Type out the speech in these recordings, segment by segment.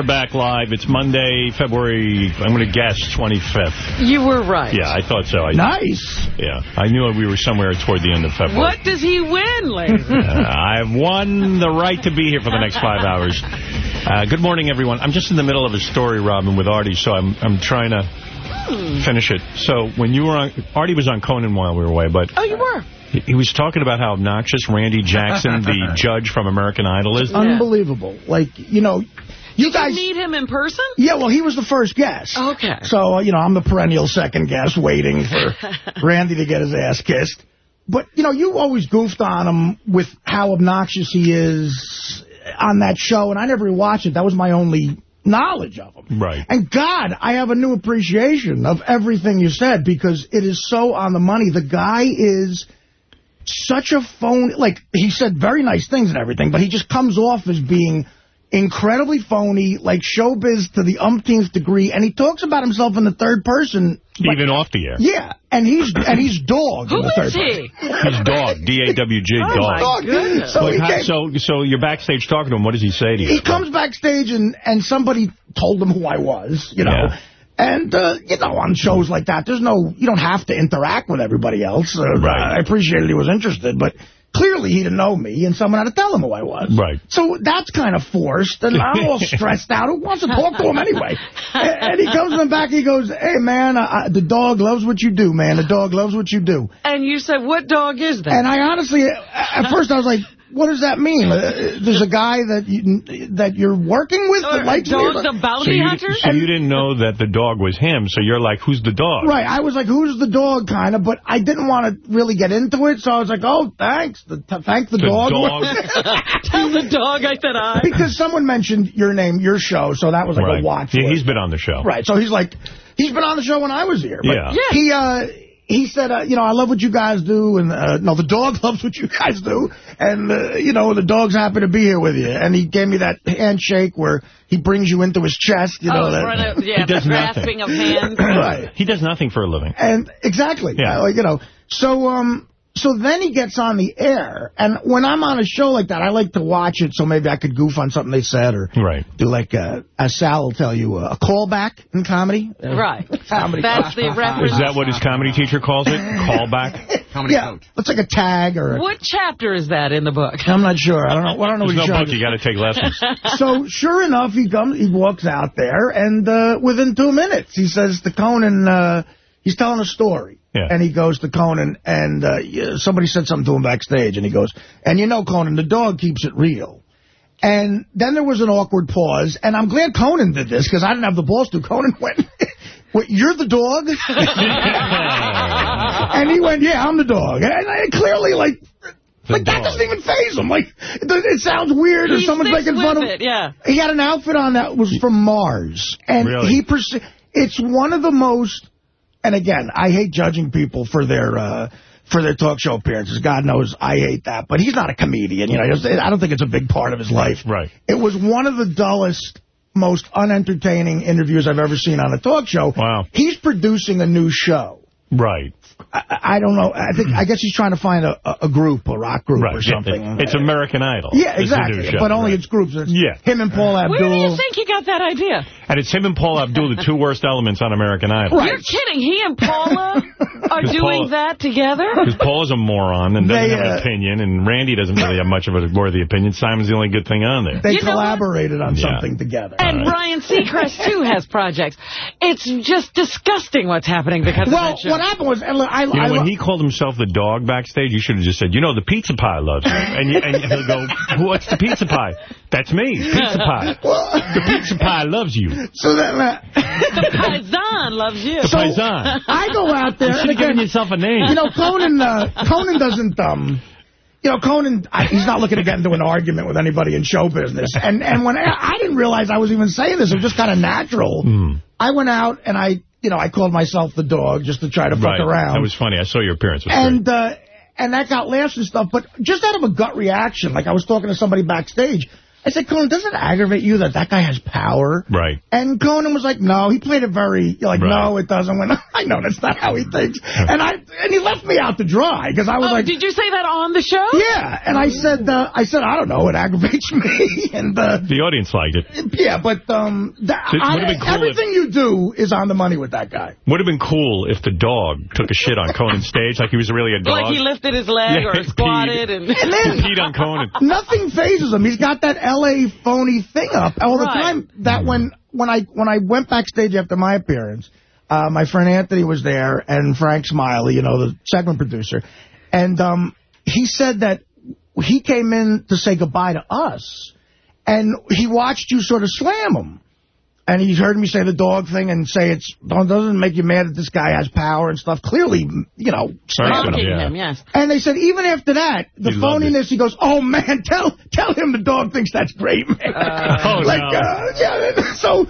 We're back live. It's Monday, February, I'm going to guess, 25th. You were right. Yeah, I thought so. I, Nice. Yeah, I knew we were somewhere toward the end of February. What does he win, ladies? Uh, I've won the right to be here for the next five hours. Uh, good morning, everyone. I'm just in the middle of a story, Robin, with Artie, so I'm I'm trying to finish it. So when you were on, Artie was on Conan while we were away, but oh, you were? he, he was talking about how obnoxious Randy Jackson, the judge from American Idol, is. Unbelievable. Like, you know, you Did guys... you meet him in person? Yeah, well, he was the first guest. Okay. So, uh, you know, I'm the perennial second guest waiting for Randy to get his ass kissed. But, you know, you always goofed on him with how obnoxious he is on that show, and I never watched it. That was my only knowledge of him. Right. And God, I have a new appreciation of everything you said because it is so on the money. The guy is such a phone. Like, he said very nice things and everything, but he just comes off as being incredibly phony, like showbiz to the umpteenth degree, and he talks about himself in the third person. Even off the air. Yeah, and he's and he's dog Who in the third he? person. He's dog, D-A-W-G, Oh, dog. my goodness. So, Like, came- so, so you're backstage talking to him. What does he say to you? he comes backstage and, and somebody told him who I was, you know. Yeah. And, uh, you know, on shows like that, there's no, you don't have to interact with everybody else. Uh, Right. I appreciated he was interested, but clearly he didn't know me, and someone had to tell him who I was. Right. So that's kind of forced, and I'm all stressed out. Who wants to talk to him anyway? and, and he comes in the back, he goes, hey, man, I, I- the dog loves what you do, man. The dog loves what you do. And you said, what dog is that? And I honestly, at first I was like, what does that mean? Uh, there's a guy that you, that you're working with that Or likes me? dog the bounty So you, hunter? so you didn't know that the dog was him, so you're like, who's the dog? Right, I was like, who's the dog, kind of, but I didn't want to really get into it, so I was like, oh, thanks, the, t thank the, The dog. dog. Tell the dog I said I. because someone mentioned your name, your show, so that was like Right. a watch. Yeah, list. he's been on the show. Right, so he's like, he's been on the show when I was here. But Yeah. Yeah. He, uh, he said, uh, you know, I love what you guys do, and, uh, no, the dog loves what you guys do, and, uh, you know, the dog's happy to be here with you. And he gave me that handshake where he brings you into his chest, you know. oh, that, front of, yeah, He does grasping nothing. of hands. right. He does nothing for a living. And exactly, Yeah. uh, like, you know, so um, so then he gets on the air, and when I'm on a show like that, I like to watch it so maybe I could goof on something they said or Right. do like uh, as Sal will tell you uh, a callback in comedy. Right. Comedy. That's the reference. Is that what his comedy teacher calls it? Callback? Comedy yeah, coach. it's like a tag or. A, What chapter is that in the book? I'm not sure. I don't know. I don't know There's what no book. trying You got to take lessons. So sure enough, he comes. He walks out there, and uh, within two minutes, he says to Conan, uh, he's telling a story. Yeah. And he goes to Conan, and uh, somebody said something to him backstage, and he goes, and you know, Conan, the dog keeps it real. And then there was an awkward pause, and I'm glad Conan did this, because I didn't have the balls to. Conan went, Wait, you're the dog? and he went, yeah, I'm the dog. And I clearly, like, like that doesn't even phase him. Like, it, it sounds weird, or He someone's making fun of it, yeah. He had an outfit on that was from Mars. And Really? he perce- it's one of the most, and again, I hate judging people for their, uh, for their talk show appearances. God knows I hate that. But he's not a comedian. You know, I don't think it's a big part of his life. Right. It was one of the dullest, most unentertaining interviews I've ever seen on a talk show. Wow. He's producing a new show. Right. I, I don't know. I think I guess he's trying to find a, a- a group, a rock group Right. or something. It's American Idol. yeah, It's a new exactly. But only right. it's groups. It's Yeah. him and Paula Abdul. Where do you think he got that idea? And it's him and Paula Abdul, the two worst elements on American Idol. Right. You're kidding. He and Paula are doing Paula- that together? Because Paul is a moron and doesn't They, have an uh, opinion, and Randy doesn't really have much of a worthy opinion. Simon's the only good thing on there. They You collaborated on Yeah. something together. And Brian Seacrest, too, has projects. It's just disgusting what's happening because of well, that show. what happened was, and look, I, You know, I, when he called himself the dog backstage, you should have just said, you know, the pizza pie loves you. And, you, and he'll go, what's the pizza pie? That's me, pizza pie. The pizza pie loves you. so then, uh, the Paisan loves you. The paisan. I go out there, You and should have given yourself a name. you know, Conan, uh, Conan doesn't, um, you know, Conan, I, he's not looking to get into an argument with anybody in show business. And and when I, I didn't realize I was even saying this, it was just kind of natural. Hmm. I went out and I, you know, I called myself the dog just to try to fuck right. around. That was funny. I saw your appearance. And uh, and that got laughs and stuff. But just out of a gut reaction, like I was talking to somebody backstage, I said, Conan, does it aggravate you that that guy has power? Right. And Conan was like, no. He played it very, like, Right. no, it doesn't. When I know that's not how he thinks. And I and he left me out to dry because I was Oh, like, did you say that on the show? yeah. And I said, uh, I said, I don't know. It aggravates me. and uh, The audience liked it. yeah, but um, that, It I- cool everything you do is on the money with that guy. Would have been cool if the dog took a shit on Conan's stage, like he was really a dog. Like he lifted his leg Yeah, or he squatted and... And then He peed on Conan. nothing phases him. He's got that L.A. phony thing up all the time. That when when I when I went backstage after my appearance, uh, my friend Anthony was there and Frank Smiley, you know, the segment producer, and um, he said that he came in to say goodbye to us, and he watched you sort of slam him. And he's heard me say the dog thing and say it's doesn't make you mad that this guy has power and stuff. Clearly, you know, him. Mocking Yeah. him, yes. And they said even after that, the He phoniness, he goes, oh, man, tell tell him the dog thinks that's great, man. Oh, like, no. uh, yeah, so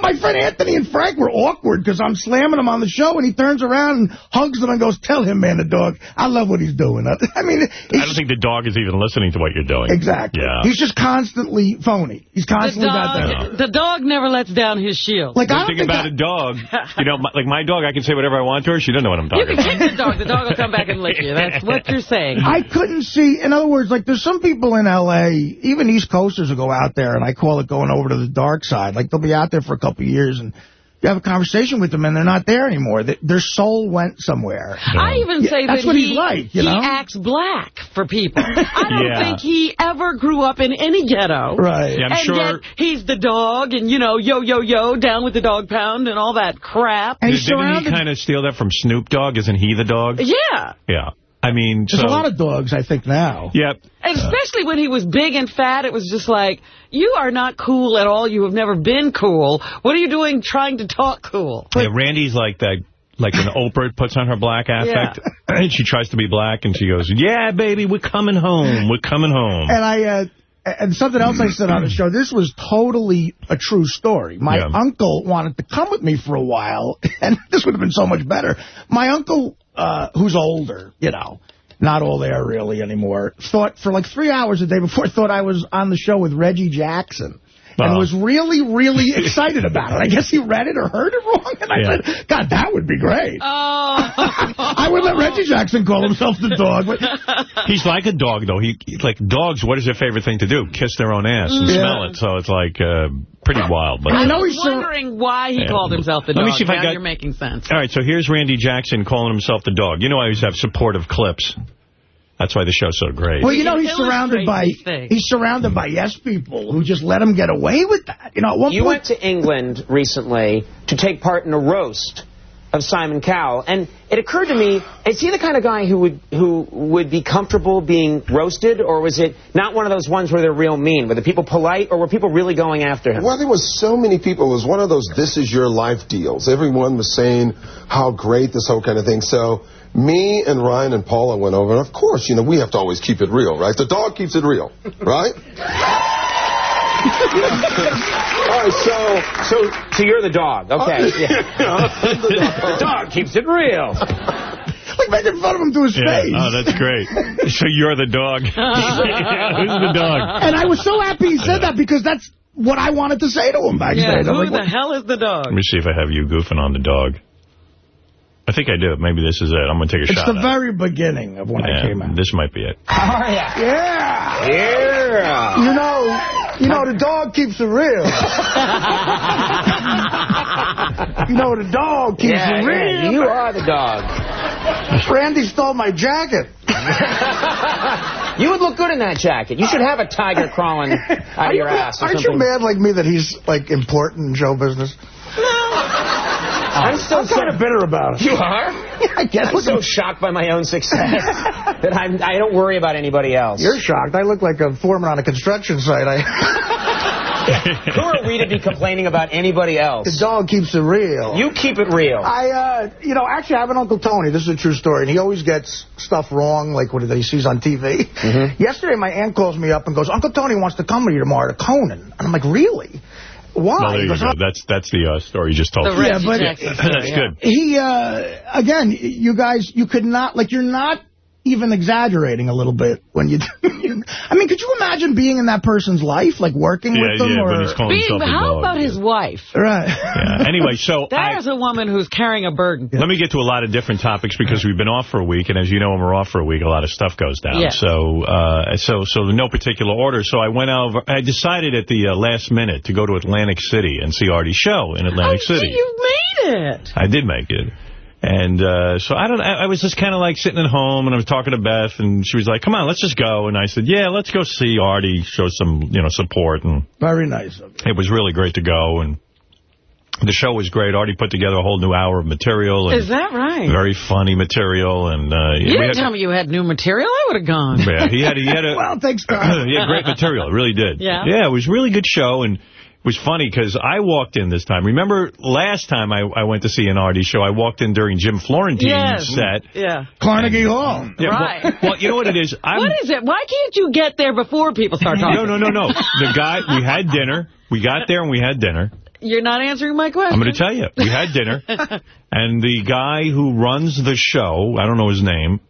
my friend Anthony and Frank were awkward because I'm slamming him on the show, and he turns around and hugs them and goes, tell him, man, the dog, I love what he's doing. I mean, I don't think the dog is even listening to what you're doing. Exactly. Yeah. He's just constantly phony. He's constantly got that. dog, the dog never lets down his shield. Like, I One don't thing think about I- a dog, you know, my, like my dog, I can say whatever I want to her. She doesn't know what I'm talking. you can about. kick the dog. The dog will come back and lick you. That's what you're saying. I couldn't see, in other words, like there's some people in L.A., even East Coasters will go out there, and I call it going over to the dark side. Like they'll be out there for a couple of years, and you have a conversation with them, and they're not there anymore. Their soul went somewhere. I even Yeah, say that's that what he, he's like, you he know? acts black for people. I don't Yeah. think he ever grew up in any ghetto. Right. Yeah, I'm and sure. yet he's the dog and, you know, yo, yo, yo, down with the dog pound and all that crap. And Did, he's didn't he kind of steal that from Snoop Dogg? Isn't he the dog? Yeah. Yeah. I mean, There's so, a lot of dogs, I think, now. Yeah. And especially when he was big and fat, it was just like, you are not cool at all. You have never been cool. What are you doing trying to talk cool? yeah, Randy's like that. Like when Oprah puts on her black affect, and she tries to be black, and she goes, yeah, baby, we're coming home. We're coming home. And I, uh, and something else I said on the show, this was totally a true story. My Yeah. uncle wanted to come with me for a while, and this would have been so much better. My uncle, uh, who's older, you know, not all there really anymore, thought for like three hours a day before, thought I was on the show with Reggie Jackson. And Oh. was really, really excited about it. I guess he read it or heard it wrong. And I Yeah. said, God, that would be great. Oh. I would let Reggie Jackson call himself the dog. But He's like a dog, though. He like dogs. What is their favorite thing to do? Kiss their own ass and Yeah. smell it. So it's like uh, pretty wild. But I I know was he's so- wondering why he Yeah. called himself the dog. Let dog. me see if I got- you're making sense. all right. So here's Randy Jackson calling himself the dog. You know, I always have supportive clips. That's why the show's so great. Well, you know, he's surrounded by things. he's surrounded by yes people who just let him get away with that. You know, at one You point, went to England recently to take part in a roast of Simon Cowell, and it occurred to me: is he the kind of guy who would who would be comfortable being roasted, or was it not one of those ones where they're real mean? Were the people polite, or were people really going after him? Well, there was so many people. It was one of those "this is your life" deals. Everyone was saying how great this whole kind of thing. So me and Ryan and Paula went over, and of course, you know, we have to always keep it real, right? The dog keeps it real, right? All right, so so so you're the dog, okay? Yeah. I'm the dog. the dog keeps it real. like making fun of him to his Yeah. face. Oh, that's great. so you're the dog. yeah, who's the dog? and I was so happy he said that because that's what I wanted to say to him backstage. Yeah, who like, the what- hell is the dog? Let me see if I have you goofing on the dog. I think I do. Maybe this is it. I'm going to take a It's shot It's the at very beginning of when it. I came Yeah, out. this might be it. Oh yeah. Yeah. Yeah. You know, you know, the dog keeps it real. you know, the dog keeps Yeah, it real. yeah, you are the dog. Randy stole my jacket. You would look good in that jacket. You should have a tiger crawling out of your ass or Aren't something. you mad like me that he's, like, important in show business? I'm still I'm kind of bitter about it. You are? I guess. I'm so shocked by my own success that I'm, I don't worry about anybody else. You're shocked. I look like a foreman on a construction site. I, Who are we to be complaining about anybody else? the dog keeps it real. You keep it real. I, uh, you know, actually, I have an Uncle Tony. This is a true story, and he always gets stuff wrong, like what he sees on TV. Mm-hmm. Yesterday, my aunt calls me up and goes, Uncle Tony wants to come with you tomorrow to Conan. And I'm like, really? Why? Well, there you go. That's that's the uh, story you just told. The me. Reggie but- Jackson story, That's good. He, uh, again, you guys, you could not, like, you're not even exaggerating a little bit when you. I mean, could you imagine being in that person's life, like working Yeah, with them? yeah, or... when he's calling Being, himself a how dog. about his wife? Right. Yeah. Anyway, so I, There's a woman who's carrying a burden. let me get to a lot of different topics because we've been off for a week, and as you know, when we're off for a week, a lot of stuff goes down. Yes. So, uh, so, so no particular order. So I went over. I decided at the uh, last minute to go to Atlantic City and see Artie's show in Atlantic oh, City. you made it. I did make it. And uh, so I don't. I, I was just kind of like sitting at home, and I was talking to Beth, and she was like, "Come on, let's just go." And I said, "Yeah, let's go see Artie, show some, you know, support." And Very nice. of it was really great to go, and the show was great. Artie put together a whole new hour of material, and Is that right? very funny material, and uh, you didn't had- tell me you had new material. I would have gone. Yeah, he had he had a Well, thanks, takes time. he had great material. It really did. Yeah? Yeah, it was a really good show, and it was funny because I walked in this time. Remember last time I, I went to see an Artie show, I walked in during Jim Florentine's Yes. set. Yeah. Carnegie Hall. Yeah, Right. Well, well, you know what it is? I'm, What is it? Why can't you get there before people start talking? No, no, no, no. The guy, we had dinner. We got there and we had dinner. You're not answering my question. I'm going to tell you. We had dinner. and the guy who runs the show, I don't know his name,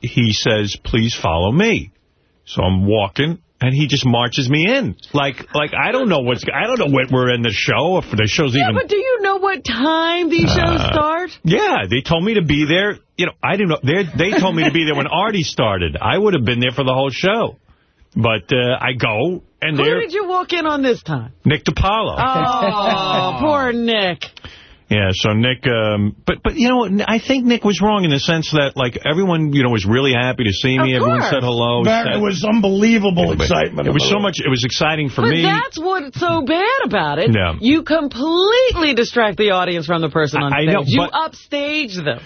he says, please follow me. So I'm walking. And he just marches me in. Like, like I don't know what's, I don't know when we're in the show, if the show's Yeah, even... but do you know what time these shows Uh, start? Yeah, they told me to be there. You know, I didn't know. They they told me to be there when Artie started. I would have been there for the whole show. But uh, I go, and Who did you walk in on this time? Nick DiPaolo. Oh, poor Nick. Yeah, so Nick, um, but but you know, I think Nick was wrong in the sense that like everyone, you know, was really happy to see me. Of everyone course. said hello. There said- was unbelievable But excitement. It was so much. It was exciting for But me. that's what's so bad about it. Yeah. You completely distract the audience from the person on I- I stage. know, you upstage them.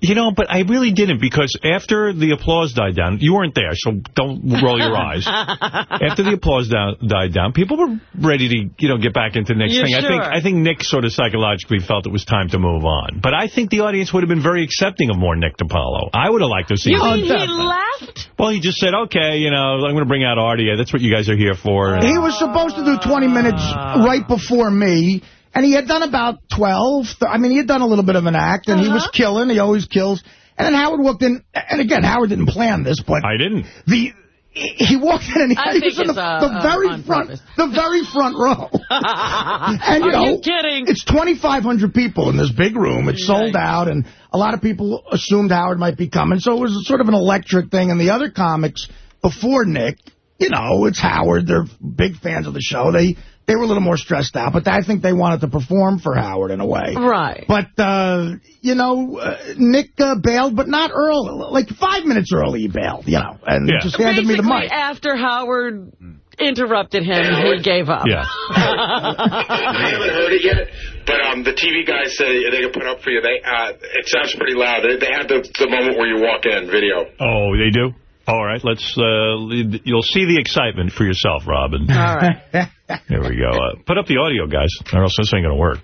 You know, but I really didn't because after the applause died down, you weren't there, so don't roll your eyes. After the applause down, died down, people were ready to, you know, get back into Nick's You thing. I think? I think Nick sort of psychologically felt it was time to move on. But I think the audience would have been very accepting of more Nick DiPaolo. I would have liked to see You mean he left? Well, he just said, okay, you know, I'm going to bring out Artie. That's what you guys are here for. He was supposed to do 20 minutes ah. right before me, and he had done about 12. th- I mean, he had done a little bit of an act, and he was Uh-huh. killing. He always kills. And then Howard walked in, and again, Howard didn't plan this, but I didn't. the he he walked in and he, I he was in the, uh, the uh, very on front, purpose. the very front row. and you Are know, you kidding? it's 2,500 people in this big room. It's sold Yikes. out, and a lot of people assumed Howard might be coming. So it was sort of an electric thing. And the other comics before Nick, you know, it's Howard. They're big fans of the show. They they were a little more stressed out, but I think they wanted to perform for Howard in a way. Right. But, uh, you know, uh, Nick uh, bailed, but not early. Like five minutes early he bailed, you know, and Yeah. just handed me the Basically, mic. after Howard interrupted him, he gave up. Yeah. I haven't heard it yet, but um, the TV guys say they can put up for you. They uh, it sounds pretty loud. They, they have the the moment where you walk in video. Oh, they do? All right, let's, uh, you'll see the excitement for yourself, Robin. All right. Here we go. Uh, put up the audio, guys, or else this ain't going to work.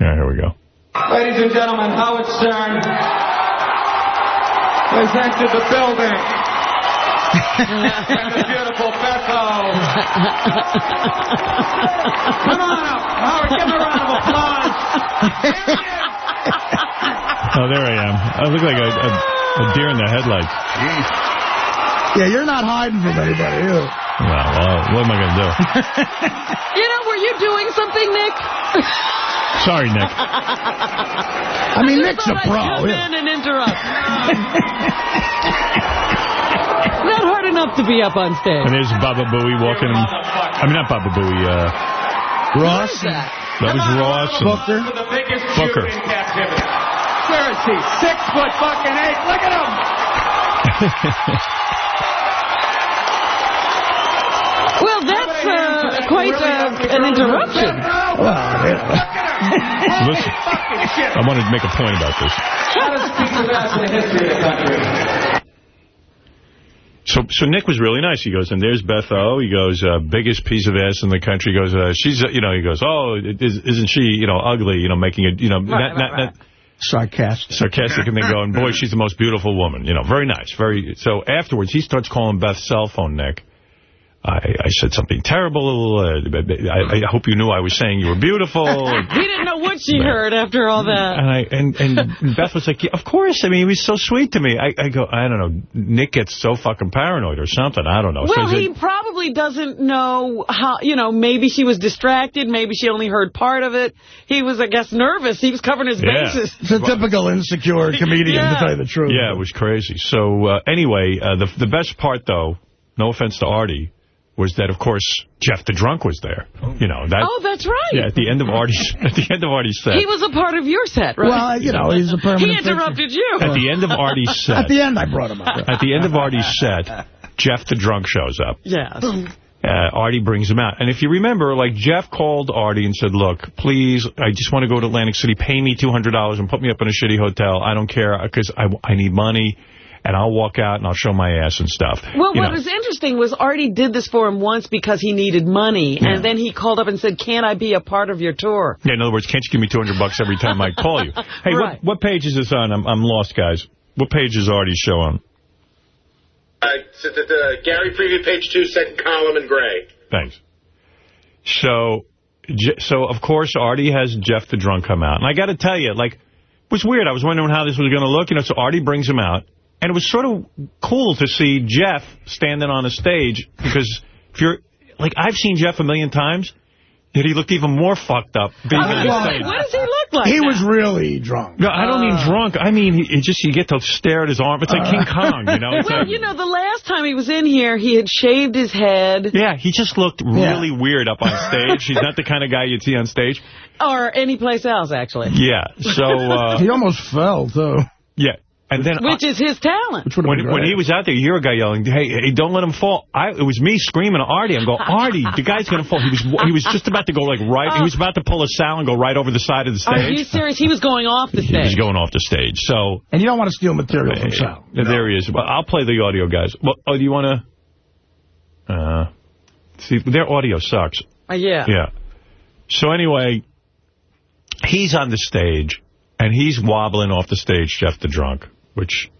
Yeah, here we go. Ladies and gentlemen, Howard Stern has entered the building. and the beautiful Beth O. Come on up. Howard, give him a round of applause. Oh, there I am. I look like a, a, a deer in the headlights. Yeah, you're not hiding from anybody, either. Well, well, what am I going to do? You know, were you doing something, Nick? Sorry, Nick. I mean, Nick's a Thought I'd pro. come yeah. in and interrupt. Not hard enough to be up on stage. And there's Baba Booey walking. I mean, not Baba Booey. Uh, Ross. that? that was Ross. Booker. The biggest Booker. Jew. Where is he? Six foot fucking eight. Look at him. Well, that's uh, quite uh, an interruption. Well, yeah. Listen, Fucking shit. I wanted to make a point about this. Hottest piece of ass in the history of the country. So, so Nick was really nice. He goes, and there's Beth O. He goes, uh, biggest piece of ass in the country. He goes, uh, she's, uh, you know, he goes, oh, is, isn't she, you know, ugly? You know, making it, you know, not, right, not, right. not Sarcastic. sarcastic, and then going, boy, she's the most beautiful woman. You know, very nice, very. So afterwards, he starts calling Beth's cell phone, Nick. I, I said something terrible. Uh, I, I hope you knew I was saying you were beautiful. he didn't know what she heard after all that. And I and, and Beth was like, yeah, of course. I mean, he was so sweet to me. I, I go, I don't know. Nick gets so fucking paranoid or something. I don't know. Well, so he it, probably doesn't know how, you know, maybe she was distracted. Maybe she only heard part of it. He was, I guess, nervous. He was covering his Yeah. bases. It's a typical insecure comedian, Yeah. to tell you the truth. Yeah, it was crazy. So uh, anyway, uh, the the best part, though, no offense to Artie, was that, of course, Jeff the Drunk was there. You know, that. Oh, that's right. Yeah, at the end of Artie's at the end of Artie's set. He was a part of your set, right? Well, you know, he's a permanent He interrupted you. at the end of Artie's set. At the end, I brought him up. At the end of Artie's set, Jeff the Drunk shows up. Yes. Uh, Artie brings him out. And if you remember, like, Jeff called Artie and said, look, please, I just want to go to Atlantic City. Pay me $200 and put me up in a shitty hotel. I don't care because I, I need money. And I'll walk out and I'll show my ass and stuff. Well, You what know. was interesting was Artie did this for him once because he needed money, and then he called up and said, can I be a part of your tour? Yeah, in other words, can't you give me 200 bucks every time I call you? Hey, Right. what, what page is this on? I'm, I'm lost, guys. What page is Artie's show on? Uh, it's at the Gary preview page two, second column in gray. Thanks. So, so of course, Artie has Jeff the Drunk come out. And I got to tell you, like, it was weird. I was wondering how this was going to look. You know, so Artie brings him out. And it was sort of cool to see Jeff standing on a stage because if you're, like, I've seen Jeff a million times, yet he looked even more fucked up being on Well, stage. What does he look like He now? was really drunk. No, I don't mean drunk. I mean, he, it just you get to stare at his arm. It's like King Kong, you know? It's Well, like, you know, the last time he was in here, he had shaved his head, yeah, he just looked really weird up on stage. He's not the kind of guy you'd see on stage. or any place else, actually, Yeah, so, uh, He almost fell, too. yeah. And then which is his talent. Which when, when he was out there, you hear a guy yelling, hey, hey, don't let him fall. I, it was me screaming at Artie. I'm going, Artie, the guy's going to fall. He was he was just about to go, like, right, he was about to pull a Sal and go right over the side of the stage. Are you serious? He was going off the stage. He was going off the stage. So, And you don't want to steal material from Sal. Uh, There he is. Well, I'll play the audio, guys. Well, oh, do you want to... Uh, see, their audio sucks. Uh, yeah. Yeah. So anyway, he's on the stage, and he's wobbling off the stage, Jeff the Drunk, which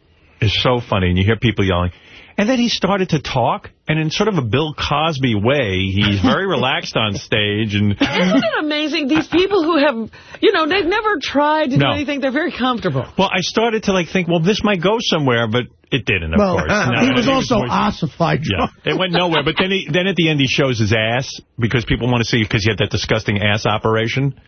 is so funny. And you hear people yelling. And then he started to talk, and in sort of a Bill Cosby way, he's very relaxed on stage. And Isn't it amazing? These people who have, you know, they've never tried to No. do anything. They're very comfortable. Well, I started to like think, well, this might go somewhere, but it didn't, of Well, course. No, he was also voice- ossified Yeah, it went nowhere. But then, he, then at the end, he shows his ass because people want to see because he had that disgusting ass operation.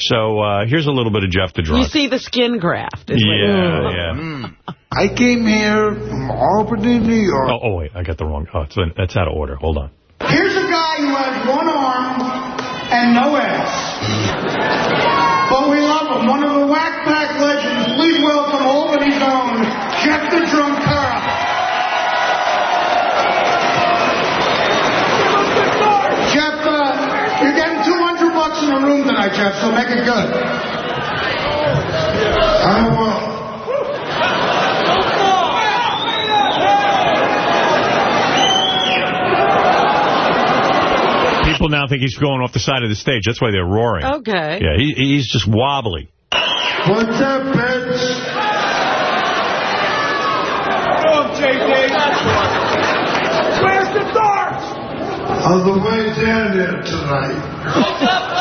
So uh, here's a little bit of Jeff the You Drunk. see the skin graft. is what- Yeah, yeah. I came here from Albany, New York. Oh, oh, wait, I got the wrong. Oh, it's, that's out of order. Hold on. Here's a guy who has one arm and no ass. But we love him. One of the Whack Pack legends. Please welcome Albany's own Jeff the Drunk Carl. Jeff, uh, you're getting 200 bucks in the room tonight, so make it good. I will. People now think he's going off the side of the stage. That's why they're roaring. Okay. Yeah, he, he's just wobbly. What's up, bitch? Where's the darts? On the way down there tonight.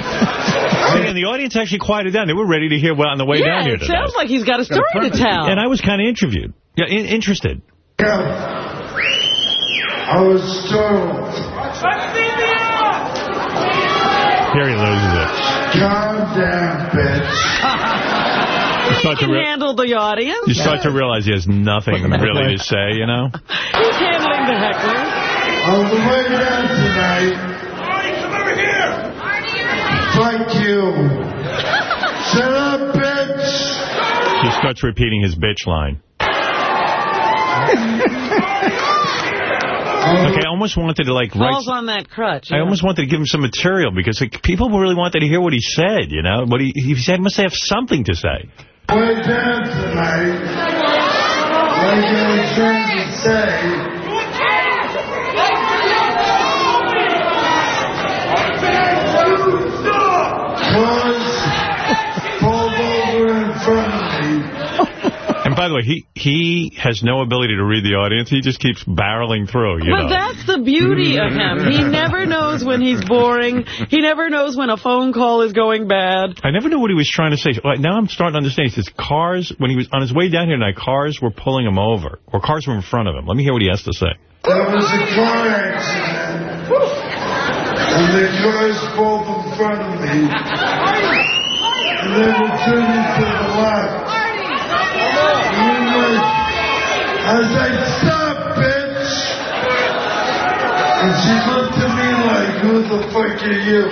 See, and the audience actually quieted down. They were ready to hear what on the way yeah, down here it tonight. sounds like he's got a story to tell. And I was kind of interviewed. Yeah, in, interested. Yeah. I was startled. Here he loses it. Goddamn bitch. You start to he can re- handle the audience. you start to realize he has nothing really to say, you know? He's handling the hecklers. On the way down tonight. Fuck you. Shut up, bitch. He starts repeating his bitch line. Okay, I almost wanted to, like, Falls write... on that crutch. I almost wanted to give him some material because like, people really wanted to hear what he said, you know? What he, he said must have something to say. Way down tonight. Like I was trying to say. Was pulled over in front of me. And And by the way, he he has no ability to read the audience. He just keeps barreling through, you But know. that's the beauty of him. He never knows when he's boring. He never knows when a phone call is going bad. I never knew what he was trying to say. Now I'm starting to understand. He says cars, when he was on his way down here tonight, cars were pulling him over. Or cars were in front of him. Let me hear what he has to say. There was a car accident. And the cars pulled in front of me. And they were turning to the left. I was like, stop, bitch! And she looked at me like, who the fuck are you?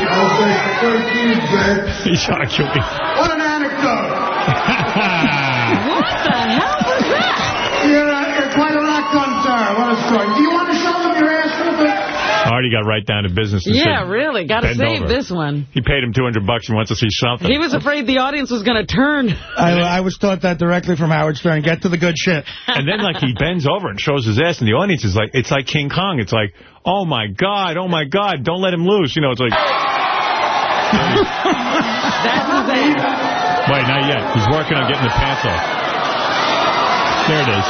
I was like, fuck you, bitch. He's arguing. What an anecdote! What the hell was that? You're, uh, you're quite a rock star. What a story. Do you want to show them your ass real quick? Artie got right down to business. And Yeah, said, really. Got to save over. this one. He paid him 200 bucks and wants to see something. He was afraid the audience was going to turn. I, I was taught that directly from Howard Stern. Get to the good shit. And then, like, he bends over and shows his ass, and the audience is like, it's like King Kong. It's like, oh, my God, oh, my God, don't let him loose. You know, it's like, That's his aim. wait, not yet. He's working on getting the pants off. There it is.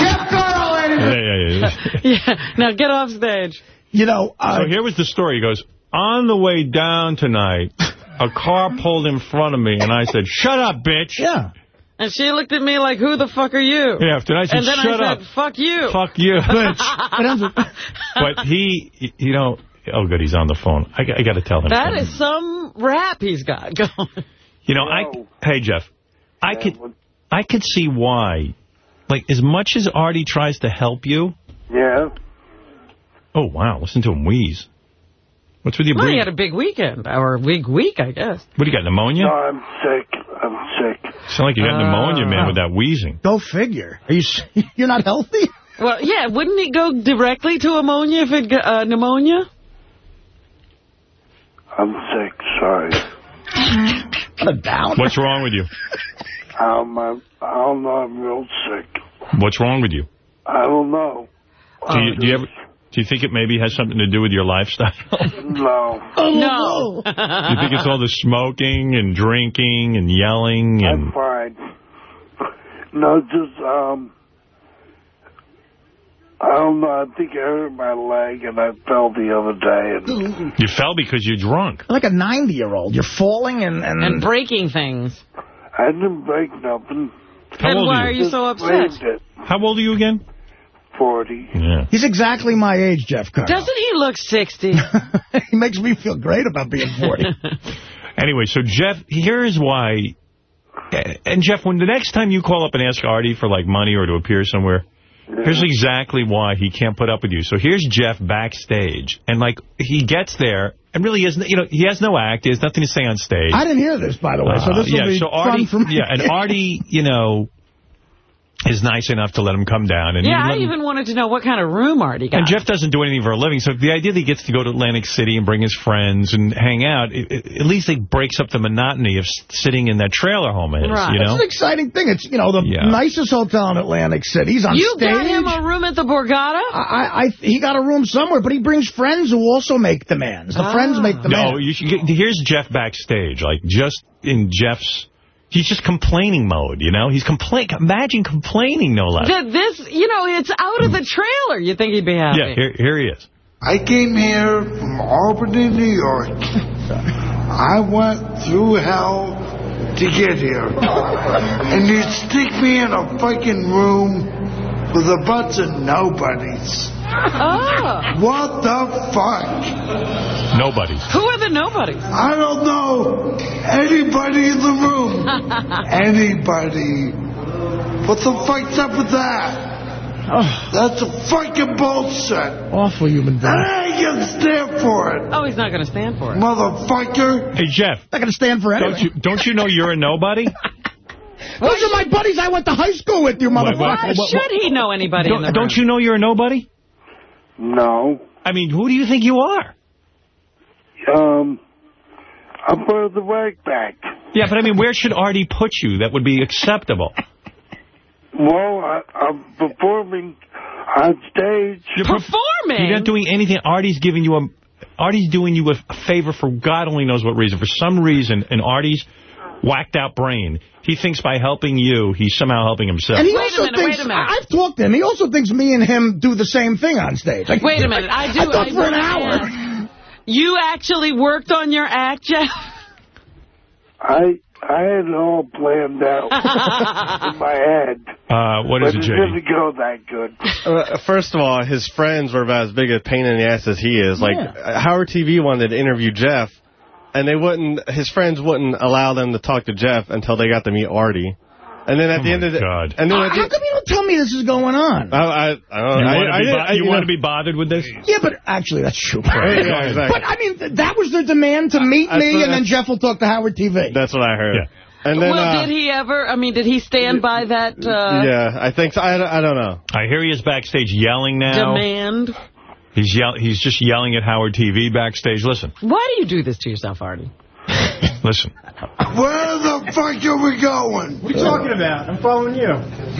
Jeff Carl, ladies Yeah, yeah, yeah. Yeah. Now get off stage. You know, uh, So here was the story. He goes, on the way down tonight, a car pulled in front of me, and I said, shut up, bitch. yeah. And she looked at me like, who the fuck are you? Yeah, after I said, and then shut I up. said, fuck you. Fuck you. Bitch. but he, you know, oh, good, he's on the phone. I, I got to tell him. That something. is some rap he's got going. You know, I, hey, Jeff, I could, I could see why. Like, as much as Artie tries to help you. Yeah. Oh, wow, listen to him wheeze. What's with your Well, he breathing? had a big weekend, or a big week, I guess. What, do you got, pneumonia? No, I'm sick. I'm sick. Sound like you got pneumonia, man, with that wheezing. Go figure. Are you You're not healthy? Well, yeah, wouldn't it go directly to ammonia if it got uh, pneumonia? I'm sick. Sorry. What a down. What's wrong with you? Um, I'm, I don't know. I'm real sick. What's wrong with you? I don't know. Do you, do you ever... Do you think it maybe has something to do with your lifestyle? No. No. Do you think it's all the smoking and drinking and yelling And... I'm and... fine. No, just, um, I don't know. I think I hurt my leg and I fell the other day. And You fell because you're drunk. Like a 90-year-old. You're falling and... And, and breaking things. I didn't break nothing. How and old why are are you? you so upset? How old are you again? 40. Yeah. He's exactly my age, Jeff Carl. Doesn't he look 60? he makes me feel great about being 40. Anyway, so Jeff, here is why. And Jeff, when the next time you call up and ask Artie for like money or to appear somewhere, here's exactly why he can't put up with you. So here's Jeff backstage, and like he gets there, and really no- you know, he has no act, he has nothing to say on stage. I didn't hear this, by the way, so Uh, this will yeah, be so fun Artie, for me. yeah, and Artie, you know, is nice enough to let him come down, and yeah, let I him- even wanted to know what kind of room Artie got. And Jeff doesn't do anything for a living, so the idea that he gets to go to Atlantic City and bring his friends and hang out, it, it- at least it breaks up the monotony of sitting in that trailer home of his, Right. you It's an exciting thing. It's, you know, the Yeah. nicest hotel in Atlantic City. He's on you stage. got him a room at the Borgata? I, I, he got a room somewhere, but he brings friends who also make demands. The friends ah. make the man No, demands. you should get, here's Jeff backstage, like just in Jeff's, he's just complaining mode, you know? He's complain. Imagine complaining, no less. That this, you know, it's out of the trailer. You think he'd be happy? Yeah, here, here he is. I came here from Albany, New York. I went through hell to get here. And you stick me in a fucking room with a bunch of nobodies. Oh. What the fuck? Nobody's. Who are the nobodies? I don't know anybody in the room. Anybody. What the fuck's up with that? Oh. That's a fucking bullshit. Awful human being. I ain't gonna stand for it, Oh, he's not going to stand for it. motherfucker. Hey, Jeff, Not going to stand for don't you, don't you know you're a nobody? Those are my buddies I went to high school with, you Wait, wait, Why motherfucker. should he know anybody in the Don't, room? don't you know you're a nobody? No. I mean, who do you think you are? Um, I'm part of the rag back. Yeah, but I mean, where should Artie put you that would be acceptable? Well, I, I'm performing on stage. You're Performing? You're not doing anything. Artie's giving you a, Artie's doing you a favor for God only knows what reason. For some reason, in Artie's whacked out brain, he thinks by helping you, he's somehow helping himself. And he Wait a also minute, thinks, wait a minute. I've talked to him, he also thinks me and him do the same thing on stage. Like, Wait a minute. I do. I thought I for an hour. ask, You actually worked on your act, Jeff? I I had it all planned out in my head. Uh, what but is it, it Jay? didn't go that good. Uh, first of all, his friends were about as big a pain in the ass as he is. Like uh, Howard TV wanted to interview Jeff, and they wouldn't. His friends wouldn't allow them to talk to Jeff until they got to meet Artie. And then at Oh the end of the, God. and then How at come you don't tell me this is going on? I, I, I don't You. I, want I to be, I- you you want to be bothered with this? Yeah, but actually, that's true. Yeah, exactly. But, I mean, th- that was their demand to meet That's me, and then Jeff will talk to Howard TV. That's what I heard. Yeah. And then, well, uh, did he ever? I mean, did he stand by that uh, yeah, I think so. I, I don't know. I hear he is backstage yelling now. demand? He's yell he's just yelling at Howard TV backstage. Listen, Why do you do this to yourself, Artie? listen. Where the fuck are we going? What are you talking about? I'm following you.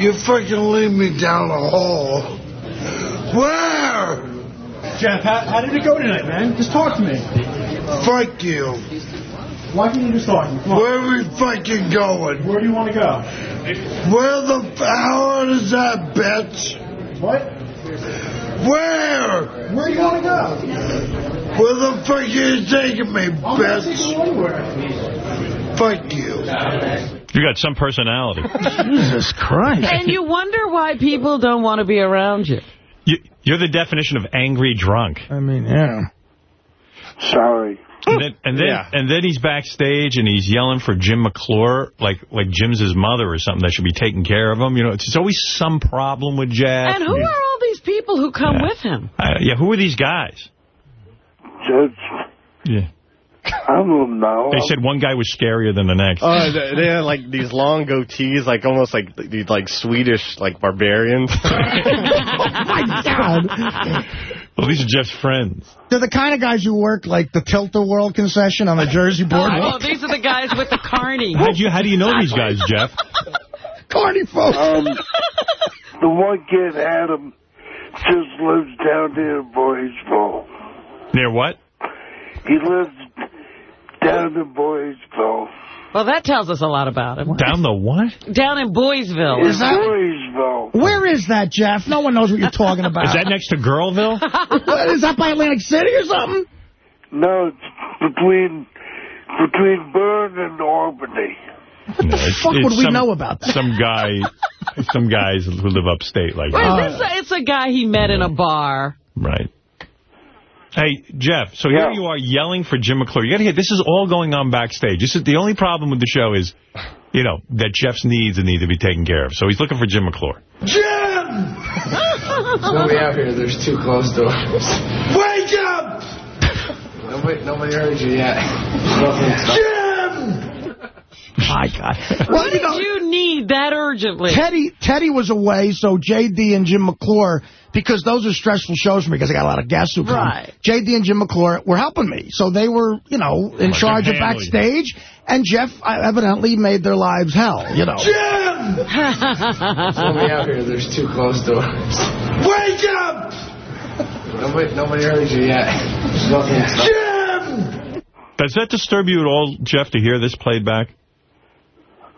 You fucking lead me down the hall. Where? Jeff, how, how did it go tonight, man? Just talk to me. Fuck you. Why can't you just talk to me? Come on. Where we fucking going? Where do you want to go? Where the hell is that, bitch? What? Where? Where do you want to go? Where the fuck are you taking me, I'm bitch? you. Fuck you. You got some personality. Jesus Christ. And you wonder why people don't want to be around you. you, you're the definition of angry drunk. I mean, yeah. Sorry. And then, and then, Yeah. and then he's backstage and he's yelling for Jim McClure, like like Jim's his mother or something that should be taking care of him. You know, it's, it's always some problem with Jeff. And who are all these people who come with him? Uh, yeah, who are these guys? Just, Yeah. I don't know. They said one guy was scarier than the next. Oh, they they had like these long goatees, like almost like these like Swedish like barbarians. My God. Well, these are Jeff's friends. They're the kind of guys who work like the Tilt-A-Whirl concession on the Jersey board. Oh, these are the guys with the carny. How do you how do you know these guys, Jeff? Carney folks. Um, the one kid, Adam, just lives down near Boysville. Near what? He lives down in Boysville. Well, that tells us a lot about him. Down the what? Down in Boysville. Is that- Boysville. Where is that, Jeff? No one knows what you're talking about. Is that next to Girlville? What, is that by Atlantic City or something? No, it's between between Berne and Albany. What the fuck would we know about that? Some guy, some guys who live upstate like Well, that. this, it's a guy he met in a bar. Right. Hey, Jeff, so here you are yelling for Jim McClure. You got to hear, this is all going on backstage. This is the only problem with the show is, you know, that Jeff's needs need to be taken care of. So he's looking for Jim McClure. Jim! Nobody out here. There's two closed doors. Wake up! Nobody, nobody heard you yet. Jim! My God. Well, What you know, did you need that urgently? Teddy Teddy was away, so J.D. and Jim McClure, because those are stressful shows for me because I got a lot of guests who come. Right. J.D. and Jim McClure were helping me. So they were, you know, in Like charge of backstage. And Jeff uh, evidently made their lives hell, you know. Jim! Nobody out here. There's two closed doors. Wake up! Nobody, nobody heard you yet. Jim! Does that disturb you at all, Jeff, to hear this played back?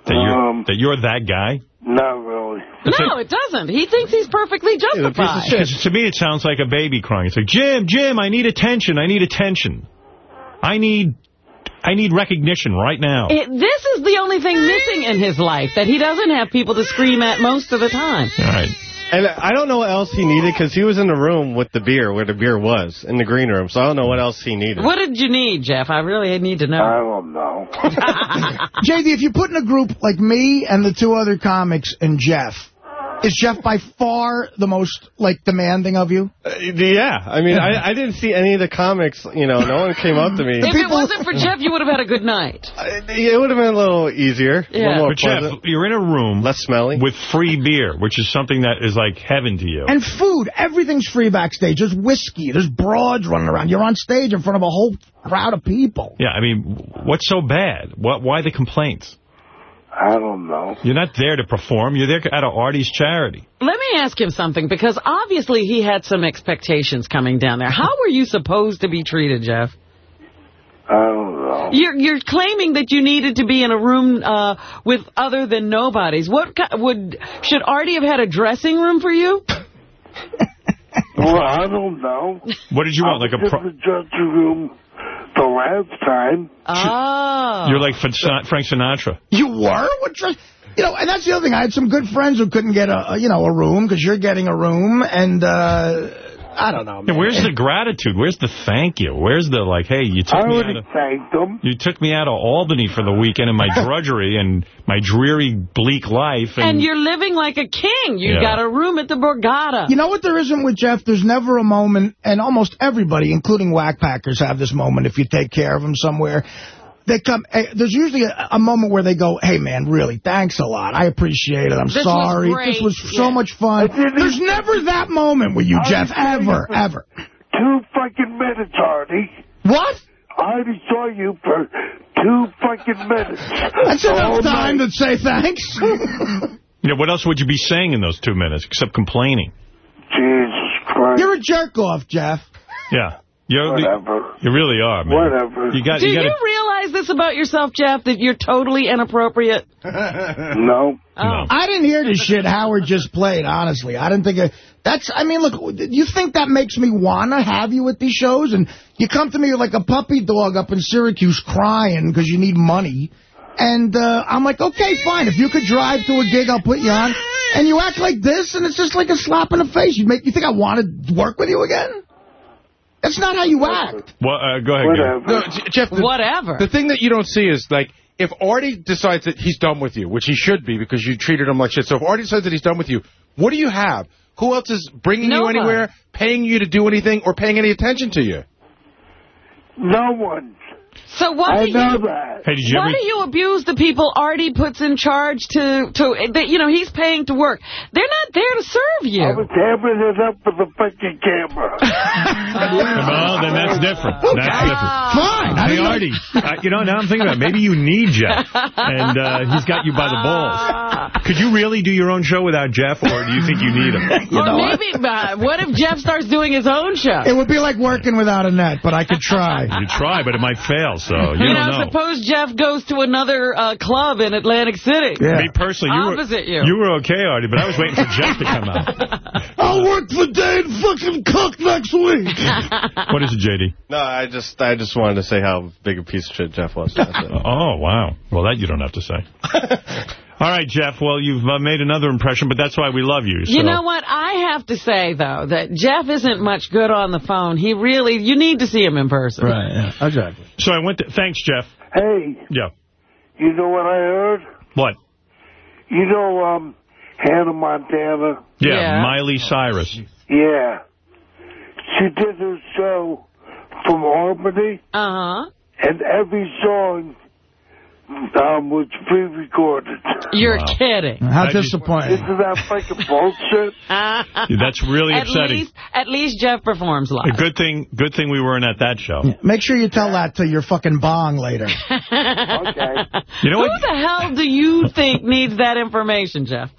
That you're, Um, that you're that guy? Not really. No, it doesn't. He thinks he's perfectly justified. Because to me, it sounds like a baby crying. It's like, Jim, Jim, I need attention. I need attention. I need, I need recognition right now. It, this is the only thing missing in his life, that he doesn't have people to scream at most of the time. All right. And I don't know what else he needed because he was in the room with the beer, where the beer was, in the green room. So I don't know what else he needed. What did you need, Jeff? I really need to know. I don't know. JD, if you put in a group like me and the two other comics and Jeff, is Jeff by far the most, like, demanding of you? Uh, yeah, I mean, I, I didn't see any of the comics. You know, no one came up to me. If it wasn't for Jeff, you would have had a good night. It would have been a little easier, Yeah. little more But Jeff, you're in a room less smelly. with free beer, which is something that is like heaven to you. And food. Everything's free backstage. There's whiskey. There's broads running around. You're on stage in front of a whole crowd of people. yeah, I mean, what's so bad? What? Why the complaints? I don't know. You're not there to perform. You're there out of Artie's charity. Let me ask him something, because obviously he had some expectations coming down there. How were you supposed to be treated, Jeff? I don't know. You're you're claiming that you needed to be in a room uh, with other than nobodies. What would should Artie have had a dressing room for you? Well, I don't know. What did you want, like a, pro- was dressing room the last time. Oh. You're like Frank Sinatra. You were? What? You know, and that's the other thing. I had some good friends who couldn't get a, a you know, a room because you're getting a room, and uh, I don't know. Yeah, Man. where's the gratitude? Where's the thank you? Where's the, like, hey, you took I me already out of... thanked them. You took me out of Albany for the weekend and my drudgery and my dreary, bleak life. And And, you're living like a king. You Yeah. got a room at the Borgata. You know what there isn't with Jeff? There's never a moment, and almost everybody, including whack packers, have this moment if you take care of them somewhere. They come. eh, There's usually a, a moment where they go, "Hey, man, really, thanks a lot. I appreciate it. I'm This sorry. great." This was so much fun." There's never that moment with you, I Jeff, ever, for ever. Two fucking minutes, Artie. What? I already saw you for two fucking minutes. That's All enough time night. to say thanks. you know, what else would you be saying in those two minutes except complaining? Jesus Christ. You're a jerk off, Jeff. Yeah. You're, Whatever. You really are, man. Whatever. You got, Do you you, got to... realize this about yourself, Jeff, that you're totally inappropriate? No. Oh. I didn't hear the shit Howard just played, honestly. I didn't think it, that's, I mean, look, you think that makes me want to have you at these shows? And you come to me like a puppy dog up in Syracuse crying because you need money. And uh, I'm like, okay, fine. If you could drive to a gig, I'll put you on. And you act like this, and it's just like a slap in the face. You make you think I want to work with you again? That's not how you act. Well, uh, go ahead, Whatever. No, Jeff, the, Whatever. the thing that you don't see is, like, if Artie decides that he's done with you, which he should be because you treated him like shit, so if Artie decides that he's done with you, what do you have? Who else is bringing Nobody. you anywhere, paying you to do anything, or paying any attention to you? No one. So why I do know you... that. Hey, did you Why ever... do you abuse the people Artie puts in charge to, to that, you know, he's paying to work? They're not there to serve you. I was hammering it up with a fucking camera. Well, then that's different. That's different. Fine. I Hey, didn't know- Artie, uh, you know, now I'm thinking about it. Maybe you need Jeff, and uh, he's got you by the balls. Could you really do your own show without Jeff, or do you think you need him? You or know what? maybe, uh, what if Jeff starts doing his own show? It would be like working without a net, but I could try. You try, but it might fail, so you you don't know, know. suppose Jeff goes to another uh, club in Atlantic City. Yeah. Me personally, you Opposite were, you. were okay, Artie, but I was waiting for Jeff to come out. I'll work for Dane fucking Cook next week. What is it, J.D.? No, I just I just wanted to say how big a piece of shit Jeff was. Oh, wow. Well, that you don't have to say. All right, Jeff. Well, you've uh, made another impression, but that's why we love you. So. You know what? I have to say, though, that Jeff isn't much good on the phone. He really, you need to see him in person. Right, yeah, exactly. So I went to... Thanks, Jeff. hey, Yeah. you know what I heard? What? You know, um, Hannah Montana? Yeah, Yeah. Miley Cyrus. Yeah. She did her show from Albany, Uh-huh. and every song um, was pre-recorded. You're Wow. kidding. How I just- disappointing. Isn't that fucking bullshit? That's really at upsetting. least, at least Jeff performs A live. good thing, good thing we weren't at that show. Make sure you tell that to your fucking bong later. Okay. You know Who what? the hell do you think needs that information, Jeff?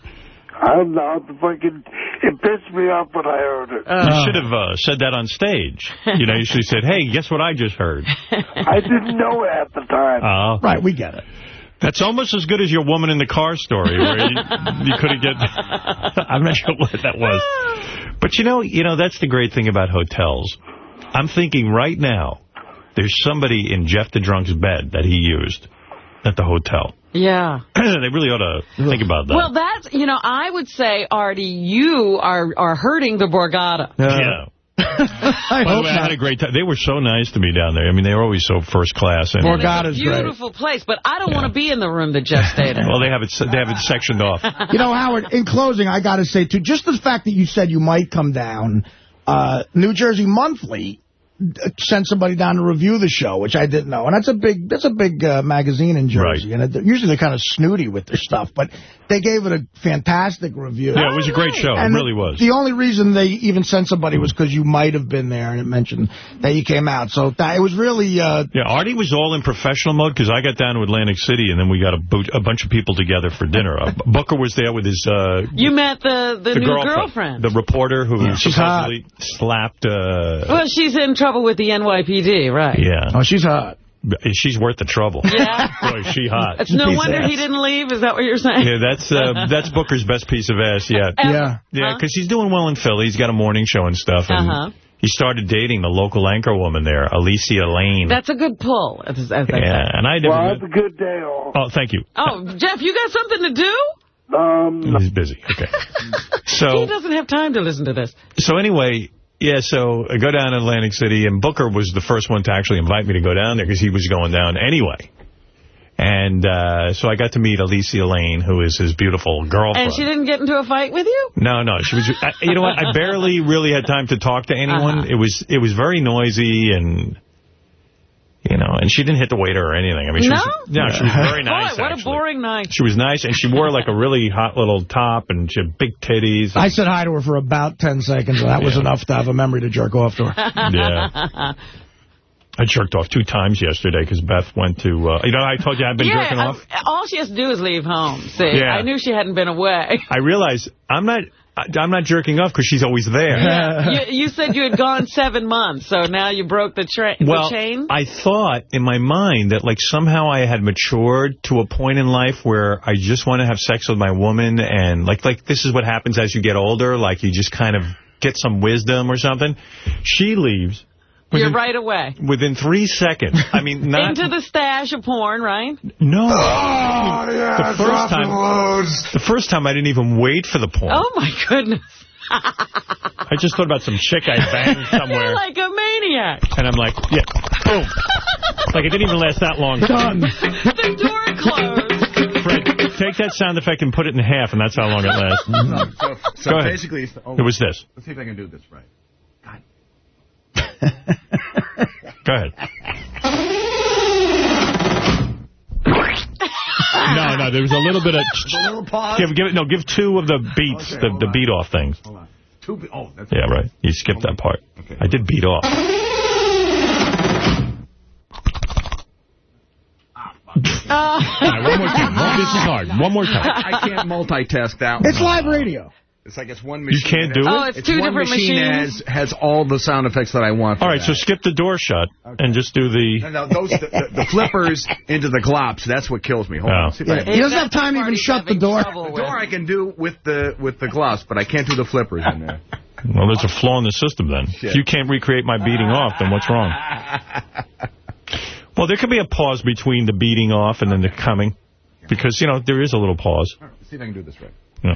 I'm not the fucking... It pissed me off when I heard it. You should have uh, said that on stage. You know, you should have said, hey, guess what I just heard? I didn't know it at the time. Uh, Right, we get it. that's almost as good as your woman in the car story, where you, you couldn't get... I'm not sure what that was. But, you know, you know, that's the great thing about hotels. I'm thinking right now, there's somebody in Jeff the Drunk's bed that he used at the hotel. Yeah. they really ought to think about that. Well, that's, you know, I would say, Artie, you are, are hurting the Borgata. yeah. I By the hope way, I had a great time. They were so nice to me down there. I mean, they were always so first class. And, Borgata's great. Beautiful place, but I don't want to be in the room that Jeff stayed in. Well, they have it. They have it sectioned off. You know, Howard, in closing, I got to say, too, just the fact that you said you might come down, uh, New Jersey Monthly sent somebody down to review the show, which I didn't know. And that's a big that's a big uh, magazine in Jersey. And it, usually they're kind of snooty with their stuff, but they gave it a fantastic review. Yeah, it was a great show. And it really was. The only reason they even sent somebody was because you might have been there, and it mentioned that you came out. So that, it was really... Uh, yeah, Artie was all in professional mode because I got down to Atlantic City, and then we got a, boot, a bunch of people together for dinner. Uh, Booker was there with his... Uh, you met the, the, the new girlfriend, girlfriend. The reporter who yeah, supposedly slapped... Uh, well, she's in trouble with the NYPD, right? Yeah. Oh, she's hot. She's worth the trouble. Yeah. Boy, she hot. It's no wonder he didn't leave. Is that what you're saying? Yeah, that's uh, that's Booker's best piece of ass yet. Yeah. Yeah, because he's doing well in Philly. He's got a morning show and stuff. And uh-huh. He started dating the local anchor woman there, Alycia Lane. That's a good pull. As, as yeah, and I never... Well, have a good day, all. Oh, thank you. Oh, Jeff, you got something to do? Um, He's busy. Okay. so He doesn't have time to listen to this. So anyway, yeah, so I go down to Atlantic City, and Booker was the first one to actually invite me to go down there because he was going down anyway. And uh, so I got to meet Alycia Lane, who is his beautiful girlfriend. And she didn't get into a fight with you? No, no. She was. I, you know what? I barely really had time to talk to anyone. Uh -huh. It was it was very noisy and. You know, and she didn't hit the waiter or anything. I mean, she no? was, no, she was very nice. Boy, what actually. a boring night. She was nice, and she wore like a really hot little top, and she had big titties. I said hi to her for about 10 seconds, and that was enough to have a memory to jerk off to her. Yeah. I jerked off two times yesterday because Beth went to, uh, you know, I told you I've been yeah, jerking off. I, all she has to do is leave home. See, Yeah. I knew she hadn't been away. I realized I'm not, I- I'm not jerking off because she's always there. Yeah. you, you said you had gone seven months, so now you broke the, tra Well, the chain? I thought in my mind that like somehow I had matured to a point in life where I just want to have sex with my woman and like like this is what happens as you get older, like you just kind of get some wisdom or something. She leaves. You're right away. Within three seconds. I mean, not... Into the stash of porn, right? No. Oh, yeah, the first time, loads. The first time I didn't even wait for the porn. Oh, my goodness. I just thought about some chick I banged somewhere. You're like a maniac. And I'm like, yeah, boom. like it didn't even last that long. Done. the door closed. Fred, take that sound effect and put it in half, and that's how long it lasts. So, so Go ahead. basically, oh, It was this. Let's see if I can do this right. Go ahead. no, no, there was a little bit of... A little pause. Give, give it, no, give two of the beats, Okay, the, the beat off things. Hold on. Two. be- Oh, that's Yeah, right. You skipped that part. Okay. I did beat off. Ah. All right, one more time. This is hard. One more time. I can't multitask that It's live radio. It's like it's one machine. You can't do Oh, it? it's two one different machine machines. Has, has all the sound effects that I want. for All right, so skip the door shut and just do No, the... no, those the, the, the flippers into the glops. That's what kills me. Hold Oh. on. See I Yeah, he doesn't have time to even shut the door. having trouble The with. door I can do with the with the glops, but I can't do the flippers in there. Well, there's a flaw in the system then. Shit. If you can't recreate my beating off, then what's wrong? Well, there could be a pause between the beating off and then the coming. Because, you know, there is a little pause. All right, let's see if I can do this right. Yeah.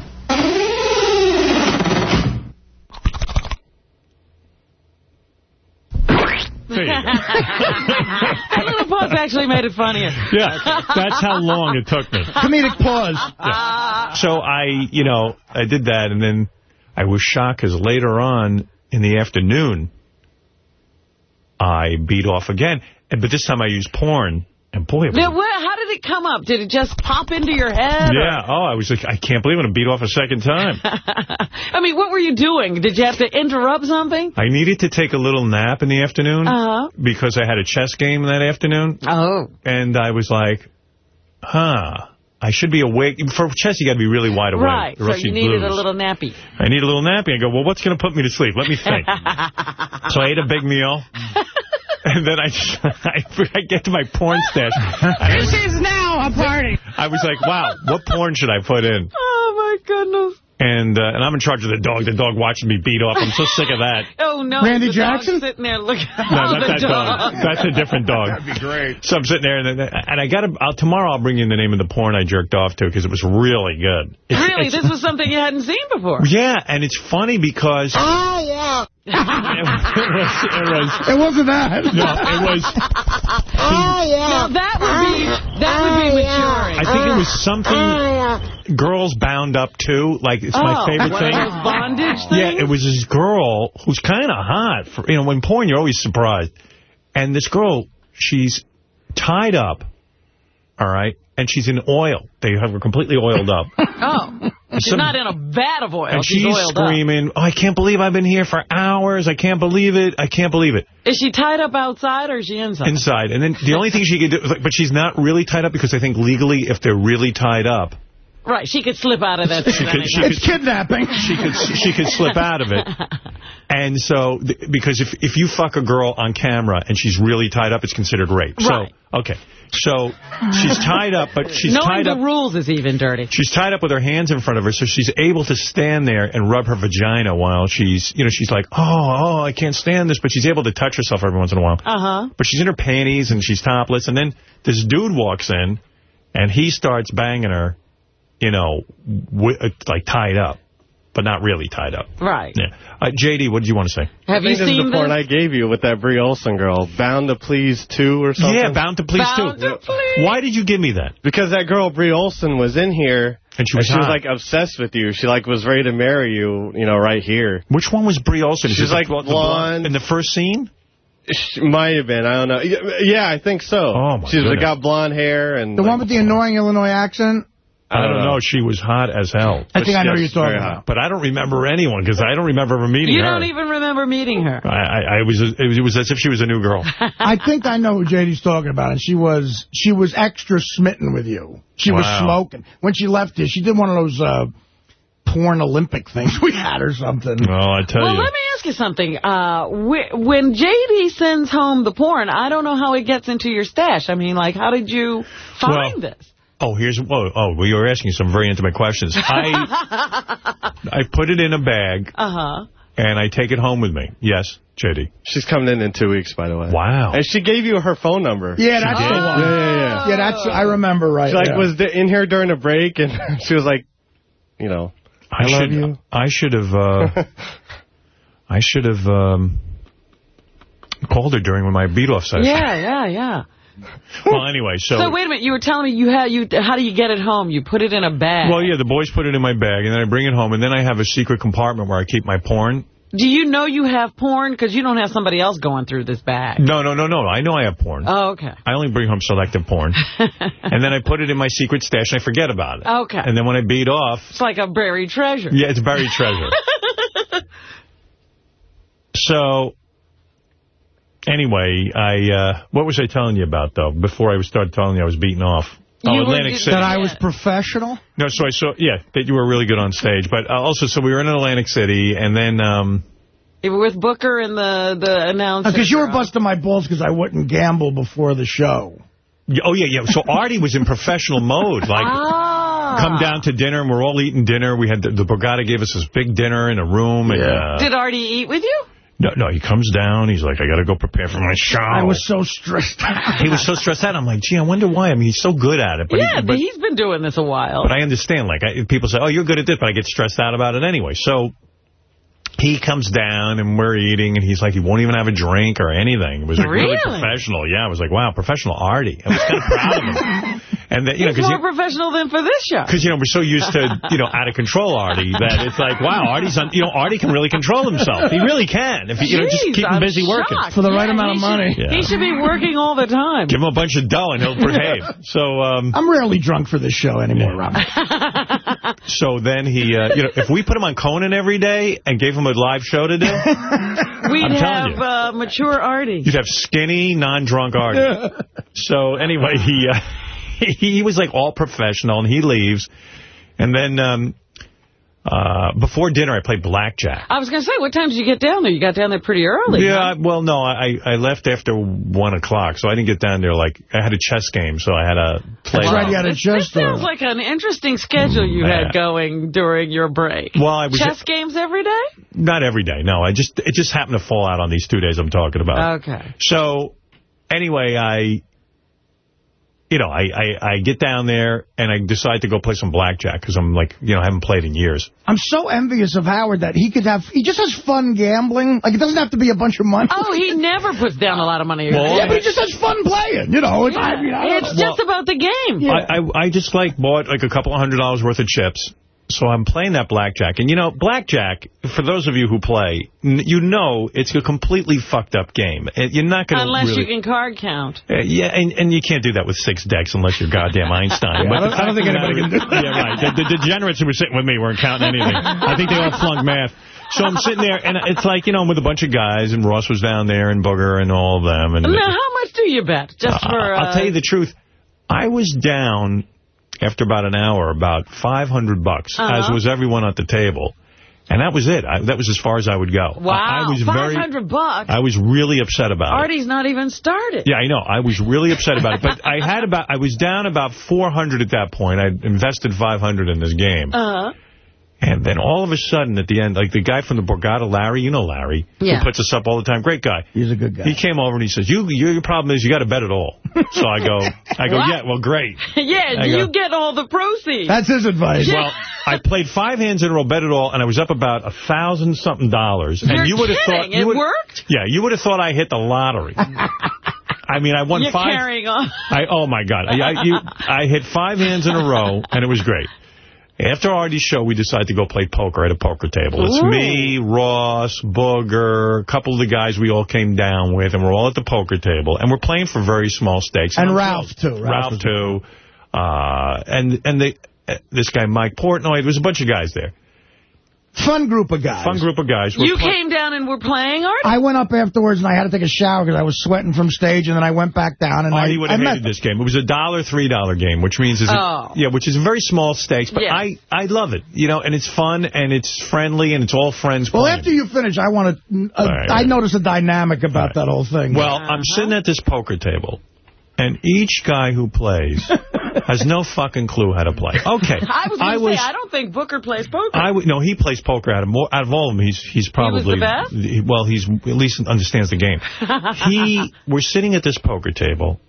There you go. that little pause actually made it funnier. Yeah, that's how long it took me. Comedic pause. So I, you know, I did that, and then I was shocked because later on in the afternoon, I beat off again. But this time I used porn, and boy, it was Now, where, how did it come up? Did it just pop into your head? or- Yeah. Oh, I was like, I can't believe I'm going to beat off a second time. I mean, what were you doing? Did you have to interrupt something? I needed to take a little nap in the afternoon Uh-huh. because I had a chess game that afternoon. Oh. And I was like, huh, I should be awake. For chess, you got to be really wide awake. Right, so you needed lose. a little nappy. I need a little nappy. I go, well, what's going to put me to sleep? Let me think. so I ate a big meal. And then I, I, I get to my porn stash. this was, is now a party. I was like, wow, what porn should I put in? Oh, my goodness. And uh, and I'm in charge of the dog. The dog watching me beat off. I'm so sick of that. Oh, no. Randy the Jackson? dog's sitting there looking No, oh, not the that dog. That's a different dog. That'd be great. So I'm sitting there, and, and I got to, I'll, tomorrow I'll bring you the name of the porn I jerked off to, because it was really good. It's- Really? it's- This was something you hadn't seen before? Yeah, and it's funny because... Oh, yeah. It, was, it was... It wasn't that. No, it was... Oh Now, that would be, oh, that would be maturing. I think it was oh, something girls bound up to. Like, it's my Oh, favorite one of thing. those bondage Yeah, it was this girl who's kind of hot. For, you know, when porn, you're always surprised. And this girl, she's tied up, all right, and she's in oil. They have her completely oiled up. Oh. She's Some- not in a vat of oil. and she's, she's oiled up. screaming, oh, I can't believe I've been here for hours. I can't believe it. I can't believe it. Is she tied up outside or is she inside? Inside. And then the only thing she could do, but she's not really tied up because I think legally, if they're really tied up, Right, she could slip out of that. She could- she It's kidnapping. she could she could slip out of it. And so, because if if you fuck a girl on camera and she's really tied up, it's considered rape. Right. So, okay. So, she's tied up, but she's Knowing tied the rules is even dirty. She's tied up with her hands in front of her, so she's able to stand there and rub her vagina while she's, you know, she's like, oh, oh, I can't stand this, but she's able to touch herself every once in a while. Uh-huh. But she's in her panties and she's topless, and then this dude walks in, and he starts banging her, you know, wi- uh, like tied up, but not really tied up. Right. Yeah. Uh, J.D., what did you want to say? Have I you think this is seen the porn this? I gave you with that Bree Olson girl, Bound to Please 2 or something? Yeah, Bound to Please Bound too. to Please. Why did you give me that? Because that girl, Bree Olson, was in here, And she was she was like obsessed with you. She like was ready to marry you, you know, right here. Which one was Bree Olson? Is She's it the like bl- the blonde. in the first scene? She might have been. I don't know. Yeah, yeah, I think so. Oh, my She's goodness. got blonde hair and The like, one with the annoying Illinois accent? I don't know. She was hot as hell. I think I know who you're talking about. But I don't remember anyone because I don't remember ever meeting You her. You don't even remember meeting her. I, I, I was, it was it was as if she was a new girl. I think I know who JD's talking about, and she was she was extra smitten with you. She was smoking. When she left here, she did one of those uh, porn Olympic things we had or something. Oh, I tell Well, you. let me ask you something. Uh, when J.D. sends home the porn, I don't know how it gets into your stash. I mean, like, how did you find Well, this? Oh, here's whoa, oh, well, you were asking some very intimate questions. I I put it in a bag Uh-huh. and I take it home with me. Yes, JD. She's coming in in two weeks, by the way. Wow. And she gave you her phone number. Yeah, that's the one. Yeah, yeah, yeah. Yeah, that's I remember right. She like yeah. was the, in here during a break, and she was like, you know, I, I love should you. I should have uh, I should have um, called her during my beat off session. Yeah, yeah, yeah. Well, anyway, so, So, wait a minute. You were telling me you had you. How do you get it home? You put it in a bag. well, yeah, the boys put it in my bag and then I bring it home and then I have a secret compartment where I keep my porn. Do you know you have porn? Because you don't have somebody else going through this bag. No, no, no, no. I know I have porn. Oh, okay. I only bring home selective porn. and then I put it in my secret stash and I forget about it. Okay. And then when I beat off, It's like a buried treasure. yeah, it's buried treasure. so, anyway, I uh, what was I telling you about, though, before I started telling you I was beaten off? Oh, You Atlantic City. that I was professional. No, so I saw, yeah, that you were really good on stage. But uh, also, so we were in Atlantic City, and then, um, You were with Booker and the the announcer. Because you were busting my balls because I wouldn't gamble before the show. oh, yeah, yeah. So Artie was in professional mode. Like, Ah. come down to dinner, and we're all eating dinner. We had, the, the Borgata gave us this big dinner in a room. And, Yeah. uh, Did Artie eat with you? No, no, he comes down. He's like, I got to go prepare for my show. I was so stressed out. he was so stressed out. I'm like, gee, I wonder why. I mean, he's so good at it. But yeah, he, but, he's been doing this a while. but I understand. Like, I, people say, oh, you're good at this, but I get stressed out about it anyway. So he comes down, and we're eating, and he's like, he won't even have a drink or anything. It was like really, Really? professional. Yeah, I was like, wow, professional Artie. I was kind of proud of him. And that, you know, He's because more professional than for this show. because, you know, we're so used to, you know, out of control Artie that it's like, wow, Artie's on, you know, Artie can really control himself. He really can. If you, you know, just keep him I'm busy working. For the right amount he of money. should- Yeah. He should be working all the time. Give him a bunch of dough and he'll behave. So, um, I'm rarely drunk for this show anymore, Rob. so then he, uh, you know, if we put him on Conan every day and gave him a live show to do, We'd have uh, mature Artie. you'd have skinny, non-drunk Artie. So anyway, he, uh, he was like all professional and he leaves. And then, um, uh, before dinner, I played blackjack. I was going to say, what time did you get down there? You got down there pretty early. Yeah, huh? I- well, no, I I left after 1 o'clock, so I didn't get down there. Like, I had a chess game, so I had to play. That's right, you had a chess this sounds like an interesting schedule you Yeah. had going during your break. Well, I was Chess games every day? not every day. No, I just it just happened to fall out on these two days I'm talking about. Okay. So, anyway, I you know, I, I, I get down there and I decide to go play some blackjack because I'm like, you know, I haven't played in years. I'm so envious of Howard that he could have, he just has fun gambling. Like, it doesn't have to be a bunch of money. Oh, he never puts down a lot of money. Well, yeah, but he just has fun playing, you know. It's, I mean, I It's know. just about the game. I, I, I just like bought like a couple of hundred dollars worth of chips. So I'm playing that blackjack. And, you know, blackjack, for those of you who play, n you know it's a completely fucked up game. Uh, You're not going to Unless really... you can card count. Uh, yeah, and, and you can't do that with six decks unless you're goddamn Einstein. Yeah, But I don't- I don't think anybody can do is- Yeah, right. The, the degenerates who were sitting with me weren't counting anything. I think they all flunked math. So I'm sitting there, and it's like, you know, I'm with a bunch of guys, and Ross was down there, and Booger, and all of them. And Now, how much do you bet? Just for... Uh, I'll tell you the truth. I was down after about an hour, about 500 bucks, Uh-huh. as was everyone at the table. And that was it. I, that was as far as I would go. Wow, I, I was very, 500 bucks. I was really upset about it. Artie's not even started. Yeah, I know. I was really upset about it. But I had about, I was down about 400 at that point. I invested 500 in this game. Uh-huh. And then all of a sudden, at the end, like the guy from the Borgata, Larry, you know Larry, Yeah. who puts us up all the time, great guy. He's a good guy. He came over and he says, "You, your problem is you got to bet it all." So I go, I go, What? yeah, well, great. yeah, I you get all the proceeds. That's his advice. Well, I played five hands in a row, bet it all, and I was up about a thousand something dollars. And You're you would have thought kidding. you It worked? Yeah, you would have thought I hit the lottery. I mean, I won You're five. carrying on. I oh my god, I, I, you, I hit five hands in a row, and it was great. After Artie's show, we decided to go play poker at a poker table. It's Ooh. me, Ross, Booger, a couple of the guys we all came down with, and we're all at the poker table, and we're playing for very small stakes. And I'm Ralph, too. Ralph, Ralph too. Uh, and and they, uh, this guy, Mike Portnoy, there was a bunch of guys there. Fun group of guys. Fun group of guys. We're You came down and were playing, Artie? I went up afterwards and I had to take a shower because I was sweating from stage, and then I went back down and Artie I, would I have hated this game. It was a dollar, three dollar game, which means is a- Oh. yeah, which is a very small stakes. But Yes. I I love it, you know, and it's fun and it's friendly and it's all friends. Well, playing. after you finish, I want to. Uh, All right, all I right. noticed a dynamic about that whole thing. Well, I'm sitting at this poker table, and each guy who plays has no fucking clue how to play. Okay, I was going to was, say, I don't think Booker plays poker. I would, no, he plays poker out of more out of all of them. He's he's probably the best? he- well, he's at least understands the game. he we're sitting at this poker table,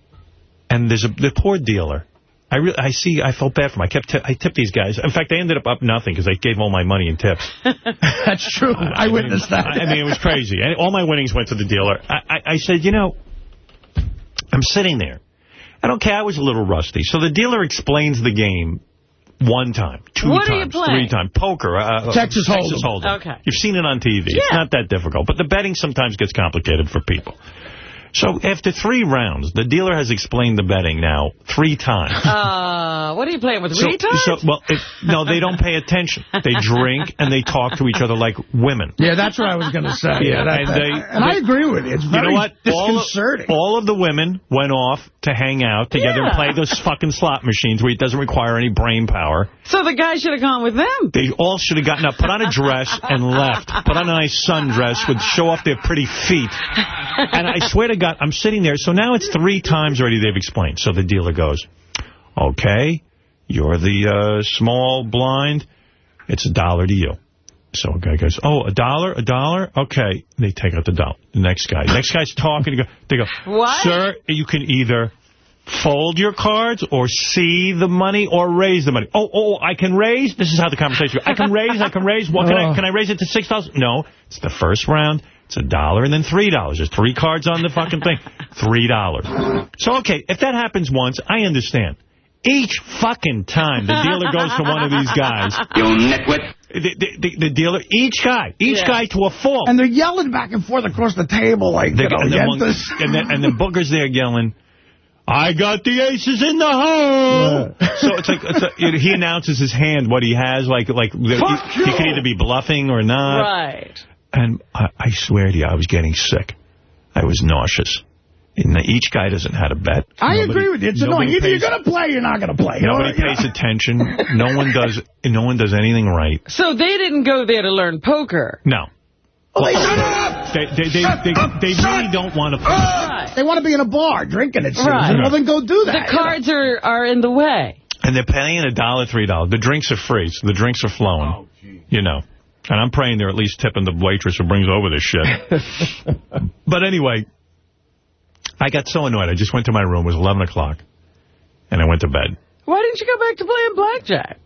and there's a the poor dealer. I really, I see. I felt bad for him. I kept. I tipped these guys. In fact, they ended up up nothing because I gave all my money in tips. That's true. I, witnessed mean, that. I mean, it was crazy. And all my winnings went to the dealer. I, I, I said, you know, I'm sitting there. I don't care. I was a little rusty. So the dealer explains the game one time, two What times, three times. Poker. Uh, Texas Hold'em. Texas Hold'em. Okay. You've seen it on TV. Yeah. It's not that difficult. But the betting sometimes gets complicated for people. So after three rounds, the dealer has explained the betting now three times. Uh, what are you playing with, So, retards? so, well, it, no, they don't pay attention. They drink and they talk to each other like women. Yeah, that's what I was going to say. Yeah, that- and that- they- and I agree with you. It's You know what? All of, disconcerting. all of the women went off to hang out together and play those fucking slot machines where it doesn't require any brain power. so the guy should have gone with them. They all should have gotten up, put on a dress, and left. Put on a nice sundress, would show off their pretty feet. And I swear to God, I'm sitting there. So now it's three times already they've explained. So the dealer goes, okay, you're the uh, small blind. It's a dollar to you. So a guy goes, oh, a dollar, a dollar? Okay. They take out the dollar. The next guy. The next guy's talking. They go, they go What? sir, you can either fold your cards or see the money or raise the money. Oh, oh, I can raise? This is how the conversation goes. I can raise, I can raise. What can I, Oh. can I raise it to 6000 No, it's the first round. It's a dollar and then $3. There's three cards on the fucking thing. $3. So, okay, if that happens once, I understand. Each fucking time the dealer goes to one of these guys, You nitwit. the, the, the, the dealer, each guy, each Yeah. guy to a fault. and they're yelling back and forth across the table like, They you got- know, and, then one, yentas. and, then, and then Booger's there yelling, I got the aces in the hole. So it's like, it's like you know, he announces his hand, what he has, like like he, he could either be bluffing or not. Right. And I, I swear to you, I was getting sick. I was nauseous. And each guy doesn't have a bet. I Nobody- agree with you. It's annoying. Either pays- you're going to play or you're not going to play. You Nobody you know? pays attention. No one does. No one does anything right. So they didn't go there to learn poker. No. Oh, they, shut up! They they they they, they really don't want to. play. Right. They want to be in a bar drinking it. Right. Well, then go do The that. you know. cards are, are in the way. And they're paying a dollar, three dollars. The drinks are free, so the drinks are flowing. Oh, you know. And I'm praying they're at least tipping the waitress who brings over this shit. but anyway, I got so annoyed. I just went to my room. It was 11 o'clock. and I went to bed. Why didn't you go back to playing blackjack?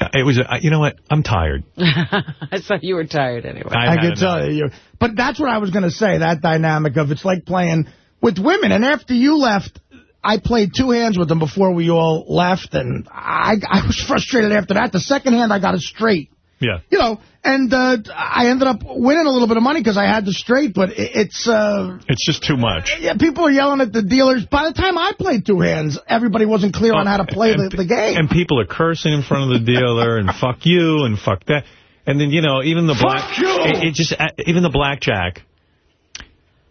Uh, It was, uh, you know what? I'm tired. I thought you were tired anyway. I can tell you. But that's what I was going to say, that dynamic of it's like playing with women. And after you left, I played two hands with them before we all left, and I, I was frustrated after that. The second hand, I got it straight. Yeah. You know, and uh, I ended up winning a little bit of money because I had the straight, but it's... Uh, It's just too much. yeah, people are yelling at the dealers. By the time I played two hands, everybody wasn't clear on how to play the, the game. And people are cursing in front of the dealer and fuck you and fuck that. And then, you know, even the black... Fuck you! It, it just, uh, even the blackjack.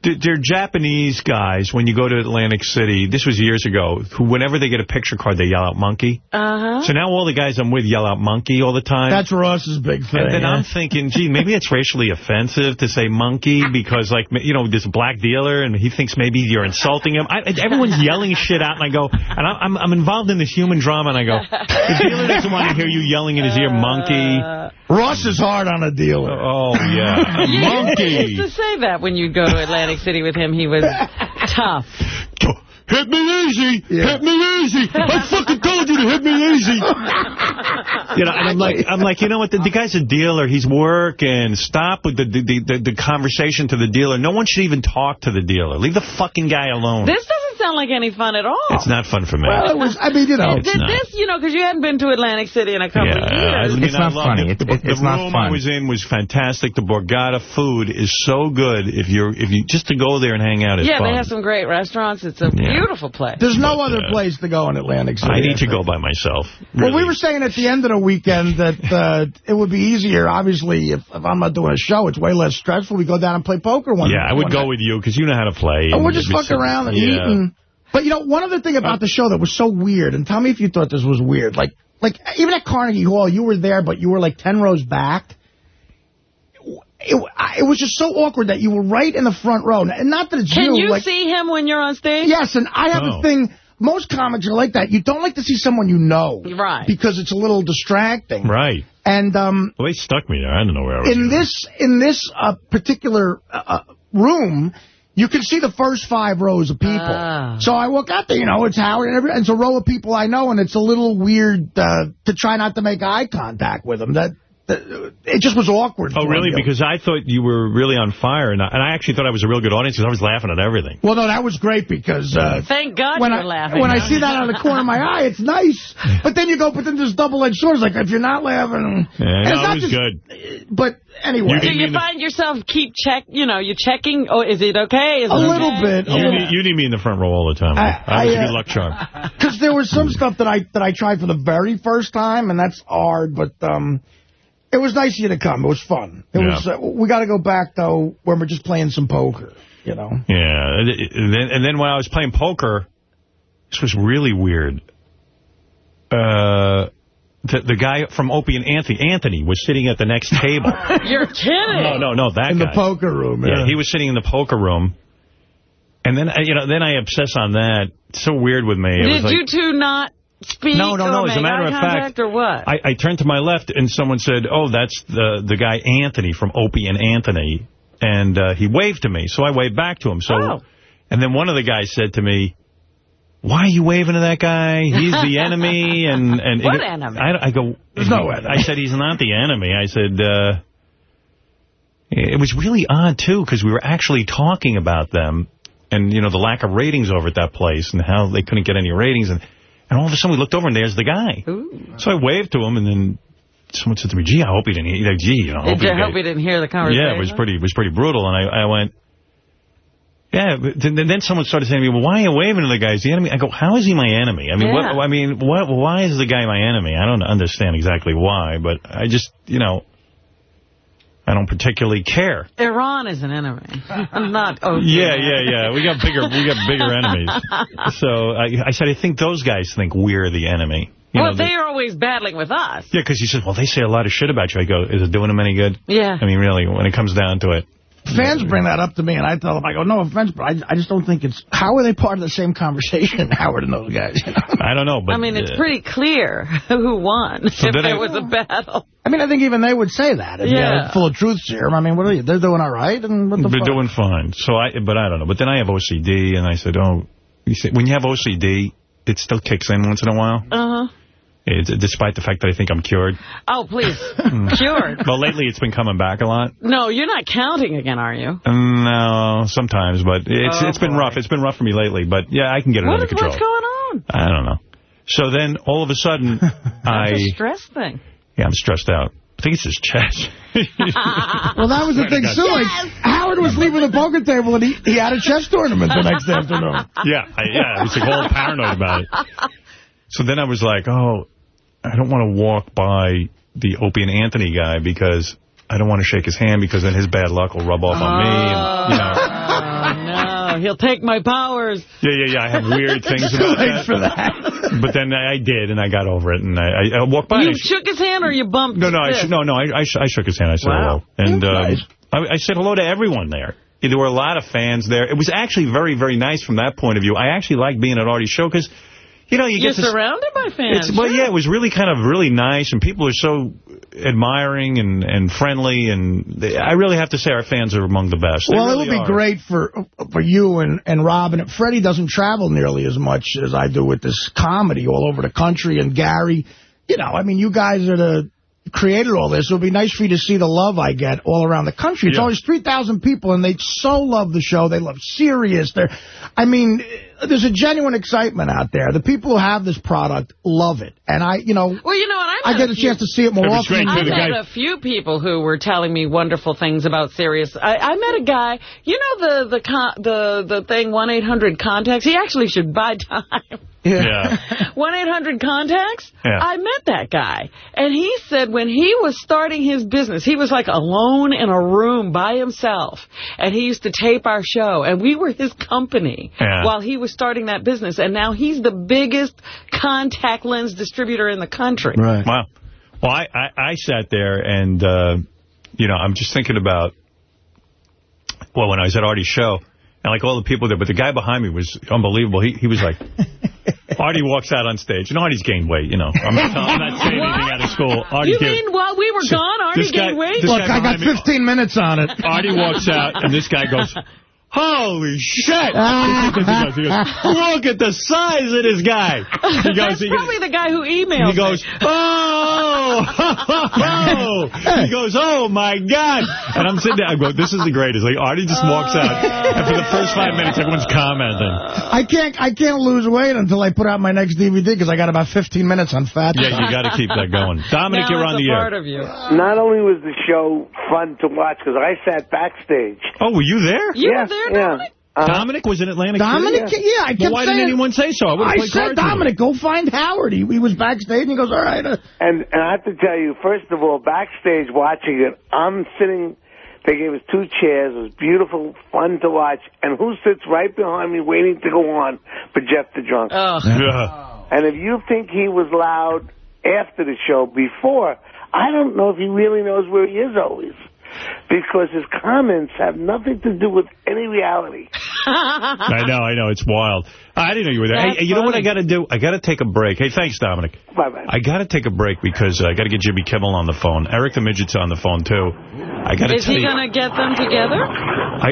They're they're Japanese guys, when you go to Atlantic City, this was years ago, who whenever they get a picture card, they yell out monkey. Uh-huh. So now all the guys I'm with yell out monkey all the time. That's Ross's big thing. And then yeah. I'm thinking, gee, maybe it's racially offensive to say monkey because, like, you know, this black dealer, and he thinks maybe you're insulting him. I, everyone's yelling shit out, and I go, and I'm, I'm involved in this human drama, and I go, the dealer doesn't want to hear you yelling in his ear, monkey. Ross is hard on a dealer. Oh, yeah. You monkey. used to say that when you'd go to Atlantic City with him. He was tough. Hit me easy. Hit me easy. I fucking told you to hit me easy. You know, and I'm like, I'm like, you know what? The, the guy's a dealer. He's working. Stop with the the, the the conversation to the dealer. No one should even talk to the dealer. Leave the fucking guy alone. This doesn't sound like any fun at all. It's not fun for me. Well, it was, I mean, you know. It's Did this, you know, because you hadn't been to Atlantic City in a couple Yeah, of I years. mean, It's I not funny. it. It's- the, it's the not room fun. I was in was fantastic. The Borgata food is so good. If you're, if you just to go there and hang out is Yeah, fun. they have some great restaurants. It's a Yeah. beautiful place. There's no But, other uh, place to go in Atlantic City. I need to go by myself. Well, we were saying at the end of the weekend that uh, it would be easier, obviously, if, if I'm not doing a show, it's way less stressful. We go down and play poker one Yeah, I would one go night. with you because you know how to play. And we're just it'd fucking around and yeah. eating. But, you know, one other thing about the show that was so weird, and tell me if you thought this was weird, like, like even at Carnegie Hall, you were there, but you were like 10 rows back. It, it was just so awkward that you were right in the front row. And not that it's Can you. you like, see him when you're on stage? Yes, and I have Oh. a thing. Most comics are like that. You don't like to see someone you know. Right. Because it's a little distracting. Right. And um, Well, they stuck me there. I don't know where I was. in this in this uh, particular uh, uh, room, you can see the first five rows of people. Ah. So I walk out there, you know, it's Howard and every, and it's a row of people I know, and it's a little weird uh, to try not to make eye contact with them. That, that it just was awkward. Oh, really? me. Because I thought you were really on fire, and I, and I actually thought I was a real good audience because I was laughing at everything. Well, no, that was great because uh, Thank God when you I were laughing. when I see that out of the corner of my eye, it's nice. But then you go, but then there's double-edged swords. Like if you're not laughing, Yeah, and it's no, not it was just- good. But anyway, You Do you mean to- find yourself keep check, you know, you're checking, oh, is it okay? Is a it little okay? bit. You, little- need, you need me in the front row all the time. I- I, was I, a good uh, luck charm. Because there was some stuff that I that I tried for the very first time, and that's hard. But um, it was nice of you to come. It was fun. It Yeah. was. Uh, we got to go back though when we're just playing some poker. You know. Yeah, and then, and then when I was playing poker, this was really weird. Uh, the, the guy from Opie and Anthony, Anthony, was sitting at the next table. You're kidding. no, no, no, that In guy. the poker room. Yeah, he was sitting in the poker room. And then, uh, you know, then I obsess on that. It's so weird with me. It was Did like- you two not speak No, no, no. As a matter of fact, or what? I, I turned to my left, and someone said, oh, that's the the guy Anthony from Opie and Anthony. And uh, he waved to me, so I waved back to him. So, Oh. And then one of the guys said to me, why are you waving to that guy? He's the enemy. And, and What it- enemy? I, I go, There's no enemy. I said, he's not the enemy. I said, uh, it was really odd, too, because we were actually talking about them and, you know, the lack of ratings over at that place and how they couldn't get any ratings. And, and all of a sudden we looked over and there's the guy. So I waved to him and then someone said to me, gee, I hope he didn't hear, like, gee, you know, I hope Did he you hope did." we didn't hear the conversation? Yeah, it was pretty, it was pretty brutal. And I, I went, yeah, then, then someone started saying to me, well, why are you waving to the guy? Is the enemy? I go, how is he my enemy? I mean, Yeah. what, I mean, what, why is the guy my enemy? I don't understand exactly why, but I just, you know, I don't particularly care. Iran is an enemy. I'm not. Oh, Yeah, yeah, yeah. We got bigger, we got bigger enemies. So I, I said, I think those guys think we're the enemy. You well, know, the- they are always battling with us. yeah, because he says, well, they say a lot of shit about you. I go, is it doing them any good? Yeah. I mean, really, when it comes down to it. Fans bring that up to me, and I tell them, I go, no offense, but I, I just don't think it's... How are they part of the same conversation, Howard and those guys? You know? I don't know, but... I mean, it's uh, pretty clear who won So if then there I- was a battle. I mean, I think even they would say that. If you Yeah. full of truth serum. I mean, what are you? They're doing all right, and what the They're fuck? doing fine. So I, but I don't know. But then I have OCD, and I said, oh, you say, when you have OCD, it, it still kicks in once in a while. Uh-huh. It's, despite the fact that I think I'm cured. Oh, please. Cured. Well, lately it's been coming back a lot. No, you're not counting again, are you? No, sometimes, but it's Oh, it's been boy. rough. It's been rough for me lately, but yeah, I can get it What under is, control. what's going on? I don't know. So then, all of a sudden, I It's a stress thing. yeah, I'm stressed out. I think it's his chest. Well, that was the thing, Yes. too. Like, Howard was leaving the poker table, and he, he had a chess tournament the next afternoon. yeah, I, yeah, I was like all paranoid about it. So then I was like, oh, I don't want to walk by the Opie and Anthony guy because I don't want to shake his hand because then his bad luck will rub off on me. And, you know, Oh, no. He'll take my powers. yeah, yeah, yeah. I have weird things about that. for that. But then I did, and I got over it, and I, I, I walked by. You shook his hand or you bumped No, no, I, sh- no, no. I, I, sh- I shook his hand. I said Wow. hello, and um. I, I said hello to everyone there. There were a lot of fans there. It was actually very, very nice from that point of view. I actually liked being at Artie's show because, you know, you You're get to. surrounded by fans. It's, well, sure. yeah, it was really kind of really nice, and people are so admiring and, and friendly, and they, I really have to say our fans are among the best. They Well, really it would be are. great for for you and, and Rob. And Freddie doesn't travel nearly as much as I do with this comedy all over the country. And Gary, you know, I mean, you guys are the created all this. It would be nice for you to see the love I get all around the country. It's Yeah. always 3,000 people, and they so love the show. They love Sirius. They're, I mean, there's a genuine excitement out there. The people who have this product love it. And I, you know, Well, you know what? I get a chance to see it more often. I've met a few people who were telling me wonderful things about Sirius. I, I met a guy, you know the the con, the the thing one eight hundred contacts. He actually should buy time. Yeah. One eight hundred contacts. Yeah. I met that guy, and he said when he was starting his business, he was like alone in a room by himself, and he used to tape our show, and we were his company Yeah. while he was starting that business, and now he's the biggest contact lens distributor in the country. Right. Wow. Well, I, I, I sat there and, uh, you know, I'm just thinking about, well, when I was at Artie's show, and like all the people there, but the guy behind me was unbelievable. He he was like, Artie walks out on stage, and Artie's gained weight, you know. I'm not, I'm not saying anything out of school. Artie's You gained- mean while we were So, gone, Artie this guy- gained weight? Look, I got behind me- 15 minutes on it. Artie walks out, and this guy goes, Holy shit! he goes, he goes, Look at the size of this guy. He goes, That's he goes, probably the guy who emailed he goes, me. oh, oh, he goes, oh my God. And I'm sitting there, I go, this is the greatest. Like, Artie just walks out, uh. and for the first five minutes, everyone's commenting. I can't I can't lose weight until I put out my next DVD because I got about 15 minutes on fat. Yeah, you got to keep that going. Dominic, now you're on a the part air. of you. Not only was the show fun to watch because I sat backstage. Oh, were you there? You yeah, were there, yeah. Dominic? Dominic was in Atlantic Dominic, City? yeah, I kept Well, why saying, didn't anyone say so? I I said, cards with him. Dominic, go find Howard. He, he was backstage, and he goes, all right. Uh, And and I have to tell you, first of all, backstage watching it, I'm sitting. They gave us two chairs. It was beautiful, fun to watch. And who sits right behind me, waiting to go on? But Jeff the drunk. Ugh. Yeah. And if you think he was loud after the show, before, I don't know if he really knows where he is always. Because his comments have nothing to do with any reality. I know, I know. It's wild. I didn't know you were there. That's hey, you know what I got to do? I got to take a break. Hey, thanks, Dominic. Bye-bye. I got to take a break because uh, I got to get Jimmy Kimmel on the phone. Eric the Midget's on the phone, too. I got to Is tell he going to get them together? I,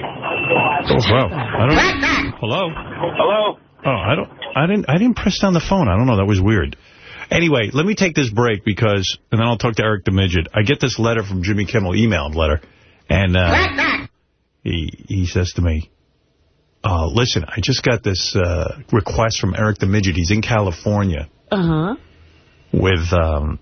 oh, wow. I don't Hello? Hello? Oh, I don't. I didn't. I didn't press down the phone. I don't know. That was weird. Anyway, let me take this break because, and then I'll talk to Eric the Midget. I get this letter from Jimmy Kimmel, emailed letter, and uh, he he says to me, uh, "Listen, I just got this uh, request from Eric the Midget. He's in California Uh-huh. with, um,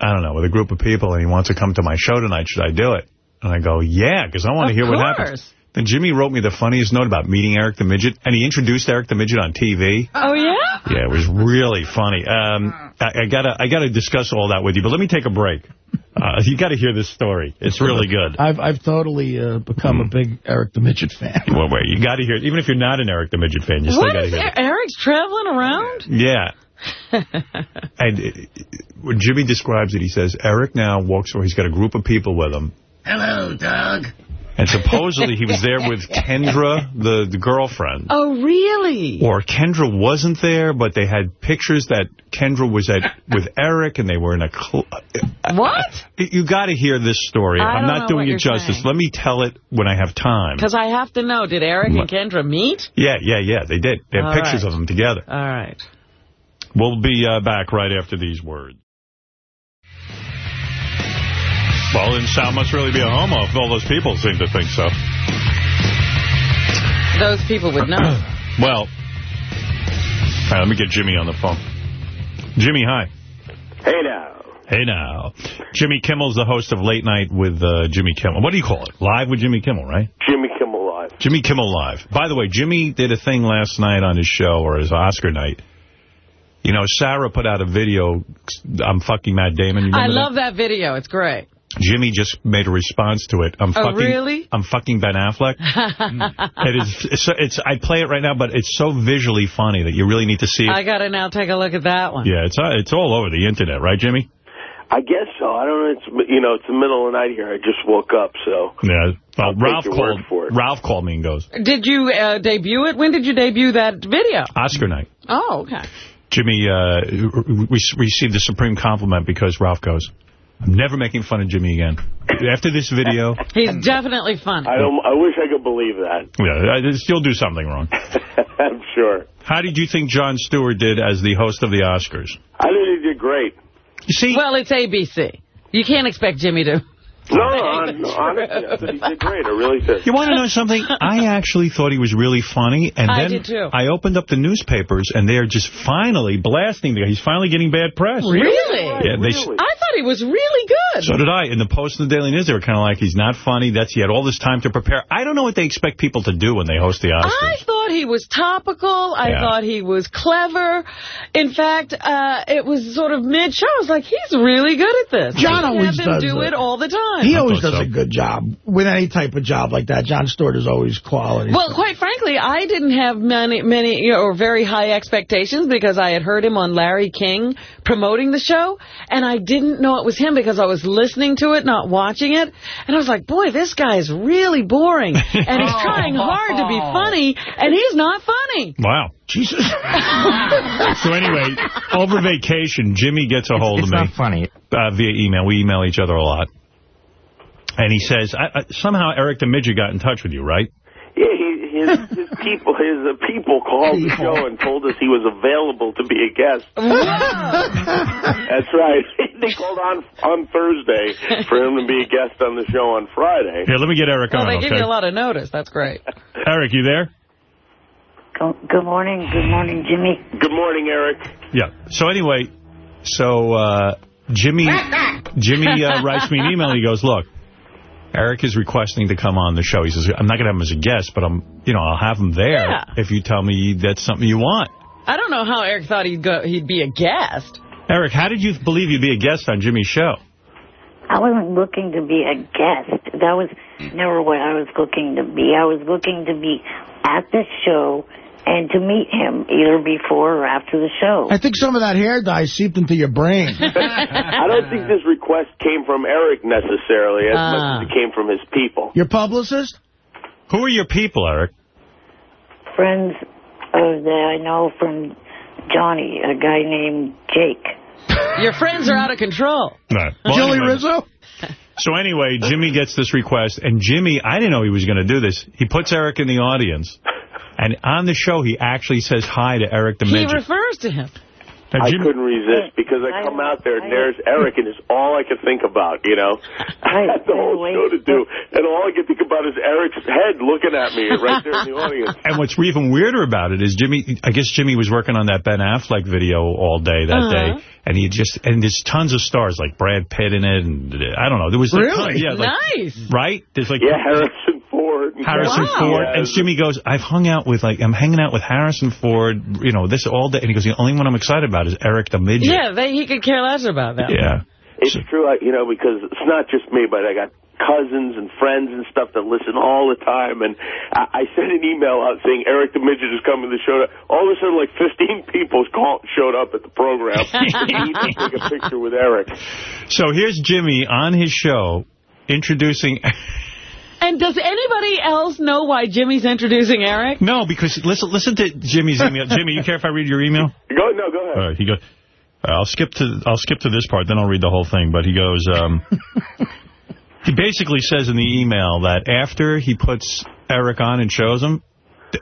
I don't know, with a group of people, and he wants to come to my show tonight. Should I do it?" And I go, "Yeah, because I want to hear what happens." Then Jimmy wrote me the funniest note about meeting Eric the Midget, and he introduced Eric the Midget on TV. Oh, yeah? Yeah, it was really funny. Um, I, I gotta, I gotta discuss all that with you, but let me take a break. Uh, you gotta hear this story. It's really good. I've I've totally uh, become a big Eric the Midget fan. Well, wait, you gotta hear it. Even if you're not an Eric the Midget fan, you still gotta hear Er- it. Eric's traveling around? Yeah. and uh, when Jimmy describes it, he says, Eric now walks over. He's got a group of people with him. Hello, Doug. And supposedly he was there with Kendra, the, the girlfriend. Oh, really? Or Kendra wasn't there, but they had pictures that Kendra was at with Eric, and they were in a... Cl What? You got to hear this story. I I'm don't doing it justice. saying. Let me tell it when I have time. Because I have to know, did Eric and Kendra meet? Yeah, yeah, yeah, they did. They have All pictures right. of them together. All right. We'll be uh, back right after these words. Well, then Sal must really be a homo if all those people seem to think so. Those people would know. Well, all right, let me get Jimmy on the phone. Jimmy, hi. Hey now. Hey now. Jimmy Kimmel's the host of Late Night with uh, Jimmy Kimmel. What do you call it? Live with Jimmy Kimmel, right? Jimmy Kimmel Live. Jimmy Kimmel Live. By the way, Jimmy did a thing last night on his show, or his Oscar night. You know, Sarah put out a video, I'm fucking Matt Damon. You I remember love that video. It's great. Jimmy just made a response to it. I'm Oh, fucking, really? I'm fucking Ben Affleck. it is. It's, it's. I play it right now, but it's so visually funny that you really need to see it. I got to now take a look at that one. yeah, it's uh, it's all over the internet, right, Jimmy? I guess so. I don't know. It's you know, it's the middle of the night here. I just woke up, so Yeah. Well, I'll take Ralph your called. word for it. Ralph called me and goes, Did you uh, debut it? When did you debut that video? Oscar night. Oh, okay. Jimmy uh, we received the supreme compliment because Ralph goes, I'm never making fun of Jimmy again. After this video, He's definitely funny. I don't. I wish I could believe that. yeah, I just- you'll do something wrong. I'm sure. How did you think Jon Stewart did as the host of the Oscars? I think he did great. You see? Well, it's ABC. You can't expect Jimmy to... No, hon- honestly, I thought he did great. I really did. You want to know something? I actually thought he was really funny, and I then did too. I opened up the newspapers, and they're just finally blasting the guy. He's finally getting bad press. Really? Yeah, they, I thought he was really good. So did I. In the Post and the Daily News, they were kind of like, he's not funny. That's He had all this time to prepare. I don't know what they expect people to do when they host the Oscars. I thought he was topical. I Yeah. thought he was clever. In fact, uh, it was sort of mid-show. I was like, he's really good at this. John always have him does do it. it all the time. He always does a good job with any type of job like that. Jon Stewart is always quality. Well, quite frankly, I didn't have many, many, you know, or very high expectations because I had heard him on Larry King promoting the show, and I didn't know it was him because I was listening to it, not watching it, and I was like, boy, this guy is really boring, and he's trying hard to be funny, and he's not funny. Wow. Jesus. so anyway, over vacation, Jimmy gets a hold it's of me. not funny. Uh, via email. We email each other a lot. And he says, I, I, somehow Eric the Midget got in touch with you, right? Yeah, he, his, his people, his uh, people called the show and told us he was available to be a guest. That's right. they called on on Thursday for him to be a guest on the show on Friday. Here, let me get Eric Well, on, they okay? give you a lot of notice. That's great. Eric, you there? Good morning. Good morning, Jimmy. Good morning, Eric. Yeah. So anyway, so uh, Jimmy Jimmy uh, writes me an email. He goes, look, Eric is requesting to come on the show. He says, I'm not going to have him as a guest, but I'm, you know, I'll have him there Yeah. if you tell me that's something you want. I don't know how Eric thought he'd go. He'd be a guest. Eric, how did you believe you'd be a guest on Jimmy's show? I wasn't looking to be a guest. That was never what I was looking to be. I was looking to be at the show and to meet him either before or after the show. I think some of that hair dye seeped into your brain. I don't think this request came from Eric necessarily as Ah. much as it came from his people. Your publicist? Who are your people, Eric? Friends of that I know from Johnny, a guy named Jake. Your friends are out of control. Right. Well, Joey anyway. Rizzo? So anyway, Jimmy gets this request, and Jimmy, I didn't know he was going to do this. He puts Eric in the audience, and on the show, he actually says hi to Eric the He Midget. refers to him. Now, I couldn't resist because I come out there and there's Eric and it's all I could think about, you know. I had the whole show to do and all I could think about is Eric's head looking at me right there in the audience. And what's even weirder about it is Jimmy, I guess Jimmy was working on that Ben Affleck video all day that Uh-huh. day. And he just, and there's tons of stars like Brad Pitt in it. And uh, I don't know. There was like, Really? yeah, like, nice. right? There's like, Yeah, Harrison Ford. Harrison Wow. Ford. Yeah, And Jimmy goes, I've hung out with, like, I'm hanging out with Harrison Ford, you know, this all day. And he goes, the only one I'm excited about is Eric the Midget. Yeah, they, he could care less about that. Yeah. It's true, you know, because it's not just me, but I got cousins and friends and stuff that listen all the time. And I, I sent an email out saying Eric the Midget is coming to the show. All of a sudden, like 15 people call, showed up at the program. They need to take a picture with Eric. So here's Jimmy on his show introducing... And does anybody else know why Jimmy's introducing Eric? No, because listen listen to Jimmy's email. Jimmy, you care if I read your email? Go, no, go ahead. All right, he goes. I'll skip to I'll skip to this part, then I'll read the whole thing. But he goes. Um, he basically says in the email that after he puts Eric on and shows him,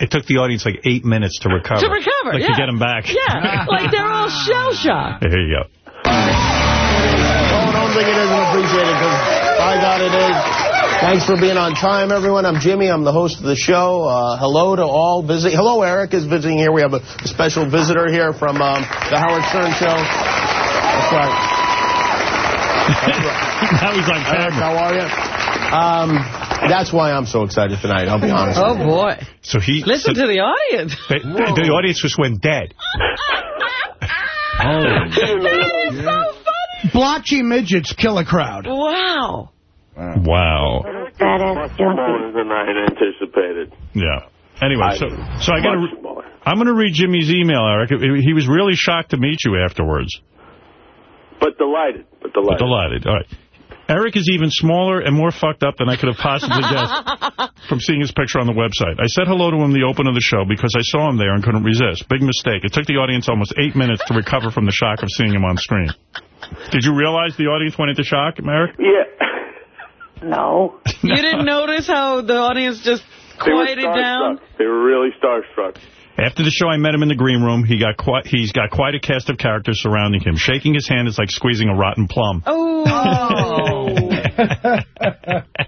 it took the audience like eight minutes to recover. To recover, Like yeah. to get them back. Yeah, like they're all shell-shocked. Here you go. Oh, don't think it isn't appreciated, because by God it is. Thanks for being on time, everyone. I'm Jimmy. I'm the host of the show. Uh, hello to all visit. Hello, Eric is visiting here. We have a special visitor here from um, the Howard Stern Show. That's right. now he's on Eric, how are you? Um, that's why I'm so excited tonight, I'll be honest. Oh, with you. boy. So he Listen to the audience. the, the audience just went dead. Oh. That is so funny. Blotchy midgets kill a crowd. Wow. Wow. Badass junkie. than I had anticipated. Yeah. Anyway, so so I got Much to. smaller. I'm going to read Jimmy's email, Eric. He was really shocked to meet you afterwards. But delighted. But delighted. Delighted. All right. Eric is even smaller and more fucked up than I could have possibly guessed from seeing his picture on the website. I said hello to him the open of the show because I saw him there and couldn't resist. Big mistake. It took the audience almost eight minutes to recover from the shock of seeing him on screen. Did you realize the audience went into shock, Eric? Yeah. No. You didn't notice how the audience just They quieted down? They were really starstruck. After the show, I met him in the green room. He got quite, he's got quite a cast of characters surrounding him. Shaking his hand is like squeezing a rotten plum. Oh.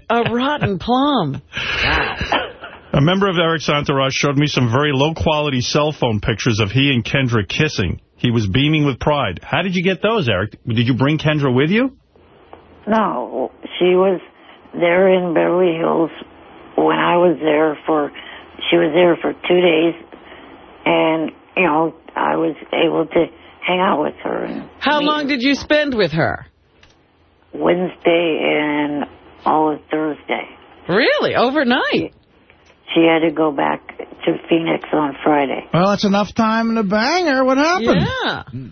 a rotten plum. A member of Eric's entourage showed me some very low-quality cell phone pictures of he and Kendra kissing. He was beaming with pride. How did you get those, Eric? Did you bring Kendra with you? No, she was there in Beverly Hills when I was there for, she was there for two days, and, you know, I was able to hang out with her. And How meet long did you spend with her? Wednesday and all of Thursday. Really? Overnight? She had to go back to Phoenix on Friday. Well, that's enough time in the banger. What happened? Yeah. Hmm.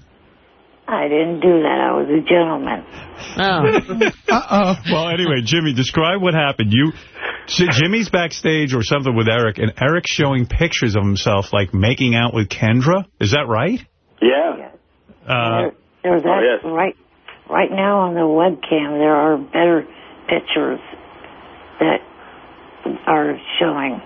I didn't do that. I was a gentleman. Oh. Uh-oh. Well, anyway, Jimmy, describe what happened. You, Jimmy's backstage or something with Eric, and Eric's showing pictures of himself, like, making out with Kendra. Is that right? Yeah. Uh, There's Oh, that yes. right right now on the webcam. There are better pictures that are showing.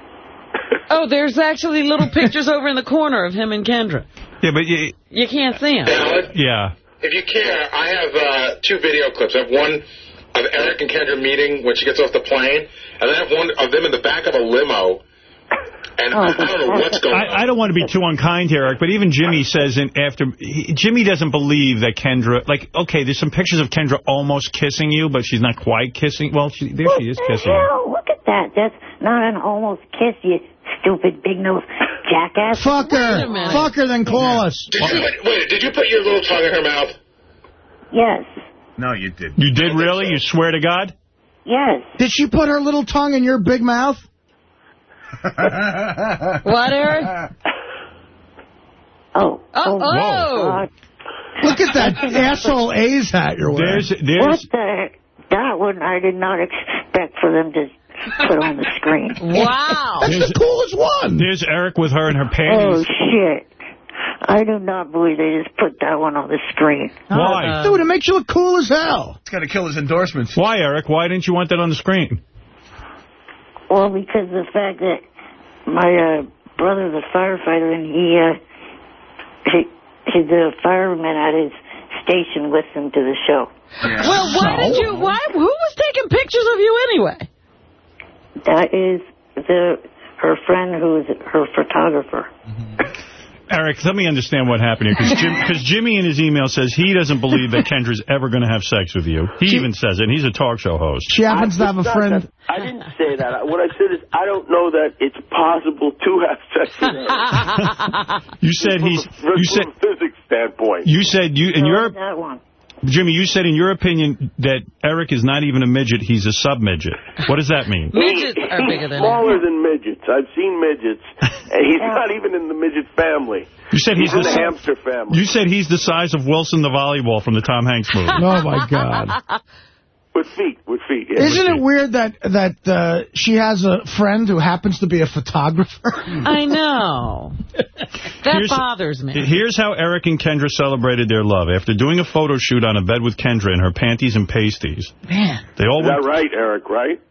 Oh, there's actually little pictures over in the corner of him and Kendra. yeah, but you, You can't see them. Ballard, yeah. if you care, I have uh, two video clips. I have one of Eric and Kendra meeting when she gets off the plane, and then I have one of them in the back of a limo. And I, I don't know what's going on. I, I don't want to be too unkind here, Eric, but even Jimmy says in after he, Jimmy doesn't believe that Kendra like okay, there's some pictures of Kendra almost kissing you, but she's not quite kissing. Well, she, there she is What the kissing. you. hell? Look at that. That's not an almost kiss, you stupid big nose jackass. Fuck Wait a her. Fuck her, then call us. Did you, wait, did you put your little tongue in her mouth? Yes. No, you didn't. You did really? You swear to God? Yes. Did she put her little tongue in your big mouth? What, Eric? Oh. Oh, oh. God. Look at that asshole A's hat you're wearing. There's What the heck? That one I did not expect for them to put on the screen. Wow. That's the coolest one. there's Eric with her in her panties. Oh, shit. I do not believe they just put that one on the screen. Why? Dude, it makes you look cool as hell. It's got to kill his endorsements. Why, Eric? Why didn't you want that on the screen? Well, because the fact that my uh, brother's a firefighter and he, uh, he, he, the fireman at his station listened to the show. Well, why did you, why, who was taking pictures of you anyway? That is the her friend who's her photographer. Mm-hmm. Eric, let me understand what happened here, because Jim, cause Jimmy in his email says he doesn't believe that Kendra's ever going to have sex with you. He even says it. He's a talk show host. She happens to have a friend. that- I didn't say that. What I said is I don't know that it's possible to have sex with her. You said he's. From, You said from a physics standpoint. you said you in your that one. Jimmy. You said in your opinion that Eric is not even a midget. He's a sub midget. What does that mean? Midgets are bigger than smaller than midgets. I've seen midgets. and he's not even in the midget family. You said he's, He's in the the hamster family. You said he's the size of Wilson the volleyball from the Tom Hanks movie. Oh, my God. With feet, with feet. yeah. Isn't it weird that that uh, she has a friend who happens to be a photographer? I know. That Here's- bothers me. Here's how Eric and Kendra celebrated their love. After doing a photo shoot on a bed with Kendra in her panties and pasties, Man. they all Is went that right, Eric, right?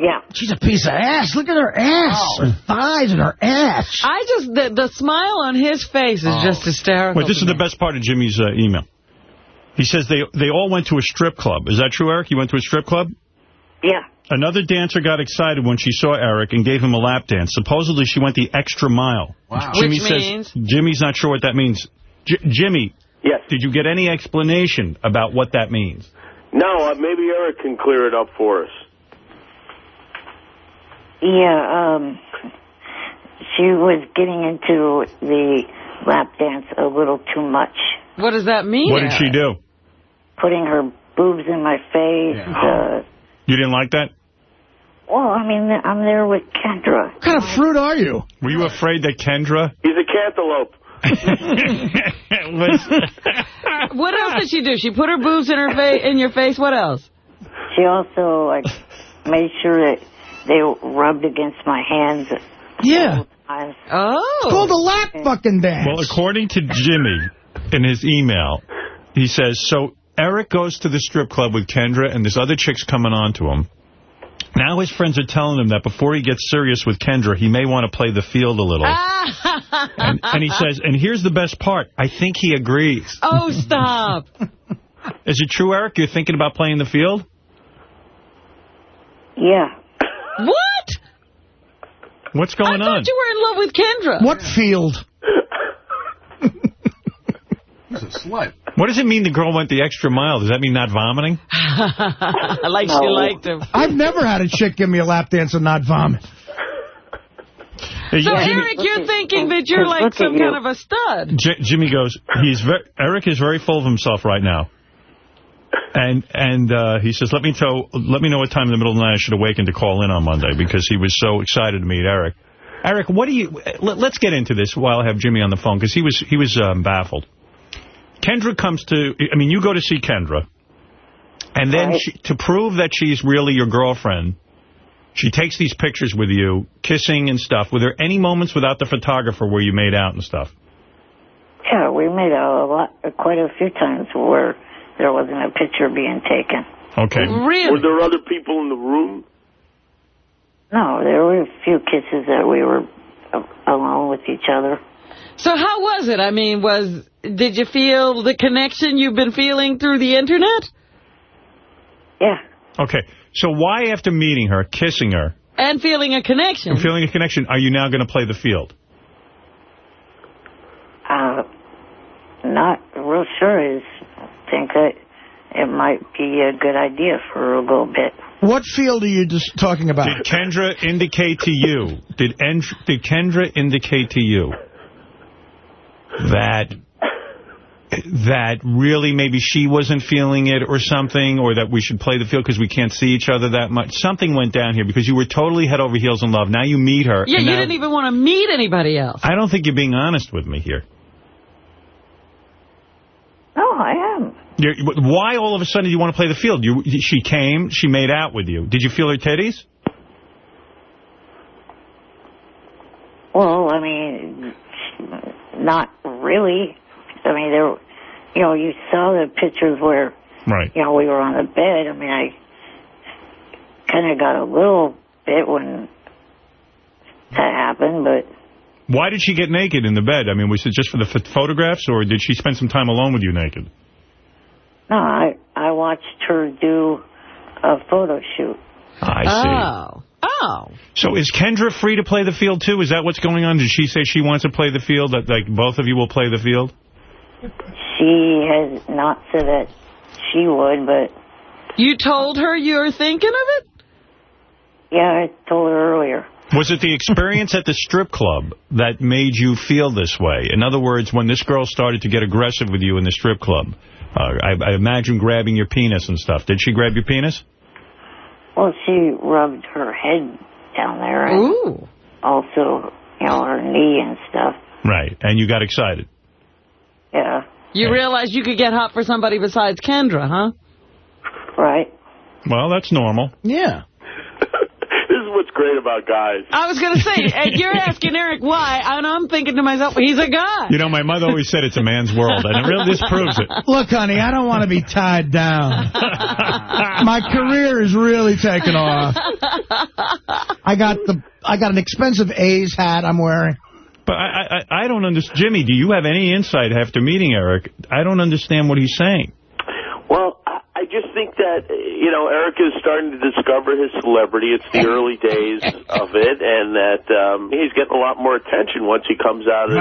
Yeah. She's a piece of ass. Look at her ass. Oh. Her thighs and her ass. I just, the, the smile on his face is just hysterical. Wait, this is the best part of Jimmy's uh, email. He says they they all went to a strip club. Is that true, Eric? You went to a strip club? Yeah. Another dancer got excited when she saw Eric and gave him a lap dance. Supposedly, she went the extra mile. Wow. Jimmy Which says means? Jimmy's not sure what that means. J Jimmy, yes. did you get any explanation about what that means? No, uh, maybe Eric can clear it up for us. Yeah, um, she was getting into the lap dance a little too much. What does that mean? What did she do? Putting her boobs in my face. Uh, You didn't like that? well, I mean, I'm there with Kendra. What kind of fruit are you? Were you afraid that Kendra... He's a cantaloupe. What else did she do? She put her boobs in her face in your face. What else? She also like made sure that they rubbed against my hands. Yeah. Oh. It's called a lap fucking dance. Well, according to Jimmy, in his email, he says, so Eric goes to the strip club with Kendra, and this other chick's coming on to him. Now his friends are telling him that before he gets serious with Kendra, he may want to play the field a little. Ah. and, and he says, and here's the best part, I think he agrees. Oh, stop. Is it true, Eric? You're thinking about playing the field? Yeah. What? What's going on? I on? thought you were in love with Kendra. What field? He's a slut. What does it mean the girl went the extra mile? Does that mean not vomiting? like she liked him. I've never had a chick give me a lap dance and not vomit. So, Jimmy- Eric, you're thinking that you're like some kind of a stud. J Jimmy goes, he's very, Eric is very full of himself right now. And and uh, he says, let me tell, let me know what time in the middle of the night I should awaken to call in on Monday because he was so excited to meet Eric. Eric, what do you? Let, us get into this while I have Jimmy on the phone because he was he was um, baffled. Kendra comes to, I mean, you go to see Kendra, and then she, to prove that she's really your girlfriend, she takes these pictures with you, kissing and stuff. Were there any moments without the photographer where you made out and stuff? Yeah, we made out a lot, quite a few times where there wasn't a picture being taken. Okay. Really? Were there other people in the room? No, there were a few kisses that we were alone with each other. So how was it? I mean, was did you feel the connection you've been feeling through the Internet? Yeah. Okay. So why, after meeting her, kissing her, And feeling a connection? and feeling a connection, are you now going to play the field? Uh, not real sure. Is think that it might be a good idea for a little bit. What field are you just talking about? Did Kendra indicate to you, did, did Kendra indicate to you that that really maybe she wasn't feeling it or something, or that we should play the field because we can't see each other that much? Something went down here because you were totally head over heels in love. Now you meet her. Yeah, you now- didn't even want to meet anybody else. I don't think you're being honest with me here. No, I am. You're, why all of a sudden do you want to play the field? You, she came, she made out with you. Did you feel her titties? Well, I mean, not really. I mean, there, you know, you saw the pictures where, Right. you know, we were on the bed. I mean, I kind of got a little bit when that happened, but Why did she get naked in the bed? I mean, was it just for the ph photographs, or did she spend some time alone with you naked? no, I I watched her do a photo shoot. I see. Oh. Oh. So is Kendra free to play the field, too? Is that what's going on? Did she say she wants to play the field, that like both of you will play the field? She has not said that she would, but You told her you were thinking of it? yeah, I told her earlier. Was it the experience at the strip club that made you feel this way? In other words, when this girl started to get aggressive with you in the strip club, uh, I, I imagine grabbing your penis and stuff. Did she grab your penis? Well, she rubbed her head down there and Ooh. also, you know, her knee and stuff. Right. And you got excited. Yeah, You realized you could get hot for somebody besides Kendra, huh? right. Well, that's normal. Yeah. This is what's great about guys. I was going to say, and you're asking Eric why, and I'm thinking to myself, he's a guy. You know, my mother always said it's a man's world, and it really this proves it. Look, honey, I don't want to be tied down. My career is really taking off. I got the I got an expensive A's hat I'm wearing. But I, I, I don't understand. Jimmy, do you have any insight after meeting Eric? I don't understand what he's saying. Well, I I just think that, you know, Eric is starting to discover his celebrity. It's the early days of it, and that um, he's getting a lot more attention once he comes out of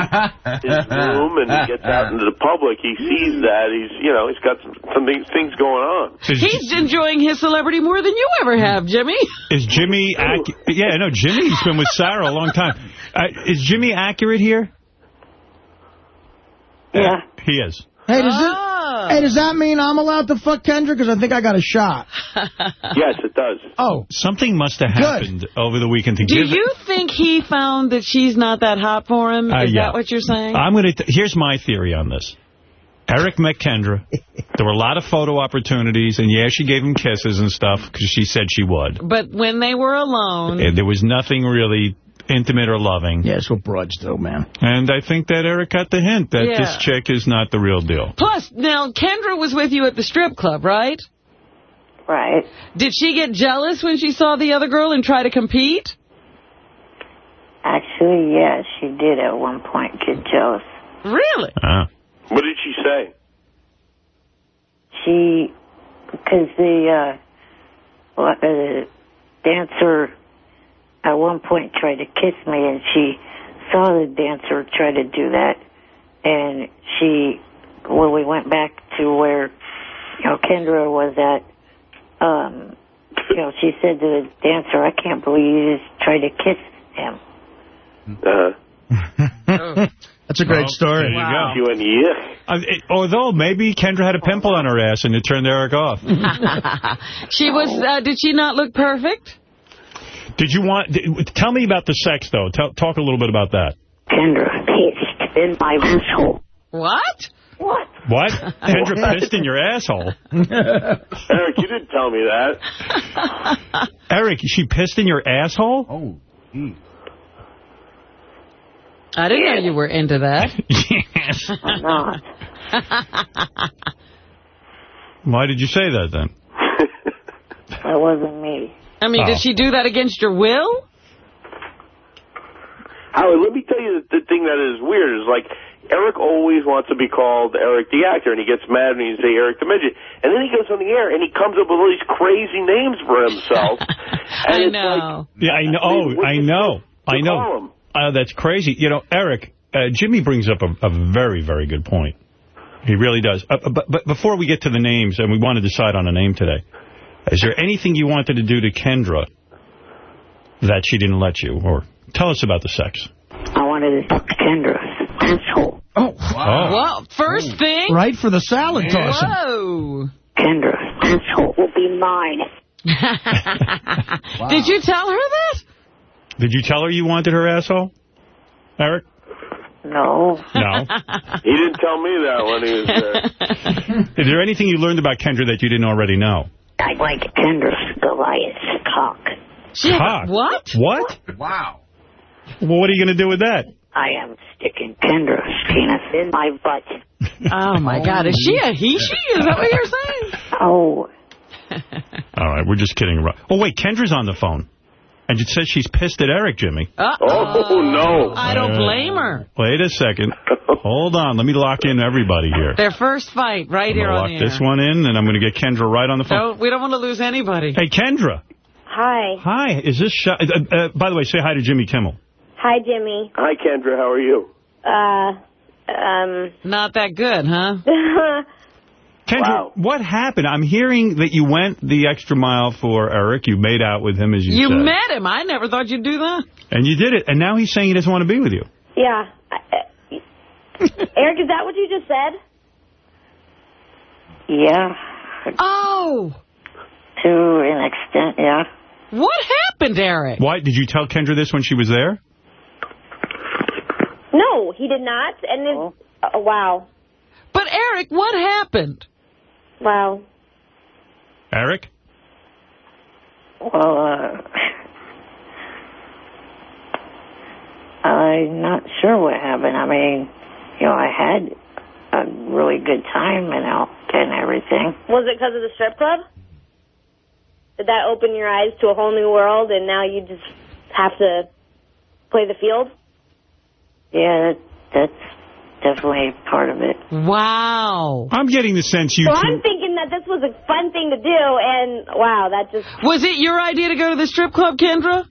his room and he gets out into the public. He sees that. He's, you know, he's got some, some things, things going on. He's enjoying his celebrity more than you ever have, Jimmy. Is Jimmy... Ac yeah, no, Jimmy's been with Sarah a long time. Uh, is Jimmy accurate here? Yeah. He is. Hey, does, Oh. it, hey, does that mean I'm allowed to fuck Kendra? Because I think I got a shot. yes, it does. Oh. Something must have happened over the weekend to Do give you think he found that she's not that hot for him? Uh, Is yeah. that what you're saying? I'm going to. Here's my theory on this. Eric met Kendra. There were a lot of photo opportunities, and yeah, she gave him kisses and stuff because she said she would. but when they were alone, And there was nothing really intimate or loving. Yeah, that's what broads do, man. And I think that Eric got the hint that Yeah. this chick is not the real deal. plus, now, Kendra was with you at the strip club, right? Right. Did she get jealous when she saw the other girl and try to compete? Actually, yeah, she did at one point get jealous. Really? Ah. What did she say? She, because the, uh, well, the dancer at one point tried to kiss me and she saw the dancer try to do that and she, when we went back to where, you know, Kendra was at, um, you know, she said to the dancer, I can't believe you just tried to kiss him. Uh, That's a great Well, story. There you go. she went, yeah. Uh, it- although maybe Kendra had a pimple on her ass and it turned Eric off. she was, uh, did she not look perfect? Did you want? Did, tell me about the sex, though. Tell, talk a little bit about that. Kendra pissed in my asshole. What? What? What? Kendra pissed in your asshole. Eric, you didn't tell me that. Eric, she pissed in your asshole? Oh. I didn't know you were into that. yes. I'm not. Why did you say that then? That wasn't me. I mean, Oh. did she do that against your will? Howard, let me tell you the, the thing that is weird is like Eric always wants to be called Eric the actor, and he gets mad when you say Eric the midget, and then he goes on the air and he comes up with all these crazy names for himself. and I it's know. Yeah, I know. Oh, I know. I know. Uh, that's crazy. You know, Eric, uh, Jimmy brings up a, a very, very good point. He really does. Uh, but, but before we get to the names, and we want to decide on a name today, is there anything you wanted to do to Kendra that she didn't let you? Or tell us about the sex. I wanted to fuck Kendra's asshole. Oh, wow. Oh. Well, first thing. Right for the salad tossing. Whoa. Kendra's asshole will be mine. Did you tell her that? Did you tell her you wanted her asshole, Eric? No. No. He didn't tell me that when he was there. Is there anything you learned about Kendra that you didn't already know? I like Kendra's Goliath's cock. Cock. What? What? Wow. Well, what are you going to do with that? I am sticking Kendra's penis in my butt. Oh, my God. Is she a he, she? Is that what you're saying? Oh, All right, we're just kidding around. Oh, wait, Kendra's on the phone. And it says she's pissed at Eric, Jimmy. Uh-oh. Oh, no. I don't blame her. Wait a second. Hold on. Let me lock in everybody here. Their first fight right I'm here going to on lock the air. this one in, and I'm going to get Kendra right on the phone. Don't, we don't want to lose anybody. Hey, Kendra. Hi. Hi. Is this... Uh, uh, by the way, say hi to Jimmy Kimmel. Hi, Jimmy. Hi, Kendra. How are you? Uh, um, Not that good, huh? Kendra, what happened? I'm hearing that you went the extra mile for Eric. You made out with him, as you, You said. You met him. I never thought you'd do that. And you did it. And now he's saying he doesn't want to be with you. yeah. Uh, Eric, is that what you just said? yeah. Oh. To an extent, yeah. What happened, Eric? Why? Did you tell Kendra this when she was there? No, he did not. And Oh. uh, wow. But, Eric, what happened? Wow. Eric? Well, uh, I'm not sure what happened. I mean, you know, I had a really good time and all and everything. Was it because of the strip club? Did that open your eyes to a whole new world, and now you just have to play the field? Yeah, that, that's definitely part of it. Wow. I'm getting the sense you so two... I'm thinking that this was a fun thing to do, and wow, that just... Was it your idea to go to the strip club, Kendra?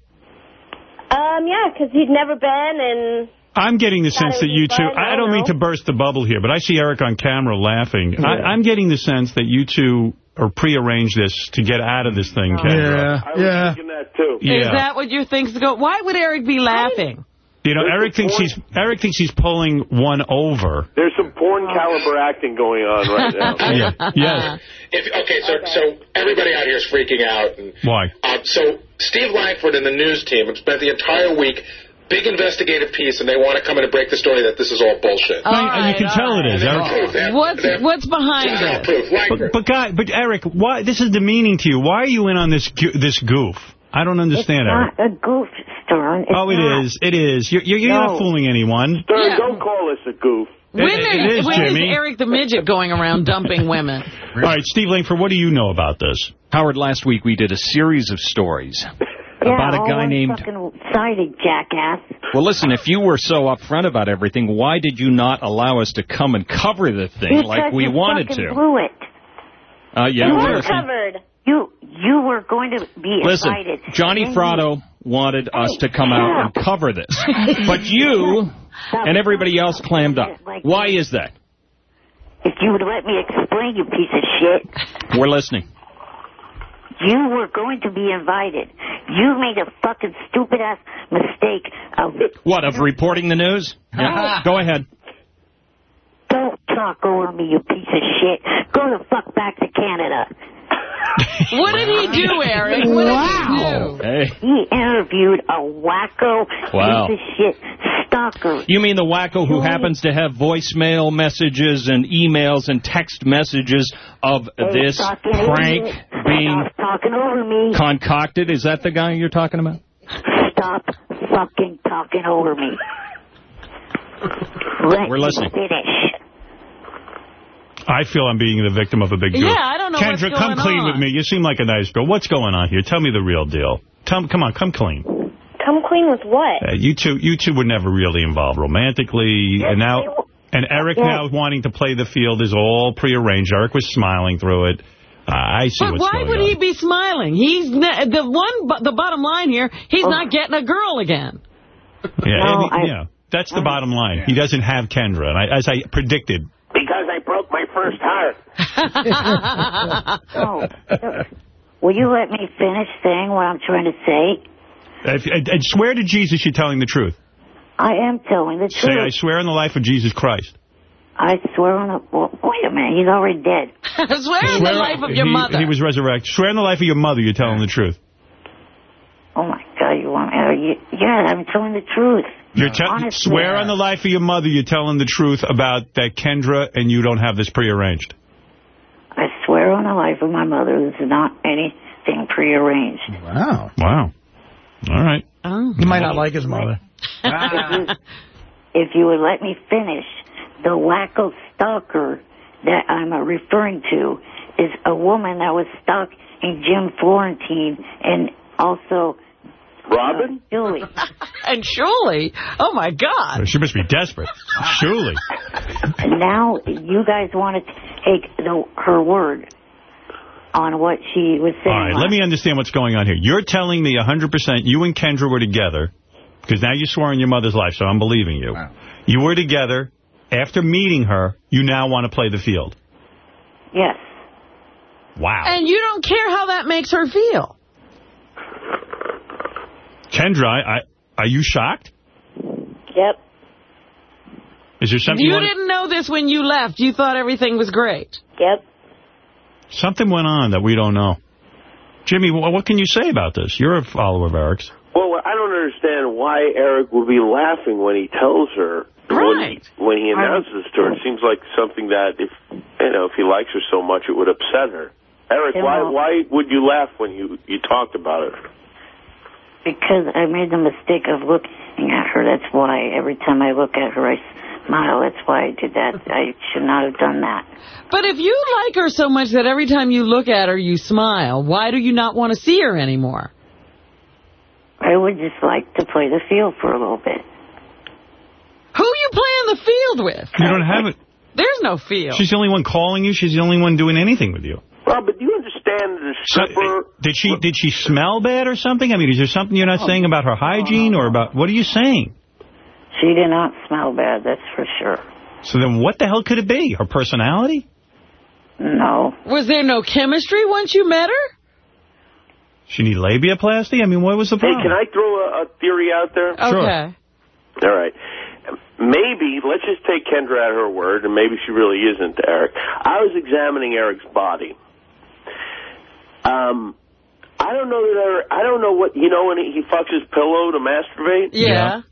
Um, yeah, because he'd never been, and... I'm getting the sense that you be two, fun, I I don't don't mean to burst the bubble here, but I see Eric on camera laughing. I, I'm getting the sense that you two are prearranged this to get out of this thing, Kendra. Yeah. I was thinking that too. Is that what your things go? Why would Eric be laughing? You know, Eric thinks he's Eric thinks he's pulling one over. There's some porn caliber acting going on right now. yeah. Yes. If, okay, so so everybody out here is freaking out. And, Why? uh, so Steve Langford and the news team have spent the entire week, big investigative piece, and they want to come in and break the story that this is all bullshit. All No, you can tell all it is. They Eric. proof. They have- What's what's behind they it? But, but guy, but Eric, why? This is demeaning to you. Why are you in on this this goof? I don't understand, Eric. Not a goof, Stern. It's Oh, it not. is. It is. You're, you're, you're not fooling anyone. Stern, Yeah. don't call us a goof. When, It- it is, is, when is Jimmy. Eric the Midget going around dumping women? All right, Steve Langford, what do you know about this? Howard, last week we did a series of stories Yeah, about a guy named... fucking sided jackass. Well, listen, if you were so upfront about everything, why did you not allow us to come and cover the thing Because like we you wanted fucking to? blew it. Uh, yeah, You we're were listening. Covered. You you were going to be Listen, invited. Johnny And Fratto wanted us to come out and cover this. But you and everybody else clammed up. Why is that? If you would let me explain, you piece of shit. We're listening. You were going to be invited. You made a fucking stupid ass mistake of What, of reporting the news? Yeah. Go ahead. don't talk over me, you piece of shit. Go the fuck back to Canada. What did he do, Eric? What did he do? Hey. He interviewed a wacko Wow. piece of shit stalker. You mean the wacko who happens to have voicemail messages and emails and text messages of Hey, this fucking prank being talking over me. concocted? Is that the guy you're talking about? Stop fucking talking over me. Let We're me listening. finish. I feel I'm being the victim of a big goof. Yeah, I don't know what's Kendra, come clean on. with me. You seem like a nice girl. What's going on here? Tell me the real deal. Tell, come on, come clean. Come clean with what? Uh, you two, you two were never really involved romantically, and now, and Eric Yes. now wanting to play the field is all prearranged. Eric was smiling through it. Uh, I see But what's why going would on. he be smiling? He's ne- the one. The bottom line here, he's Oh. not getting a girl again. Yeah, No, and- I- yeah, that's the bottom line. He doesn't have Kendra, and I, as I predicted. Because I broke my first heart. Oh, will you let me finish saying what I'm trying to say? I, and, and swear to Jesus you're telling the truth. I am telling the Say, truth. Say, I swear on the life of Jesus Christ. I swear on the... Well, wait a minute, he's already dead. Swear on the life of your he, mother. He was resurrected. Swear on the life of your mother you're telling the truth. Oh, my God, you want... Uh, you, yeah, I'm telling the truth. You're te- Honestly. swear on the life of your mother you're telling the truth about that Kendra and you don't have this prearranged. I swear on the life of my mother, this is not anything prearranged. Wow. Wow. All right. Oh. He might not like his mother. if you would let me finish, the wacko stalker that I'm uh, referring to is a woman that was stuck in Jim Florentine and also Robin? uh, Julie. and surely, oh my God. She must be desperate. Surely. And now you guys want to take the, her word on what she was saying. All right, let me understand what's going on here. You're telling me 100% you and Kendra were together, because now you swore on your mother's life, so I'm believing you. You were together. After meeting her, you now want to play the field. Yes. Wow. And you don't care how that makes her feel. Kendra, I, I, are you shocked? Yep. Is there something You wanna- didn't know this when you left. You thought everything was great. Yep. Something went on that we don't know. Jimmy, what can you say about this? You're a follower of Eric's. Well, I don't understand why Eric would be laughing when he tells her. Right. When, when he announces to her, it seems like something that if you know if he likes her so much, it would upset her. Eric, why why would you laugh when you you talked about it? Because I made the mistake of looking at her. That's why every time I look at her, I smile. That's why I did that. I should not have done that. But if you like her so much that every time you look at her, you smile, why do you not want to see her anymore? I would just like to play the field for a little bit. Who you playing the field with? You don't have it. There's no field. She's the only one calling you. She's the only one doing anything with you. Well, but do you understand the So, eh, did she did she smell bad or something? I mean, is there something you're not oh, saying about her hygiene or about what are you saying? She did not smell bad, that's for sure. So then, what the hell could it be? Her personality? No. Was there no chemistry once you met her? She need labiaplasty? I mean, what was the problem? Hey, problem? can I throw a, a theory out there? Okay. All right. Maybe, let's just take Kendra at her word, and maybe she really isn't Eric. I was examining Eric's body. Um, I don't know that Eric, I don't know what, you know when he, he fucks his pillow to masturbate? Yeah.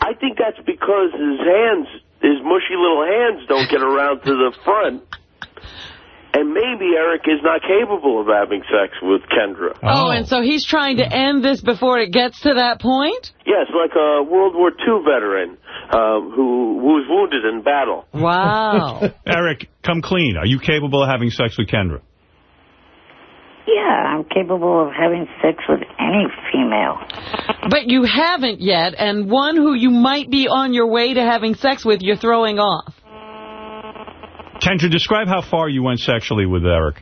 I think that's because his hands, his mushy little hands don't get around to the front. And maybe Eric is not capable of having sex with Kendra. Oh. and so he's trying to end this before it gets to that point? Yes, like a World War II veteran um, who, who was wounded in battle. Wow. Eric, come clean. Are you capable of having sex with Kendra? Yeah, I'm capable of having sex with any female. But you haven't yet, and one who you might be on your way to having sex with, you're throwing off. Kendra, describe how far you went sexually with Eric.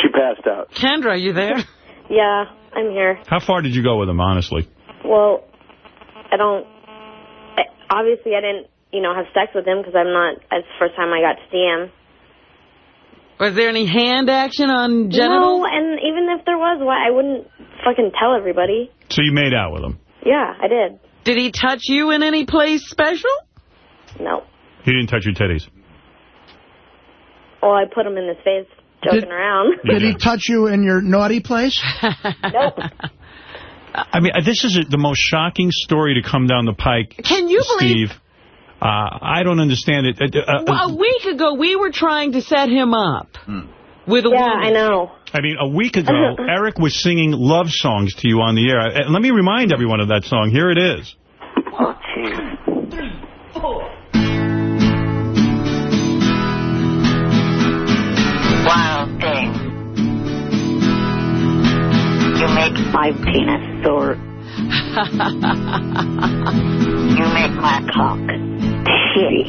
She passed out. Kendra, are you there? Yeah, I'm here. How far did you go with him, honestly? Well, I don't. I, obviously, I didn't, you know, have sex with him because I'm not. It's the first time I got to see him. Was there any hand action on genitals? No, and even if there was, why I wouldn't fucking tell everybody. So you made out with him. Yeah, I did. Did he touch you in any place special? No. He didn't touch your titties. Well, I put him in his face, joking Did- around. Did he touch you in your naughty place? nope. I mean, this is the most shocking story to come down the pike, Can you believe... Steve. Uh, I don't understand it. Uh, uh, Well, a week ago, we were trying to set him up with a Yeah, woman. I know. I mean, a week ago, Eric was singing love songs to you on the air. And let me remind everyone of that song. Here it is. Wild thing. You make my penis sore. you make my cock shitty.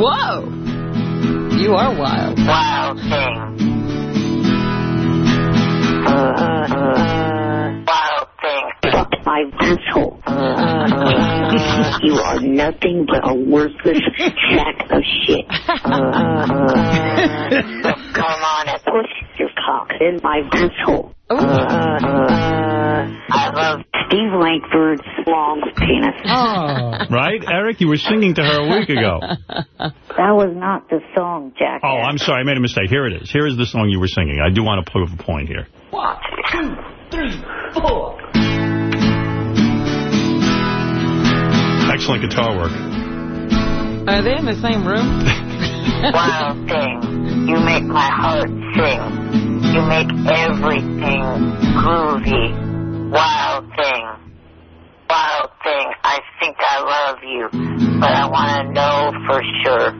Whoa. You are wild. Wild thing. Uh, uh, wild thing. Fuck my asshole. Uh, you are nothing but a worthless sack of shit. Uh, come on and push your cock in my asshole. I love Steve Langford's long penis. Oh. Right? Eric, you were singing to her a week ago. That was not the song, Jack. Oh, I'm sorry. I made a mistake. Here it is. Here is the song you were singing. I do want to prove a point here. One, two, three, four. Excellent guitar work. Are they in the same room? Wild thing, you make my heart sing. You make everything groovy. Wild thing, wild thing, I think I love you, but I want to know for sure.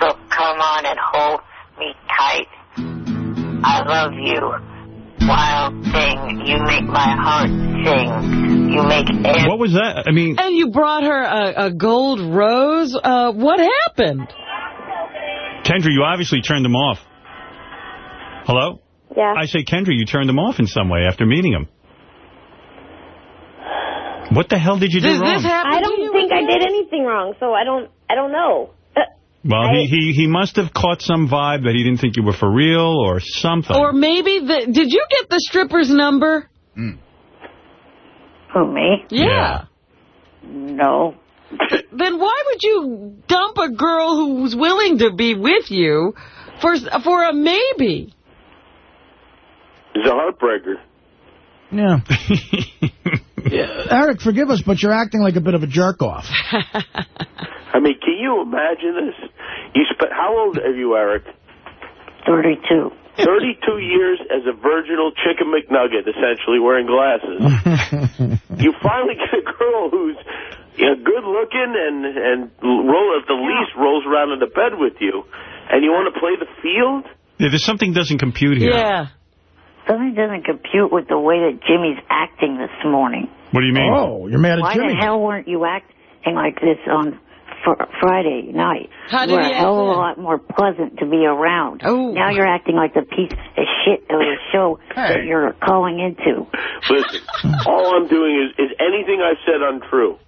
So come on and hold me tight. I love you. Wild thing, you make my heart sing. You make every What was that? I mean, And you brought her a, a gold rose. Uh, what happened? Kendra, you obviously turned him off. Hello? Yeah. I say, Kendra, you turned him off in some way after meeting him. What the hell did you do Does wrong? this happen I don't think I did anything wrong, so I don't. I don't know. Uh, well, he, he he must have caught some vibe that he didn't think you were for real or something. Or maybe the... Did you get the stripper's number? Who, me? Yeah. No. Then why would you dump a girl who's willing to be with you for for a maybe? It's a heartbreaker. Yeah. Yeah, Eric, forgive us, but you're acting like a bit of a jerk-off. I mean, can you imagine this? You spent how old are you, Eric? 32. 32 years as a virginal chicken McNugget, essentially wearing glasses. you finally get a girl who's you know, good looking and and roll at the least rolls around in the bed with you, and you want to play the field. Yeah, there's something doesn't compute here. Yeah. Something doesn't compute with the way that Jimmy's acting this morning. What do you mean? Oh, you're mad at Why Jimmy. the hell weren't you acting like this on fr Friday night? How you did were he a hell of a lot more pleasant to be around. Oh. Now you're acting like the piece of shit of a show that you're calling into. Listen, all I'm doing is is anything I've said untrue.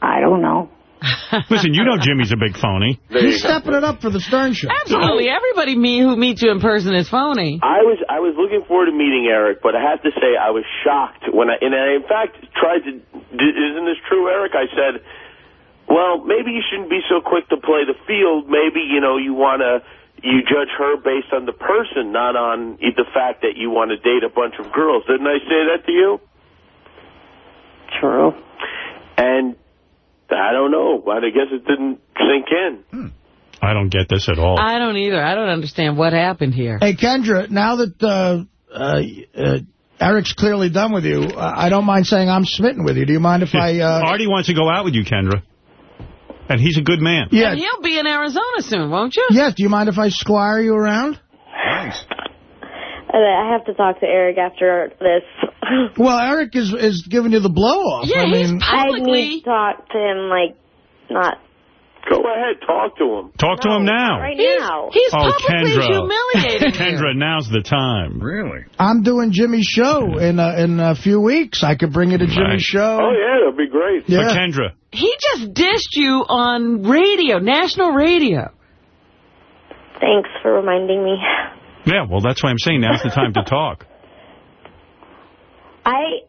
I don't know. Listen, you know Jimmy's a big phony. He's stepping it up for the Stern Show. Absolutely. Everybody me who meets you in person is phony. I was I was looking forward to meeting Eric, but I have to say I was shocked when I and I in fact tried to. d- Isn't this true, Eric? I said, well, maybe you shouldn't be so quick to play the field. Maybe you know you want to you judge her based on the person, not on the fact that you want to date a bunch of girls. Didn't I say that to you? True. And I don't know, but I guess it didn't sink in. I don't get this at all. I don't either. I don't understand what happened here. Hey, Kendra, now that uh, uh, uh, Eric's clearly done with you, uh, I don't mind saying I'm smitten with you. Do you mind if I... Uh, Artie wants to go out with you, Kendra. And he's a good man. Yeah. And he'll be in Arizona soon, won't you? Yes, do you mind if I squire you around? I have to talk to Eric after this. Well, Eric is is giving you the blow-off. Yeah, I he's mean, I need to talk to him, like, not Go ahead, talk to him. Talk to him now. right now. He's oh, publicly Kendra. humiliating. Kendra, now's the time. Really? I'm doing Jimmy's show in a, in a few weeks. I could bring you to Jimmy's Right. show. Oh, yeah, that'd be great. Yeah. But Kendra, He just dished you on radio, national radio. Thanks for reminding me. yeah, well, that's why I'm saying now's the time to talk. I.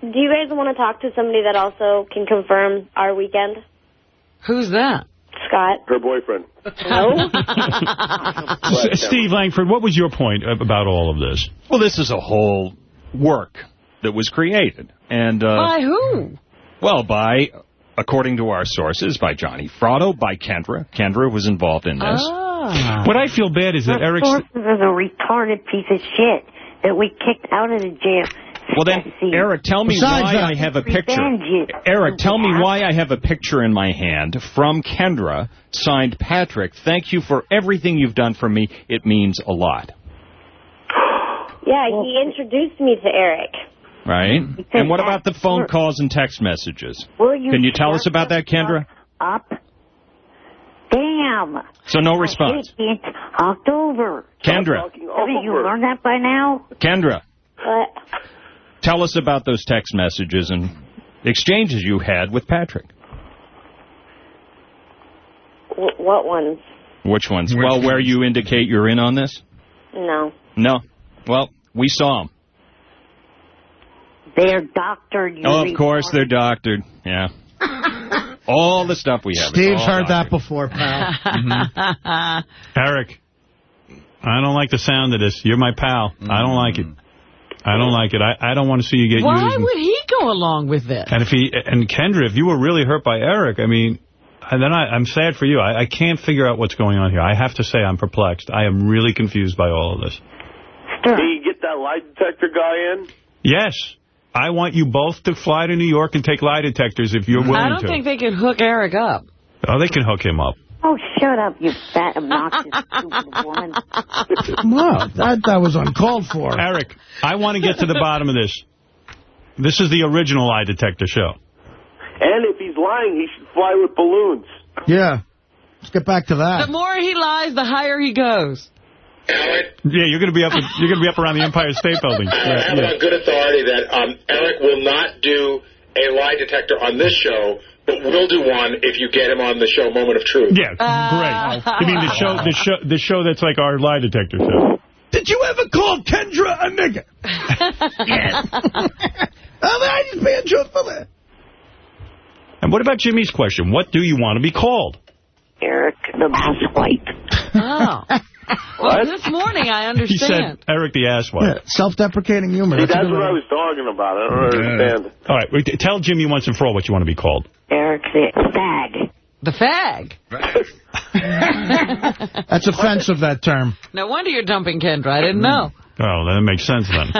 Do you guys want to talk to somebody that also can confirm our weekend? Who's that? Scott. Her boyfriend. No? Steve Langford, what was your point about all of this? Well, this is a whole work that was created. And, uh, By who? well, by, according to our sources, by Johnny Fratto, by Kendra. Kendra was involved in this. Ah. What I feel bad is that Eric... Eric's... sources is a retarded piece of shit that we kicked out of the jail. Well, then, Eric, tell me Besides why that- I have a picture. Eric, tell me why I have a picture in my hand from Kendra, signed Patrick. Thank you for everything you've done for me. It means a lot. yeah, he introduced me to Eric. Right? And what about the phone calls and text messages? Will you Can you tell us about that, Kendra? up? Damn. So no response. It's October. Kendra, Haven't you learned that by now? Kendra, But tell us about those text messages and exchanges you had with Patrick. w- what ones? Which ones? Which well, where you indicate you're in on this? No. No. Well, we saw them. They're doctored. You Oh, of course they're doctored. Yeah. All the stuff we have. it's Steve's all heard that before, pal. Mm-hmm. Eric, I don't like the sound of this. You're my pal. I don't like it. I don't like it. I, I don't want to see you get Why used. and- would he go along with this? And if he and Kendra, if you were really hurt by Eric, I mean, and then I, I'm sad for you. I, I can't figure out what's going on here. I have to say I'm perplexed. I am really confused by all of this. Did you get that lie detector guy in? Yes, I want you both to fly to New York and take lie detectors if you're willing to. I don't to. think they can hook Eric up. oh, they can hook him up. Oh, shut up, you fat, obnoxious, stupid woman. Wow, that, that was uncalled for. Eric, I want to get to the bottom of this. This is the original lie detector show. And if he's lying, he should fly with balloons. Yeah. Let's get back to that. The more he lies, the higher he goes. Yeah, you're going to be up. You're going to be up around the Empire State Building. I Yeah, have yeah. on good authority that um, Eric will not do a lie detector on this show, but will do one if you get him on the show Moment of Truth. Yeah, great. You mean the show, the show, the show that's like our lie detector show? Did you ever call Kendra a nigger? yes. I mean, just being truthful there. And what about Jimmy's question? What do you want to be called? Eric the ass white. Oh. Well, this morning I understand. He said understand. Eric the asswipe. Yeah, self-deprecating humor. See, That's that's what I was talking about. I don't understand. All right, wait, tell Jimmy once and for all what you want to be called. Eric the fag. The fag. That's offensive, that term. No wonder you're dumping Kendra. I didn't know. Oh, that makes sense then.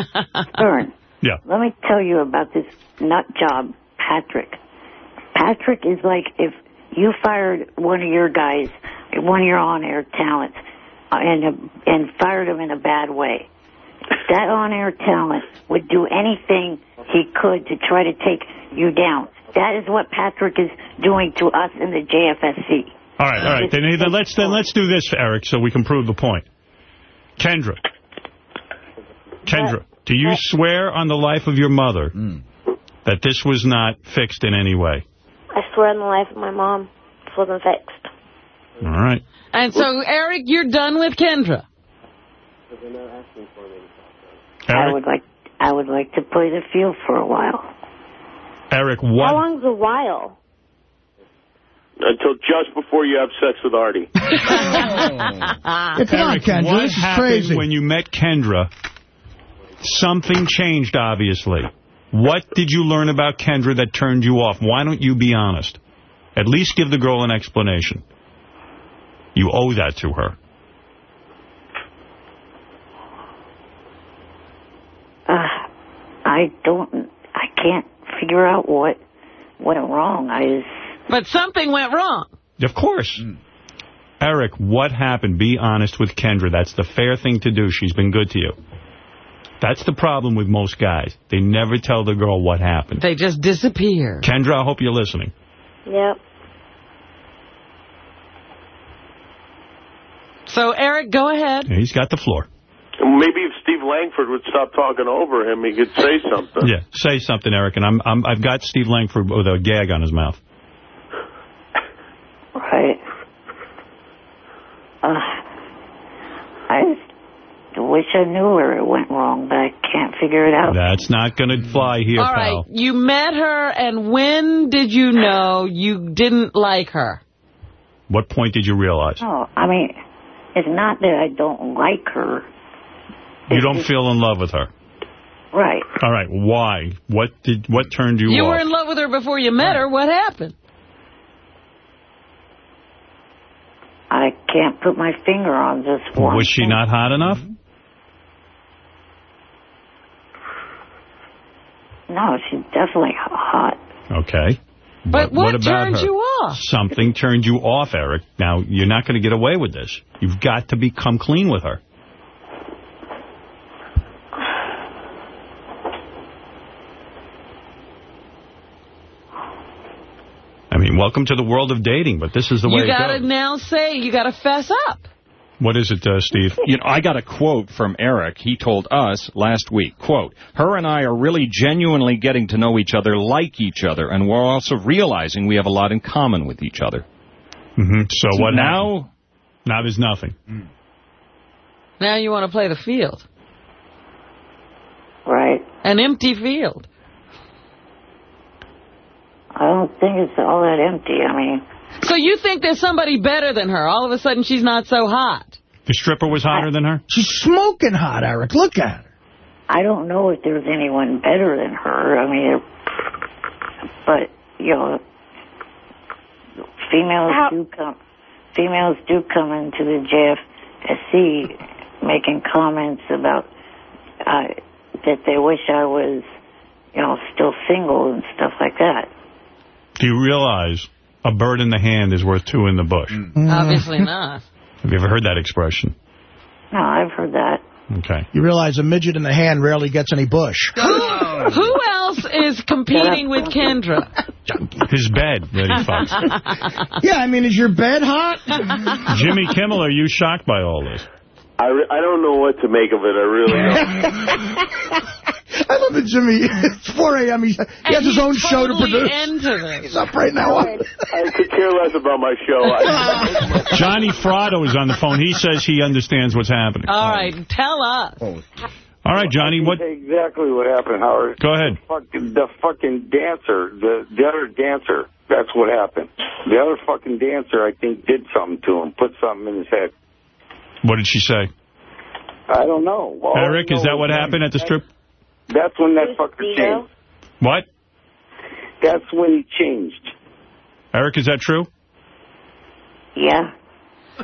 Vern, Yeah. let me tell you about this nut job, Patrick. Patrick is like if you fired one of your guys, one of your on-air talents, uh, and and fired him in a bad way. That on-air talent would do anything he could to try to take you down. That is what Patrick is doing to us in the JFSC. All right, all right. Then, then let's then let's do this, Eric, so we can prove the point. Kendra. Kendra, do you swear on the life of your mother that this was not fixed in any way? I swear on the life of my mom, this wasn't fixed. All right. And so, Eric, you're done with Kendra. I would like I would like to play the field for a while. Eric, How long's a while? Until just before you have sex with Artie. Yeah, come on, Eric, Kendra, what this is happened crazy. when you met Kendra? Something changed, obviously. What did you learn about Kendra that turned you off? Why don't you be honest? At least give the girl an explanation. You owe that to her. Uh, I don't. I can't figure out what went wrong. I just, But something went wrong. Of course. Eric, what happened? Be honest with Kendra. That's the fair thing to do. She's been good to you. That's the problem with most guys. They never tell the girl what happened. They just disappear. Kendra, I hope you're listening. Yep. So, Eric, go ahead. He's got the floor. Maybe if Steve Langford would stop talking over him, he could say something. Yeah, say something, Eric. And I'm, I'm, I've got Steve Langford with a gag on his mouth. right. Uh, I wish I knew where it went wrong, but I can't figure it out. That's not going to fly here, All right, pal. you met her, and when did you know you didn't like her? What point did you realize? No, I mean, it's not that I don't like her. You don't feel in love with her. Right. All right, why? What did? What turned you, You off? You were in love with her before you met her. What happened? I can't put my finger on this one. Was she not hot enough? No, she's definitely hot. Okay. But what turned her? you off? Something turned you off, Eric. Now, you're not going to get away with this. You've got to become clean with her. I mean, welcome to the world of dating, but this is the way You it got to now say, you got to fess up. What is it, uh, Steve? You know, I got a quote from Eric. He told us last week, quote, her and I are really genuinely getting to know each other like each other, and we're also realizing we have a lot in common with each other. Mm-hmm. So what now? happened? Now there's nothing. Now you want to play the field. Right. An empty field. I don't think it's all that empty. I mean, So you think there's somebody better than her. All of a sudden she's not so hot. The stripper was hotter than her? She's smoking hot, Eric. Look at her. I don't know if there's anyone better than her. I mean, but you know, females do come. Females do come into the JFSC making comments about uh, that they wish I was, you know, still single and stuff like that. Do you realize a bird in the hand is worth two in the bush? Obviously not. Have you ever heard that expression? No, I've heard that. Okay. You realize a midget in the hand rarely gets any bush. Who else is competing with Kendra? His bed that he fucks. yeah, I mean, is your bed hot? Jimmy Kimmel, are you shocked by all this? I, re- I don't know what to make of it. I really don't. I love that Jimmy. It's 4 a.m. He, he has his own show to produce. Into this. He's up right now. I could care less about my show. Johnny Fratto is on the phone. He says he understands what's happening. All right, tell us. All right, Johnny, what? Exactly what happened, Howard. Go ahead. Fucking, the fucking dancer, the, the other dancer, that's what happened. The other fucking dancer, I think, did something to him, put something in his head. What did she say? I don't know. All I Eric, is know that what happened at the strip? That's when that fucker changed. What? That's when he changed. Eric, is that true? Yeah.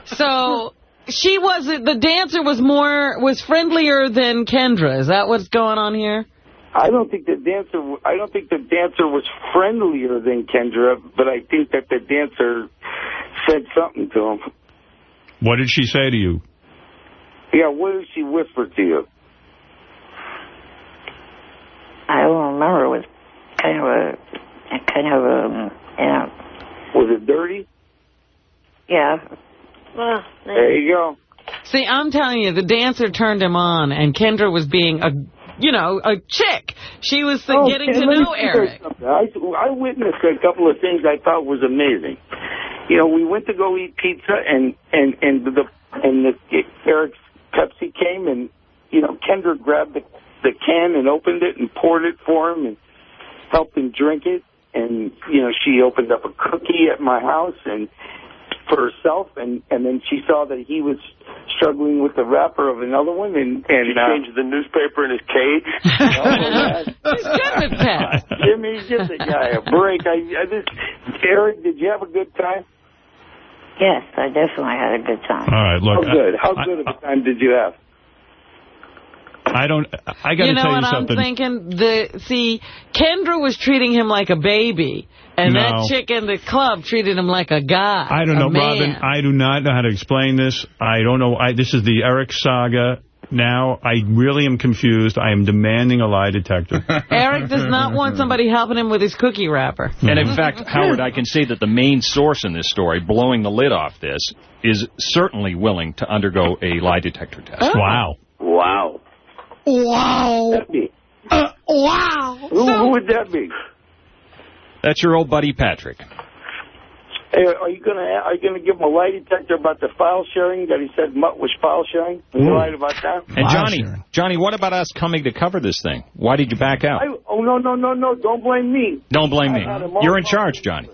So she wasn't, the dancer was more, was friendlier than Kendra. Is that what's going on here? I don't think the dancer. I don't think the dancer was friendlier than Kendra, but I think that the dancer said something to him. What did she say to you? Yeah, what did she whisper to you? I don't remember. It was kind of a, a kind of a, um, yeah. Was it dirty? Yeah. Well, There you go. See, I'm telling you, the dancer turned him on, and Kendra was being a, you know, a chick. She was Oh, getting to know Eric. I, I witnessed a couple of things I thought was amazing. You know, we went to go eat pizza, and and and the and the Eric's Pepsi came, and you know, Kendra grabbed the the can and opened it and poured it for him and helped him drink it. And you know, she opened up a cookie at my house and for herself, and and then she saw that he was struggling with the wrapper of another one, and and She uh, changed the newspaper in his cage. He's good with pets. Jimmy, give the guy a break. I, I just, Eric, did you have a good time? Yes, I definitely had a good time. All right, look. How good? How I- good of a time did you have? I don't. I got to you know tell what you something. I'm thinking? The see, Kendra was treating him like a baby, and No. that chick in the club treated him like a guy. I don't know, man. Robin. I do not know how to explain this. I don't know. I, this is the Eric saga. Now, I really am confused. I am demanding a lie detector. Eric does not want somebody helping him with his cookie wrapper. And in fact, Howard, I can say that the main source in this story, blowing the lid off this, is certainly willing to undergo a lie detector test. Wow. Wow. Wow. That be? Uh, wow. Who, who would that be? That's your old buddy Patrick. Hey, are you gonna are you gonna give him a lie detector about the file sharing that he said Mutt was file sharing? Are you right about that? And Johnny, Johnny, what about us coming to cover this thing? Why did you back out? I, oh no no no no! Don't blame me. Don't blame I me. had them all You're in charge, into Johnny.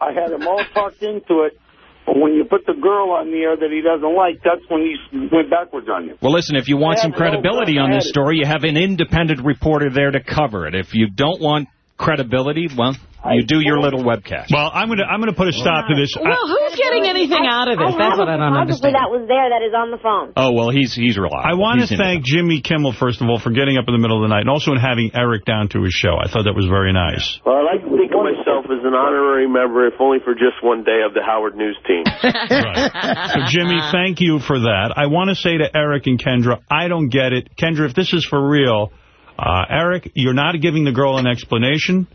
I had him all talked into it. But when you put the girl on the air that he doesn't like, that's when he went backwards on you. Well, listen, if you want some credibility on this story, you have an independent reporter there to cover it. If you don't want credibility, well, you do your little webcast. Well, I'm gonna I'm gonna put a stop to this. Well, who's getting anything out of this? I That's what a I don't photographer understand. that was there that is on the phone. Oh, well, he's he's reliable. I want to thank Jimmy Kimmel, first of all, for getting up in the middle of the night, and also in having Eric down to his show. I thought that was very nice. Well, I like to think of myself as an honorary member, if only for just one day, of the Howard News team. So, Jimmy, thank you for that. I want to say to Eric and Kendra, I don't get it. Kendra, if this is for real, uh, Eric, you're not giving the girl an explanation.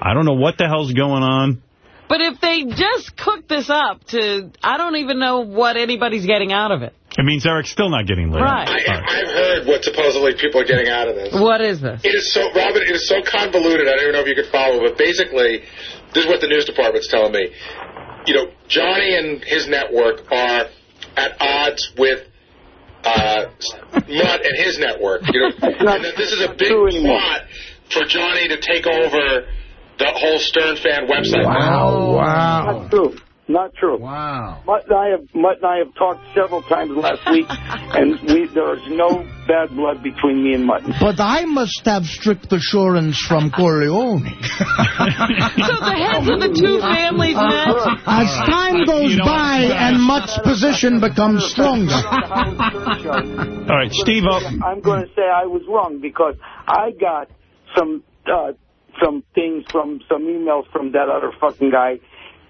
I don't know what the hell's going on. But if they just cook this up to, I don't even know what anybody's getting out of it. It means Eric's still not getting laid. Right. I, I've heard what supposedly people are getting out of this. What is this? It is so, Robin, it is so convoluted, I don't even know if you could follow, but basically, this is what the news department's telling me. You know, Johnny and his network are at odds with uh, Mutt and his network. You know, and that this is a big plot for Johnny to take over the whole Stern fan website. Wow, wow. Not true. Not true. Wow. Mutt and I have Mutt and I have talked several times last week, and we there is no bad blood between me and Mutt. But I must have strict assurance from Corleone. So the heads of the two families met. As time goes by and Mutt's position becomes stronger. All right, Steve. I'm going to say I was wrong because I got some uh, some things from some emails from that other fucking guy,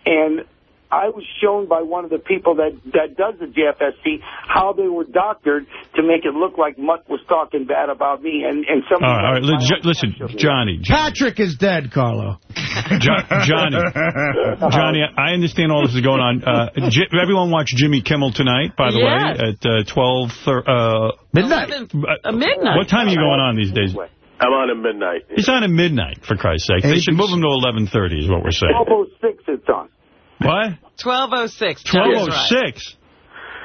and I was shown by one of the people that that does the JFSC how they were doctored to make it look like Mutt was talking bad about me, and and some. All right, all right. li- Listen, Johnny. Jo- Patrick is dead, Carlo. Jo- Johnny. Johnny, I understand all this is going on. Uh, everyone watch Jimmy Kimmel tonight, by the Yes. way, at uh, 12... thir- Uh, midnight. Uh, midnight. What time are you going on these days? I'm on at midnight. He's on at midnight, for Christ's sake. They should move him to 11.30 is what we're saying. 1206 it's on. What? 1206. 12.06?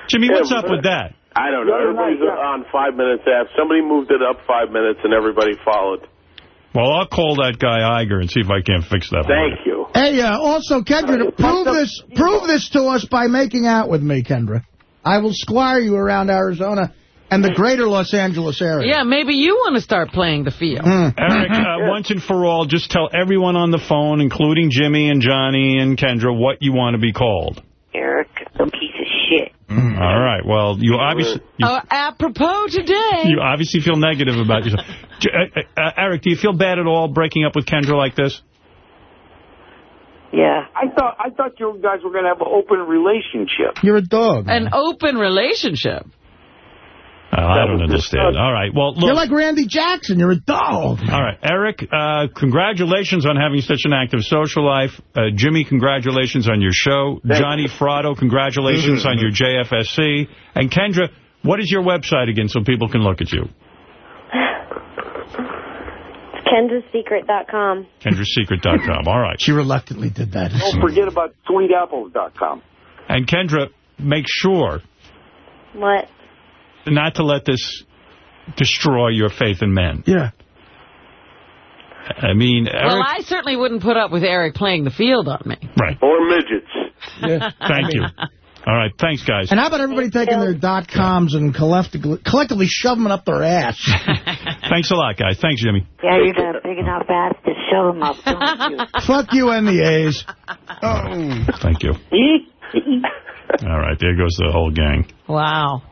Jimmy, Yeah, what's up with that? I don't know. Everybody's on five minutes after. Somebody moved it up five minutes, and everybody followed. Well, I'll call that guy Iger and see if I can't fix that. Thank you. Hey, uh, also, Kendra, prove this prove this to us by making out with me, Kendra. I will squire you around Arizona and the greater Los Angeles area. Yeah, maybe you want to start playing the field. Eric, uh, once and for all, just tell everyone on the phone, including Jimmy and Johnny and Kendra, what you want to be called. Eric the piece of shit. Mm. All right. Well, you obviously you, Uh, apropos today. you obviously feel negative about yourself. J- uh, uh, Eric, do you feel bad at all breaking up with Kendra like this? Yeah. I thought I thought you guys were going to have an open relationship. You're a dog. An open relationship. Oh, I don't understand. All right. Well, look. You're like Randy Jackson. You're a dog. All right, Eric, uh, congratulations on having such an active social life. Uh, Jimmy, congratulations on your show. Johnny Fratto, congratulations on your JFSC. And Kendra, what is your website again so people can look at you? KendraSecret.com. KendraSecret.com. All right. She reluctantly did that. Don't forget about SweetApples.com. And Kendra, make sure What? Not to let this destroy your faith in men. Yeah. I mean, Eric... Well, I certainly wouldn't put up with Eric playing the field on me. Right. Or midgets. Yeah. Thank you. All right. Thanks, guys. And how about everybody taking their dot coms and collectively, collectively shoving them up their ass? Thanks a lot, guys. Thanks, Jimmy. Yeah, you got a big enough ass to shove them up, don't you? Fuck you and the A's. Thank you. All right. There goes the whole gang. Wow.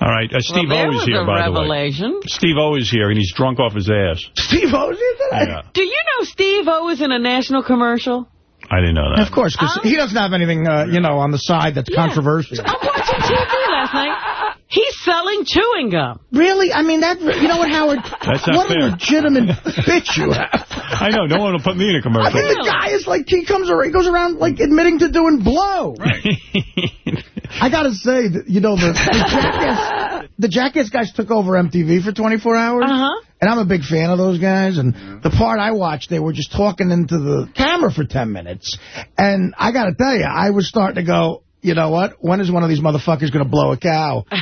All right, uh, Steve well, O is here, by revelation. the way. Steve O is here, and he's drunk off his ass. Steve O's here Yeah, Do you know Steve O is in a national commercial? I didn't know that. Of course, because he doesn't have anything, uh, you know, on the side that's controversial. I'm watching TV last night. He's selling chewing gum. Really? I mean, that. You know what, Howard? That's not what fair. a legitimate bitch you have. I know. No one will put me in a commercial. I mean, the guy is like, he comes around, he goes around, like, admitting to doing blow. I gotta say, that, you know, the, the Jackass, the Jackass guys took over MTV for 24 hours. Uh-huh. And I'm a big fan of those guys. And the part I watched, they were just talking into the camera for 10 minutes. And I gotta tell you, I was starting to go, you know what? When is one of these motherfuckers going to blow a cow?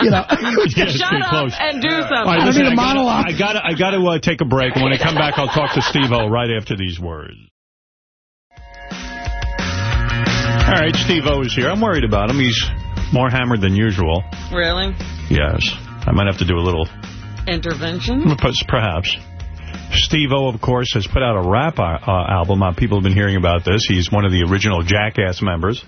You know, Yeah, Shut up close. and do something. All right, I need a I gotta, monologue. I gotta, I gotta uh, take a break, and when I come back, I'll talk to Steve-O right after these words. All right, Steve-O is here. I'm worried about him. He's more hammered than usual. Really? Yes. I might have to do a little, Intervention? perhaps. Steve-O, of course, has put out a rap uh, uh, album. Uh, people have been hearing about this. He's one of the original Jackass members.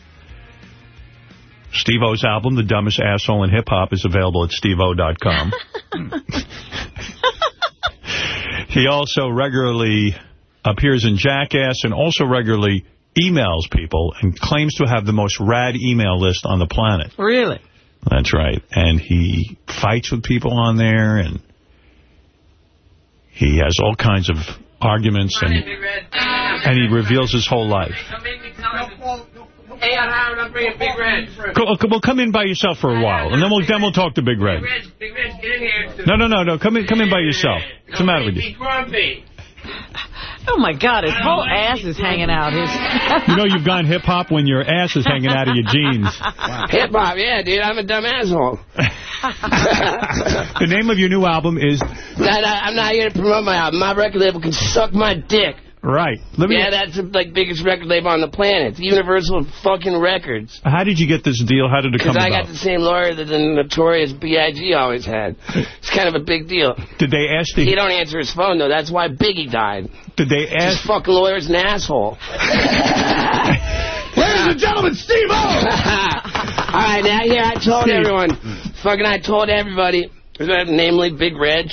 Steve-O's album, The Dumbest Asshole in Hip-Hop, is available at steveo.com. he also regularly appears in Jackass and also regularly emails people and claims to have the most rad email list on the planet. Really? That's right. And he fights with people on there, and he has all kinds of arguments, and, and he reveals his whole life. Hey, I'm Howard. I'm bringing Big Red. Go, okay, well, come in by yourself for a while, and then we'll then we'll talk to Big Red. Big Red, Big Red, get in here. No, no, no, no. Come in, come in by yourself. What's the matter with you? Grumpy. Oh, my God. His whole oh, ass is hanging out. His You know you've gone hip hop when your ass is hanging out of your jeans. Hip hop, yeah, dude. I'm a dumb asshole. The name of your new album is Nah, nah, I'm not here to promote my album. My record label can suck my dick. Right. Let me. Yeah, that's the like biggest record label on the planet. It's Universal fucking Records. How did you get this deal? How did it come Because I got the same lawyer that the notorious B.I.G. always had. It's kind of a big deal. Did they ask the? He don't answer his phone, though. That's why Biggie died. Did they This ask? fucking lawyer's an asshole. Ladies and gentlemen, Steve O! All right, now here I told Steve. everyone, fucking I told everybody, namely Big Reg,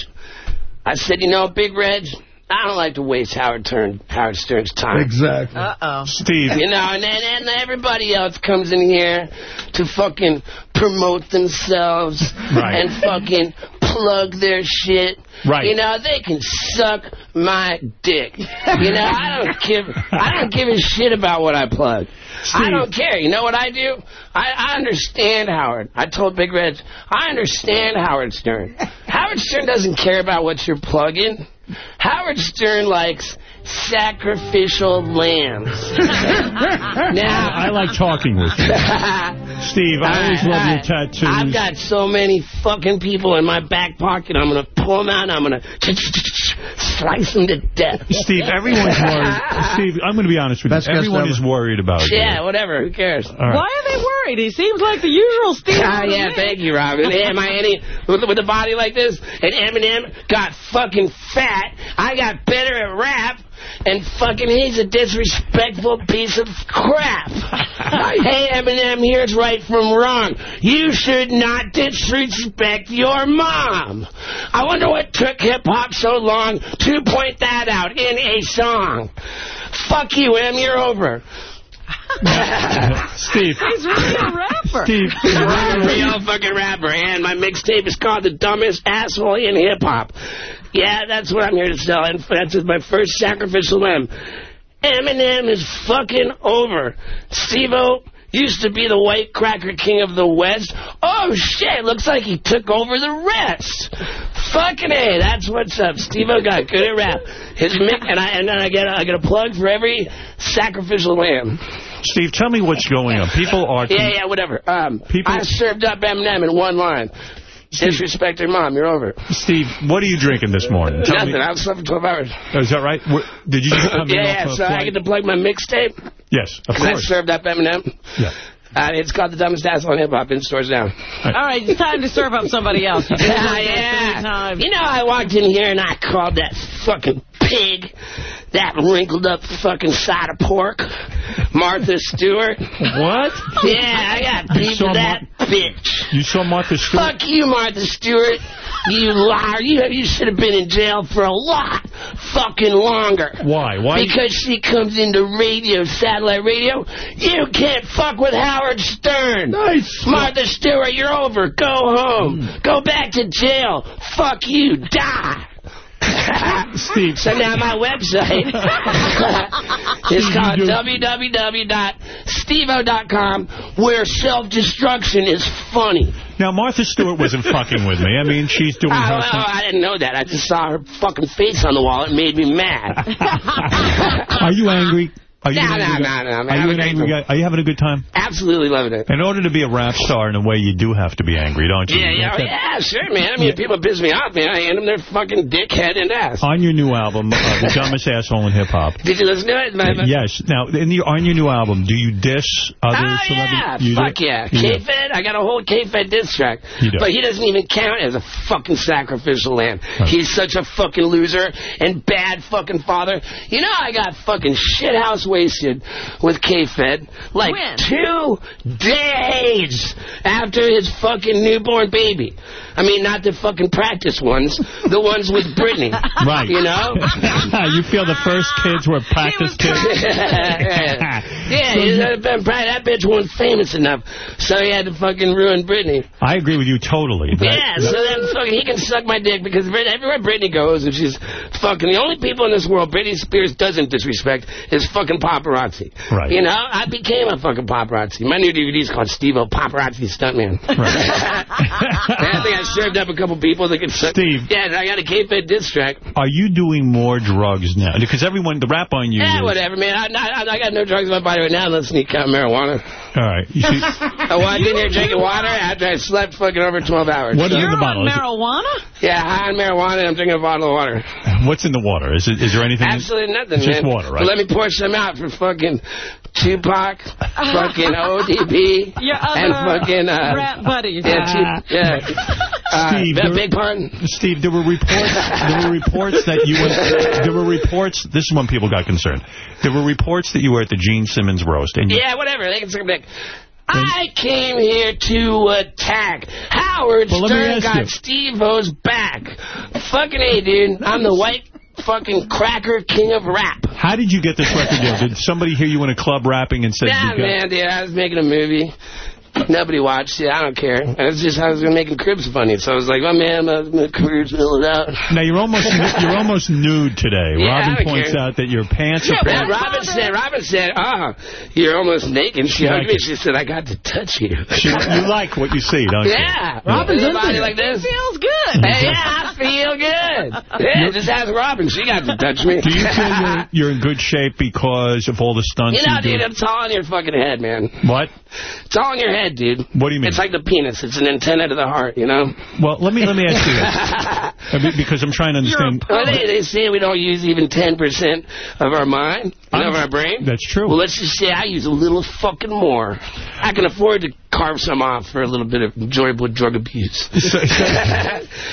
I said, you know, Big Reg, I don't like to waste Howard Stern, Howard Stern's time. Exactly. Uh-oh. Steve. You know, and then and everybody else comes in here to fucking promote themselves Right. and fucking plug their shit. Right. You know, they can suck my dick. You know, I don't give I don't give a shit about what I plug. Steve. I don't care. You know what I do? I, I understand Howard. I told Big Red, I understand Howard Stern. Howard Stern doesn't care about what you're plugging. Howard Stern likes sacrificial lambs. now, I like talking with you. Steve, I always love your tattoos. I've got so many fucking people in my back pocket. I'm going to pull them out and I'm going to slice them to death. Steve, everyone's worried. Steve, I'm going to be honest with Best you. guest Everyone ever. is worried about you. Yeah, whatever. Who cares? All right. Why are they worried? He seems like the usual Steve. Ah, yeah, thank you, Robin. Am I any with, with a body like this? And Eminem got fucking fat. I got better at rap. And fucking he's a disrespectful piece of crap. hey, Eminem, here's right from wrong. You should not disrespect your mom. I wonder what took hip-hop so long to point that out in a song. Fuck you, Em, you're over. Steve. He's really a rapper. Steve. I'm a real fucking rapper, and my mixtape is called The Dumbest Asshole in Hip Hop. Yeah, that's what I'm here to sell, and that's my first sacrificial lamb. Eminem is fucking over. Steve-O used to be the white cracker king of the West. Oh, shit, looks like he took over the rest. Fucking A, that's what's up. Steve-O got good at rap. His mic, and, I, and then I get, a, I get a plug for every sacrificial lamb. Steve, tell me what's going on. People are... Yeah, yeah, whatever. Um, I served up Eminem in one line. Disrespect your mom, you're over. Steve, what are you drinking this morning? Tell Nothing, me. I was slept for 12 hours. Oh, is that right? Wh- Did you just come yeah, off yeah, so I flight? get to plug my mixtape. Yes, of 'cause I course. served up Eminem. Yeah. Uh, it's called The Dumbest Asshole in Hip Hop in stores now. All right, it's time to serve up somebody else. You Yeah, yeah. You know, I walked in here and I called that fucking pig, that wrinkled up fucking side of pork, Martha Stewart. What? Yeah, I got beef with that bitch. You saw Martha Stewart? Fuck you, Martha Stewart. You liar. You, you should have been in jail for a lot fucking longer. Why? Why? Because she comes into radio, satellite radio. You can't fuck with Howard Stern. Nice. Martha Stewart, you're over. Go home. Hmm. Go back to jail. Fuck you. Die. Steve. So now my website is called www.steveo.com where self-destruction is funny. Now, Martha Stewart wasn't fucking with me. I mean, she's doing Oh, her thing. I didn't know that. I just saw her fucking face on the wall. It made me mad. Are you angry? Are you No, an no, angry no, no, man, Are you an angry guy? Are you having a good time? Absolutely loving it. In order to be a rap star in a way, you do have to be angry, don't you? Yeah, yeah, oh, yeah, sure, man. I mean, if people piss me off, man, I hand them their fucking dickhead and ass. On your new album, uh, The Dumbest Asshole in Hip Hop. Did you listen to it? My- my- Yes. Now, in the, on your new album, do you diss other Oh, celebrities? yeah. You do? Fuck yeah. K-Fed, I got a whole K-Fed diss track. You do. But he doesn't even count as a fucking sacrificial lamb. He's such a fucking loser and bad fucking father. You know I got fucking shithouse wasted with K-Fed like When? two days after his fucking newborn baby. I mean, not the fucking practice ones, the ones with Britney. Right. You know? you feel the first kids were practice kids? yeah, yeah So you- been- that bitch wasn't famous enough, so he had to fucking ruin Britney. I agree with you totally. Yeah, so then fucking he can suck my dick because Brit- everywhere Britney goes, and she's fucking the only people in this world Britney Spears doesn't disrespect is fucking paparazzi. Right. You know, I became a fucking paparazzi. My new DVD is called Steve-O Paparazzi Stuntman. I think I served up a couple people that can... suck. Steve. Yeah, I got a K-Fed diss track. Are you doing more drugs now? Because everyone, the rap on you Yeah, is... whatever, man. I, I, I got no drugs in my body right now Let's sneak out marijuana. All right. You see, uh, I walked in here drinking water after I slept fucking over 12 hours. What is in You're the bottle? on Is it- marijuana? Yeah, high on marijuana and I'm drinking a bottle of water. what's in the water? Is it? Is there anything? Absolutely nothing, It's just man. water, right? Well, let me pour some out for fucking Tupac, fucking ODB, and fucking... Uh, rap buddies. Yeah, Tup- yeah. Uh, Steve, beg- there- beg pardon? Steve, there were reports. there were reports that you. Went, there were reports. This is when people got concerned. There were reports that you were at the Gene Simmons roast, and you, Yeah, whatever. They can suck a dick. I came here to attack. Howard Well, Stern got you. Steve-O's back. Fucking A, dude. I'm the white fucking cracker king of rap. how did you get this record deal? Did somebody hear you in a club rapping and said Yeah, man, dude. I was making a movie. Nobody watched it. I don't care. And it's just I was making Cribs funny. So I was like, oh, man, my, my career's filling out. Now you're almost you're almost nude today. Yeah, Robin points care. out that your pants are. Yeah, Robin said, Robin said, ah, you're almost naked. She She hugged liked me. She said, I got to touch you. She- you like what you see, don't you? Yeah, Robin's Yeah. body like this. Feels good. Hey, yeah, I feel good. Yeah, just ask Robin. She got to touch me. Do you feel you're, you're in good shape because of all the stunts You know, do? dude, it's all in your fucking head, man. What? It's all in your head, dude. What do you mean? It's like the penis. It's an antenna to the heart, you know? Well, let me let me ask you this, because I'm trying to understand. Well, they, they say we don't use even 10% of our mind, of our brain. That's true. Well, let's just say I use a little fucking more. I can afford to carve some off for a little bit of enjoyable drug abuse. So, so,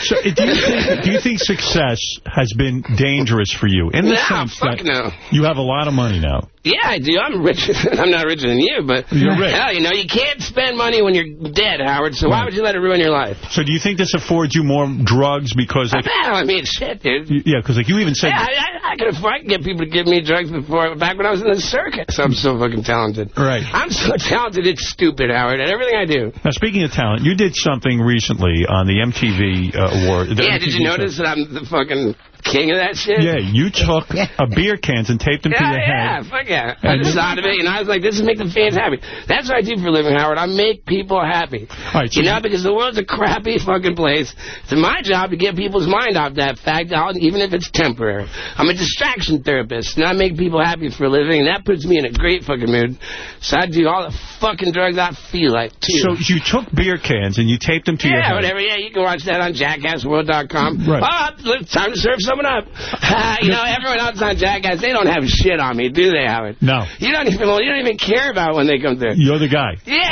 so do you think do you think success has been dangerous for you in the No, sense that no. you have a lot of money now? Yeah, I do. I'm rich. I'm not richer than you, but You're rich. hell, you know, you can't spend money when you're dead, Howard. So why would you let it ruin your life? So do you think this affords you more drugs because, like, I mean, shit, dude. yeah, because like you even said, Yeah, I, I, I could afford I could get people to give me drugs before, back when I was in the circus. I'm so fucking talented. Right. I'm so talented, it's stupid, Howard, at everything I do. now speaking of talent, you did something recently on the MTV uh, award. the yeah, did MTV you show. notice that I'm the fucking king of that shit? Yeah, you took a beer cans and taped them to Yeah, your yeah, head. fuck yeah. I And thought of it, and I was like, this is make the fans happy. That's what I do for a living, Howard. I make people happy. right, so you know, because the world's a crappy fucking place. It's my job to get people's mind off that fact, even if it's temporary. I'm a distraction therapist, and I make people happy for a living, and that puts me in a great fucking mood. So I do all the fucking drugs I feel like, too. So you took beer cans and you taped them to your head. yeah, whatever. Yeah, you can watch that on jackassworld.com. Right. Oh, time to serve someone up. Uh, you know, everyone else on Jackass, they don't have shit on me, do they, Howard? No. You don't even you don't even care about when they come through. You're the guy. Yeah,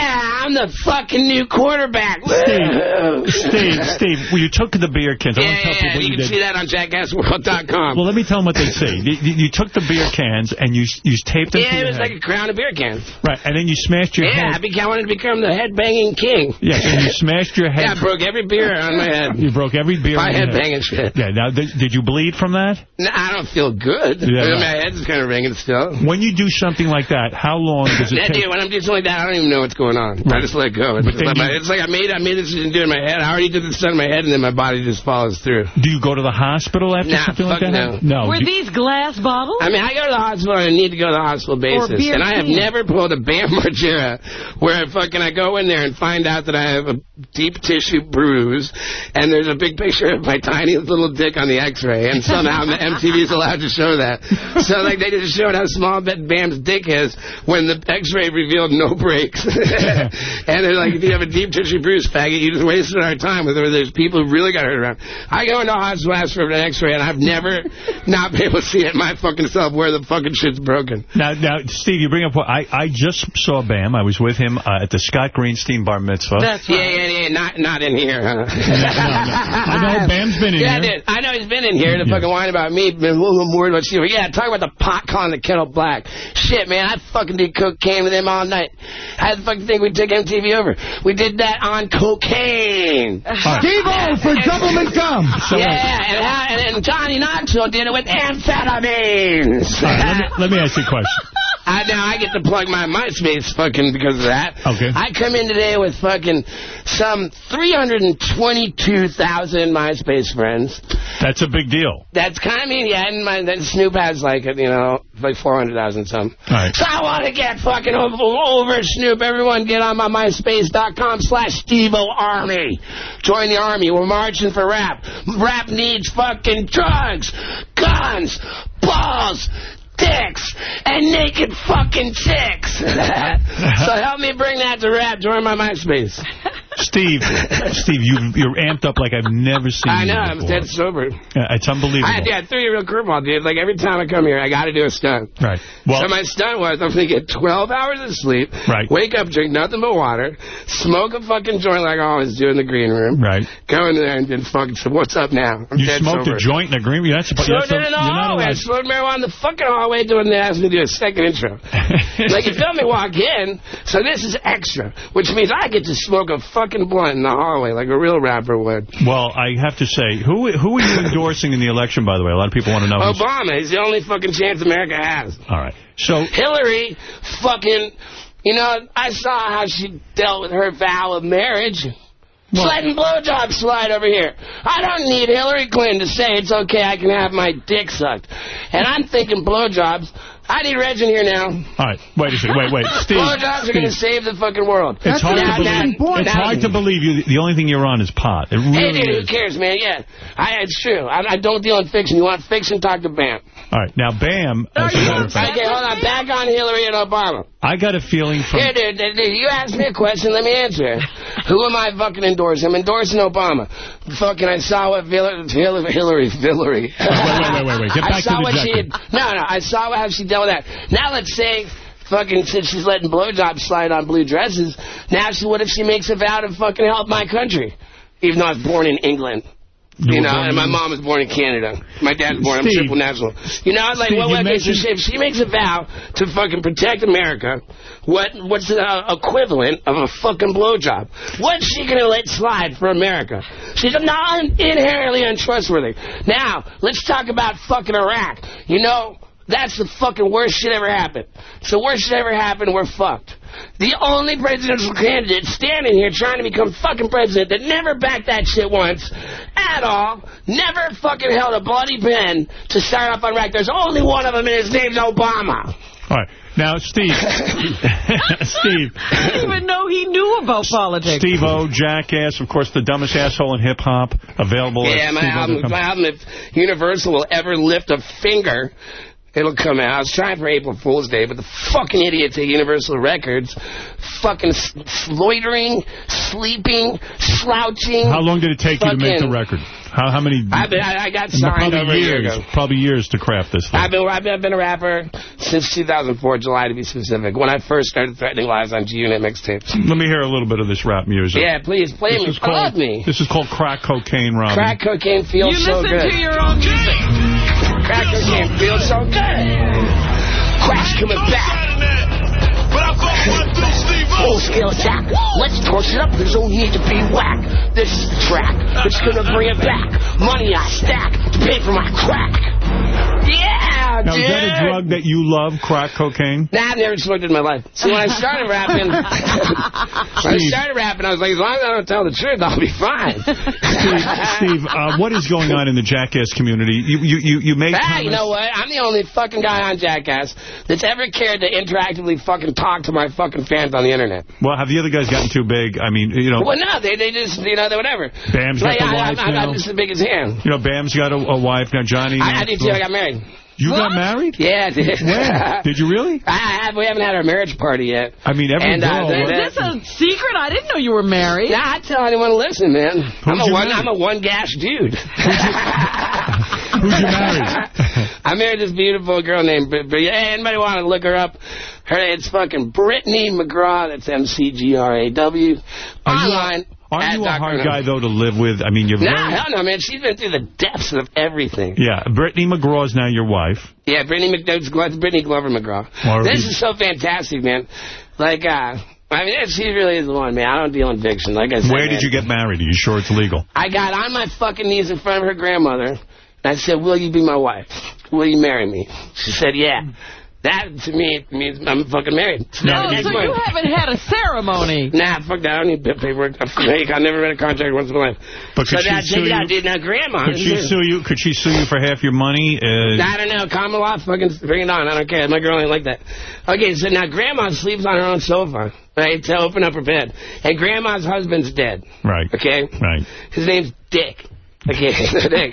I'm the fucking new quarterback. Steve, Steve, Steve, well, you took the beer cans. I Yeah, want to tell yeah, people you you can did. see that on jackassworld.com. Well, let me tell them what they see. You, you- took the beer cans and you you taped them to yeah, it was head. like a crown of beer cans. right, and then you smashed your Yeah, I, head. became, I wanted to become the head-banging king. Yeah, and you smashed your head. Yeah, I broke every beer on my head. You broke every beer. My head banging shit. Yeah. Now, did, did you bleed from that? No, I don't feel good. Yeah, right. My head's kind of ringing still. When you do something like that, how long does it Yeah, take? dude, when I'm doing something like that, I don't even know what's going on. I just let go. It's, like, my- it's like I made I made this decision to do it in my head. I already did this in my head, and then my body just follows through. Do you go to the hospital after Nah, something like fuck that? no. No. Were these glass bottles? I mean, I go to the hospital and I need to go to the hospital basis. beer And I have never pulled a Bam Margera where I fucking I go in there and find out that I have a deep tissue bruise and there's a big picture of my tiny little dick on the x-ray and somehow MTV is allowed to show that. So like they just showed how small Bet Bam's dick is when the x-ray revealed no breaks. and they're like, if you have a deep tissue bruise, faggot, you just wasted our time with where there's people who really got hurt around. I go into the hospital for an x-ray and I've never not been able to see it my fucking self where the fucking shit's broken. Now, now, Steve, you bring up what I, I just saw Bam. I was with him uh, at the Scott Greenstein bar mitzvah. That's yeah, yeah, yeah, not not in here. Huh? I know Bam's been in yeah, here. I did. I know he's been in here to fucking whine about me. Been a little more about you. Yeah, talk about the pot calling the kettle black. Shit, man, I fucking did cocaine with him all night. I the fucking think we took MTV over. We did that on cocaine. Steve-O for Doublemint Gum. yeah, and, and, and Johnny Knoxville did it with amphetamines. All right, let, me, let me ask you a question. I, now I get to plug my MySpace fucking because of that. Okay. I come in today with fucking some 322,000 MySpace friends. That's a big deal. That's kind of mean, yeah, and my, then Snoop has like, you know, like 400,000 some. Right. So I want to get fucking over, over Snoop. Everyone get on my MySpace.com slash steve Army. Join the army. We're marching for rap. Rap needs fucking drugs, guns, balls, dicks, and naked fucking chicks. so help me bring that to rap. Join my MySpace. Steve, Steve, you, you're amped up like I've never seen I know, I'm dead sober. Yeah, It's unbelievable. I, yeah, I threw you a real curveball, dude. Like, every time I come here, I got to do a stunt. Right. Well, so my stunt was I'm going to get 12 hours of sleep, Right. wake up, drink nothing but water, smoke a fucking joint like I always do in the green room, right. go in there and then fucking say, what's up now? I'm You smoked sober. a joint in a green You're not supposed So you're in the hallway. I smoked marijuana in the fucking hallway doing the ask me to do a second intro. like, you feel me walk in, so this is extra, which means I get to smoke a fucking blunt in the hallway like a real rapper would. Well, I have to say, who who are you endorsing in the election, by the way? A lot of people want to know. Obama is the only fucking chance America has. All right. So Hillary fucking, you know, I saw how she dealt with her vow of marriage. Letting blowjobs slide over here. I don't need Hillary Clinton to say it's okay I can have my dick sucked. And I'm thinking blowjobs. I need Reg in here now. All right. Wait a second. Wait, wait. Steve. blowjobs are going to save the fucking world. It's hard, Now- to believe, now- it's now- hard to believe you. The only thing you're on is pot. It Hey, really dude, who is. cares, man? Yeah, I, it's true. I, I don't deal in fiction. You want fiction? Talk to Bam. All right. Now, Bam, matter of Okay, hold on. Back on Hillary and Obama. I got a feeling from... Here, dude, dude, dude, you asked me a question, let me answer it. Who am I fucking endorsing? I'm endorsing Obama. Fucking, I saw what Hillary, Hillary, Hillary. Wait, wait, wait, wait, wait. Get I back to saw the what she had, No, no, I saw how she dealt with that. Now let's say, fucking, since she's letting blowjobs slide on blue dresses, now she, what if she makes a vow to fucking help my country? Even though I was born in England. You, know, and my mom was born in Canada. My dad was born. I'm triple national. You know, like, Steve, well, you okay, so mentioned- if she makes a vow to fucking protect America, what what's the uh, equivalent of a fucking blowjob? What's she going to let slide for America? She's not inherently untrustworthy. Now, let's talk about fucking Iraq. You know, that's the fucking worst shit ever happened. So worst shit ever happened, we're fucked. The only presidential candidate standing here trying to become fucking president that never backed that shit once at all, never fucking held a bloody pen to start off on Iraq. There's only one of them, and his name's Obama. All right. Now, Steve. Steve. I didn't even know he knew about politics. Steve O, Jackass, of course, the dumbest asshole in hip-hop, available Yeah, at my album, my album, if Universal will ever lift a finger, it'll come out. I was trying for April Fool's Day, but the fucking idiots at Universal Records fucking s- loitering, sleeping, slouching. How long did it take you to make the record? How how many? I've been, I, I got signed probably over a year years, ago. Probably years to craft this thing. I've been, I've been, I've been a rapper since 2004, July to be specific, when I first started threatening lives on G-Unit mixtapes. Let me hear a little bit of this rap music. Yeah, please, play This me. is called, me. This is called crack cocaine, Robin. Crack cocaine feels You so listen to your own music. Crack cocaine feels so good. Crack's coming back. Full scale attack. Let's torch it up. There's no need to be whack. This is the track that's gonna bring it back. Money I stack to pay for my crack. Yeah, Now, dude. is that a drug that you love, crack cocaine? Nah, I've never smoked it in my life. So when I started rapping, when I started rapping, I was like, as long as I don't tell the truth, I'll be fine. Steve, Steve uh, what is going on in the Jackass community? You you you, you make Ah, comments. you know what? I'm the only fucking guy on Jackass that's ever cared to interactively fucking talk to my fucking fans on the internet. Well, have the other guys gotten too big? I mean, you know, Well, no, they, they just, you know, they whatever. Bam's like, got I, wife I'm, I'm, now. I'm just as big as him. you know, Bam's got a, a wife now. Johnny. I, I did too. I got married. You got married? Yeah, I did. When? Did you really? I have. We haven't had our marriage party yet. I mean, every And, uh, girl. the- Is this a secret? I didn't know you were married. Nah, I tell anyone to listen, man. I'm a one. I'm a one gas dude. Who'd you marry? I married this beautiful girl named. Hey, anybody want to look her up? Her it's fucking Brittany McGraw. That's M C G R A W. Are you a- Online. Aren't you a hard guy, though, to live with? I mean, you're No, very... hell no, man. She's been through the depths of everything. Yeah, Brittany McGraw is now your wife. Yeah, Brittany, McDoug's, Brittany Glover McGraw. Or- This is so fantastic, man. Like, uh, I mean, she really is the one, man. I don't deal in fiction. Like I said, Where man. did you get married? Are you sure it's legal? I got on my fucking knees in front of her grandmother, and I said, will you be my wife? Will you marry me? She said, yeah. That, to me, means I'm fucking married. No, That- so what- you haven't had a ceremony. Nah, fuck that. I don't need paperwork. I'm fake. I never read a contract once in my life. But so could she now, sue check you? out, dude. Now, grandma. Could she sue you? Could she sue you for half your money? Uh, I don't know. Common law, fucking bring it on. I don't care. My girl ain't like that. Okay, so now grandma sleeps on her own sofa, right, to open up her bed. And grandma's husband's dead, right. okay? Right. His name's Dick. Okay,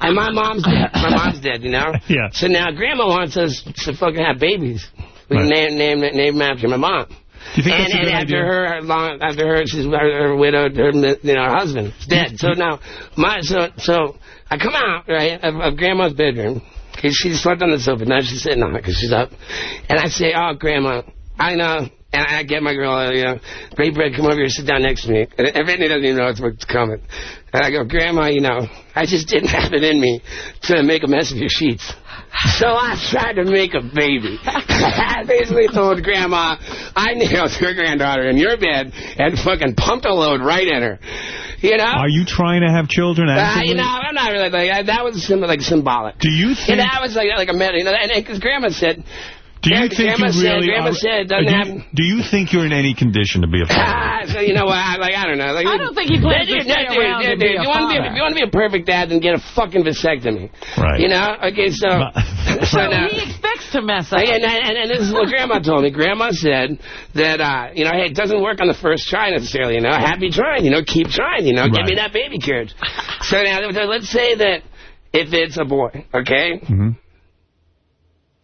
And my mom's dead. My mom's dead, you know? Yeah. So now grandma wants us to fucking have babies. We Right. name, name, name them after my mom. Do you think and, and after idea? her, her long, after her, she's her, her widowed, her you know, her husband is dead. So now, my so so I come out right of, of grandma's bedroom because she slept on the sofa. Now she's sitting on it because she's up, and I say, "Oh, grandma, I know." And I get my girl, uh, you know, Great Bread, come over here, sit down next to me. And Brittany doesn't even know what's coming. And I go, Grandma, you know, I just didn't have it in me to make a mess of your sheets. So I tried to make a baby. I basically told Grandma, I nailed your granddaughter in your bed and fucking pumped a load right in her. You know? Are you trying to have children? Uh, you know, I'm not really like that. That was like symbolic. Do you think? know, that was like like a meta. You know, and because Grandma said, do you Grandma think Grandma you said, really Grandma are? said, do, you, do you think you're in any condition to be a father? Ah, so you know what? I, like I don't know. Like, I don't think he plans to stay around to be dude, a you want to be a, father. if you want to be a perfect dad, then get a fucking vasectomy. Right. You know? Okay, so so So now. he expects to mess up. And, and, and this is what Grandma told me. Grandma said that, uh, you know, hey, it doesn't work on the first try necessarily, you know. Happy trying, you know, keep trying, you know, give me that baby carriage. so now, let's say that if it's a boy, okay? Mhm.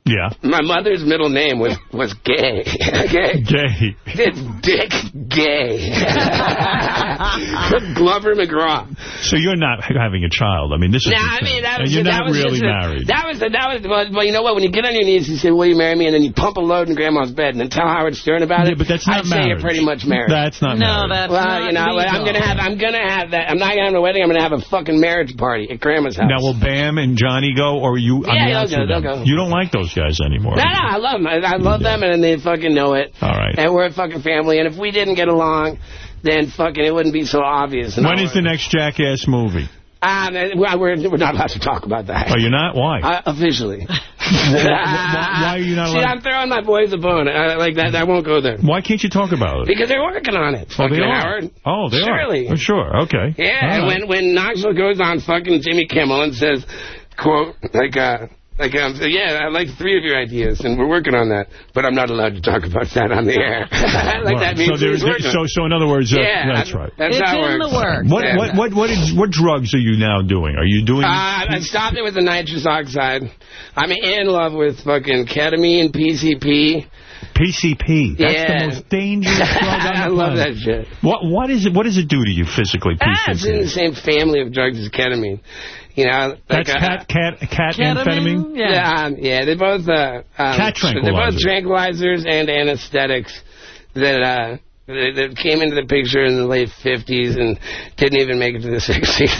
Yeah. My mother's middle name was was Gay. Gay. Gay. It's Dick Gay. Glover McGraw. So you're not having a child. I mean, this is Nah, the I mean, that was, you're that not was really just a- married. That was, that was, well, well, you know what? When you get on your knees, you say, will you marry me? And then you pump a load in Grandma's bed and then tell Howard Stern about it. Yeah, but that's not I'd say you're pretty much married. That's not No, marriage. that's well, not you know, what, I'm gonna have, I'm gonna have that. I'm not gonna have a wedding. I'm gonna have a fucking marriage party at Grandma's house. Now, will Bam and Johnny go, or you? on Yeah, the they'll go, they'll go. You don't like those guys anymore. No, no, I love them. I, I love them, and they fucking know it. All right. And we're a fucking family. And if we didn't get along, then fucking it wouldn't be so obvious. When is the next Jackass movie? Uh, we're, we're not allowed to talk about that. Oh, you're not? Why? Uh, officially. why, why are you not See, allowed? I'm throwing my boys a bone. Uh, like that, I won't go there. Why can't you talk about it? Because they're working on it. Oh, they fucking are. Howard. Oh, they Surely. are. Oh, sure. Okay. Yeah, right. when when Knoxville goes on fucking Jimmy Kimmel and says, quote, like, uh, like, um, yeah, I like three of your ideas, and we're working on that, but I'm not allowed to talk about that on the air. like Right. that means so, there- he's there- so, so in other words, uh, Yeah, that's right. That's It's how it in works. the works. What, Yeah. what, what, what, is, what drugs are you now doing? Are you doing? Uh, I stopped it with the nitrous oxide. I'm in love with fucking ketamine, PCP. PCP. That's Yeah. the most dangerous drug on the I love planet. that shit. What, what is it? What does it do to you physically? Ah, it's in the same family of drugs as ketamine. You know, like That's uh, cat, cat, cat amphetamine. Yeah, um, yeah, they're both uh, um, Cat They're both tranquilizers. tranquilizers and anesthetics that uh, that that came into the picture in the late 50s and didn't even make it to the 60s.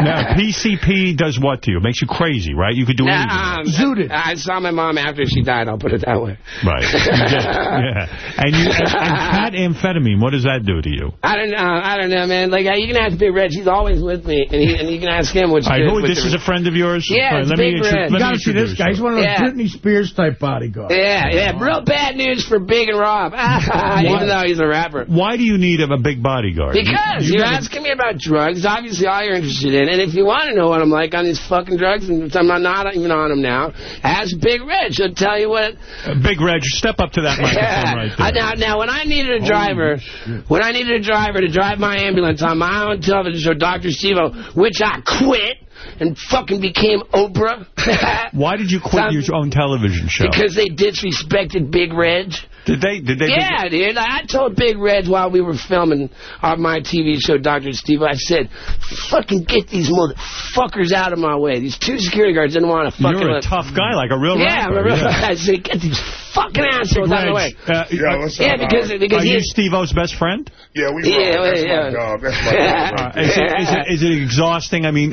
now, PCP does what to you? It makes you crazy, right? You could do anything. um, I, I saw my mom after she died. I'll put it that way. Right. Just- yeah. And you and, and amphetamine, what does that do to you? I don't know. I don't know, man. Like uh, you can ask Big Red. He's always with me, and, he, and you can ask him what's All right, good. who, with this is a friend of yours? Yeah, All right, it's let me Big intro- Red. You gotta see this introduce guy. He's one of those Yeah. Britney Spears type bodyguards. Yeah, yeah. Real bad news for Big and Rob. Even though he's a rapper. Why do you need a, a big bodyguard? Because You- you're asking me about drugs. Obviously, all you're interested in. And if you want to know what I'm like on these fucking drugs, and I'm not, even on them now, ask Big Red. She'll tell you what. Uh, Big Reg, step up to that microphone Yeah. right there. now, now, when I needed a driver, when I needed a driver to drive my ambulance on my own television show, Dr. Steve-O, which I quit and fucking became Oprah. Why did you quit your own television show? Because they disrespected Big Reg. Did they? Did they? Yeah, dude. I told Big Reg while we were filming on my TV show, Dr. Steve, I said, fucking get these motherfuckers out of my way. These two security guards didn't want to fucking... You're a let- tough guy, like a real yeah, I'm rapper. a real, yeah. I said, get these fucking assholes out of the way. Uh, Yeah, what's up, Yeah, because- Howard? because are he- you Steve-O's best friend? Yeah, we Yeah, roll. That's yeah. my dog. That's my dog. Uh, is, it, is, it, is it exhausting? I mean,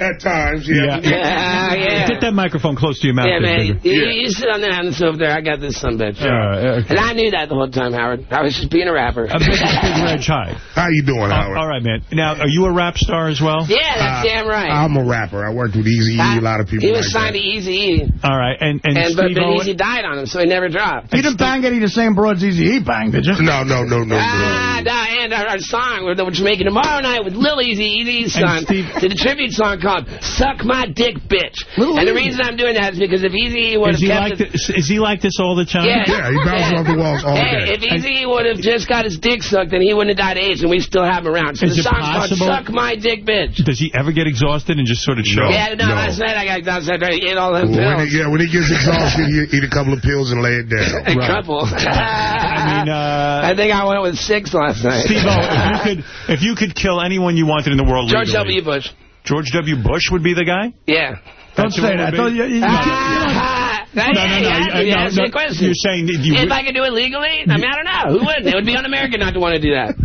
At times, yeah. Yeah, yeah. Get that microphone close to your mouth. Yeah, man. bigger. You, you sit on that on the sofa there. I got this son bitch. Uh, okay. And I knew that the whole time, Howard. I was just being a rapper. A big, big Reg, hi. How you doing, Howard? all right, man. Now, are you a rap star as well? Yeah, that's Uh, damn right. I'm a rapper. I worked with Easy E, a lot of people he was like signed to Easy E, All right, and and, and but, Steve-O, but Eazy died on him, so he never dropped. You didn't bang any of the same broads Easy E banged, did you? No, no, no, no, Ah, nah, and our, our song, we're- which we're making tomorrow night with Lil Eazy-E's son, did a tribute song called "Suck My Dick, Bitch." and the reason I'm doing that is because if Eazy would have he kept like his, this, is he like this all the time? Yeah. Yeah, he bounces off the walls all Hey, day. if Eazy would have just got his dick sucked, then he wouldn't have died of AIDS, and we still have him around. So Is the it song's possible- called "Suck My Dick, Bitch." Does he ever get exhausted and just sort of chill? Yeah, no, last night I got exhausted. I ate all them When pills. he, yeah, when he gets exhausted, he eat a couple of pills and lay it down. A couple. I mean, uh, I think I went with six last night. Steve-O, if you could if you could kill anyone you wanted in the world George legally, W. Bush. George W. Bush would be the guy? Yeah. Don't That's who say that. would Don't, be? you, you, Ah, No, no, no, yeah, uh, yeah, no, no, question. you're saying that you if I could do it legally, I mean, I don't know. Who wouldn't? It would be un-American not to want to do that.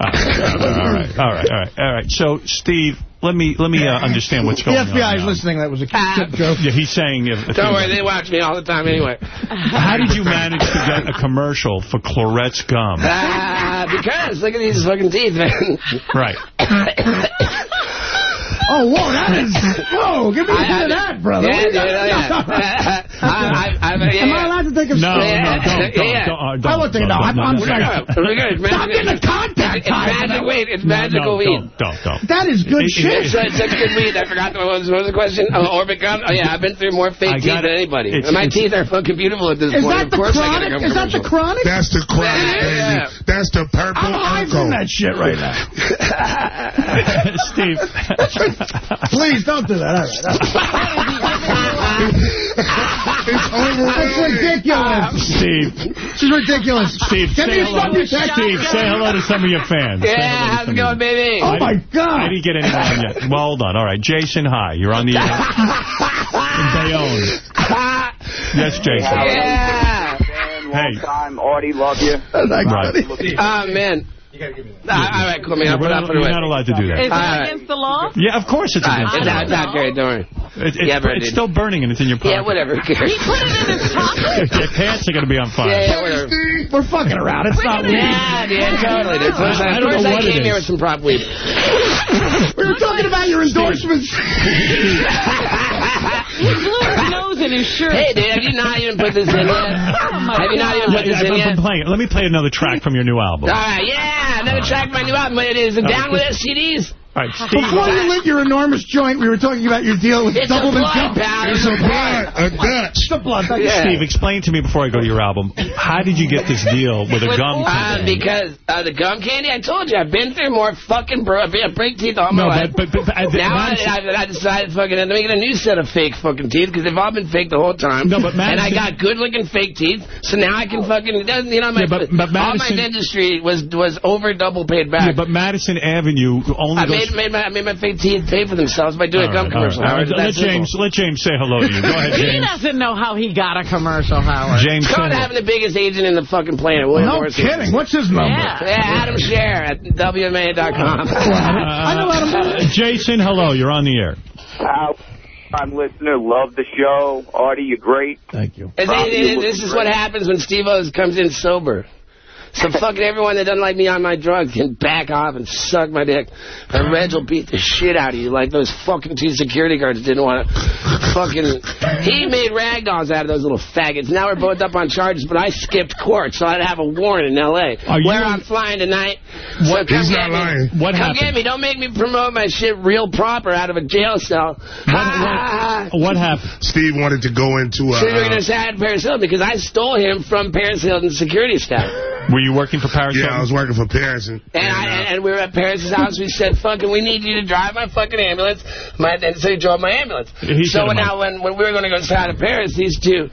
all right, all right, all right, all right. So, Steve, let me let me uh, understand what's going on. The FBI is now. listening. That was a Ah. joke. Yeah, he's saying. If, if Don't worry, they watch me all the time anyway. How did you manage to get a commercial for Clorets gum? Ah, because look at these fucking teeth, man. Right. Oh, whoa, that is... Whoa, give me a bit of that, brother. Yeah, What do you yeah, yeah. I, I, I, yeah. Am I allowed to take a... No, no, don't, don't, Yeah. don't, uh, don't. I won't take it. No, I'm, I'm sorry. It's Stop getting the contact It's magic weed. It's magical no, weed. Don't, don't, don't. That is good It- it- shit. It's, it's such good weed. I forgot what was, what was the question. Oh, Orbit gum? Oh, yeah, I've been through more I fake teeth got than anybody. It's- My it's- teeth are fucking beautiful at this Is point. that of the course I chronic? gotta go Is that the commercial. chronic? That's the chronic, Yeah, baby. That's the purple I'm high Urkel. from that shit right now. Steve. Please don't do that. All right. ridiculous. Steve. This is ridiculous. Steve, Get say me hello. some Steve, Steve, say hello to some of your fans. Say hello to Yeah, how's some it of going, baby? Oh, my God. I didn't get anyone on yet. Well, hold on. All right. Jason, hi. You're on the air. in Bayonne. Yes, Jason. Yeah. Hey. time, Artie, love you. Right. Oh, man. Ah, all right, cool, man. I'll put it up for the You're way. not allowed to do that. Is All that right. against the law? Yeah, of course it's against it's the law. it's not great, don't worry. It, it's, Yeah, it's still burning and it's in your pocket. Yeah, whatever. Who? He put it in his pocket? Your pants are going to be on fire. Yeah, yeah, whatever. We're fucking around. It's not weed. Yeah, dude, totally. Dude. First, I I, don't first know I what it came here is. with some prop weed. We were talking about your endorsements. He blew his nose in his shirt. Hey, dude, have you not even put this in yet? have you not even put this in yet? Let me play another track from your new album. All right, yeah, another track my new album. It is it down with STDs. All right, Steve. Before you lit your enormous joint, we were talking about your deal with It's a Doubleman blood Company. It's a blood, a Dutch. The blood. Yeah. Steve, explain to me before I go to your album, how did you get this deal with a With- gum uh, company? because uh, the gum candy, I told you, I've been through more fucking bro I break teeth all my No, life. but, but, but, I- now I, I, I decided fucking to make a new set of fake fucking teeth because they've all been fake the whole time. No, but Madison, and I got good looking fake teeth, so now I can fucking you know my Yeah, but- but all my Madison- dentistry was was over double paid back. yeah, but Madison Avenue only I goes... made, made, my, I made my fake teeth pay for themselves by doing All a gum right, all right, commercial. all right. Let That's simple. James, let James say hello to you. Go ahead, He doesn't know how he got a commercial, Howard. James, It's called say having the biggest agent in the fucking planet. William No Morrison. kidding. What's his number? Yeah. Yeah, Adam Scher at WMA.com. I know Adam. Uh, Jason, hello. You're on the air. How I'm listener, love the show. Artie, you're great. Thank you. And they- they- this is what happens when Steve O's comes in sober. So fucking everyone that doesn't like me on my drugs can back off and suck my dick. And Reg will beat the shit out of you like those fucking two security guards didn't want to fucking... He made ragdolls out of those little faggots. Now we're both up on charges, but I skipped court, so I'd have a warrant in L.A. Are you- where I'm flying tonight. What- so come He's get not me. lying. What come happened? get me. Don't make me promote my shit real proper out of a jail cell. Ah. What, what happened? Steve wanted to go into a. So you're going Uh, to say I had Paris Hilton because I stole him from Paris Hilton's security staff. Were you working for Paris yeah, I was working for Paris. And, And, I, uh, and we were at Paris' house. We said, fucking, we need you to drive my fucking ambulance. My, and so he drove my ambulance. He so now when, when we were going to go inside of Paris, these two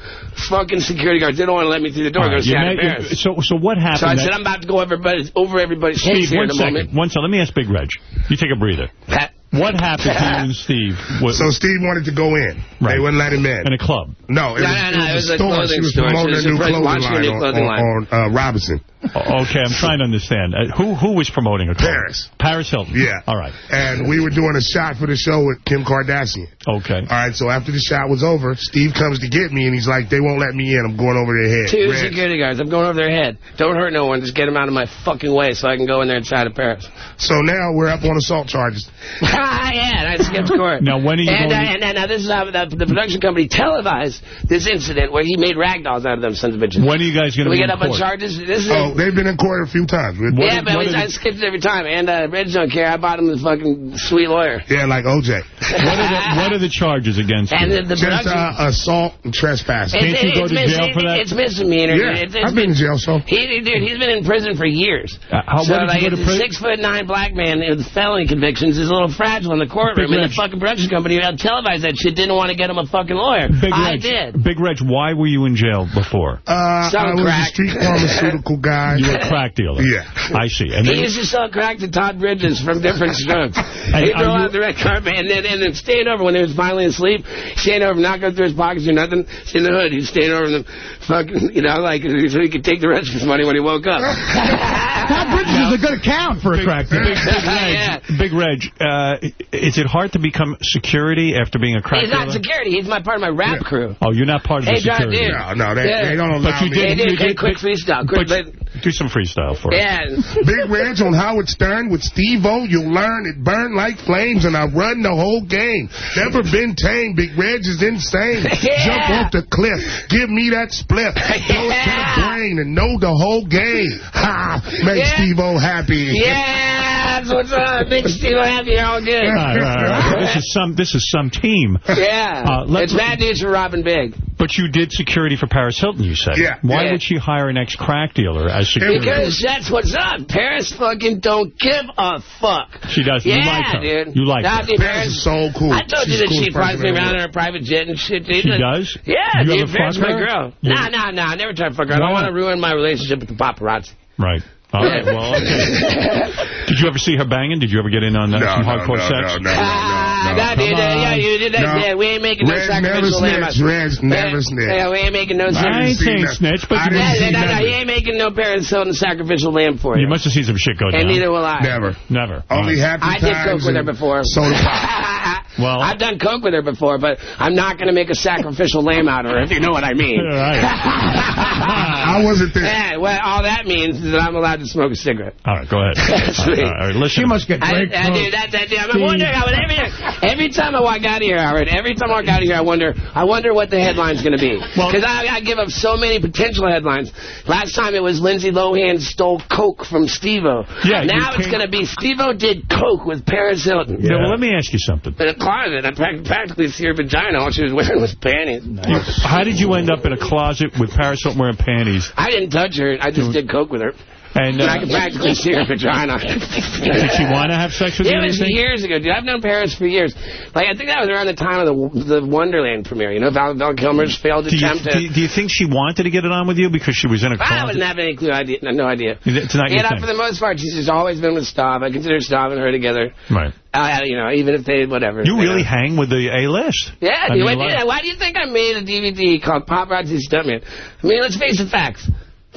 fucking security guards didn't want to let me through the door All right, go you inside of Paris. so, so what happened? So I that- said, I'm about to go everybody's, over everybody's Steve, heads here one in a second. moment. One second. Let me ask Big Reg. You take a breather. Pat, What happened to you and Steve? What, so Steve wanted to go in. Right. They wouldn't let him in. in a club? No, it No, was, no, no, it was it was a a store. She was promoting She a new clothing launching line new on, line. on, on uh, Robinson. O- Okay, I'm trying to understand. Uh, who who was promoting a? Paris. Paris Hilton. Yeah. All right. And we were doing a shot for the show with Kim Kardashian. Okay. All right, so after the shot was over, Steve comes to get me, and he's like, they won't let me in. I'm going over their head. Two Reg. security guards. I'm going over their head. Don't hurt no one. Just get them out of my fucking way so I can go in there inside of Paris. So now we're up on assault charges. yeah, and I skipped court. Now, when are you and, going uh, to- and, and now this is how the, the production company televised this incident where he made ragdolls out of them sons of bitches. When are you guys going to we be get in up on charges. This is Oh, they've been in court a few times. With, yeah, but we, I skipped it every time. And uh, Reg don't care. I bought him a fucking sweet lawyer. Yeah, like OJ. What are the, what are the charges against And you? the, the Just uh, assault and trespass. Can't you go to mis- jail for that? It's misdemeanor. Yeah, It's, it's I've been in jail, so. He, dude, he's been in prison for years. Uh, how- so, what did like, you go to it's a prison? six foot nine black man with felony convictions is a little fragile in the courtroom. Big and Reg. the fucking production company who televised that shit didn't want to get him a fucking lawyer. Big I Reg, did. Big Reg, why were you in jail before? Uh, Some I was a street pharmaceutical guy. You were a crack dealer. Yeah. I see. And He then, used to sell crack to Todd Bridges from different strokes. He'd are throw out the red carpet and then, and then staying over when he was finally asleep. Staying over, not going through his pockets or nothing. In the hood, he's staying over in the fucking, you know, like, so he could take the rest of his money when he woke up. Todd Bridges is a good account for a crack dealer. Big, Big Reg, Yeah. Big Reg uh, is it hard to become security after being a crack He's not dealer? security. He's my part of my rap crew. Oh, you're not part of Hey, the John, security. dude. No, no, they, Yeah. they don't But allow you me. did- Hey, dude, you quick, quick freestyle. Quick, But but, do some freestyle for us. yeah. Big Reg on Howard Stern with Steve-O. You'll learn it burn like flames, and I run the whole game. Never been tame. Big Reg is insane. Yeah. Jump off the cliff. Give me that split. Throw it to the brain and know the whole game. Ha! Make Yeah. Steve-O happy. Yeah, That's what's up. Big Steve Happy, all good. All right, all right, all right. This is some. This is some team. Yeah. Uh, let- it's bad news for Robin Big. But you did security for Paris Hilton, you said. Yeah. Why Yeah. would she hire an ex-crack dealer as security? Because that's what's up. Paris fucking don't give a fuck. She does. Yeah, you like her. dude. You like Nah, her. dude, Paris so cool. I told you that cool she as flies me around in her private jet and shit, dude. She does? Yeah, You dude. ever Paris my girl. You- Nah, nah, nah. I never try to fuck her. I don't want to ruin my relationship with the paparazzi. Right. All right. Well, okay. Did you ever see her banging? Did you ever get in on that, No, some no, hardcore no, sex? no, no, Ah, that Come dude, uh, yeah, you did that. No. Yeah, we ain't making no Reg sacrificial never lamb. snitched. Reg never yeah, snitched. Yeah, we ain't making no I ain't sacrificial saying snitch, but I you didn't must, Yeah, see no, no, he ain't making no Paris Hilton sacrificial lamb for you. you must have seen some shit go down. and neither will I. Never. Never. Only happy I did coke with her and before. Soda pop. Well, I've done coke with her before, but I'm not going to make a sacrificial lamb out of her, if you know what I mean. All right. I wasn't there. Yeah, well, all that means is that I'm allowed to smoke a cigarette. All right, go ahead. Sweet. All right, listen. She must get I, great I, coke. dude, that, that, dude, I'm wondering, Howard, every, every time I walk out of here, Howard, every time I walk out of here, I wonder, I wonder what the headline's going to be. Well- Because I, I give up so many potential headlines. Last time it was Lindsay Lohan stole coke from Steve-O. Yeah, Now it's going to be Steve-O did coke with Paris Hilton. Yeah, well, let me ask you something. In a closet, I practically see her vagina. All she was wearing was panties. You- how did you end up in a closet with Paris Hilton wearing panties? I didn't touch her. I just did coke with her. And, And uh, I could practically see her vagina. did she want to have sex with It you? or was years ago, dude. I've known Paris for years. Like, I think that was around the time of the the Wonderland premiere. You know, Val, Val Kilmer's failed Do you, attempt do, to... you, do you think she wanted to get it on with you because she was in a I closet? wouldn't have any clue. Idea, no idea. It's not you your know, thing. for the most part, she's just always been with Stav. I consider Stav and her together. Right. Uh, you know, even if they, whatever. You really know. hang with the A-list. Yeah, dude. mean, why, yeah, why do you think I made a DVD called Paparazzi Stuntman? I mean, let's face the facts.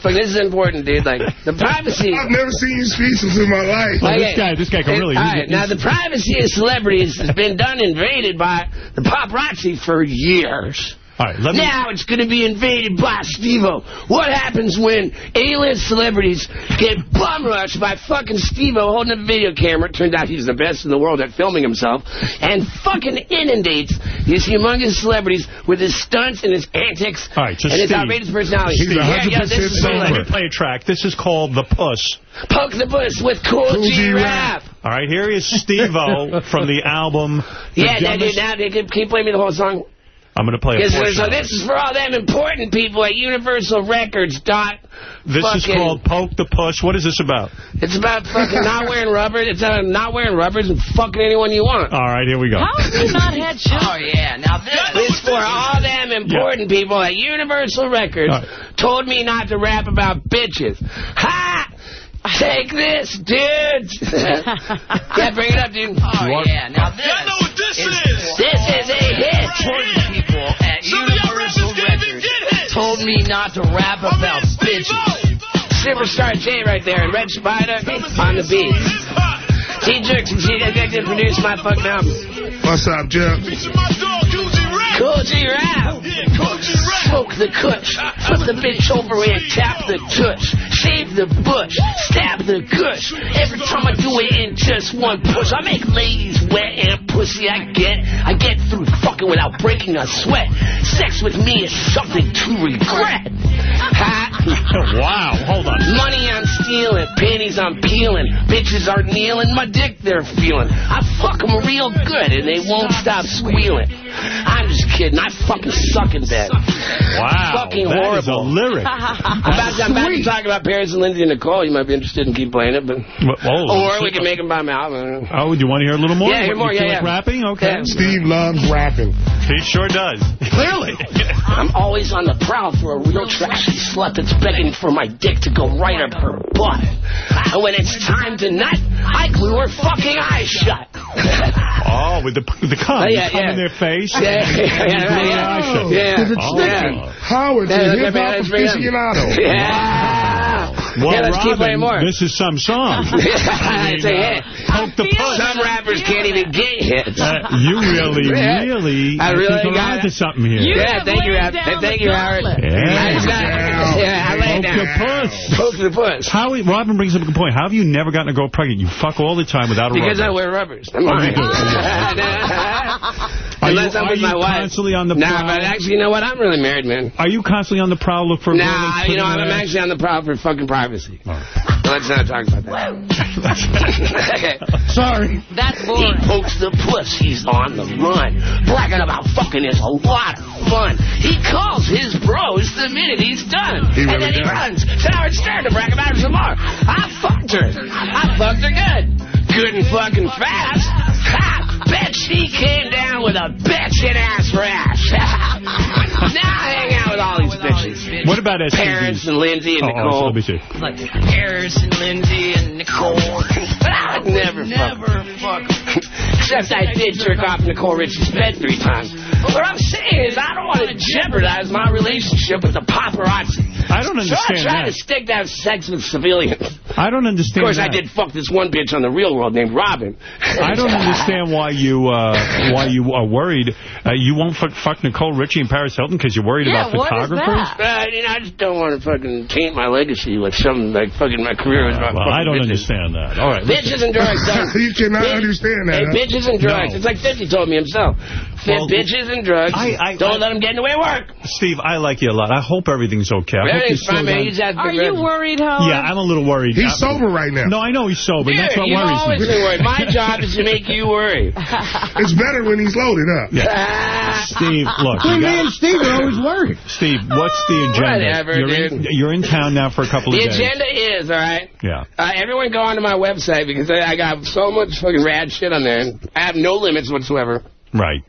Fuck, this is important, dude. Like, the privacy... I've never seen you speechless in my life. Well, this guy, this guy can It- really... all right, now, the privacy of celebrities has been done invaded by the paparazzi for years. All right, let me... Now it's going to be invaded by Steve-O. What happens when A-list celebrities get bum rushed by fucking Steve-O holding a video camera? It turns out he's the best in the world at filming himself. And fucking inundates these humongous celebrities with his stunts and his antics All right, so and his Steve- outrageous personality. He's yeah, yeah, this is So cool. let me play a track. This is called The Puss. Poke the Bush with Cool, Kool G G-Rap. All right, here is Steve-O from the album... The Yeah, now, dude, Dumbest- now, dude, can you play me the whole song? I'm going to play a so, portion so this is for all them important people at Universal Records. Dot. This is called Poke the Push. What is this about? It's about fucking not wearing rubbers. It's about not wearing rubbers and fucking anyone you want. All right, here we go. How have you not had children? Oh yeah, now this is for all them important people at Universal Records All right. told me not to rap about bitches. Ha! Take this, dudes. yeah, bring it up, dude. Oh, oh want- yeah, now this. I know what this is. This is a hit. Me not to rap about bitches. Superstar J right there, and Red Spider on the beat. T Jerks and G executive produced my fucking album. What's up, Jeff? Kool G Rap. Smoke the kush. Flip the bitch over and tap the tush. Shave the bush. Stab the gush. Every time I do it in just one push, I make ladies wet and pussy I get. I get through fucking without breaking a sweat. Sex with me is something to regret. Ha. wow, hold on. Money I'm stealing, panties I'm peeling, bitches are kneeling, my dick they're feeling. I fuck 'em real good and they won't stop squealing. I'm just kidding, I fucking suck in bed. Wow, Fucking that horrible. is a lyric. I'm about, to, I'm about to talk about Paris and Lindsay and Nicole. You might be interested in keep playing it, but Well, oh, or we can make them by mouth. I. Oh, do you want to hear a little more? Yeah, hear more, You feel yeah, like rapping? Okay. Yeah. Steve loves rapping. He sure does. Clearly. I'm always on the prowl for a real trashy slut that's begging for my dick to go right up her butt. And when it's time to nut, I glue her fucking eyes shut. Oh, with the the cum. Oh, yeah, you cum yeah. in their face. Yeah, and yeah, yeah, yeah. their eyes. Yeah. Because it's Oh. sticky. Howard's Yeah, a look, hip man, hop let's bring it up. aficionado. Yeah. Well, yeah, let's Robin, keep playing more. this is some song. I it's mean, a uh, hit. Poke the puss. Some rappers can't even get hits. Uh, you really, really, I really think got are onto something here. You yeah, thank you, laid Thank you, Howard. Yeah. I just got, yeah, I lay Hey, Poke now. the puss. Poke the puss. How, Robin brings up a good point. How have you never gotten a girl pregnant? You fuck all the time without a Because I rubber. wear rubbers. I'm Oh, you lying. do. Are you, Unless I'm with my wife. constantly on the Nah, prowl? but actually, you know what? I'm really married, man. Are you constantly on the prowl look for a Nah, you know, I'm actually on the prowl for fucking privacy. Let's not talk about that. Sorry. That's He pokes the puss. He's on the run. Bragging about fucking is a lot of fun. He calls his bros the minute he's done. He and really then he does. runs to Howard Stern to brag about it some more. I fucked her. I fucked her good. Good and fucking fast. Ha! Bet she came down with a bitchin' ass rash. now I hang out with all these bitches. What about STDs? Parents and Lindsay and Oh, oh, Nicole. let me see. Like Paris and Lindsay and Nicole. But I would never, never fuck. Except I did jerk off Nicole Richie's bed three times. But what I'm saying is I don't want to jeopardize my relationship with the paparazzi. I don't So I understand try that. to stick to have sex with civilians. I don't understand Of understand course, I did fuck this one bitch on the real world named Robin. I don't understand why you uh, why you are worried. Uh, you won't fuck, fuck Nicole Richie and Paris Hilton because you're worried about photographers? Uh, you know, I just don't want to fucking taint my legacy with some, like, fucking my career was about Well, I fucking don't bitches. understand that. All right. Bitches and drugs. don't- You cannot Bitch- understand that, Hey, huh? bitches and drugs. No. It's like 50 told me himself. Fit Well, bitches and drugs. I- I- don't I- let them get in the way of work. Steve, I like you a lot. I hope everything's okay. I Everything's you fine, man. down. You just Are you worried, Howard? Yeah, I'm a little worried. He's I'm- sober right now. No, I know he's sober. Dude, That's what you've worries always me. been worried. My job is to make you worry. It's better when he's loaded up. Yeah. Steve, look. Between you me got- and Steve are always worried. Steve, what's the agenda? Whatever, you're, in, dude. you're in town now for a couple of days. The agenda is, all right, Yeah. uh, everyone go onto my website because I, I got so much fucking rad shit on there. I have no limits whatsoever. Right.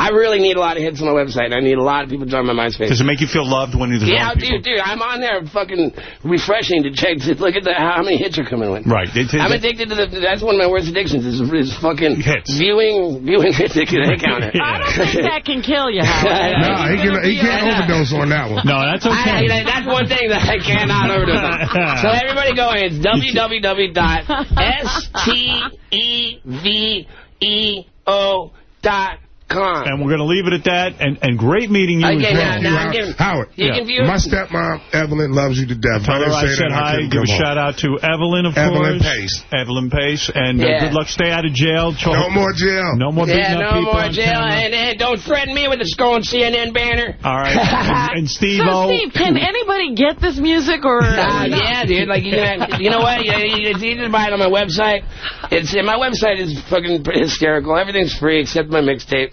I really need a lot of hits on the website. I need a lot of people to join my MySpace. Does it make you feel loved when there's Yeah, other people? dude, dude, I'm on there fucking refreshing to check. To look at the, how many hits are coming in. Right. It- it- I'm addicted to the. That's one of my worst addictions. Is, is fucking Hits. viewing viewing hit the hit counter. I don't think that can kill you, Howard. No, he, can, he can't overdose on that one. No, that's okay. I- that's one thing that I cannot overdose on. So everybody go in. It's that www.steveo.com. and we're going to leave it at that. And, and great meeting you Okay, as now- well. now- Howard, Howard, you Yeah. my stepmom, Evelyn, loves you to death. Tell her I said hi. couldn't Give a shout out to Evelyn, of Evelyn course. Evelyn Pace. Evelyn Pace. And uh, good luck. Stay out of jail. No more jail. No more beating Yeah, up no more jail. And, and don't threaten me with a Skull and CNN banner. All right. And, and Steve So, Steve, can anybody get this music or... Uh, yeah, dude. Like you, know, you know what? Yeah, It's easy to buy it on my website. It's my website is fucking hysterical. Everything's free except my mixtape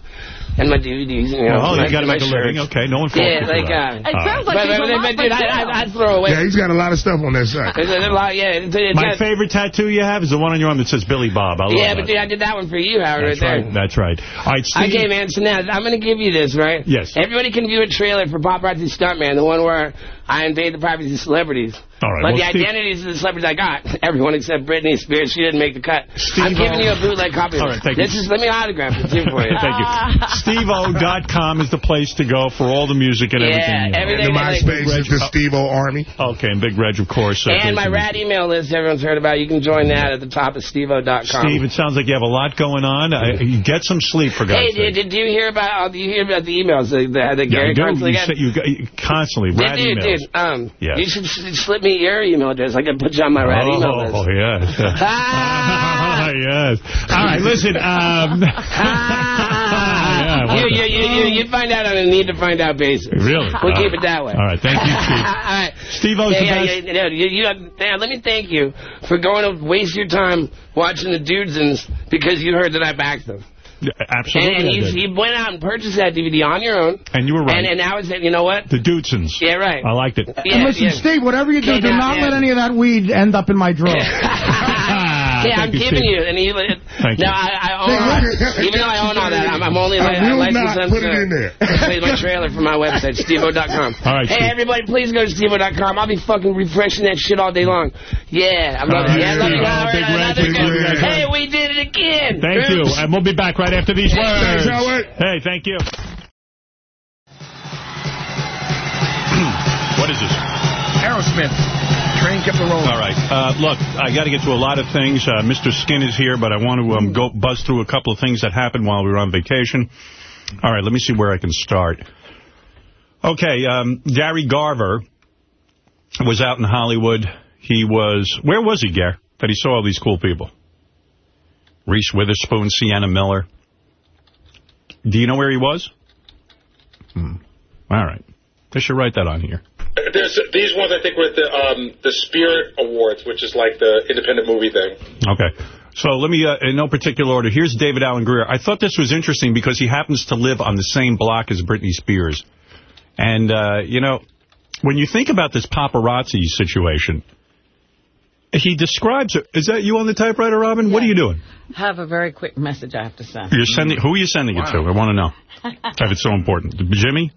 and my DVDs. You know, Oh, my, you got to make a living. Okay, no one faults Yeah, you for like that. uh, It sounds like but, there's but, a lot but, dude, I, sale. I, I'd throw away. Yeah, he's got a lot of stuff on that side. There's lot, yeah. It's, it's My not- favorite tattoo you have is the one on your arm that says Billy Bob. I love yeah, that. but dude, I did that one for you, Howard, That's right there. right. That's right. All right, Steve. Okay, man, so now I'm going to give you this, right? Yes. Everybody can view a trailer for Paparazzi Stuntman, the one where I invade the privacy of celebrities. All right, But well, the Steve- identities of the celebrities I got, everyone except Britney Spears, she didn't make the cut. I'm Steve-O- giving you a bootleg copy of All it. right, thank you. this Is, let me autograph it too for you. Thank you. SteveO.com is the place to go for all the music and Yeah, everything. you know. everything And the MySpace is the Steve-O Army. Okay, and Big Reg, of course. uh, and my Jason- rad email list everyone's heard about. You can join that at the top of steveo.com. Steve, it sounds like you have a lot going on. I, get some sleep, for Hey, God's sake. did, did you hear about? uh, you hear about the emails that, that, that Yeah, Gary you do. constantly You, got? say- you, you constantly, Dude, rad dude, emails. Um, Yes. you should slip me your email address. I can put you on my rad oh, email list. Oh, yes. Ah! yes. All right, listen. Um, yeah, you, you, you, you, find out on a need to find out basis. Really? We'll All keep right. it that way. All right, thank you, Steve. All right. Steve-O's yeah, the yeah, best. Yeah, yeah, yeah, let me thank you for going to waste your time watching the Dudesons because you heard that I backed them. Yeah, Absolutely. And, and you, you went out and purchased that DVD on your own. And you were right. And, and now it's, you know what? the Dudesons. Yeah, right. I liked it. Yeah, and listen, yeah. Steve, whatever you do, Okay, do now, not yeah. let any of that weed end up in my drawer. Yeah, I'm Thank you, giving Steve. you. And you, Thank no, you. I, I own, even though I own all that, I'm, I'm only I like, will licensed not them put to it in there. play my trailer for my website, steveo.com. All right, hey, Steve. everybody, please go to steveo.com. I'll be fucking refreshing that shit all day long. Yeah, I'm All loving right, yeah, I love you, Steve. Howard. Big I love you, Big Hey, we did it again. Thank you. And we'll be back right after these words. Thanks, Howard. Hey, thank you. what is this? Aerosmith. Train kept the rolling. All right. Uh, look, I got to get to a lot of things. Uh, Mr. Skin is here, but I want to um, go buzz through a couple of things that happened while we were on vacation. All right, let me see where I can start. Okay, um, Gary Garver was out in Hollywood. He was, where was he, Gare? That he saw all these cool people. Reese Witherspoon, Sienna Miller. Do you know where he was? Hmm. All right. I should write that on here. There's, these ones, I think, were at the, um, the Spirit Awards, which is like the independent movie thing. Okay. So let me, uh, in no particular order, here's David Alan Grier. I thought this was interesting because he happens to live on the same block as Britney Spears. And, uh, you know, when you think about this paparazzi situation, he describes it. Is that you on the typewriter, Robin? What are you doing? have a very quick message I have to send. You're sending. Who are you sending it to? I want to know. if it's so important. Jimmy?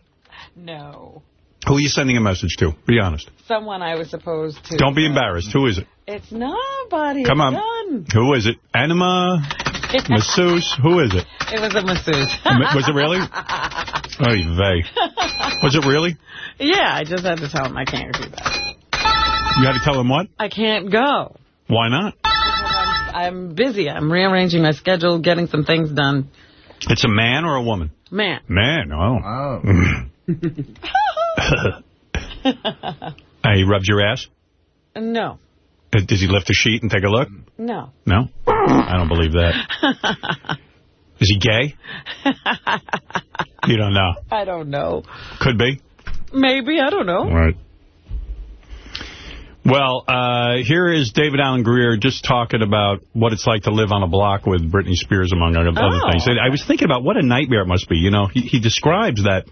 no. Who are you sending a message to? Be honest. Someone I was supposed to. Don't be embarrassed. Who is it? It's nobody. Come on. It's done. Who is it? Anima? Masseuse? Who is it? It was a masseuse. Was it really? Oy vey. Was it really? yeah, I just had to tell him I can't do that. You had to tell him what? I can't go. Why not? I'm, I'm busy. I'm rearranging my schedule, getting some things done. It's a man or a woman? Man. Man, oh. oh. Uh, he rubs your ass? no. Uh, Does he lift the sheet and take a look? No. No? I don't believe that. Is he gay? You don't know. I don't know. Could be. Maybe. I don't know. Right. Well, uh, here is David Alan Grier just talking about what it's like to live on a block with Britney Spears, among other Oh. things. And I was thinking about what a nightmare it must be. You know, he, he describes that,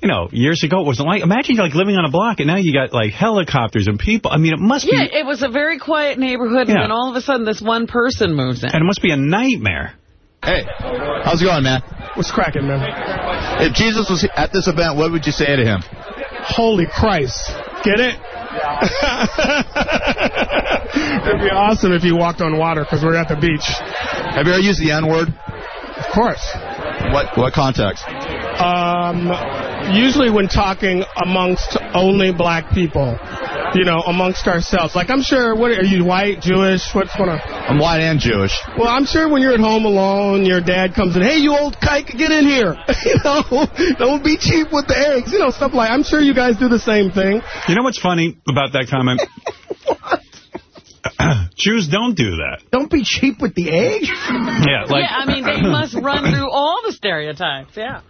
you know, years ago it wasn't like, imagine like living on a block and now you got like helicopters and people. I mean, it must Yeah, be, Yeah, it was a very quiet neighborhood, and then all of a sudden this one person moves in. and it must be a nightmare. Hey, how's it going, man? What's cracking, man? If Jesus was at this event, what would you say to him? Holy Christ. Get it? It'd be awesome if you walked on water because we're at the beach. Have you ever used the N-word? Of course. What what context? Um, usually when talking amongst only black people, you know, amongst ourselves. Like, I'm sure, what are you, white, Jewish? What's going on? I'm white and Jewish. Well, I'm sure when you're at home alone, your dad comes in, hey, you old kike, get in here. you know, don't be cheap with the eggs. You know, stuff like I'm sure you guys do the same thing. You know what's funny about that comment? Jews don't do that. Don't be cheap with the eggs. Yeah, like, yeah, I mean, they must run through all the stereotypes, yeah.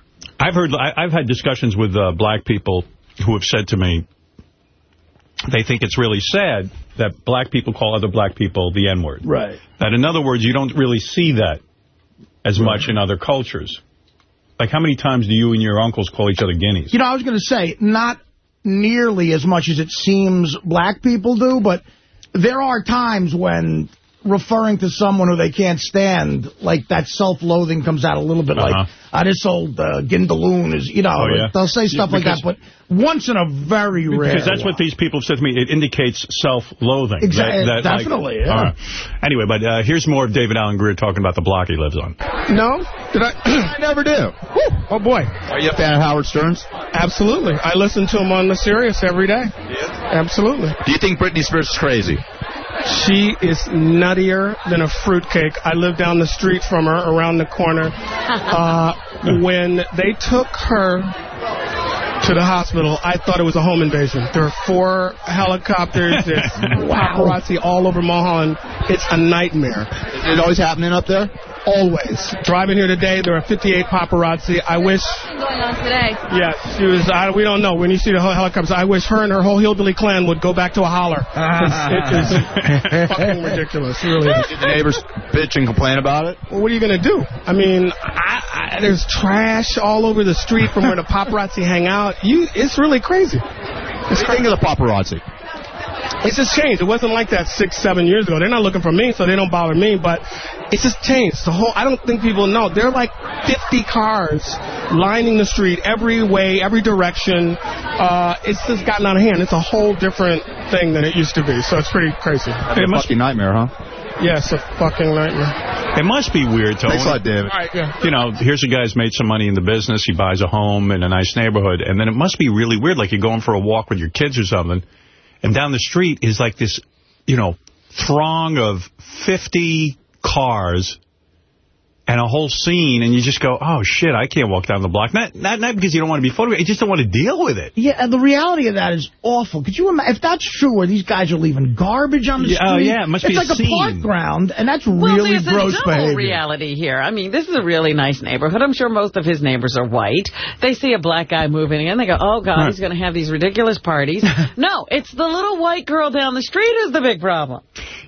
I've heard, I, I've had discussions with uh, black people who have said to me, they think it's really sad that black people call other black people the N-word. Right. That, in other words, you don't really see that as much in other cultures. Like, how many times do you and your uncles call each other guineas? You know, I was going to say, not nearly as much as it seems black people do, but there are times when referring to someone who they can't stand, like that self-loathing comes out a little bit Uh like, Ah, this old uh, Gindaloon is, you know, Oh, yeah. they'll say stuff like that, but once in a very rare Because that's what these people have said to me. It indicates self-loathing. Exactly, That- that, like- definitely, yeah. All right. Anyway, but uh, here's more of David Alan Grier talking about the block he lives on. No? Did I? I never do. Oh, boy. Are you a fan of Howard Stern's? Absolutely. I listen to him on the Sirius every day. Yeah. Absolutely. Do you think Britney Spears is crazy? She is nuttier than a fruitcake. I live down the street from her, around the corner. Uh, when they took her to the hospital, I thought it was a home invasion. There are four helicopters. There's paparazzi all over Mulholland. It's a nightmare. Is it always happening up there? Always. Driving here today, there are 58 paparazzi. I wish going on today? Yeah, she was. I, we don't know. When you see the whole helicopters, I wish her and her whole hillbilly clan would go back to a holler. It's, fucking ridiculous. Really. Did the neighbors bitch and complain about it? Well, what are you going to do? I mean, I, I, there's trash all over the street from where the paparazzi hang out. You, it's really crazy. It's think of the paparazzi. It's just changed. It wasn't like that six, seven years ago. They're not looking for me, so they don't bother me. But it's just changed. The whole. I don't think people know. There are like 50 cars lining the street every way, every direction. Uh, it's just gotten out of hand. It's a whole different thing than it used to be. So it's pretty crazy. It's a fucking nightmare, huh? Yes, a fucking nightmare. It must be weird, Tony. Thanks a lot, David. All right, yeah. You know, here's a guy guy's made some money in the business. He buys a home in a nice neighborhood. And then it must be really weird, like you're going for a walk with your kids or something. And down the street is like this, you know, throng of 50 cars. And a whole scene, and you just go, oh, shit, I can't walk down the block. Not, not, not because you don't want to be photographed. You just don't want to deal with it. Yeah, and the reality of that is awful. Could you imagine, if that's true, where these guys are leaving garbage on the Yeah, oh, yeah, it must it's be a like a, scene. park ground, and that's Well, really there's gross a double behavior. reality here. I mean, this is a really nice neighborhood. I'm sure most of his neighbors are white. They see a black guy moving in. They go, oh, God, Right. he's going to have these ridiculous parties. no, it's the little white girl down the street is the big problem.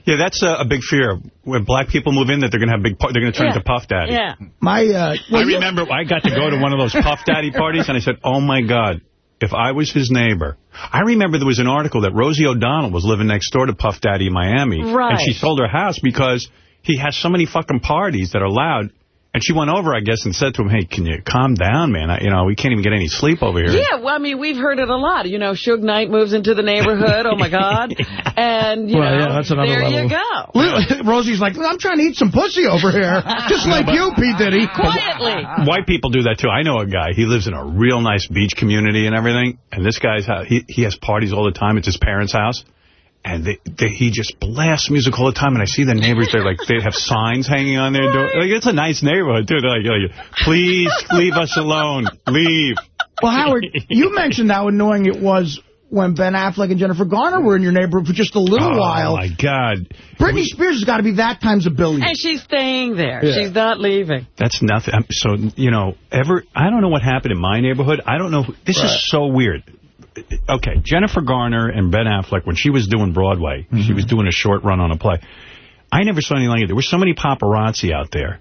Yeah, that's a, a big fear. When black people move in, that they're going to have big, par- they're going to turn Yeah. into Puff Daddy. Yeah. My, uh, I remember I got to go to one of those Puff Daddy parties, and I said, oh, my God, if I was his neighbor. I remember there was an article that Rosie O'Donnell was living next door to Puff Daddy in Miami. Right. And she sold her house because he has so many fucking parties that are loud. And she went over, I guess, and said to him, hey, can you calm down, man? I, you know, we can't even get any sleep over here. Yeah, well, I mean, we've heard it a lot. You know, Suge Knight moves into the neighborhood. Oh, my God. And, you Well, know, yeah, that's another there level. you go. Rosie's like, I'm trying to eat some pussy over here, just like you, P. Diddy. Quietly. White people do that, too. I know a guy. He lives in a real nice beach community and everything. And this guy's house, he, he has parties all the time. It's his parents' house. And they, they, he just blasts music all the time. And I see the neighbors, they're like, they have signs hanging on their door. Like, it's a nice neighborhood, too. They're like, like, please leave us alone. Leave. Well, Howard, you mentioned how annoying it was when Ben Affleck and Jennifer Garner were in your neighborhood for just a little oh, while. Oh, my God. Britney Spears has got to be that times a billion. And she's staying there. Yeah. She's not leaving. That's nothing. So, you know, ever, I don't know what happened in my neighborhood. I don't know. who- This Right. is so weird. Okay, Jennifer Garner and Ben Affleck, when she was doing Broadway, she was doing a short run on a play. I never saw anything like it. There were so many paparazzi out there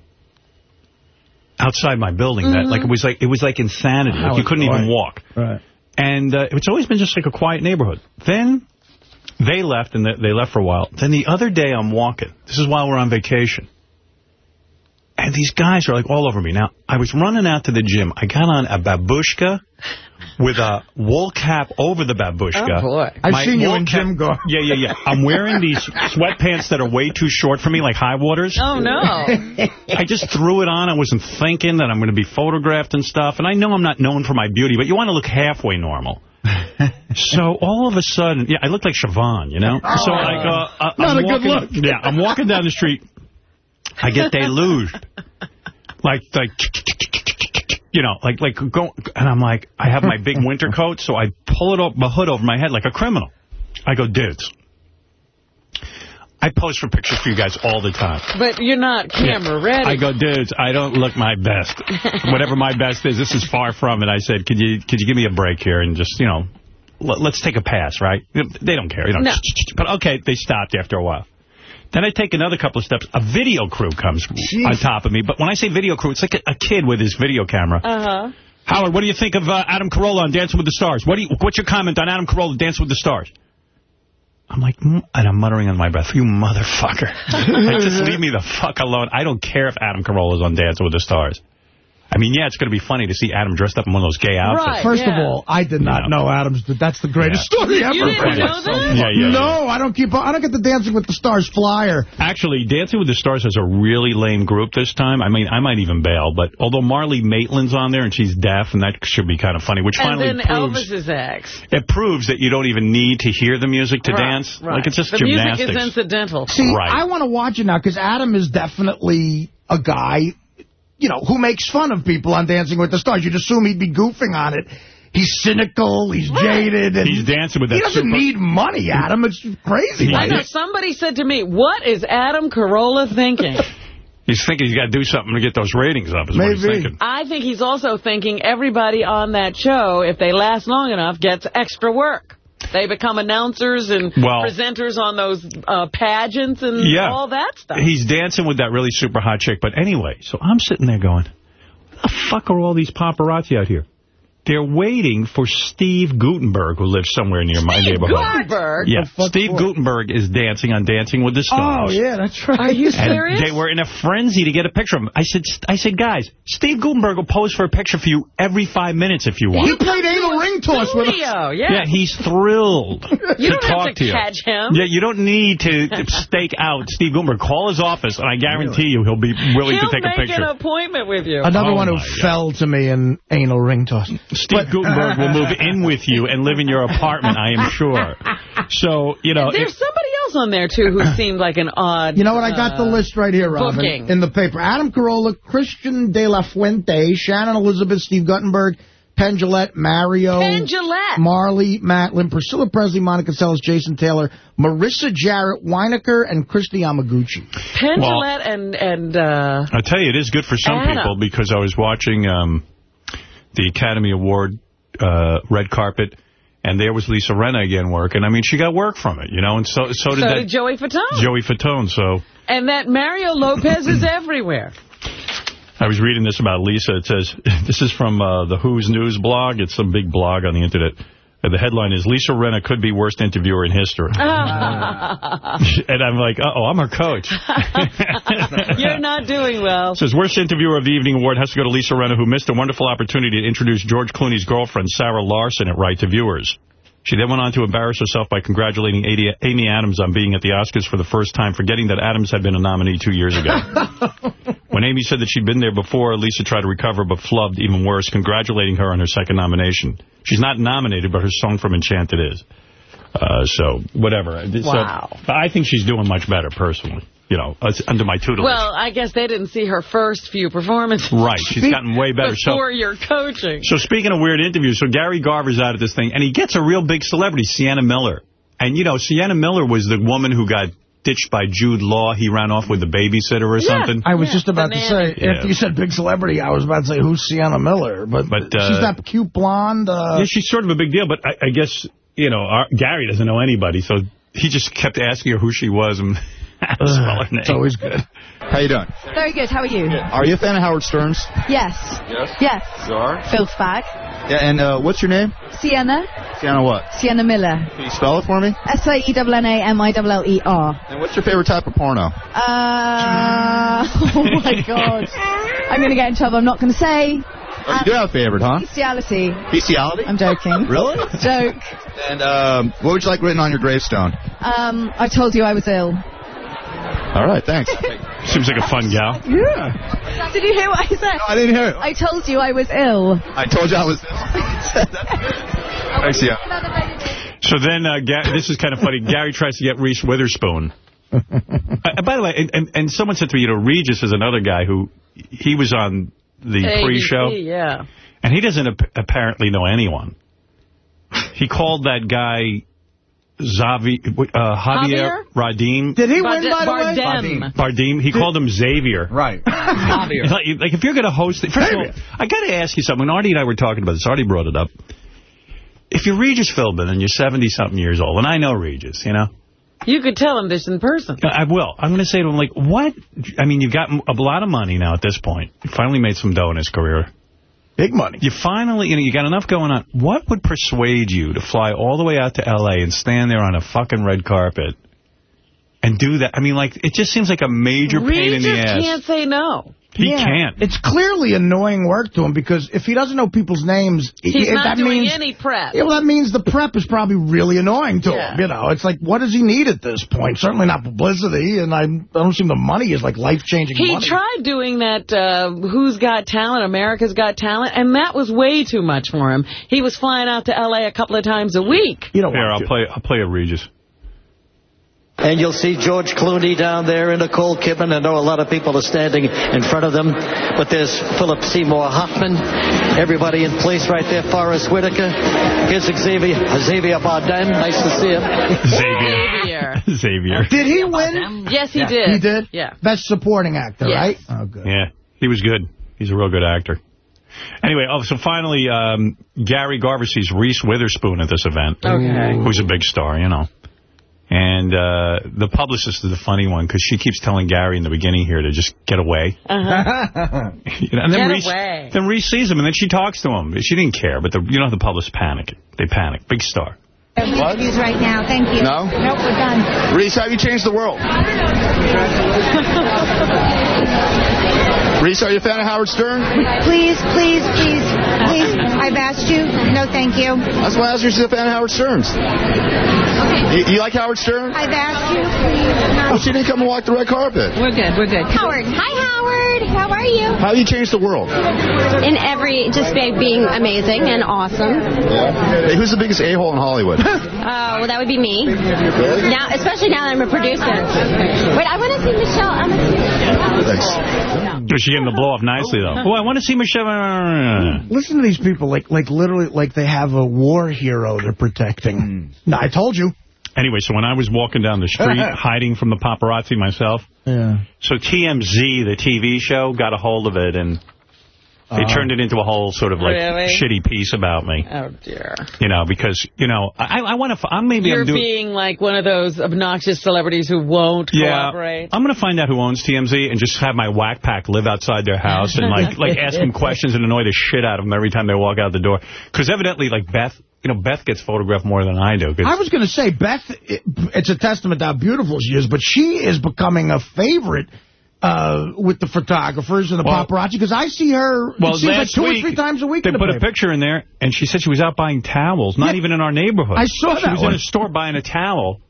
outside my building that, like, it was like it was like insanity. Like, you couldn't even walk. Right. And uh, it's always been just like a quiet neighborhood. Then they left, and they they left for a while. Then the other day I'm walking. This is while we're on vacation. And these guys are like all over me. Now, I was running out to the gym. I got on a babushka with a wool cap over the babushka. Oh, boy. I've My seen you wool in gym garb. Yeah, yeah, yeah. I'm wearing these sweatpants that are way too short for me, like high waters. Oh, no. I just threw it on. I wasn't thinking that I'm going to be photographed and stuff. And I know I'm not known for my beauty, but you want to look halfway normal. so all of a sudden, yeah, I look like Siobhan, you know? So I go... Uh, Not I'm a good walking, look. Yeah, I'm walking down the street. I get deluged. Like, like, you know, like, like, go, and I'm like, I have my big winter coat, so I pull it up, my hood over my head like a criminal. I go, dudes. I post for pictures for you guys all the time. But you're not camera ready. I go, dudes, I don't look my best. Whatever my best is, this is far from it. I said, could you could you give me a break here and just, you know, let, us take a pass, right? They don't care. You know. No. But okay, they stopped after a while. Then I take another couple of steps. A video crew comes on top of me. But when I say video crew, it's like a, a kid with his video camera. Uh-huh. Howard, what do you think of uh, Adam Carolla on Dancing with the Stars? What do you, what's your comment on Adam Carolla Dancing with the Stars? I'm like, mm, and I'm muttering on my breath, you motherfucker. like, just leave me the fuck alone. I don't care if Adam Carolla's on Dancing with the Stars. I mean, yeah, it's going to be funny to see Adam dressed up in one of those gay outfits. Right, First yeah. of all, I did not Yeah. know Adams. But that's the greatest Yeah. story ever. You didn't know that? Yeah, yeah, no, I don't keep. I don't get the Dancing with the Stars flyer. Actually, Dancing with the Stars has a really lame group this time. I mean, I might even bail, but although Marlee Matlin's on there and she's deaf, and that should be kind of funny, which And finally then proves Elvis's ex. it proves that you don't even need to hear the music to Right, dance. right. Like it's just the gymnastics. music is incidental. See, Right. I want to watch it now because Adam is definitely a guy, you know, who makes fun of people on Dancing with the Stars. You'd assume he'd be goofing on it. He's cynical. He's jaded. And He's dancing with that He doesn't super- need money, Adam. It's crazy. I know. Somebody said to me, what is Adam Carolla thinking? He's thinking he's got to do something to get those ratings up, is what he's Maybe. thinking. I think he's also thinking everybody on that show, if they last long enough, gets extra work. They become announcers and Well- presenters on those uh, pageants and Yeah. all that stuff. He's dancing with that really super hot chick. But anyway, so I'm sitting there going, what the fuck are all these paparazzi out here? They're waiting for Steve Guttenberg, who lives somewhere near my neighborhood. Guttenberg? Yeah, Steve for? Guttenberg is dancing on Dancing with the Stars. Oh, Stars. yeah, that's right. Are you And serious? they were in a frenzy to get a picture of him. I said, I said, guys, Steve Guttenberg will pose for a picture for you every five minutes if you He want. played anal ring toss with us. Studio, yeah. Yeah, he's thrilled You to don't have talk to to you. catch him. Yeah, you don't need to stake out Steve Guttenberg. Call his office, and I guarantee you he'll be willing He'll to take a picture. He'll make picture. an appointment with you. Another Oh, one who God. fell to me in anal ring toss. Steve Guttenberg will move in with you and live in your apartment, I am sure. So, you know... There's it- somebody else else on there, too, who seemed like an odd You know what? I got the uh, list right here, Robin, booking. in the paper. Adam Carolla, Christian De La Fuente, Shannon Elizabeth, Steve Guttenberg, Penn Jillette, Mario, Penn Jillette. Marlee, Matlin, Priscilla Presley, Monica Seles, Jason Taylor, Marissa Jaret, Winokur, and Kristi Yamaguchi. Penn Well- Jillette and, and uh, I tell you, it is good for some Adam. people because I was watching um, the Academy Award uh, red carpet, and there was Lisa Rinna again working. I mean, she got work from it, you know, and so so did so that did Joey Fatone. Joey Fatone. So and that Mario Lopez is everywhere. I was reading this about Lisa. It says, this is from uh, the Who's News blog. It's some big blog on the Internet. And the headline is, Lisa Rinna could be worst interviewer in history. and I'm like, uh-oh, I'm her coach. You're not doing well. Says, worst interviewer of the evening award has to go to Lisa Rinna, who missed a wonderful opportunity to introduce George Clooney's girlfriend, Sarah Larson, at Right to Viewers. She then went on to embarrass herself by congratulating Amy Adams on being at the Oscars for the first time, forgetting that Adams had been a nominee two years ago. when Amy said that she'd been there before, Lisa tried to recover but flubbed even worse, congratulating her on her second nomination. She's not nominated, but her song from Enchanted is. Uh, so, whatever. So, Wow. I think she's doing much better, personally. You know, under my tutelage. Well, I guess they didn't see her first few performances. Right, she's gotten way better. So- Before your coaching. So speaking of weird interviews, so Gary Garver's out at this thing, and he gets a real big celebrity, Sienna Miller. And, you know, Sienna Miller was the woman who got ditched by Jude Law. He ran off with the babysitter or something. I was just about to say, Yeah. after you said big celebrity, I was about to say, who's Sienna Miller? But, But, uh, she's that cute blonde. Uh, yeah, she's sort of a big deal, but I, I guess, you know, our, Gary doesn't know anybody, so he just kept asking her who she was and spell her name. It's always good. How you doing? Very good. How are you? Are you a fan of Howard Stern's? Yes. Yes. Yes. You are? Filth bag. Yeah, and uh, what's your name? Sienna. Sienna what? Sienna Miller. Can you spell it for me? S-I-E-N-N-A-M-I-L-L-E-R. And what's your favorite type of porno? Uh, oh my God. I'm going to get in trouble. I'm not going to say. Oh, you do have a favorite, huh? Bestiality. Bestiality? I'm joking. Really? Joke. And um, what would you like written on your gravestone? Um, I told you I was ill. All right, thanks. Seems like a fun gal. Yeah. Did you hear what I said? I didn't hear it. I told you I was ill. I told you I was. ill. Thanks, yeah. So then, uh, Ga- this is kind of funny. Gary tries to get Reese Witherspoon. uh, by the way, and, and, and someone said to me, you know, Regis is another guy who, he was on the ABC, pre-show, Yeah. and he doesn't ap apparently know anyone. He called that guy Zavi, uh, Javier, Javier? Radim. Did he Bard- win, by the way? Bardem. Bardem. He called him Xavier. Right. Like, like, if you're going to host it, first of all, I got to ask you something. When Artie and I were talking about this, Artie brought it up. If you're Regis Philbin and you're 70-something years old, and I know Regis, you know, You could tell him this in person. I will. I'm going to say to him, like, what? I mean, you've got a lot of money now at this point. You finally made some dough in his career. Big money. You finally, you know, you got enough going on. What would persuade you to fly all the way out to L.A. and stand there on a fucking red carpet and do that? I mean, like, it just seems like a major pain in the ass. can't say no. He Yeah. can't. It's clearly annoying work to him because if he doesn't know people's names, He's it, not that doing means, any prep. Yeah, well, that means the prep is probably really annoying to Yeah. him. You know, it's like, what does he need at this point? Certainly not publicity, and I, I don't seem the money is like life-changing He money. tried doing that uh, Who's Got Talent, America's Got Talent, and that was way too much for him. He was flying out to L.A. a couple of times a week. You don't Here, I'll play. I'll play a Regis. And you'll see George Clooney down there and Nicole Kidman. I know a lot of people are standing in front of them, but there's Philip Seymour Hoffman. Everybody in place right there. Forest Whitaker. Here's Xavier, Xavier Bardem. Nice to see him. Xavier. Xavier. Did he win? Yes, he Yeah. did. He did? Yeah. Best supporting actor, Yes. right? Oh, good. Yeah, he was good. He's a real good actor. Anyway, oh, so finally, um, Gary Garver sees Reese Witherspoon at this event. Okay. Who's a big star, you know. And uh, the publicist is the funny one because she keeps telling Gary in the beginning here to just get away. Uh-huh. You know, and then Get Reese, away. Then Reese sees him, and then she talks to him. She didn't care, but the, you know how the publicists panic. They panic. Big star. Interviews right now. Thank you. No? Nope, we're done. Reese, how have you changed the world? Reese, are you a fan of Howard Stern? Please, please, please, please. I've asked you. No, thank you. That's why I asked you if you're a fan of Howard Stern's. You, you like Howard Stern? I've asked you. Please. Oh, she didn't come and walk the red carpet. We're good. We're good. Howard. Hi, Howard. How are you? How do you change the world? In every, just by being amazing and awesome. Hey, who's the biggest a-hole in Hollywood? Uh, well, that would be me. Now, especially now that I'm a producer. Wait, I want to see Michelle. I'm a... Thanks. She's getting the blow off nicely, though. Oh, I want to see Michelle. Hmm. Listen to these people, like like literally, like they have a war hero they're protecting. Hmm. No, I told you. Anyway, so when I was walking down the street, hiding from the paparazzi myself, Yeah. so TMZ, the TV show, got a hold of it, and they Uh-huh. turned it into a whole sort of like Really? shitty piece about me. Oh, dear. You know, because, you know, I, I want to, I'm maybe You're I'm doing... being like one of those obnoxious celebrities who won't Yeah, cooperate. I'm going to find out who owns TMZ and just have my whack pack live outside their house and like like ask them questions and annoy the shit out of them every time they walk out the door. Because evidently, like Beth, you know, Beth gets photographed more than I do. 'cause- I was going to say, Beth, it, it's a testament to how beautiful she is, but she is becoming a favorite uh, with the photographers and the Well- paparazzi, because I see her, Well, it seems like last two week, or three times a week They the put a picture in there, and she said she was out buying towels, not even in our neighborhood. I saw She that was one. in a store buying a towel,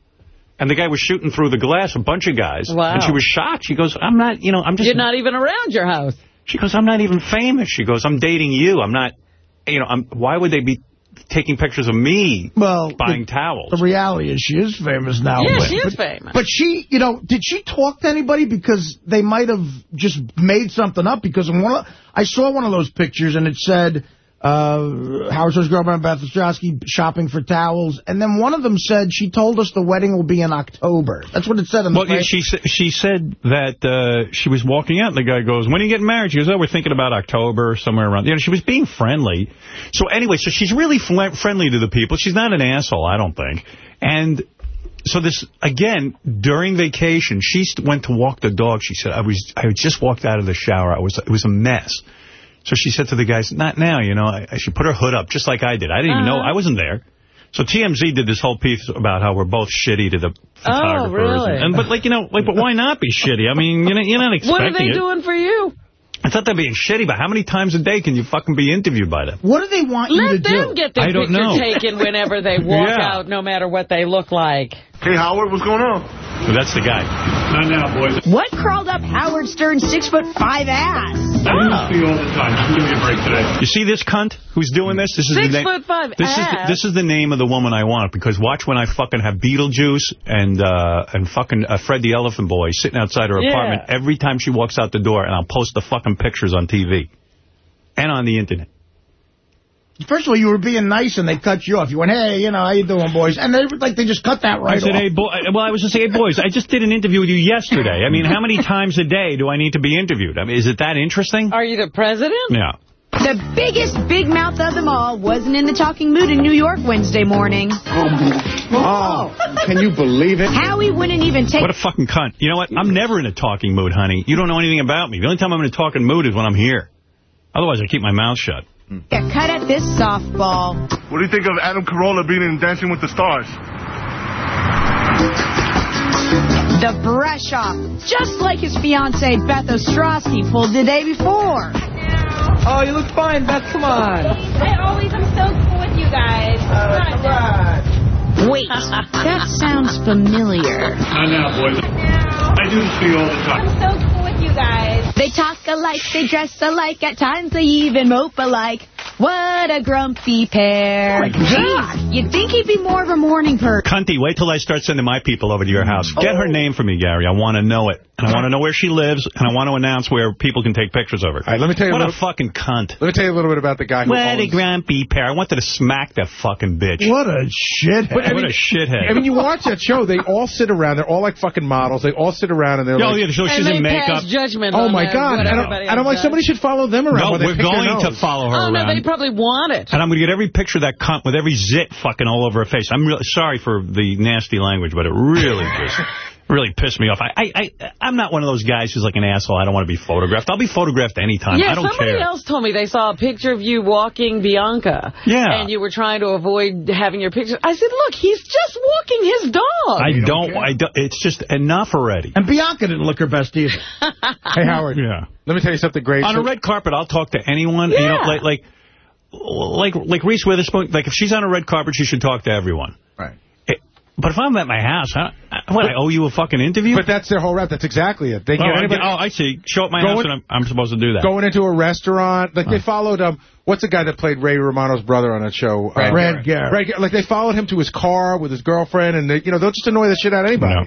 and the guy was shooting through the glass, a bunch of guys. Wow. And she was shocked. She goes, I'm not, you know, I'm just... You're not even around your house. She goes, I'm not even famous. She goes, I'm dating you. I'm not, you know, I'm, why would they be taking pictures of me well, buying towels? The reality is she is famous now. Yeah, but, she is but- famous. But she, you know, did she talk to anybody? Because they might have just made something up. Because in one of, I saw one of those pictures and it said, uh, Howard Stern's girlfriend, Beth Ostrowski, shopping for towels. And then one of them said she told us the wedding will be in October. That's what it said in the Well, yeah, she she said that uh, she was walking out, and the guy goes, "When are you getting married?" She goes, "Oh, we're thinking about October, somewhere around." You know, she was being friendly. So anyway, so she's really fl friendly to the people. She's not an asshole, I don't think. And so this again during vacation, she went to walk the dog. She said, "I was I just walked out of the shower. I was it was a mess." So she said to the guys, "Not now, you know. I, I should put her hood up, just like I did. I didn't even know Uh-huh. I wasn't there." So TMZ did this whole piece about how we're both shitty to the photographers. Oh, really? And, but like you know, like but why not be shitty? I mean, you know, you're not What are they it. doing for you? I thought they're being shitty, but how many times a day can you fucking be interviewed by them? What do they want you to do? Let them get their picture know. taken whenever they walk Yeah. out, no matter what they look like. Hey, Howard, what's going on? So that's the guy. Not now, boys. What crawled up Howard Stern's six foot five ass? all the time. Give me a break today. You see this cunt who's doing this? This is Six the name. foot five This is the, ass. this is the name of the woman I want because watch when I fucking have Beetlejuice and uh, and fucking uh, Fred the Elephant Boy sitting outside her Yeah. apartment every time she walks out the door, and I'll post the fucking pictures on TV and on the internet. First of all, you were being nice and they cut you off. You went, hey, you know, how you doing, boys? And they like they just cut that right I said, off. hey, boy. Well, I was just saying, hey, boys, I just did an interview with you yesterday. I mean, how many times a day do I need to be interviewed? I mean, is it that interesting? Are you the president? Yeah. The biggest big mouth of them all wasn't in the talking mood in New York Wednesday morning. Oh, oh can you believe it? Howie wouldn't even take What a fucking cunt. You know what? I'm never in a talking mood, honey. You don't know anything about me. The only time I'm in a talking mood is when I'm here. Otherwise, I keep my mouth shut. A cut at this softball. What do you think of Adam Carolla being in Dancing with the Stars? The brush off, just like his fiancee Beth Ostrowski pulled the day before. Oh, you look fine, Beth. Come on. I always am so cool with you guys. Wait, that sounds familiar. Not now, boys. I do this for you all the time. I'm so cool with you guys. They talk alike, they dress alike, at times they even mope alike. What a grumpy pair. Oh, my God. You'd think he'd be more of a morning person. Cunty, wait till I start sending my people over to your house. Get her oh. name for me, Gary. I want to know it. And I want to know where she lives, and I want to announce where people can take pictures of her. All right, let me tell you What a a little, fucking cunt. let me tell you a little bit about the guy who What a grumpy pair. I wanted to smack that fucking bitch. What a shithead. But, I what mean- a shithead. I mean, you watch that show, they all sit around, they're all like fucking models, they all sit around and they're oh, like... yeah, so and she's in makeup. Pass judgment Oh my their- God! what And, I'm, everybody and I'm like, else somebody should follow them around. No, while they we're pick their going to follow her Oh, no, they probably want it. And I'm going to get every picture of that cunt with every zit fucking all over her face. I'm really sorry for the nasty language, but it really just really pissed me off. I, I, I, I'm not one of those guys who's like an asshole. I don't want to be photographed. I'll be photographed anytime. Yeah, I don't somebody care. else told me they saw a picture of you walking Bianca. Yeah. And you were trying to avoid having your picture. I said, look, he's just walking his dog. I don't, I don't, it's just enough already. And Bianca didn't look her best either. Hey, Howard. Yeah. Let me tell you something great. On a red carpet, I'll talk to anyone. You know, Yeah. like, like, like, like Reese Witherspoon, like if she's on a red carpet, she should talk to everyone. Right. It, but if I'm at my house, I, I- what, I owe you a fucking interview? But that's their whole route. That's exactly it. They oh, anybody oh, I see. Show up my Going- house and I'm, I'm supposed to do that. going into a restaurant. Like they followed um, what's the guy that played Ray Romano's brother on that show? Red Uh, Garrett. Garrett. Ray Garrett. Like they followed him to his car with his girlfriend, and they, you know they'll just annoy the shit out of anybody. No.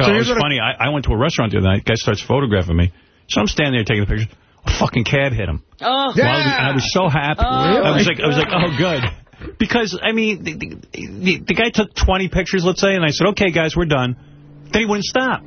Oh, it here's was what I- funny. I, I went to a restaurant the other night. Guy starts photographing me. So I'm standing there taking the pictures. A fucking cab hit him. Oh. Well, I was so happy. Oh. I was like, I was like, oh, good. Because, I mean, the, the, the, the guy took 20 pictures, let's say, and I said, okay, guys, we're done. Then he wouldn't stop.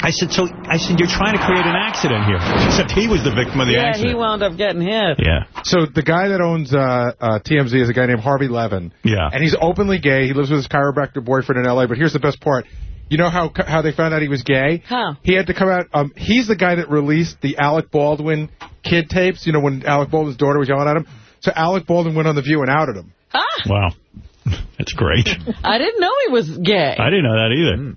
I said, so, I said, you're trying to create an accident here. Except he was the victim of the yeah, accident. he wound up getting hit. Yeah. So the guy that owns uh, uh, TMZ is a guy named Harvey Levin. Yeah. And he's openly gay. He lives with his chiropractor boyfriend in L.A. But here's the best part. You know how how they found out he was gay? How? He had to come out. Um, he's the guy that released the Alec Baldwin kid tapes. You know when Alec Baldwin's daughter was yelling at him. So Alec Baldwin went on the View and outed him. Wow. That's great. I didn't know he was gay. I didn't know that either. Hmm.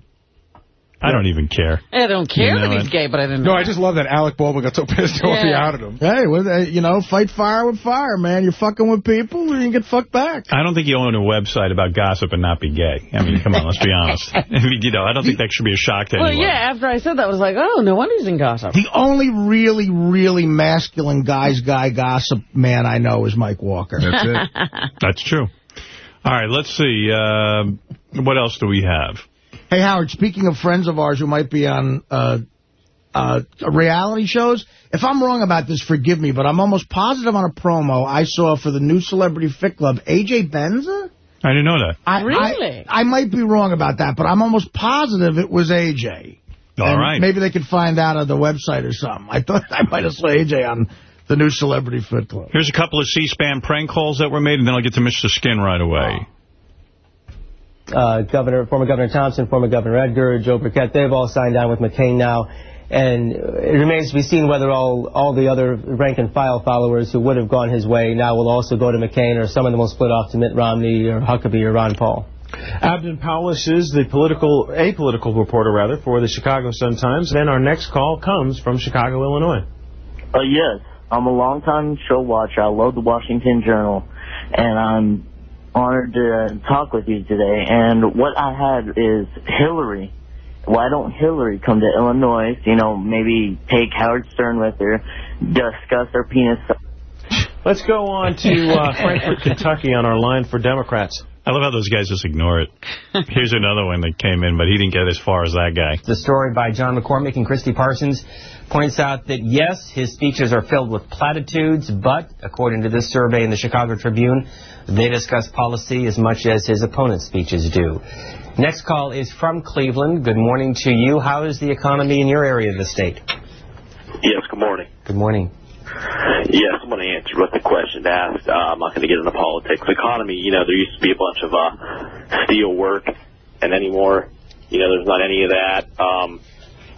I don't even care. I don't care You know that he's it. gay, but I didn't know. No, I just love that Alec Baldwin got so pissed off he Yeah. outed him. Hey, well, uh, you know, fight fire with fire, man. You're fucking with people, and you get fucked back. I don't think you own a website about gossip and not be gay. I mean, come on, let's be honest. I mean, you know, I don't think that should be a shock to Well, anyone. yeah, after I said that, I was like, oh, no wonder he's in gossip. The only really, really masculine guy's guy gossip man I know is Mike Walker. That's it. That's true. All right, let's see. Um what else do we have? Hey, Howard, speaking of friends of ours who might be on uh, uh, reality shows, if I'm wrong about this, forgive me, but I'm almost positive on a promo I saw for the new Celebrity Fit Club, AJ Benza? I didn't know that. I, Really? I, I might be wrong about that, but I'm almost positive it was AJ. All and right. Maybe they could find out on the website or something. I thought I might have saw AJ on the new Celebrity Fit Club. Here's a couple of C-SPAN prank calls that were made, and then I'll get to Mr. Skin right away. Uh, Governor, former Governor Thompson, former Governor Edgar, Joe Birkett, they've all signed on with McCain now. And it remains to be seen whether all, all the other rank and file followers who would have gone his way now will also go to McCain, or some of them will split off to Mitt Romney or Huckabee or Ron Paul. Abdon Pallasch is the political, apolitical reporter, rather, for the Chicago Sun-Times. Then our next call comes from Chicago, Illinois. Uh, yes, I'm a longtime show watcher. I love the Washington Journal, and I'm honored to talk with you today. And what I had is Hillary. Why don't Hillary come to Illinois? You know, maybe take Howard Stern with her, discuss her penis. Let's go on to uh, Frankfort, Kentucky on our line for Democrats. I love how those guys just ignore it. Here's another one that came in, but he didn't get as far as that guy. The story by John McCormick and Christi Parsons points out that, yes, his speeches are filled with platitudes, but, according to this survey in the Chicago Tribune, they discuss policy as much as his opponent's speeches do. Next call is from Cleveland. Good morning to you. How is the economy in your area of the state? Yes, good morning. Good morning. Yes, I'm going to answer what the question asked. Uh, I'm not going to get into politics. Economy, you know, there used to be a bunch of uh, steel work, and anymore, you know, there's not any of that. Um,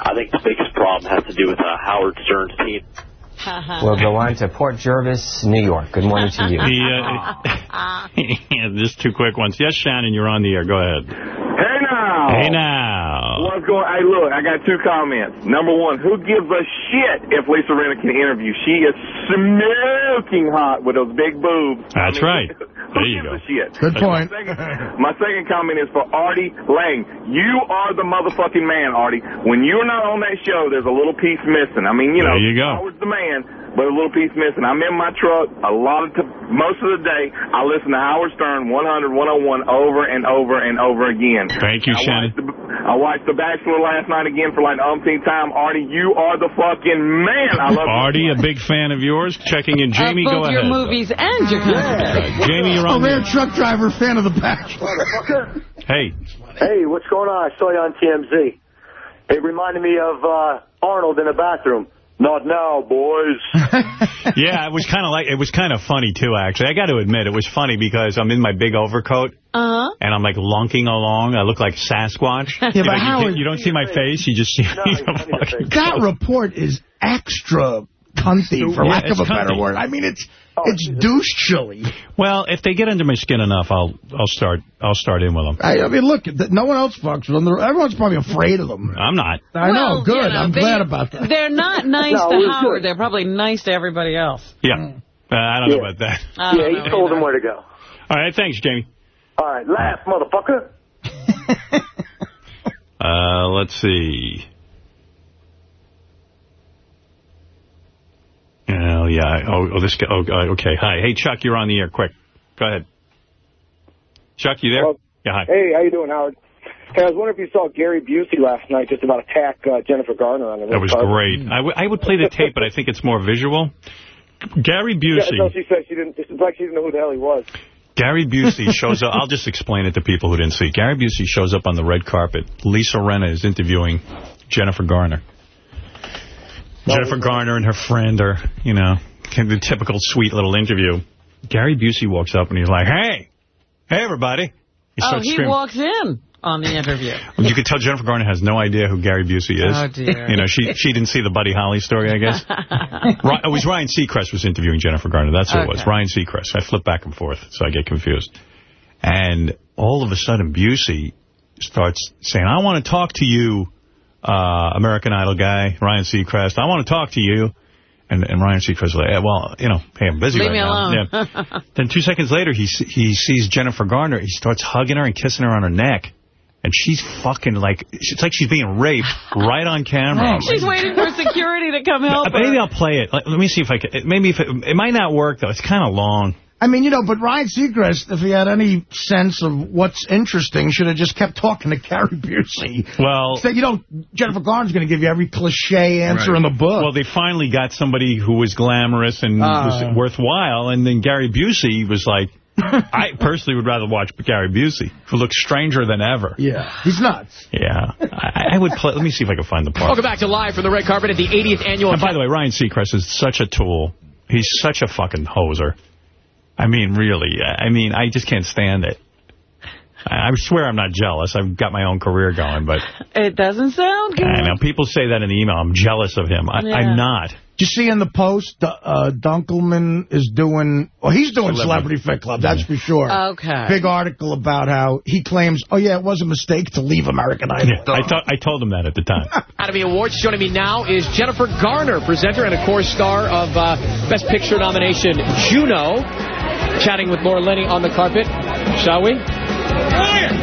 I think the biggest problem has to do with uh, Howard Stern's team. We'll go on to Port Jervis, New York. Good morning to you. The, uh, yeah, just two quick ones. Yes, Shannon, you're on the air. Go ahead. Hey now. Hey now. What's going? Hey, look, I got two comments. Number one, who gives a shit if Lisa Rinna can interview? She is smoking hot with those big boobs. That's right. There you go. Shit. Good point. My second, my second comment is for Artie Lang. You are the motherfucking man, Artie. When you're not on that show, there's a little piece missing. I mean, you know, There you go. Howard's the man, but a little piece missing. I'm in my truck a lot of t- most of the day. I listen to Howard Stern 100, 101 over and over and over again. Thank you, I Shannon. Watched the, I watched The Bachelor last night again for like the umpteenth time. Artie, you are the fucking man. I love you. Artie, a big fan of yours. Checking in. Jamie, of go both your ahead. movies and your content. Jamie, you're A on the rare truck driver fan of the Bachelor. Hey. Hey, what's going on? I saw you on TMZ. It reminded me of uh, Arnold in the bathroom. Not now, boys. yeah, it was kind of like it was kind of funny too. Actually, I got to admit it was funny because I'm in my big overcoat Uh-huh. and I'm like lunking along. I look like Sasquatch. Yeah, you, but know, you, Howard- can't- you don't see my face. You just see me. That report is extra cunty, for Yeah, lack of it's a better word. I mean, it's it's douche chilly. Well, if they get under my skin enough, I'll I'll start I'll start in with them. I, I mean, look, th- no one else fucks with them. Everyone's probably afraid of them. I'm not. I know, good. you know, I'm they- glad about that. They're not nice No, to Howard. good. They're probably nice to everybody else. Yeah, uh, I don't know about that. Yeah, know he told either. him where to go. All right, thanks, Jamie. All right, laugh, motherfucker. Uh, let's see. Oh, yeah. Oh, oh this guy. Oh, uh, okay. Hi. Hey, Chuck, you're on the air. Quick. Go ahead. Chuck, you there? yeah, hi. Hey, how you doing, Howard? Hey, I was wondering if you saw Gary Busey last night just about attack uh, Jennifer Garner on the red That was great. I, w I would play the tape, but I think it's more visual. Gary Yeah, Busey. no, she said she didn't. It's like she didn't know who the hell he was. Gary Busey shows up. I'll just explain it to people who didn't see. Gary Busey shows up on the red carpet. Lisa Rinna is interviewing Jennifer Garner. Jennifer Garner and her friend are, you know, kind of the typical sweet little interview. Gary Busey walks up and he's like, hey, hey, everybody. He Oh, he screaming. walks in on the interview. You could tell Jennifer Garner has no idea who Gary Busey is. Oh, dear. You know, she she didn't see the Buddy Holly story, I guess. Oh, it was Ryan Seacrest was interviewing Jennifer Garner. That's who it was. Ryan Seacrest. I flip back and forth, so I get confused. And all of a sudden, Busey starts saying, I want to talk to you, uh, American Idol guy, Ryan Seacrest. I want to talk to you. And, and Ryan Seacrest was like, "Eh, well, you know, hey, I'm busy Leave right me now. alone. Yeah. Then two seconds later, he he sees Jennifer Garner. He starts hugging her and kissing her on her neck. And she's fucking like, it's like she's being raped right on camera. She's waiting for security to come help Uh, her. Maybe I'll play it. Let, let me see if I can. Maybe if it, it might not work, though. It's kind of long. I mean, you know, but Ryan Seacrest, if he had any sense of what's interesting, should have just kept talking to Gary Busey. Well, Said, you know, Jennifer Garner's going to give you every cliche answer in the book. Well, they finally got somebody who was glamorous and Ah. was worthwhile, and then Gary Busey was like, I personally would rather watch Gary Busey, who looks stranger than ever. Yeah, he's nuts. Yeah, I, I would play. Let me see if I can find the part. Welcome back to Live from the Red Carpet at the 80th Annual... And by the way, Ryan Seacrest is such a tool. He's such a fucking hoser. I mean, really. I mean, I just can't stand it. I I swear I'm not jealous. I've got my own career going, but It doesn't sound good. I know people say that in the email. I'm jealous of him. I, Yeah. I'm not. Did you see in the post, uh, uh, Dunkleman is doing, well, he's doing Celebrity. Celebrity Fit Club, that's for sure. Okay. Big article about how he claims, oh, yeah, it was a mistake to leave American Idol. Yeah, I thought I told him that at the time. Academy Awards. Joining me now is Jennifer Garner, presenter and, of course, star of uh, Best Picture nomination Juno. Chatting with Laura Linney on the carpet, shall we? Ryan!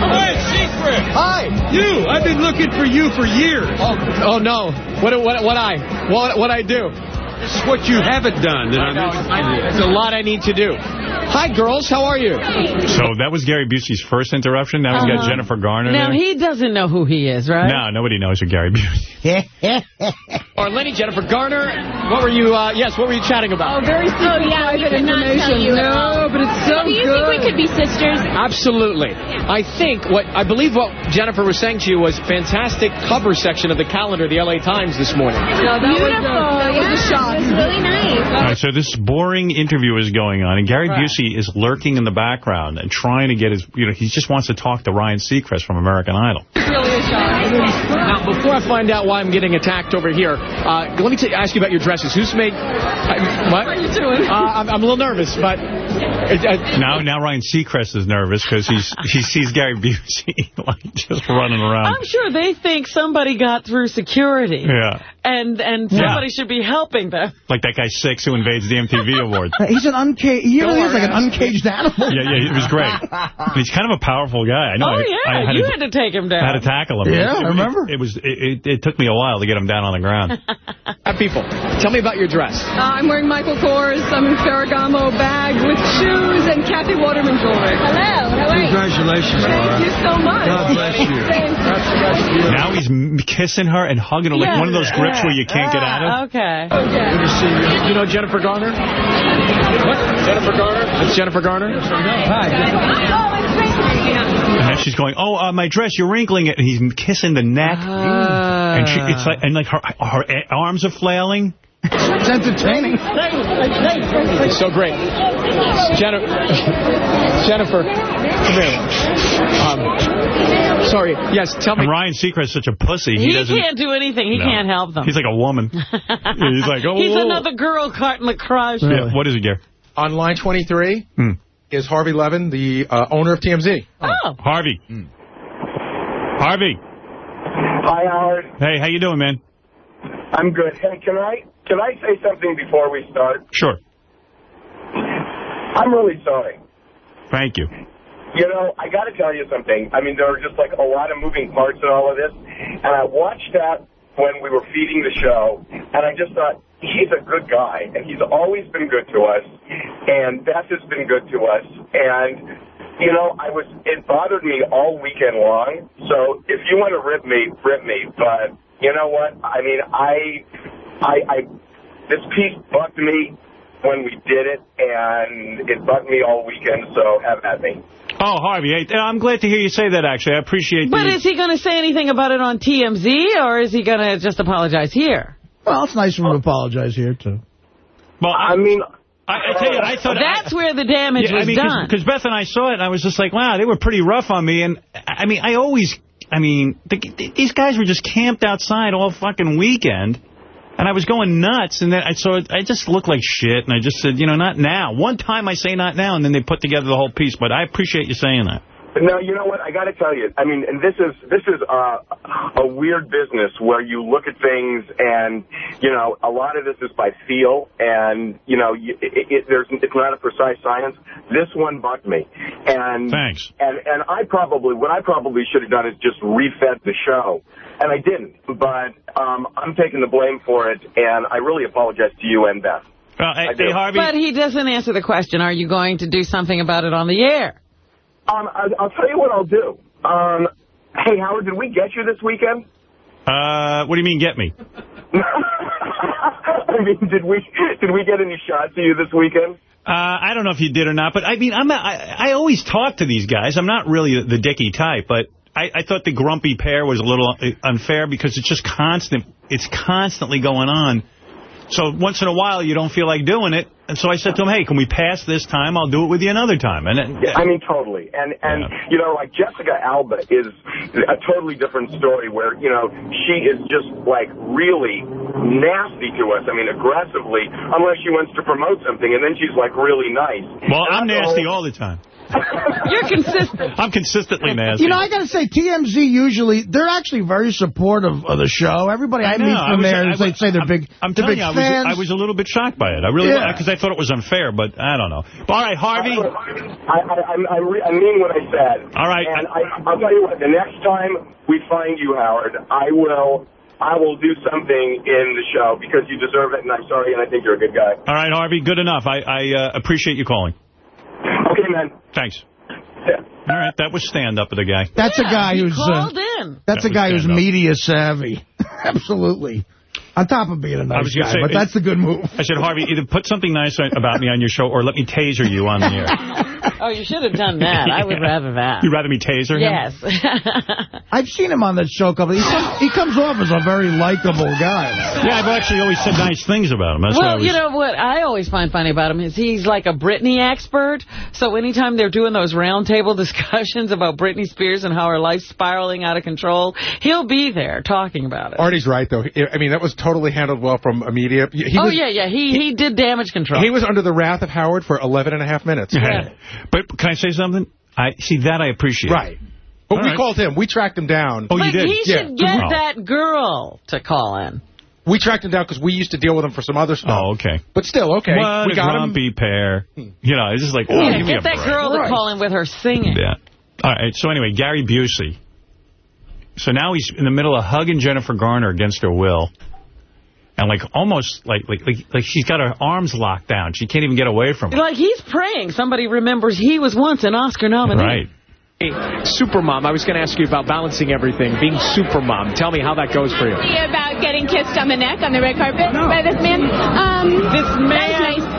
Ryan Secret! Hi! You! I've been looking for you for years. Oh, oh no. What, what, what I? What, what I do? This is what you haven't done. That I'm There's a lot I need to do. Hi, girls. How are you? So that was Gary Busey's first interruption. Now we've got Uh-huh. Jennifer Garner Now, there. he doesn't know who he is, right? No, nobody knows who Gary Busey Or Lenny, Jennifer Garner. What were you, uh, yes, what were you chatting about? Oh, very Oh, yeah, we private could not information. you no, but it's so Do you good. think we could be sisters? Absolutely. I think what I believe what Jennifer was saying to you was fantastic cover section of the calendar, of the LA Times this morning. No, that was a, Beautiful. that was a yeah, shock. It was really nice. All right, so this boring interview is going on, and Gary Right. Busey is lurking in the background and trying to get his, you know, he just wants to talk to Ryan Seacrest from American Idol. Really. Now, before I find out why I'm getting attacked over here, uh, let me t- ask you about your dresses. Who's made... Uh, what? What are you doing? Uh, I'm, I'm a little nervous, but... Uh, uh, Now, now Ryan Seacrest is nervous because he's he sees Gary Busey like just running around. I'm sure they think somebody got through security. Yeah, And and Yeah. somebody should be helping them. like that guy Six who invades the MTV Awards. He's an uncaged, he really is like an uncaged animal. Yeah, yeah, it was great. He's kind of a powerful guy. I know. oh, I- yeah. I had you to, had to take him down. I had to tackle him. Yeah, It- I remember. It, it was. It, it, it took me a while to get him down on the ground. people, tell me about your dress. Uh, I'm wearing Michael Kors. I'm in Ferragamo bag with shoes and Cathy Waterman jewelry. Hello. How are you? Congratulations, Thank you so much. God bless you. Now he's m- kissing her and hugging her like Yeah. one of those grips where you can't get out of. Okay. Okay. Good to see you. You know Jennifer Garner? What? Jennifer Garner? That's Jennifer Garner? And now she's she's going, oh, uh, my dress, you're wrinkling it. And he's kissing the neck. Ah. And she, it's like, and like her, her arms are flailing. It's entertaining. It's so great. Jennifer, Jennifer, come here. Um, sorry. Yes, tell me. And Ryan Seacrest's such a pussy. He, doesn't, can't do anything. He No. can't help them. He's like a woman. he's like, oh. He's another girl caught in the crush. Yeah, what is it, Gary? On line 23 Hmm. Is Harvey Levin, the uh, owner of TMZ. Oh. Harvey. Harvey. Hi, Howard. Hey, how you doing, man? I'm good. Hey, can I can I say something before we start? Sure. I'm really sorry. Thank you. You know, I got to tell you something. I mean, there are just like a lot of moving parts in all of this, and I watched that when we were feeding the show, and I just thought he's a good guy, and he's always been good to us, and Beth has been good to us, and you know, I was it bothered me all weekend long. So if you want to rip me, rip me, but you know what? I mean, I, I, I this piece bugged me when we did it, and it bugged me all weekend. So have at me. Oh, Harvey, I'm glad to hear you say that, actually. I appreciate But the... is he going to say anything about it on TMZ, or is he going to just apologize here? Well, it's nice of him to apologize here, too. Well, I mean... I, I tell you, I thought... That's where the damage yeah, was I mean, done. Because Beth and I saw it, and I was just like, wow, they were pretty rough on me. And, I mean, I always... I mean, the, these guys were just camped outside all fucking weekend. And I was going nuts, and then I saw it, I just looked like shit, and I just said, you know, not now. One time I say not now, and then they put together the whole piece, but I appreciate you saying that. No, you know what? I got to tell you. I mean, and this is this is uh, a weird business where you look at things, and you know, a lot of this is by feel, and you know, you, it, it, there's it's not a precise science. This one bugged me, and thanks. And and I probably what I probably should have done is just refed the show, and I didn't. But um, I'm taking the blame for it, and I really apologize to you and Beth. Uh, hey, hey, Harvey. But he doesn't answer the question, are you going to do something about it on the air? Um, I, I'll tell you what I'll do. Um, hey Howard, did we get you this weekend? Uh, what do you mean, get me? I mean, did we did we get any shots of you this weekend? Uh, I don't know if you did or not, but I mean, I'm not, I, I always talk to these guys. I'm not really the dicky type, but I, I thought the grumpy pair was a little unfair because it's just constant. It's constantly going on. So once in a while, you don't feel like doing it. And so I said to him, hey, can we pass this time? I'll do it with you another time. And then, Yeah, I mean, totally. And, and you know, like Jessica Alba is a totally different story where, you know, she is just, like, really nasty to us. I mean, aggressively, unless she wants to promote something, and then she's, like, really nice. well, I'm nasty all the time. You're consistent. I'm consistently nasty. You know, I got to say, TMZ usually, they're actually very supportive of the show. Everybody I, I know, meet I from was- there, I they say they're big, I'm they're telling big you, I was. I was a little bit shocked by it. I really, Yeah. because I thought it was unfair, but I don't know. But, all right, Harvey. I, I, I, I, re- I mean what I said. All right. And I, I'll tell you what, the next time we find you, Howard, I will... I will do something in the show because you deserve it, and I'm sorry, and I think you're a good guy. All right, Harvey, good enough. I, I uh, appreciate you calling. Okay, man. Thanks. All right, that was stand-up of the guy. That's a guy he who's uh, called in. that's That a guy who's media savvy. Absolutely. On top of being a nice was guy, say, but that's the good move. I said, Harvey, either put something nice about me on your show or let me taser you on the air. Oh, you should have done that. I would rather that. You'd rather me taser him? Yes. I've seen him on that show a couple. He comes, he comes off as a very likable guy. Yeah, I've actually always said nice things about him. That's well, was... you know what I always find funny about him is he's like a Britney expert. So anytime they're doing those roundtable discussions about Britney Spears and how her life's spiraling out of control, he'll be there talking about it. Artie's right, though. I mean, that was totally handled well from a media. He oh, was, yeah, yeah. He, he did damage control. He was under the wrath of Howard for 11 and a half minutes. But can I say something? I See, that I appreciate. Right. But All we right. called him. We tracked him down. Oh, you did? he Yeah. should get Oh. that girl to call in. We tracked him down because we used to deal with him for some other stuff. Oh, okay. But still, okay. What we a got him. grumpy pair. Hmm. You know, it's just like, oh, yeah, give get that break. girl to call in with her singing. Yeah. All right, so anyway, Gary Busey. So now he's in the middle of hugging Jennifer Garner against her will. And like almost like like like, like she's got her arms locked down. She can't even get away from him. Like he's praying somebody remembers he was once an Oscar nominee. Right. Hey, Supermom, I was going to ask you about balancing everything, being Supermom. Tell me how that goes for you. About getting kissed on the neck on the red carpet by this man. Um, This man. was nice.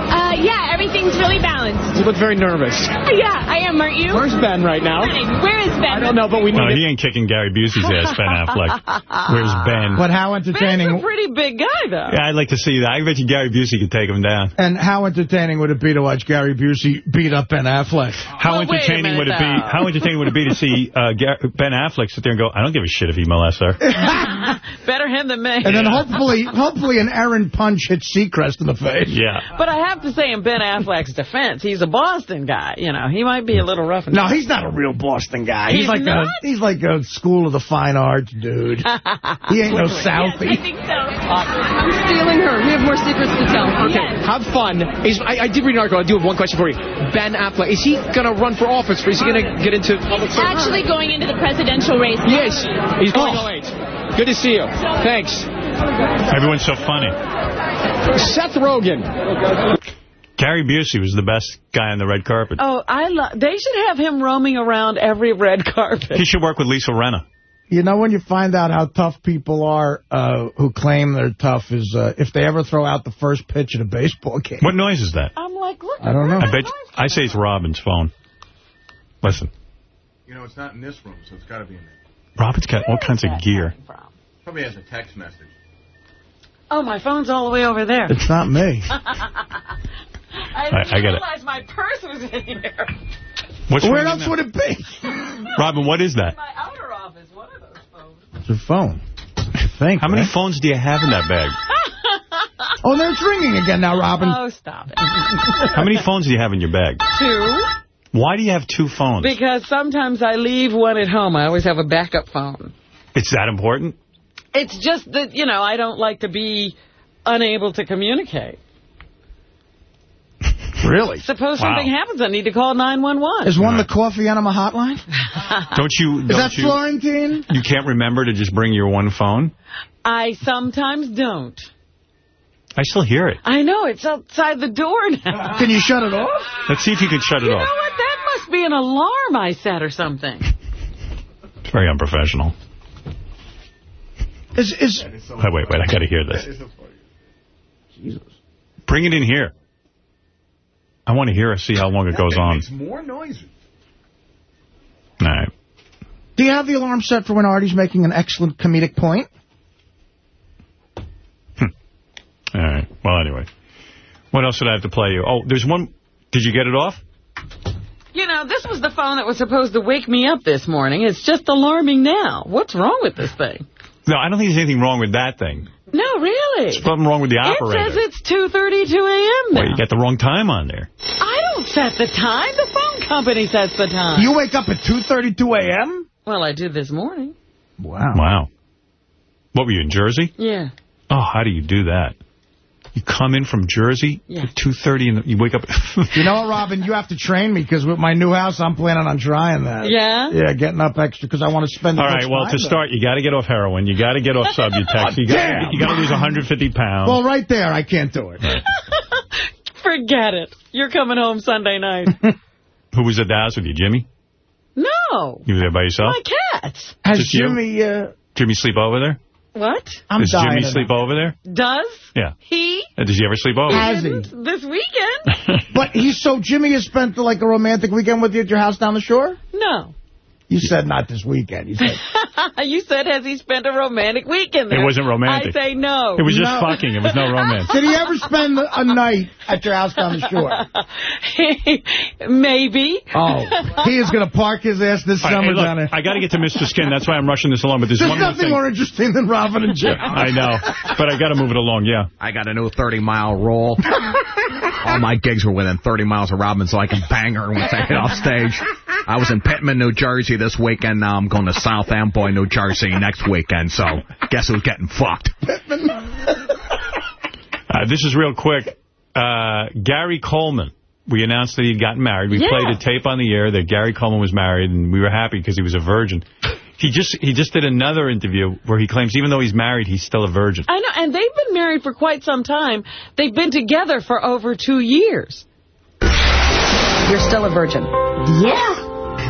Everything's really balanced. You look very nervous. Yeah, I am, aren't you? Where's Ben right now? Where is Ben? I don't know, but we need No, he ain't kicking Gary Busey's ass, Ben Affleck. Where's Ben? But how entertaining... Ben's a pretty big guy, though. Yeah, I'd like to see that. I bet you Gary Busey could take him down. And how entertaining would it be to watch Gary Busey beat up Ben Affleck? How Well, wait a entertaining would it be? though. How entertaining would it be to see uh, Gar Ben Affleck sit there and go, "I don't give a shit if he molests her." Better him than me. And then hopefully hopefully an errant punch hits Seacrest in the face. Yeah. But I have to say, in Ben Affleck's defense, he's a Boston guy. You know, he might be a little rough. No, he's not a real Boston guy. He's, He's like not? a he's like a school of the fine arts dude. he ain't no Southie. think so. I'm stealing her. We have more secrets to tell. Okay, have fun. Is, I, I did read an article. I do have one question for you. Ben Affleck, is he going to run for office? Or is he going to get into public service? Actually going into the presidential race. Yes, he's going Oh. 08. Good to see you. Thanks. Everyone's so funny. Seth Rogen. Gary Busey was the best guy on the red carpet. Oh, I love. They should have him roaming around every red carpet. He should work with Lisa Rinna. You know when you find out how tough people are uh, who claim they're tough is uh, if they ever throw out the first pitch at a baseball game. What noise is that? I'm like, look. I don't know. I bet I say it's Robin's phone. Listen, You know, it's not in this room, so it's got to be in there. Robin's got all kinds of gear. Probably has a text message. Oh, my phone's all the way over there. It's not me. I I- didn't I got it. realize my purse was in here. What's Where ringing else now? would it be? Robin, what is that? My outer office, one of those phones. It's a phone. I think. How many phones do you have in that bag? Oh, there it's ringing again now, Robin. Oh, stop it. How many phones do you have in your bag? Two. Why do you have two phones? Because sometimes I leave one at home. I always have a backup phone. It's that important? It's just that, you know, I don't like to be unable to communicate. Really? Suppose Wow. something happens, I need to call 911. Is one the coffee enema hotline? Don't you? Is don't that you, Florentine? You can't remember to just bring your one phone? I sometimes don't. I still hear it. I know, it's outside the door now. Can you shut it off? Let's see if you can shut it off. You know what? That must be an alarm I set or something. It's very unprofessional. Is is Wait, wait, wait. I got to hear this. Jesus. Bring it in here. I want to hear it, see how long it goes on. It's more noisy. All right. Do you have the alarm set for when Artie's making an excellent comedic point? Hmm. All right. Well, anyway. What else did I have to play you? Oh, there's one. Did you get it off? You know, this was the phone that was supposed to wake me up this morning. It's just alarming now. What's wrong with this thing? No, I don't think there's anything wrong with that thing. No, really. There's something wrong with the operator. It operator. says it's 2.32 a.m. now. Well, you got the wrong time on there. I don't set the time. The phone company sets the time. You wake up at 2.32 a.m.? Well, I did this morning. Wow. Wow. What were you, in Jersey? Yeah. Oh, how do you do that? You come in from Jersey Yeah. at 2.30 and you wake up... You know what, Robin? You have to train me because with my new house, I'm planning on trying that. Yeah? Yeah, getting up extra because I want to spend. All the right, well, time to start, you got to get off heroin. You got to get off Subutex. You got Damn. you got to lose 150 pounds. Well, right there, I can't do it. Forget it. You're coming home Sunday night. Who was at the house with you, Jimmy? no. You were there by yourself? My cats. Has Just you? Jimmy? Uh, Jimmy sleep over there? What? I'm Does dying. Jimmy sleep over there? Does Yeah. he? Uh, Does he ever sleep over? Has he? Didn't this weekend? But he's so Jimmy has spent like a romantic weekend with you at your house down the shore. no. You said not this weekend. You said you said, has he spent a romantic weekend there? It wasn't romantic. I say no. It was just No. fucking. It was no romance. Did he ever spend a night at your house down the shore? Maybe. Oh, he is going to park his ass this All right, summer hey, look, down there. I got to get to Mr. Skin. That's why I'm rushing this along. But there's, There's one more nothing more interesting than Robin and Jim. I know, but I got to move it along. Yeah. I got a new 30-mile rule. All my gigs were within 30 miles of Robin, so I can bang her once I get off stage. I was in Pitman, New Jersey this weekend. Now I'm going to South Amboy, New Jersey next weekend. So guess who's getting fucked? Uh, this is real quick. Uh, Gary Coleman. We announced that he'd gotten married. We Yeah. played a tape on the air that Gary Coleman was married, and we were happy because he was a virgin. He just he just did another interview where he claims even though he's married, he's still a virgin. I know, and they've been married for quite some time. They've been together for over two years. You're still a virgin. Yeah.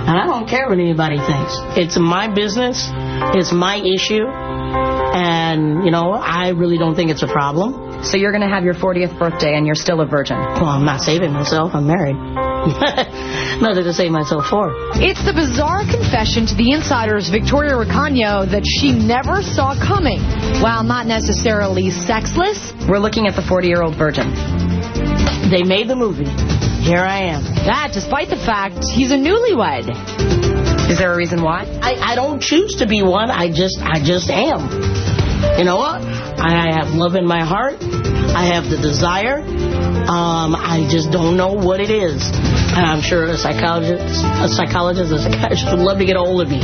And I don't care what anybody thinks. It's my business. It's my issue. And, you know, I really don't think it's a problem. So you're going to have your 40th birthday and you're still a virgin. Well, I'm not saving myself. I'm married. Nothing to save myself for. It's the bizarre confession to the insider's Victoria Recano that she never saw coming. While not necessarily sexless, We're looking at the 40-year-old virgin. They made the movie. Here I am. that despite the fact he's a newlywed. Is there a reason why? I, I don't choose to be one. I just I just am. You know what? I have love in my heart. I have the desire. Um, I just don't know what it is. And I'm sure a psychologist, a psychologist, a psychiatrist would love to get a hold of me.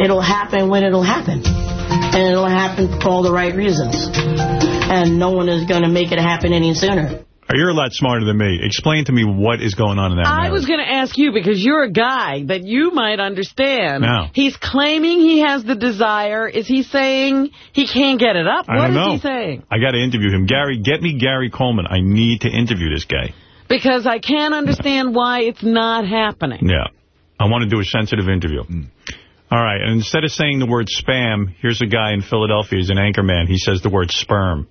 It'll happen when it'll happen. And it'll happen for all the right reasons. And no one is going to make it happen any sooner. You're a lot smarter than me. Explain to me what is going on in that I marriage. was going to ask you because you're a guy that you might understand. No. He's claiming he has the desire. Is he saying he can't get it up? I What don't is know. he saying? I got to interview him. Gary, get me Gary Coleman. I need to interview this guy. Because I can't understand why it's not happening. Yeah. I want to do a sensitive interview. Hmm. All right. And instead of saying the word spam, here's a guy in Philadelphia. He's an anchor man. He says the word sperm.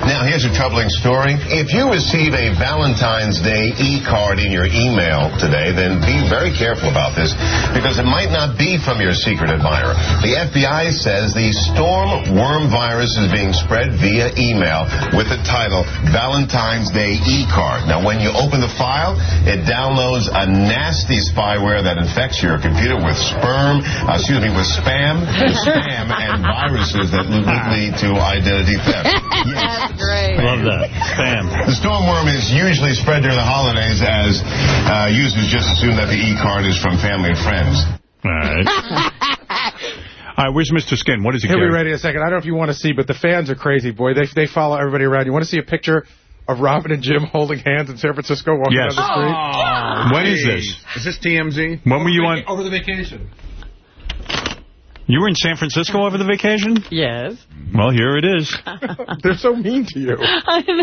Now, here's a troubling story. If you receive a Valentine's Day e-card in your email today, then be very careful about this because it might not be from your secret admirer. The FBI says the storm worm virus is being spread via email with the title Valentine's Day e-card. Now, when you open the file, it downloads a nasty spyware that infects your computer with sperm, uh, excuse me, with spam, spam, and viruses that lead to identity theft. Yes. Great. Love that. Spam. The storm worm is usually spread during the holidays as uh, users just assume that the e-card is from family and friends. All right. All right, where's Mr. Skin? What is it, He'll be Gary? ready in a second. I don't know if you want to see, but the fans are crazy, boy. They they follow everybody around. You want to see a picture of Robin and Jim holding hands in San Francisco walking Yes. down the street? When is this? Is this TMZ? When were you on? Over the vacation. You were in San Francisco over the vacation? Yes. Well, here it is. They're so mean to you.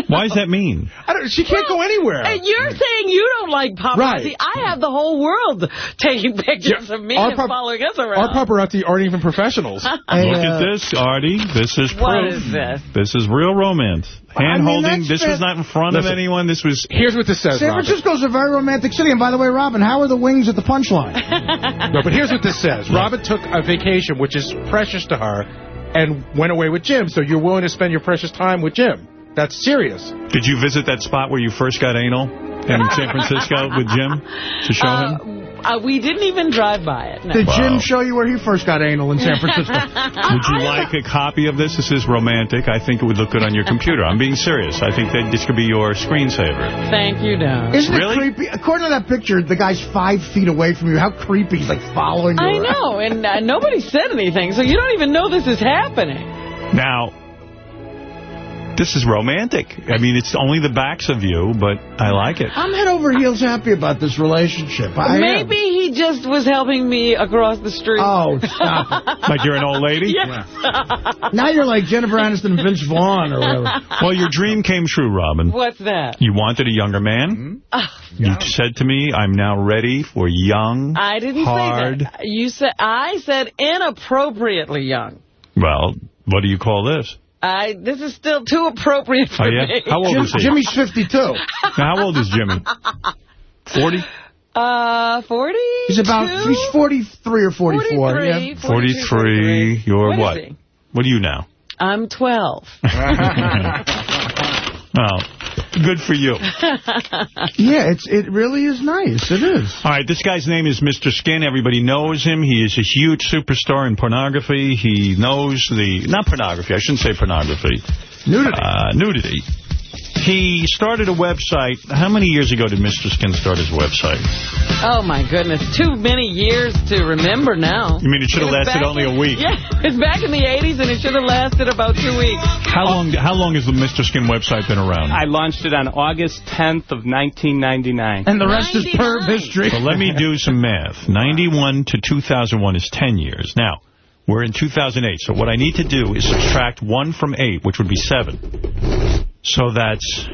Why does that mean? I don't, she can't go anywhere. And you're saying you don't like paparazzi. Right. I have the whole world taking pictures Yeah, of me our and following us around. Our paparazzi aren't even professionals. Look at uh, this, Artie. This is proof. is this? This is real romance. Hand holding. that's this was not in front Listen. of anyone. This was. Here's what this says, San Robin. Francisco's a very romantic city. And by the way, Robin, how are the wings at the punchline? No, but here's what this says. Robin took a vacation, which is precious to her, and went away with Jim. So you're willing to spend your precious time with Jim. That's serious. Did you visit that spot where you first got anal in San Francisco with Jim to show uh, him? Uh, we didn't even drive by it. No. Did Jim show you where he first got anal in San Francisco? Would you like a copy of this? This is romantic. I think it would look good on your computer. I'm being serious. I think that this could be your screensaver. Thank you, Don. Isn't Really? it creepy? According to that picture, the guy's five feet away from you. How creepy. He's like following you I around. know, and uh, nobody said anything, so you don't even know this is happening. Now, this is romantic. I mean, it's only the backs of you, but I like it. I'm head over heels happy about this relationship. I am. Maybe he just was helping me across the street. Oh, stop it. Like you're an old lady? Yes. Now you're like Jennifer Aniston and Vince Vaughn or whatever. Well, your dream came true, Robin. What's that? You wanted a younger man. Ah, You said to me, I'm now ready for young, I didn't hard. say that. You said I said inappropriately young. Well, what do you call this? I this is still too appropriate for Oh, yeah? me. How old Jim, is he? Jimmy's 52. Now, how old is Jimmy? 40? Uh, 40? He's about, he's 43 or 44. 43, Yeah. 42, 43. You're What is what? What are you now? I'm 12. Oh, good for you. Yeah, it's it really is nice. It is. All right, this guy's name is Mr. Skin. Everybody knows him. He is a huge superstar in pornography. He knows the, not pornography, I shouldn't say pornography. Nudity. Uh, nudity. He started a website. How many years ago did Mr. Skin start his website? Oh, my goodness. Too many years to remember now. You mean it should have lasted only in- a week? Yeah, it's back in the 80s, and it should have lasted about two weeks. How long How long has the Mr. Skin website been around? I launched it on August 10th of 1999. And the rest is perv history. So let me do some math. 91 to 2001 is 10 years. Now, we're in 2008, so what I need to do is subtract 1 from 8, which would be 7. So that's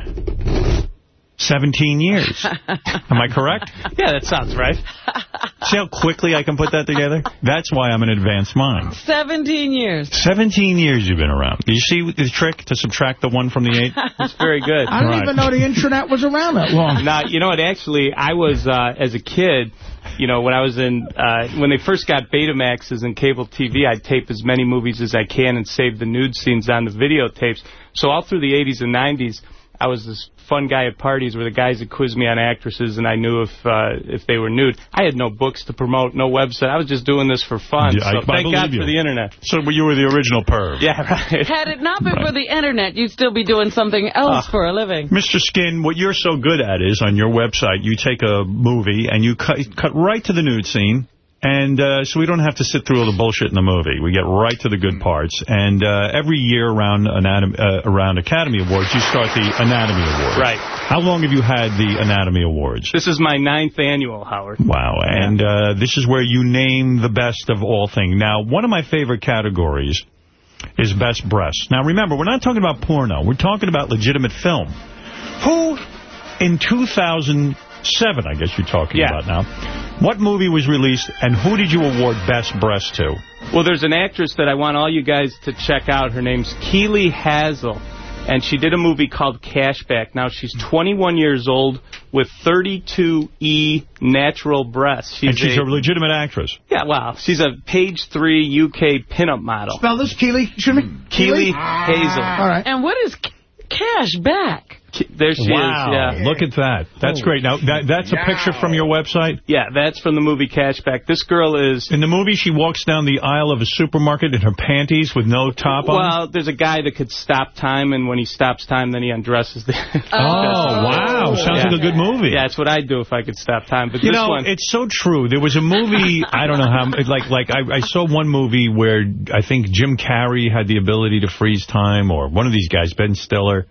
17 years. Am I correct? Yeah, that sounds right. See how quickly I can put that together? That's why I'm an advanced mind. 17 years. 17 years you've been around. Do you see the trick to subtract the one from the eight? It's very good. I didn't even know the internet was around that long. Nah, you know what? Actually, I was, uh, as a kid, you know, when I was in, uh, when they first got Betamaxes and cable TV, I'd tape as many movies as I can and save the nude scenes on the videotapes. So all through the 80s and 90s, I was this fun guy at parties where the guys would quiz me on actresses and I knew if uh, if they were nude. I had no books to promote, no website. I was just doing this for fun. Yeah, so I thank believe God you. for the internet. So you were the original perv. Yeah, right. Had it not been for the internet, you'd still be doing something else Ah. for a living. Mr. Skin, what you're so good at is on your website, you take a movie and you cut, cut right to the nude scene. And uh, so we don't have to sit through all the bullshit in the movie. We get right to the good parts. And uh, every year around Anatomy, uh, around Academy Awards, you start the Anatomy Awards. Right. How long have you had the Anatomy Awards? This is my ninth annual, Howard. Wow. And uh, this is where you name the best of all things. Now, one of my favorite categories is best breasts. Now, remember, we're not talking about porno. We're talking about legitimate film. Who, in 2007, I guess you're talking Yeah. about now, what movie was released and who did you award best breast to? Well, there's an actress that I want all you guys to check out. Her name's Keeley Hazell, and she did a movie called Cashback. Now, she's 21 years old with 32E natural breasts. She's and she's a, legitimate actress. Yeah, wow. She's a page three UK pinup model. Spell this, Keeley. Should me? Keeley Hazell. Ah. All right. And what is c- cash back? There she wow. is, yeah. Look at that. That's great. Now, that, that's a picture from your website? Yeah, that's from the movie Cashback. This girl is... In the movie, she walks down the aisle of a supermarket in her panties with no top on? Well, there's a guy that could stop time, and when he stops time, then he undresses the... Oh, wow. Sounds like a good movie. Yeah, that's what I'd do if I could stop time. But You this know, one... it's so true. There was a movie, I don't know how, like, like I, I saw one movie where I think Jim Carrey had the ability to freeze time, or one of these guys, Ben Stiller,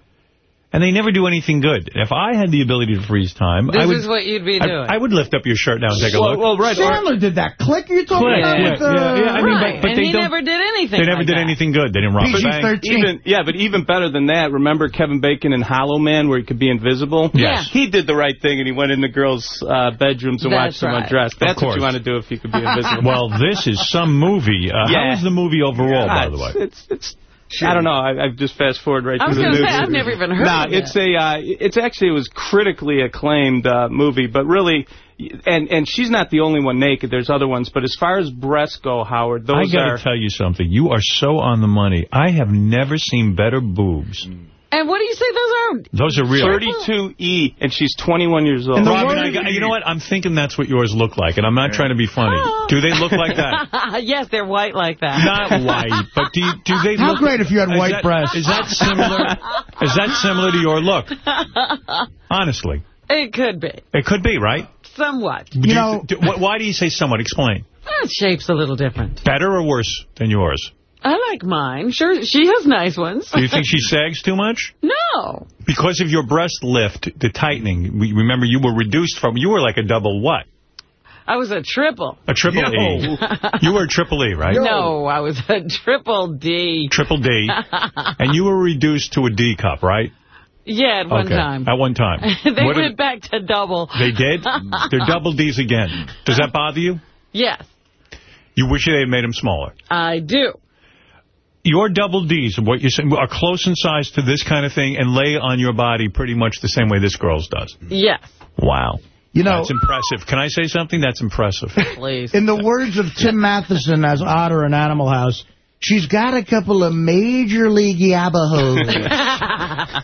and they never do anything good. If I had the ability to freeze time, This I would, is what you'd be I, doing. I would lift up your shirt now and take a look. well, right. or- Sandler did that. Click, you're talking Click, about yeah, with, uh, yeah, yeah, I mean, right, but- but and they he don't- never did anything they never like did that. anything good. They didn't rob a bank. PG-13. Even yeah, but even better than that, remember Kevin Bacon in Hollow Man where he could be invisible? Yes. He did the right thing and he went in the girls' uh, bedrooms and That's watched them right. undress. That's what you want to do if you could be invisible. Well, this is some movie. Uh, Yeah. How is the movie overall, by the way? it's, it's, it's I don't know. I, I've just fast forward right I was through the gonna news. say, I've never even heard Nah, of it's a. Uh, it's actually it was critically acclaimed uh, movie, but really, and and she's not the only one naked. There's other ones, but as far as breasts go, Howard, I those got are. to tell you something. You are so on the money. I have never seen better boobs. And what do you say those are? Those are real. 32E, and she's 21 years old. Robin, I got- you know what? I'm thinking that's what yours look like, and I'm not trying to be funny. Oh. Do they look like that? yes, they're white like that. Not white, but do you, do they How look... great if you had white that- breasts. Is that similar? is that similar to your look? Honestly. It could be. It could be, right? Somewhat. Do you know... Do, wh- why do you say somewhat? Explain. That shape's a little different. Better or worse than yours? I like mine. Sure, she has nice ones. Do you think she sags too much? No. Because of your breast lift, the tightening, we, remember you were reduced from, you were like a double what? I was a triple. A triple E. You were a triple E, right? No, I was a triple D. Triple D. and you were reduced to a D cup, right? Yeah, at one okay. time. At one time. they What went back to double. They did? They're double Ds again. Does that bother you? Yes, You wish they had made them smaller. I do. Your double Ds, what you're saying, are close in size to this kind of thing and lay on your body pretty much the same way this girl's does. Yes, Wow. You know, That's impressive. Can I say something? That's impressive. please. in the words of Tim Matheson as Otter in Animal House, she's got a couple of major league yabba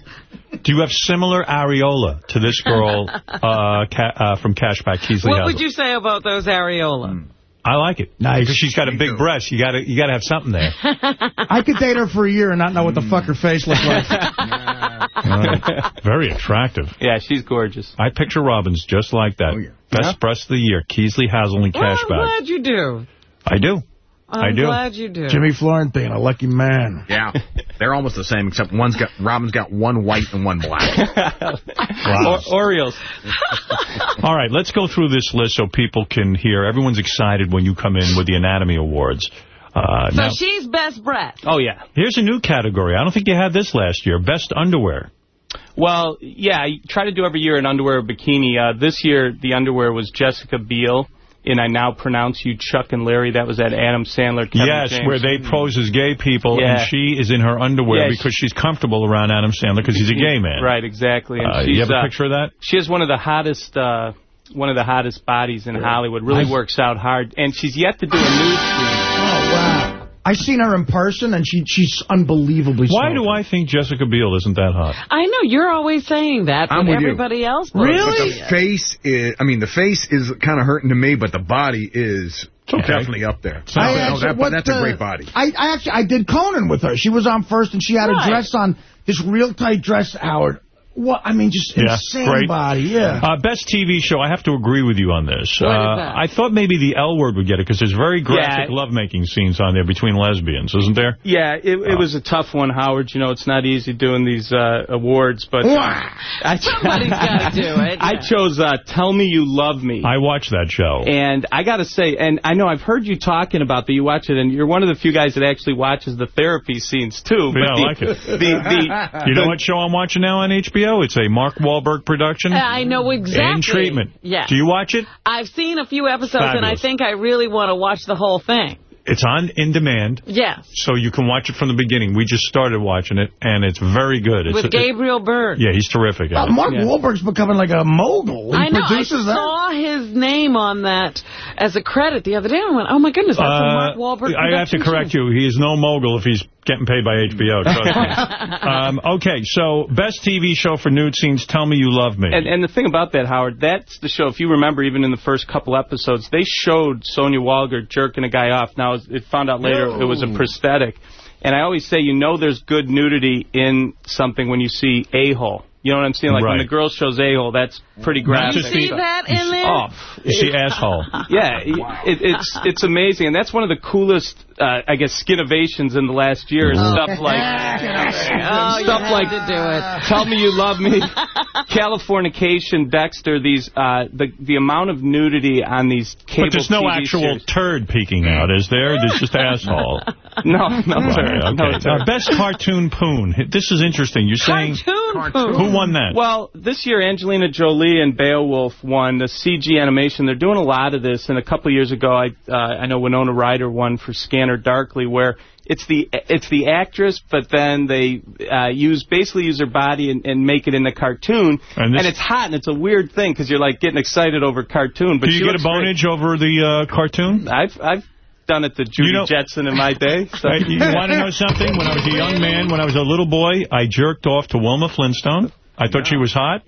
Do you have similar areola to this girl uh, ca uh, from Cashback Keeley What Hazell? would you say about those areola? I like it. Nice. Because she's got a big breast. You got to you got to have something there. I could date her for a year and not know what the fuck her face looks like. Uh, very attractive. Yeah, she's gorgeous. I picture Robbins just like that. Best breast of the year, Keeley Hazell and Well, I'm glad you do. I do. I'm I do. glad you do. Jimmy Florentine, a lucky man. Yeah, they're almost the same, except one's got Robin's got one white and one black. Wow. Or- Orioles. All right, let's go through this list so people can hear. Everyone's excited when you come in with the Anatomy Awards. Uh, So now, she's best breath. Oh, yeah. here's a new category. I don't think you had this last year. Best underwear. Well, yeah, I try to do every year an underwear or bikini. Uh, this year, the underwear was Jessica Biel. And I now pronounce you Chuck and Larry. That was at Adam Sandler. Kevin yes, James. where they pose as gay people, Yeah. and she is in her underwear Yeah, because she's comfortable around Adam Sandler because he's a gay man. Right, exactly. And Uh, you have a uh, picture of that? She has one of the hottest, uh, one of the hottest bodies in Hollywood. Really works out hard, and she's yet to do a nude scene. Oh, wow. I seen her in person, and she she's unbelievably Why do I think Jessica Biel isn't that hot? I know, you're always saying that, but I'm with you. everybody else But believes the face is, I mean, the face is kind of hurting to me, but the body is okay. definitely up there. I No, no, actually- that- what that's a great body. I, I actually I did Conan with her. She was on first, and she had Right. a dress on, this real tight dress, Howard. What I mean, just Yeah, insane great. body. Yeah. Uh, best TV show, I have to agree with you on this. What is uh, that? I thought maybe the L word would get it because there's very graphic Yeah. lovemaking scenes on there between lesbians, isn't there? Yeah, it, it was a tough one, Howard. You know, it's not easy doing these uh, awards, but I, Somebody's got to do it. I chose uh, "Tell Me You Love Me." I watched that show. And I got to say, and I know I've heard you talking about that you watch it, and you're one of the few guys that actually watches the therapy scenes, too. Yeah, I like it. The, the, You know the- what show I'm watching now on HBO? It's a Mark Wahlberg production. I know exactly. In treatment. Yeah. Do you watch it? I've seen a few episodes, and I think I really want to watch the whole thing. It's on in demand, Yes, so you can watch it from the beginning. We just started watching it, and it's very good. It's, with it- Gabriel Byrne. yeah, he's terrific. at. Mark Yeah. Wahlberg's becoming like a mogul. He I know. I produces that. saw his name on that as a credit the other day. and I went, oh, my goodness, that's a Mark Uh, Wahlberg I have to correct you. He is no mogul if he's getting paid by HBO. Trust me. um, okay, so best TV show for nude scenes. Tell me you love me. And, and the thing about that, Howard, that's the show. If you remember, even in the first couple episodes, they showed Sonya Walger jerking a guy off. Now, it found out later it was a prosthetic. And I always say, you know there's good nudity in something when you see a-hole. You know what I'm saying? Like when the girl shows a-hole, that's pretty Not graphic. just See the- that in there? Oh, you see asshole. yeah, it, it's it's amazing, and that's one of the coolest, uh, I guess, skinovations in the last year. Is stuff like Oh, stuff like to do it. "Tell Me You Love Me," Californication, Dexter. These uh, the the amount of nudity on these cable But there's no TV actual series. turd peeking out, is there? There's just asshole. No, no, Right, okay. No, sir. Uh, best cartoon poon. This is interesting. You're saying Cartoon poo. who won that? Well, this year Angelina Jolie and Beowulf won the CG animation. They're doing a lot of this, and a couple years ago, I uh, I know Winona Ryder won for Scanner Darkly, where it's the it's the actress, but then they uh, use basically use her body and, and make it in the cartoon, And and, it's hot and it's a weird thing because you're like getting excited over cartoon. But Do you get a looks great. over the uh, cartoon? I've I've done it to Judy You know- Jetson in my day. So. Hey, you want to know something? When I was a young man, when I was a little boy, I jerked off to Wilma Flintstone. I thought she was hot.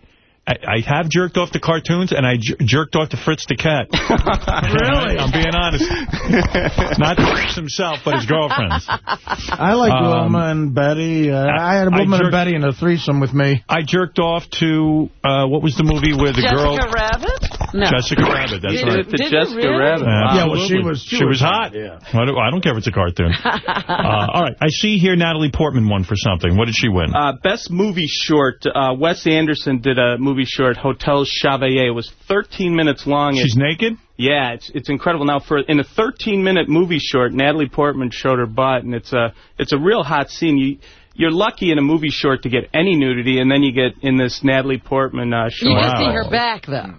I, I have jerked off to cartoons, and I j jerked off to Fritz the Cat. really? I'm being honest. Not Fritz himself, but his girlfriends. I like Um, Wilma and Betty. Uh, I, had a I Wilma and Betty in a threesome with me. I jerked off to, uh, what was the movie where the Jessica girl... Rabbit? No. Jessica Rabbit, that's Did right. it- did it Jessica really? Rabbit. Yeah, well, she was- she She was was hot. I don't, I don't care if it's a cartoon. uh, all right, I see here Natalie Portman won for something. What did she win? Uh, best movie short. Uh, Wes Anderson did a movie short, Hotel Chevalier. It was 13 minutes long. She's It- naked? Yeah, it's it's incredible. Now, for in a 13 minute movie short, Natalie Portman showed her butt, and it's a it's a real hot scene. You you're lucky in a movie short to get any nudity, and then you get in this Natalie Portman uh, short. You can see her back, though.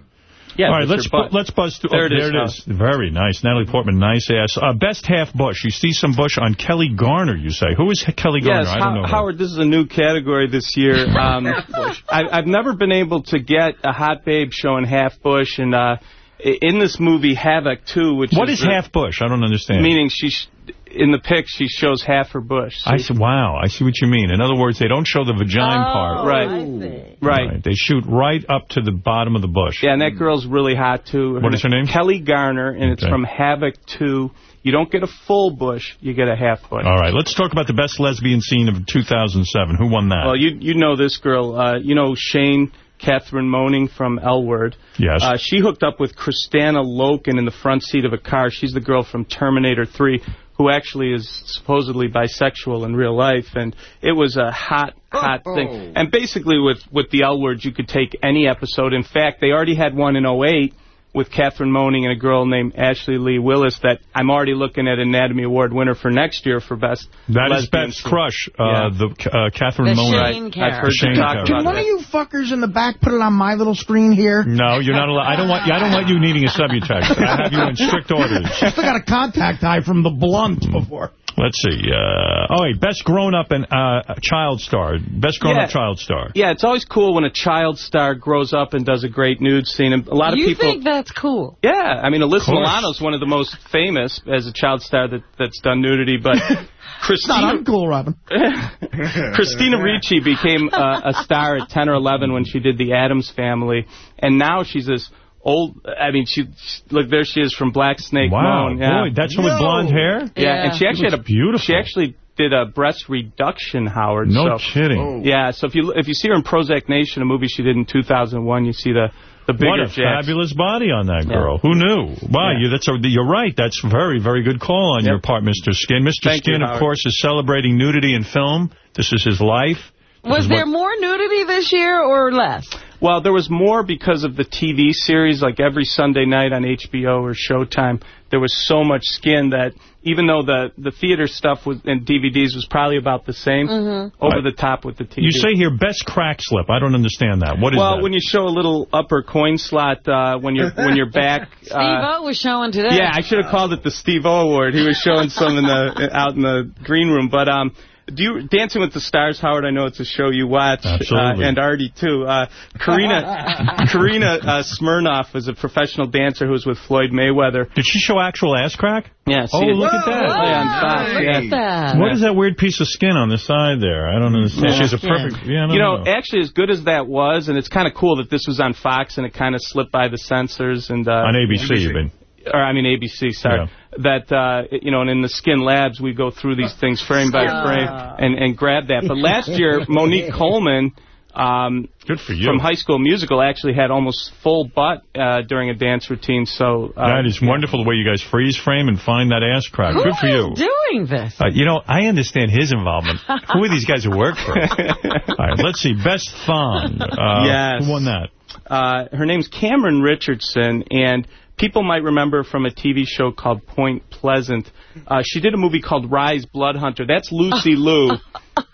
Yeah, All right, let's bu- let's buzz through. There oh, it is, it is. Very nice. Natalie Portman, nice ass. Uh, best half bush. You see some bush on Kelli Garner, you say. Who is Kelli Garner? Yes, I don't know. her. Howard, this is a new category this year. Um, I, I've never been able to get a hot babe showing half bush, and uh, in this movie Havoc 2, which What is is half bush? I don't understand. meaning she sh- in the pic she shows half her bush. I see, wow, I see what you mean. In other words, they don't show the vagina part. Right. Right. They shoot right up to the bottom of the bush. Yeah, and that girl's really hot, too. What is her name? Kelli Garner, and it's from Havoc 2. You don't get a full bush, you get a half bush. All right, let's talk about the best lesbian scene of 2007. Who won that? Well, you you know this girl. Uh, you know Shane Katherine Moennig from L Word. Yes. Uh, she hooked up with Kristanna Loken in the front seat of a car. She's the girl from Terminator 3 who actually is supposedly bisexual in real life. And it was a hot, hot thing. And basically with, with the L Word, you could take any episode. In fact, they already had one in 08 with Katherine Moennig and a girl named Ashley Lee Willis that I'm already looking at Anatomy Award winner for next year for Best That is lesbian Beth's crush, uh, Yeah. the uh, Katherine The Moennig. Shane I've heard Shane talk. Can one of you fuckers in the back put it on my little screen here? No, you're not allowed. I don't want. I don't want you needing a subutext. I have you in strict orders. I still got a contact eye from the blunt before. Let's see. Uh, oh, wait, best grown up and uh, child star. Best grown up Yeah. child star. Yeah, it's always cool when a child star grows up and does a great nude scene. And a lot of you people. think that's cool? Yeah, I mean, Alyssa course. Milano's one of the most famous as a child star that, that's done nudity, but It's not Christina, uncool, Robin. Christina Ricci became uh, a star at 10 or 11 when she did The Addams Family, and now she's this old, I mean, she, look, there she is from Black Snake Wow, Moan. Yeah. boy, that's her with blonde hair. Yeah, Yeah. and she actually had a beautiful. She actually did a breast reduction, Howard. No so, kidding. Oh. Yeah, so if you if you see her in Prozac Nation, a movie she did in 2001, you see the the bigger What a jacks. fabulous body on that Yeah. girl. Who knew? Wow, Yeah. you, that's a, you're right. That's very, very good call on Yep. your part, Mr. Skin. Mr. Thank you, Skin, of course, is celebrating nudity in film. This is his life. This Was there what- more nudity this year or less? Well, there was more because of the TV series, like every Sunday night on HBO or Showtime. There was so much skin that even though the the theater stuff was and DVDs was probably about the same, Mm-hmm. over the top with the TV. You say here, best crack slip. I don't understand that. What is well, that? when you show a little upper coin slot uh, when you're when you're back. Steve uh, O was showing today. yeah, I should have called it the Steve O Award. He was showing some in the out in the green room, but um. Do you Dancing with the Stars, Howard? I know it's a show you watch, Absolutely. Uh, and Artie too. Uh, Karina Karina uh, Smirnoff is a professional dancer who was with Floyd Mayweather. Did she show actual ass crack? Yeah, see Oh, it- look at that. Play on Fox, Look yeah. at that. What is that weird piece of skin on the side there? I don't understand. Yeah. She a perfect... Yeah, I don't You know, actually, as good as that was, and it's kind of cool that this was on Fox and it kind of slipped by the censors and uh, on ABC, you've been. Or I mean ABC, sorry. That uh, you know, and in the Skin Labs we go through these things frame by frame and and grab that. But last year, Monique Coleman. Um, Good for you. From High School Musical, actually had almost full butt uh, during a dance routine. So uh, that is wonderful the way you guys freeze frame and find that ass crack. Who Good for you. doing this? Uh, you know, I understand his involvement. Who are these guys who work for? All right, let's see. Best thong. Uh, Yes. Who won that? Uh, her name's Cameron Richardson, and people might remember from a TV show called Point Pleasant. Uh, she did a movie called Rise Blood Hunter. That's Lucy Liu.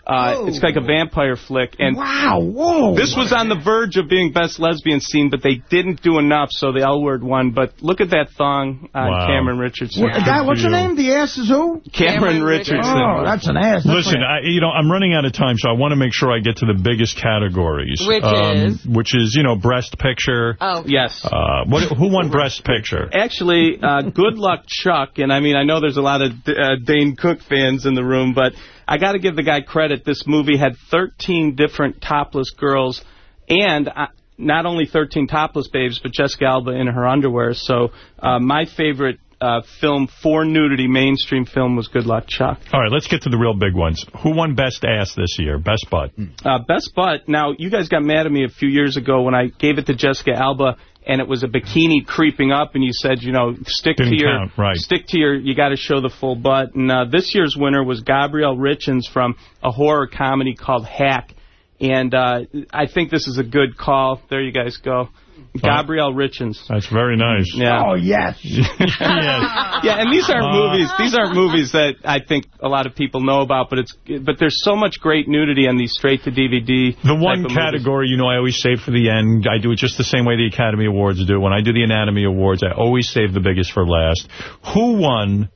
Uh, It's like a vampire flick. And Wow, whoa. This was on the verge of being best lesbian scene, but they didn't do enough, so the L word won. But look at that thong on Wow. Cameron Richardson. What, that, what's her name? The ass is who? Cameron Richardson. Oh, that's an ass. That's Listen, I, you know, I'm running out of time, so I want to make sure I get to the biggest categories. Which um, is? Which is, you know, breast picture. Oh, Yes. Uh, what? Who won breast picture? Actually, uh, good luck, Chuck. And I mean, I know there's a lot of uh, Dane Cook fans in the room, but I got to give the guy credit. This movie had 13 different topless girls, and uh, not only 13 topless babes, but Jessica Alba in her underwear. So uh, my favorite uh, film for nudity, mainstream film, was Good Luck, Chuck. All right, let's get to the real big ones. Who won best ass this year? Best butt. Uh, best butt. Now, you guys got mad at me a few years ago when I gave it to Jessica Alba, and it was a bikini creeping up, and you said, you know, stick Didn't to your, count, right. stick to your, you got to show the full butt. And uh, this year's winner was Gabrielle Richens from a horror comedy called Hack, and uh, I think this is a good call. There you guys go. Gabrielle Richens. That's very nice. Yeah. Oh, yes. yes. Yeah, and these aren't Uh, movies. These aren't movies that I think a lot of people know about. But it's but there's so much great nudity on these straight to DVD. The one of movies. category, you know, I always save for the end. I do it just the same way the Academy Awards do. When I do the Anatomy Awards, I always save the biggest for last. Who won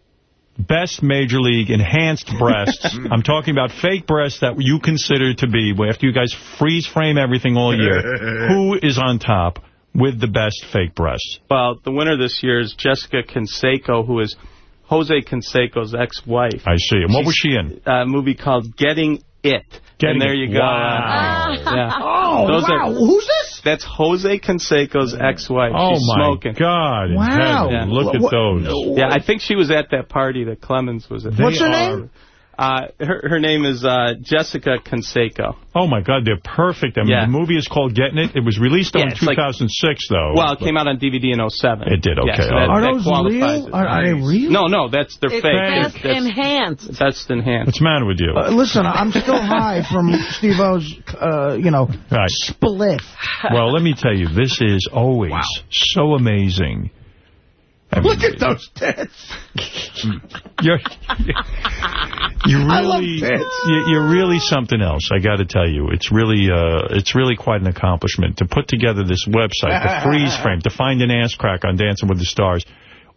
Best Major League Enhanced Breasts? I'm talking about fake breasts that you consider to be, after you guys freeze frame everything all year, who is on top with the best fake breasts? Well, the winner this year is Jessica Canseco, who is Jose Canseco's ex-wife. I see. And what was she in? Uh, a movie called Getting It. Getting and there you go. Wow. yeah. Oh, Those wow. are- Who's this? That's Jose Canseco's ex-wife. Oh, She's my smoking. God. Wow. Yeah. Look at What- those. Yeah, I think she was at that party that Clemens was at. What's her They are- name? Uh, her, her name is uh, Jessica Canseco. Oh, my God, they're perfect. I mean, Yeah. the movie is called Getting It. It was released Yeah, in it's like- 2006, though. Well, it came out on DVD in 07. It did, Yeah, okay. so that, Are that those real? Are- are they real? No, no, that's they're fake. best That's- enhanced. That's enhanced. What's the matter with you? Uh, listen, I'm still high from Steve-O's, uh, you know, Right. spliff. Well, let me tell you, this is always so amazing. I mean, Look at those tits. You're, you I love really, you- you're really something else. I got to tell you, it's really, uh, it's really quite an accomplishment to put together this website, the freeze frame, to find an ass crack on Dancing with the Stars.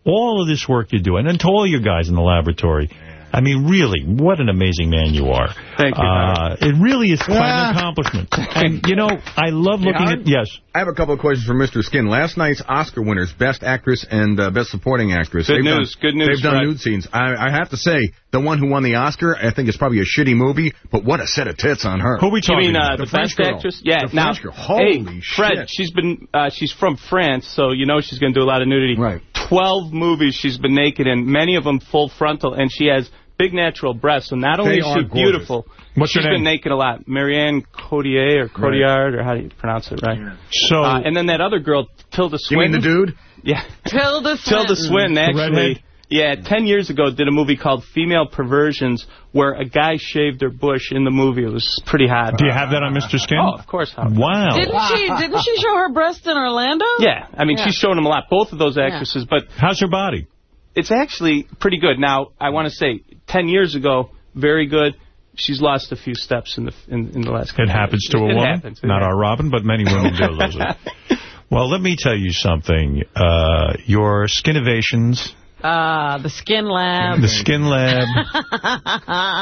All of this work you do, and then to all you guys in the laboratory. I mean, really, what an amazing man you are. Thank you, Uh, it really is quite Yeah. an accomplishment. And, you know, I love looking I'm- at... Yes. I have a couple of questions for Mr. Skin. Last night's Oscar winners, Best Actress and uh, Best Supporting Actress. Good they've news, Done, good news, They've done Fred. nude scenes. I, I have to say, the one who won the Oscar, I think it's probably a shitty movie, but what a set of tits on her. Who are we You talking mean uh, about? the, The French best girl. actress? Yeah. The now, French girl. Holy hey, Fred, shit. she's been uh, she's from France, so you know she's going to do a lot of nudity. Right. Twelve movies she's been naked in, many of them full frontal, and she has big natural breasts. So not only They is she beautiful, What's she's her been naked a lot. Marianne Cotillard or Cotillard, or how do you pronounce it, right? So, Uh, and then that other girl, Tilda You Swinton. mean the dude? Yeah. Tilda Swinton. Tilda Swinton, actually. Redhead? Yeah, 10 years ago did a movie called Female Perversions where a guy shaved her bush in the movie. It was pretty hot. do you have that on Mr. Skin? Oh, of course. How Wow. Didn't she? Didn't she show her breast in Orlando? Yeah, I mean, Yeah. she's shown him a lot, both of those actresses, but How's her body? it's actually pretty good. Now, I want to say, 10 years ago, very good. She's lost a few steps in the in, in the last couple It happens to a it woman. Happens. Not happens. our Robin, but many women do lose it. Well, let me tell you something. Uh, your Skinovations, Ah, the Skin Lab. the Skin Lab,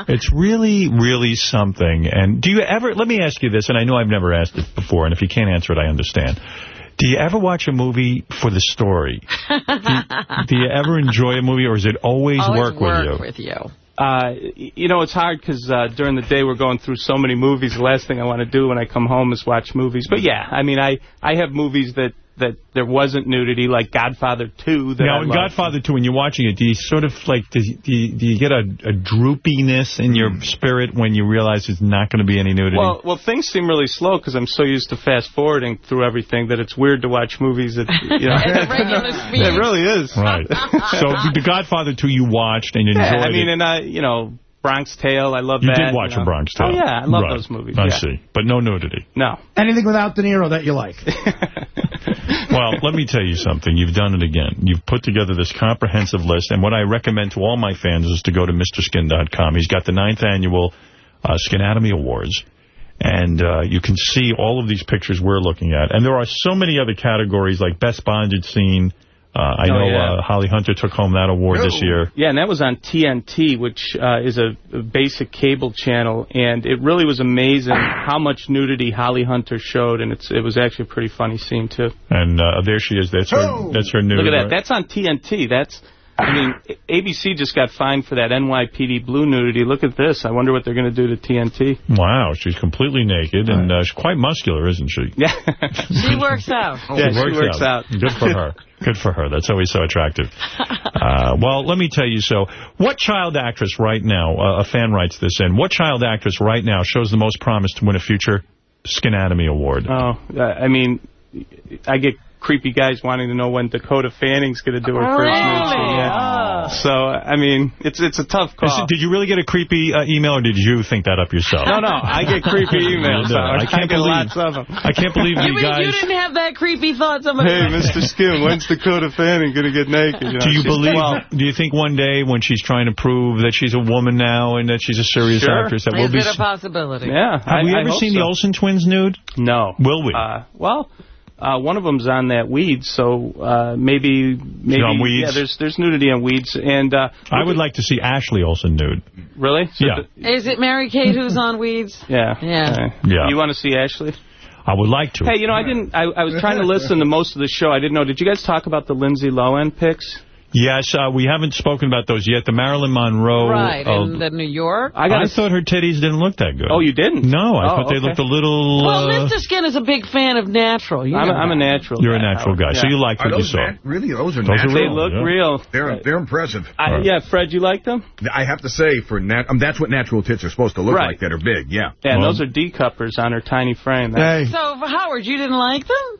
it's really, really something. And do you ever, let me ask you this, and I know I've never asked it before, and if you can't answer it, I understand. Do you ever watch a movie for the story? do, do you ever enjoy a movie, or does it always, Always work, with you? with you. Uh, you know, it's hard because uh, during the day we're going through so many movies. The last thing I want to do when I come home is watch movies. But yeah, I mean, I, I have movies that, that there wasn't nudity, like Godfather 2. That Now, I in love. Godfather 2, when you're watching it, do you sort of like, do you, do you, do you get a, a droopiness in your hmm. spirit when you realize there's not going to be any nudity? Well, well, things seem really slow because I'm so used to fast forwarding through everything that it's weird to watch movies that, you know. Regular speed. it really is. right. so, The Godfather 2 you watched and enjoyed Yeah, I mean, it. and I, you know, Bronx Tale, I love You that. did watch you know. a Bronx Tale. Oh yeah, I love Right. those movies. I yeah. see. But no nudity. No. Anything without De Niro that you like. Well, let me tell you something. You've done it again. You've put together this comprehensive list, and what I recommend to all my fans is to go to MrSkin.com. He's got the ninth annual uh, Skinatomy Awards, and uh, you can see all of these pictures we're looking at. And there are so many other categories, like Best Bondage Scene. Uh, I Oh, know yeah. uh, Holly Hunter took home that award this year. Yeah, and that was on TNT, which uh, is a, a basic cable channel, and it really was amazing how much nudity Holly Hunter showed, and it's it was actually a pretty funny scene too. And uh, there she is. That's her. That's her new. Look at that. That's on TNT. That's, I mean, ABC just got fined for that NYPD blue nudity. Look at this. I wonder what they're going to do to TNT. Wow, she's completely naked and uh, she's quite muscular, isn't she? Yeah. She works out. Yeah, she works out. Good for her. Good for her. That's always so attractive. Uh, well, let me tell you so. What child actress right now, uh, a fan writes this in, what child actress right now shows the most promise to win a future Skinatomy Award? Oh, I mean, I get creepy guys wanting to know when Dakota Fanning's going to do her first Really? nude scene. Yeah. So, I mean, it's it's a tough Is call. it- did you really get a creepy uh, email, or did you think that up yourself? No, no, I get creepy emails. No, Howard. I can't get believe- lots of them. I can't believe You you mean you didn't have that creepy thought somebody Hey, Mr. Skin, when's Dakota Fanning going to get naked? You know, Do you believe? 12. Do you think one day when she's trying to prove that she's a woman now and that she's a serious Sure. actress, that Is we'll be? it a possibility? Yeah. Have we I- I ever hope seen the. Olsen twins nude? No. Will we? Uh, well, uh, one of them's on that weeds, so uh, maybe maybe on Weeds? yeah. There's there's nudity on weeds, and uh, I would like to see Ashley Olsen nude. really. So Yeah. the- Is it Mary Kate who's on weeds? yeah. Yeah. Yeah. You want to see Ashley? I would like to. Hey, you know, I didn't. I, I was trying to listen to most of the show. I didn't know. Did you guys talk about the Lindsay Lohan pics? Yes, uh, we haven't spoken about those yet. The Marilyn Monroe. Right, uh, in the New York. I, thought her titties didn't look that good. Oh, you didn't? No, I Oh, thought they looked a little... Well, uh, Mr. Skin is a big fan of natural. You I'm, a, know I'm a natural. You're a natural guy, Howard. so you liked Are what you those saw. really? Those are Those are natural. They look yeah. real. They're they're impressive. I, yeah, Fred, you like them? I have to say, for nat um, that's what natural tits are supposed to look Right. like. That are big. Yeah. Yeah, and Well- those are D-cuppers on her tiny frame. That's- So, Howard, you didn't like them?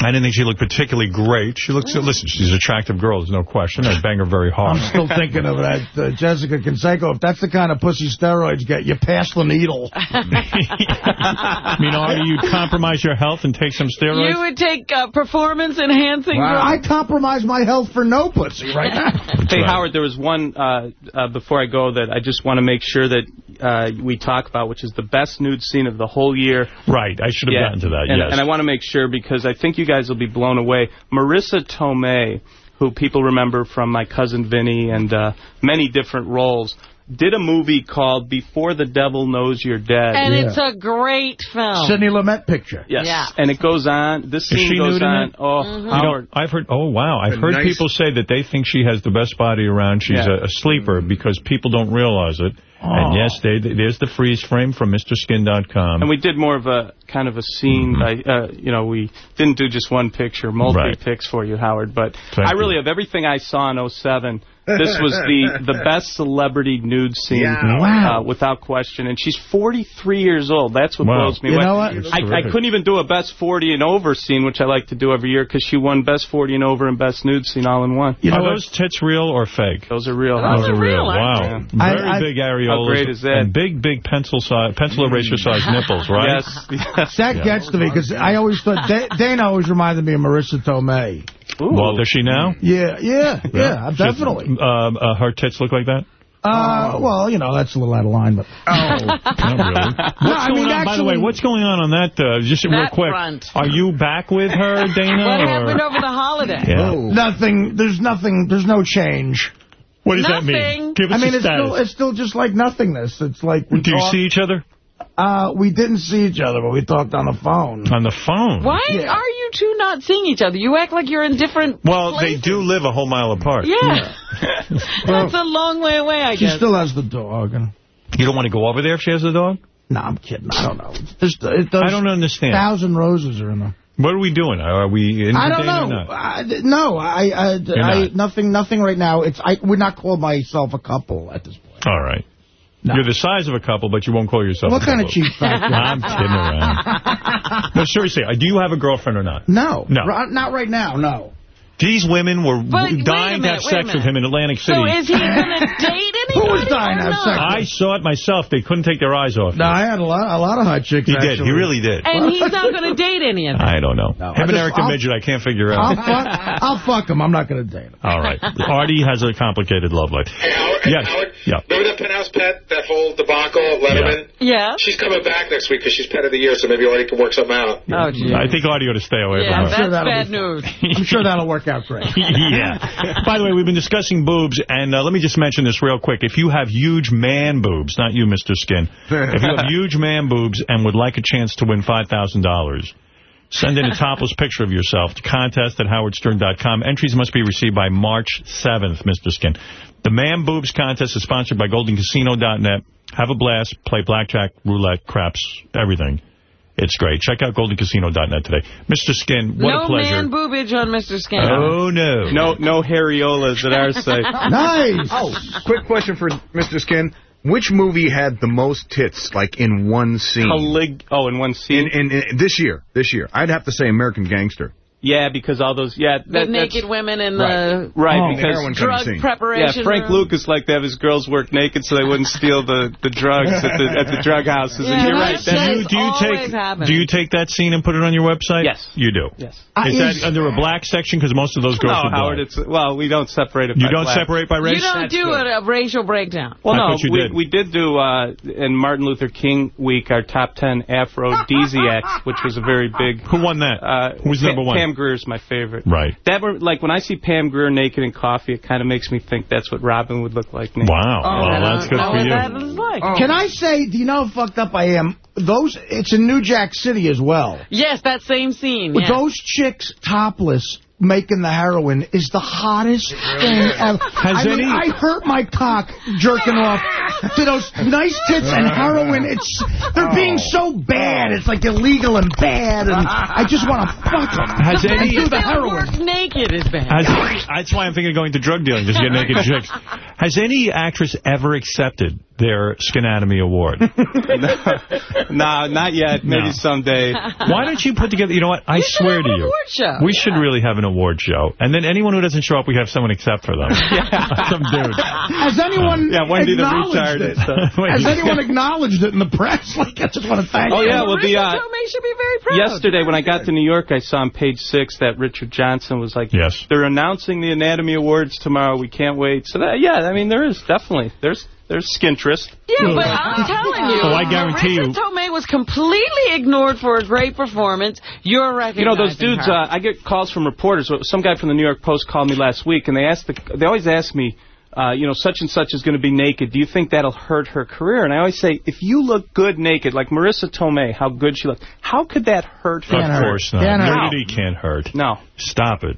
I didn't think she looked particularly great. She looks, listen, she's an attractive girl, there's no question. I bang her very hard. I'm still thinking of that uh, Jessica Canseco. If that's the kind of pussy steroids get, you pass the needle. I mean, Artie, you'd compromise your health and take some steroids? You would take uh, performance-enhancing drugs? I compromise my health for no pussy right now. Hey, right. Howard, there was one, uh, uh, before I go, that I just want to make sure that uh, we talk about, which is the best nude scene of the whole year. Right, I should have gotten to that, and, yes. And I want to make sure, because I think you guys will be blown away. Marisa Tomei, who people remember from My Cousin Vinny and uh, many different roles, did a movie called Before the Devil Knows You're Dead. And it's a great film. Sidney Lumet picture. Yes. Yeah. And it goes on. This Is scene she goes on. it? Oh, Mm-hmm. You know, I've heard, oh, wow. I've A heard nice- people say that they think she has the best body around. She's Yeah. a, a sleeper because people don't realize it. And Oh. yes, they, there's the freeze frame from MrSkin.com. And we did more of a kind of a scene. Mm-hmm. I, uh, you know, we didn't do just one picture, multiple Right. pics for you, Howard. But Thank I really, you. of everything I saw in 07, this was the the best celebrity nude scene, Yeah. Wow. uh, without question. And she's 43 years old. That's what Wow. blows me You away. know what? I, I couldn't even do a best 40 and over scene, which I like to do every year, because she won best 40 and over and best nude scene all in one. You know Are what? those tits real or fake? Those are real. Those Those are real. real, Wow. aren't I- Very I- big areolas. How great is that? And big, big pencil size, pencil eraser sized nipples, right? Yes. yes. That Yeah. gets to me because I always thought Dana always reminded me of Marisa Tomei. Ooh. Well, does she now? Yeah, yeah, yeah, She- definitely. Um, uh, her tits look like that? Uh, well, you know, that's a little out of line, but. Oh, not really. What's No, I going mean, on, by the way, what's going on on that, uh, just real quick, front. are you back with her, Dana? What or? happened over the holiday? Yeah. Nothing, there's nothing, there's no change. What does that mean? Give us I mean, it's status. still, it's still just like nothingness. It's like we Do you see each other? Uh, we didn't see each other, but we talked on the phone. On the phone? Why Yeah. are you two not seeing each other? You act like you're in different Well, places. they do live a whole mile apart. Yeah. That's a long way away, I She guess. She still has the dog. You don't want to go over there if she has the dog? no, I'm kidding. I don't know. It's just, it does, I don't understand. Thousand roses are in there. What are we doing? Are we in I don't know. not? I, no, I, I, I not. nothing, nothing right now. It's I would not call myself a couple at this point. All right. No. You're the size of a couple, but you won't call yourself What a kind of cheap fact? I'm kidding around. no, seriously, do you have a girlfriend or not? No, No. Not right now. No. These women were But wait a dying to have sex with him in Atlantic City. So is he going to date anybody Who was dying to have not? sex? I saw it myself. They couldn't take their eyes off No. I had a lot, a lot of hot chicks. He did. He really did. And he's not going to date any of them. I don't know. No, him I and just- Eric the I'll- Midget, I can't figure I'll out. fuck, I'll fuck him. I'm not going to date him. All right. Artie has a complicated love life. Hey, Howard, Yes. Howard, Yeah. remember that penthouse pet, that whole debacle at Letterman? Yeah. She's coming back next week because she's pet of the year, so maybe Artie can work something out. Oh, gee. I think Artie ought to stay away Yeah, from her. that's that'll bad news. I'm sure that'll work out great. yeah. By the way, we've been discussing boobs, and uh, let me just mention this real quick. If you have huge man boobs, not you, Mr. Skin, if you have huge man boobs and would like a chance to win $5,000, send in a topless picture of yourself to contest at howardstern.com. Entries must be received by March 7th, Mr. Skin. The Man Boobs contest is sponsored by GoldenCasino.net. Have a blast, play blackjack, roulette, craps, everything. It's great. Check out GoldenCasino.net today. Mr. Skin, what no a pleasure. man boobage on Mr. Skin. Oh, oh, no. No, no areolas at our site. nice. Oh, quick question for Mr. Skin. Which movie had the most tits, like, in one scene? Calig oh, in one scene? In, in, in this year, this year. I'd have to say American Gangster. Yeah, because all those, yeah. The that- that's- naked women in the Right, Oh, because heroin drug scene. Yeah, Frank room. Lucas liked to have his girls work naked so they wouldn't steal the, the drugs at the at the drug houses. Yeah, and you're right. That do you, do you take happening. do you take that scene and put it on your website? Yes. You do. Yes. Is that is- under a black section? Because most of those girls No, are Howard, black. it's, well, we don't separate it You by don't black. separate by race? You don't That's do good. a, a racial breakdown. Well, I no, you we, did. we did do, uh, in Martin Luther King week, our top 10 aphrodisiacs, which was a very big... Who won that? Uh, Who's Pa- number one? Pam Grier's my favorite. Right. That were, like, when I see Pam Grier naked in Coffy, it kind of makes me think that's what Robin would look like naked. Wow. Oh, well, that's good for you. that is like. Oh. Can I say, do you know how fucked up I am? Those, it's in New Jack City as well. Yes, that same scene. yeah. Those chicks topless making the heroin is the hottest thing ever. Has I mean, any- I hurt my cock jerking off to those nice tits and heroin. It's They're being so bad. It's like illegal and bad, and I just want to fuck them. Has any- do the Still heroin. work naked is bad. Has, that's why I'm thinking of going to drug dealing, just to get naked chicks. Has any actress ever accepted their Skinatomy award? no, not yet. Maybe No. someday. Why don't you put together, you know what, I swear to you. award show. We should really have an award show. And then anyone who doesn't show up, we have someone accept for them. Some dude. Has anyone Yeah, Wendy the acknowledged retard it? and stuff. Has anyone acknowledged it in the press? Like, I just want to thank Oh, you. yeah, well, the, uh, should be very proud. Yesterday, when I got to New York, I saw on page six that Richard Johnson was like, Yes. they're announcing the Anatomy Awards tomorrow. We can't wait. So, that, yeah, I mean, there is definitely, there's there's skinterest. Yeah, but I'm telling you, Oh, I guarantee Richard you- Tomei was completely ignored for a great performance. You're recognizing You know, those dudes, uh, I get calls from reporters. Some guy from the New York Post called me last week, and they asked the, they always ask me, uh, you know, such and such is going to be naked. Do you think that'll hurt her career? And I always say, if you look good naked, like Marisa Tomei, how good she looked, how could that hurt her? of course not. Can't hurt. Nudity can't hurt. No. Stop it.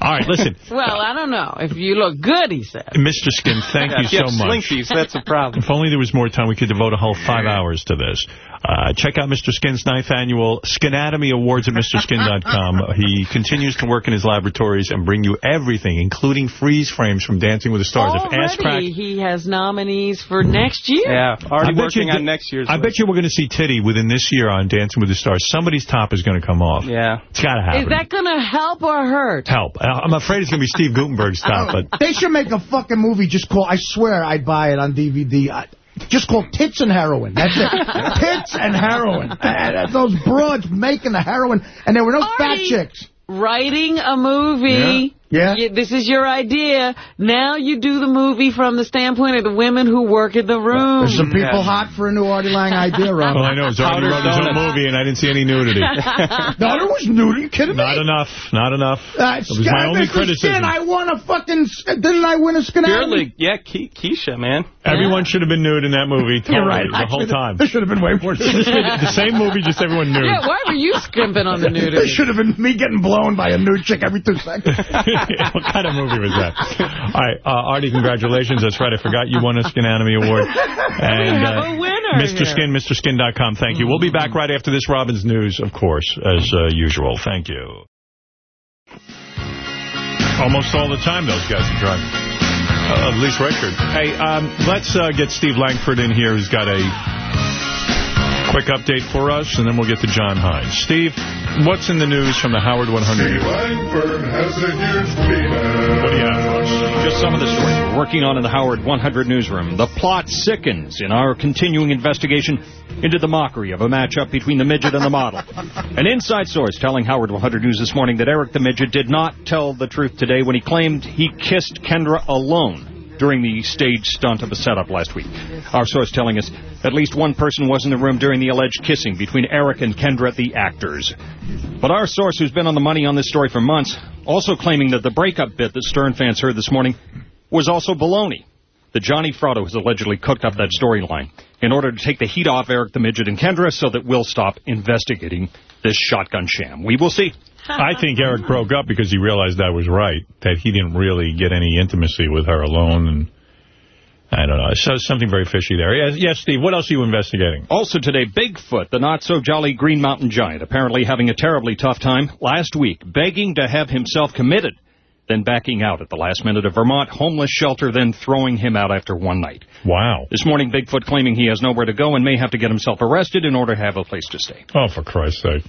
All right, listen. well, I don't know. If you look good, he said. Mr. Skin, thank you so have much. Slinkies, that's a problem. If only there was more time, we could devote a whole five hours to this. Uh, check out Mr. Skin's ninth annual Skinatomy Awards at MrSkin.com. He continues to work in his laboratories and bring you everything, including freeze frames from Dancing with the Stars. if ass crack, Already, he has nominees for next year. Yeah, already I bet working you- on next year's I list. bet you we're going to see Titty within this year on Dancing with the Stars. Somebody's top is going to come off. Yeah. It's got to happen. Is that going to help or hurt? Help. I- I'm afraid it's going to be Steve Guttenberg's top, but They should make a fucking movie just called, I swear I'd buy it on DVD. I, just called Tits and Heroin. That's it. Tits and Heroin. And those broads making the heroin, and there were no fat chicks. Writing a movie. Yeah. You- This is your idea. Now you do the movie from the standpoint of the women who work in the room. There's some people hot for a new Artie Lang idea, Rob. all I know is Artie Powdered wrote his own movie and I didn't see any nudity. No, there was nude. Are you kidding me? Not enough. Not enough. Uh, It was my only criticism. Skin, I won a fucking... Didn't I win a skin? Barely, yeah, Ke- Keisha, man. Everyone should have been nude in that movie. Totally, You're right. The whole time. There should have been way more. the same movie, just everyone nude. Yeah, why were you skimping on the There nudity? should have been me getting blown by a nude chick every two seconds. what kind of movie was that? All right, uh, Artie, congratulations. That's right. I forgot you won a Skin Anatomy Award. And have a winner Mr. here. Skin, MrSkin.com. Thank you. We'll be back right after this Robbins News, of course, as uh, usual. Thank you. Almost all the time, those guys are driving. Uh, at least Richard. Hey, um, let's uh, get Steve Langford in here, who's got a quick update for us, and then we'll get to John Hines. Steve, what's in the news from the Howard 100? Steve Langford has a huge penis. What do you have for us? Just some of the stories we're working on in the Howard 100 newsroom. The plot sickens in our continuing investigation into the mockery of a matchup between the midget and the model. An inside source telling Howard 100 News this morning that Eric the midget did not tell the truth today when he claimed he kissed Kendra alone during the stage stunt of a setup last week. Our source telling us at least one person was in the room during the alleged kissing between Eric and Kendra, the actors. But our source, who's been on the money on this story for months, also claiming that the breakup bit that Stern fans heard this morning was also baloney. That Johnny Fratto has allegedly cooked up that storyline in order to take the heat off Eric the Midget and Kendra so that we'll stop investigating this shotgun sham. We will see. I think Eric broke up because he realized I was right, that he didn't really get any intimacy with her alone, and I don't know. So something very fishy there. Yes, yes, Steve, what else are you investigating? Also today, Bigfoot, the not-so-jolly Green Mountain Giant, apparently having a terribly tough time last week, begging to have himself committed, then backing out at the last minute of Vermont homeless shelter, then throwing him out after one night. Wow. This morning, Bigfoot claiming he has nowhere to go and may have to get himself arrested in order to have a place to stay. Oh, for Christ's sake.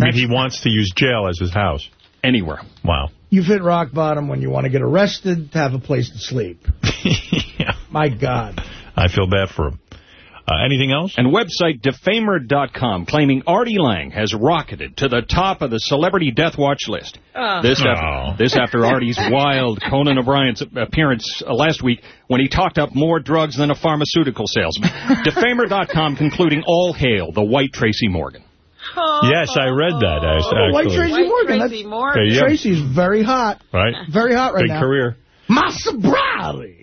I mean, he wants to use jail as his house. Anywhere. Wow. You've hit rock bottom when you want to get arrested to have a place to sleep. My God. I feel bad for him. Uh, anything else? And website defamer.com claiming Artie Lang has rocketed to the top of the celebrity death watch list. Oh. This, Oh. after, this after Artie's wild Conan O'Brien's appearance uh, last week when he talked up more drugs than a pharmaceutical salesman. Defamer.com concluding all hail the white Tracy Morgan. Yes, I read that, Oh, actually. White Tracy Morgan. Tracy That's- Morgan. Okay, yeah. Tracy's very hot. Right? Very hot right Big now. Big career. My sobriety.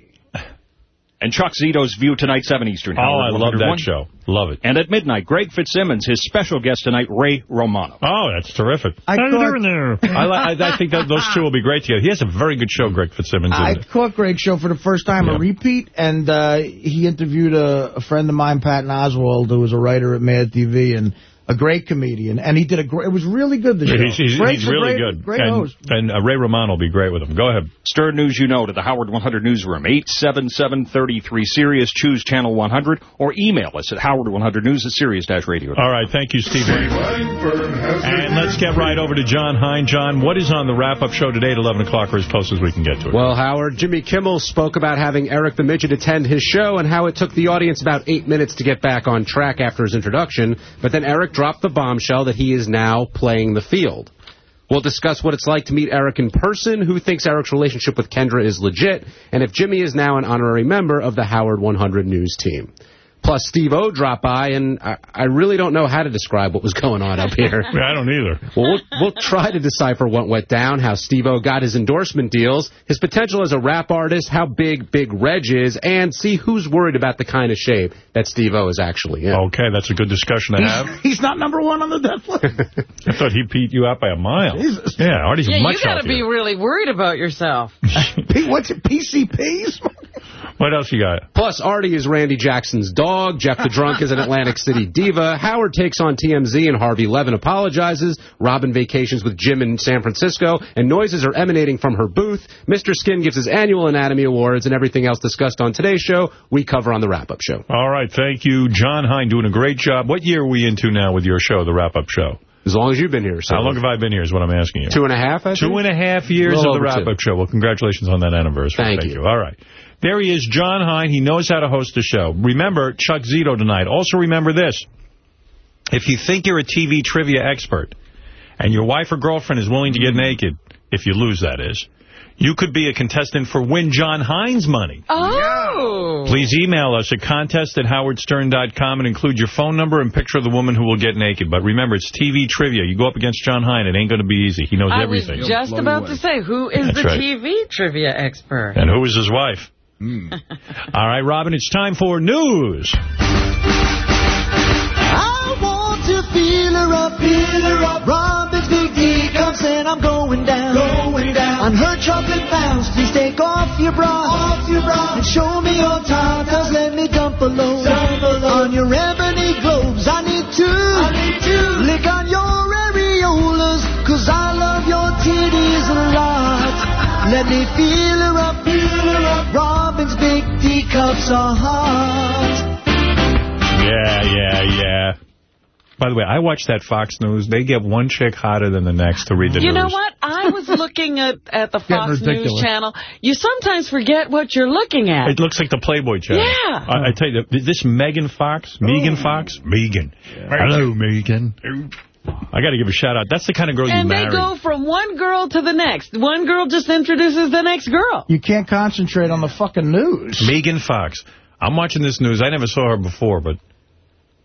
And Chuck Zito's View Tonight, 7 Eastern. Oh, Howard I love that show. Love it. And at midnight, Greg Fitzsimmons, his special guest tonight, Ray Romano. Oh, that's terrific. I How you thought- there? I, I, I think that those two will be great together. He has a very good show, Greg Fitzsimmons. I caught Greg's show for the first time, Yeah. a repeat, and uh, he interviewed a, a friend of mine, Patton Oswalt, who was a writer at Mad TV, and a great comedian. And he did a great, it was really good, the show. He's, he's, he's really great, good. Great and host. and uh, Ray Romano will be great with him. Go ahead. Stir News You Know to the Howard 100 Newsroom, 877-33-SIRIUS. Choose Channel 100 or email us at howard100news at sirius-radio. All right, thank you, Steve. And let's get right over to Jon Hein. John, what is on the wrap-up show today at 11 o'clock or as close as we can get to it? Well, Howard, Jimmy Kimmel spoke about having Eric the Midget attend his show and how it took the audience about eight minutes to get back on track after his introduction. But then Eric dropped the bombshell that he is now playing the field. We'll discuss what it's like to meet Eric in person, who thinks Eric's relationship with Kendra is legit, and if Jimmy is now an honorary member of the Howard 100 News team. Plus, Steve-O dropped by, and I, I really don't know how to describe what was going on up here. yeah, I don't either. Well, we'll, we'll try to decipher what went down, how Steve-O got his endorsement deals, his potential as a rap artist, how big Big Reg is, and see who's worried about the kind of shape that Steve-O is actually in. Okay, that's a good discussion to have. He's not number one on the death list. I thought he beat you out by a mile. Yeah, Artie's Yeah, much you got to healthier. be really worried about yourself. P- What's it, PCPs? What else you got? Plus, Artie is Randy Jackson's dog. Jeff the Drunk is an Atlantic City diva. Howard takes on TMZ and Harvey Levin apologizes. Robin vacations with Jim in San Francisco, and noises are emanating from her booth. Mr. Skin gives his annual Anatomy Awards, and everything else discussed on today's show, we cover on the wrap-up show. All right, thank you. Jon Hein doing a great job. What year are we into now with your show, the wrap-up show? As long as you've been here, sir. How long have I been here is what I'm asking you. Two and a half, I think? Two and a half years A of the wrap-up show. Well, congratulations on that anniversary. Thank you. All right. There he is, Jon Hein. He knows how to host a show. Remember, Chuck Zito tonight. Also remember this. If you think you're a TV trivia expert and your wife or girlfriend is willing to get naked, if you lose, that is, you could be a contestant for Win Jon Hein's money. Oh. Please email us at contest at howardstern.com and include your phone number and picture of the woman who will get naked. But remember, it's TV trivia. You go up against Jon Hein, it ain't going to be easy. He knows I everything. I was just about to say, who is That's the right. TV trivia expert? And who is his wife? All right, Robin, it's time for news. I want to feel her up, feel her up. Robin's big D comes and I'm going down, going down. On her chocolate mouse, please take off your bra, off your bra. And show me your tatas, let me dump a load. Dump a load. On your ebony globes, I need to, I need to. Lick on your areolas, cause I love your titties a lot. Let me feel Robin's big teacups are hot. Yeah, yeah, yeah. By the way, I watch that Fox News. They get one chick hotter than the next to read the You news. know what? I was looking at, at the Fox News channel. You sometimes forget what you're looking at. It looks like the Playboy channel. Yeah. I, I tell you, this Megan Fox, Megan oh. Fox, Megan. Hello, Megan. I got to give a shout out. That's the kind of girl you marry. and marry. they go from one girl to the next. One girl just introduces the next girl. You can't concentrate on the fucking news. Megan Fox. I'm watching this news. I never saw her before, but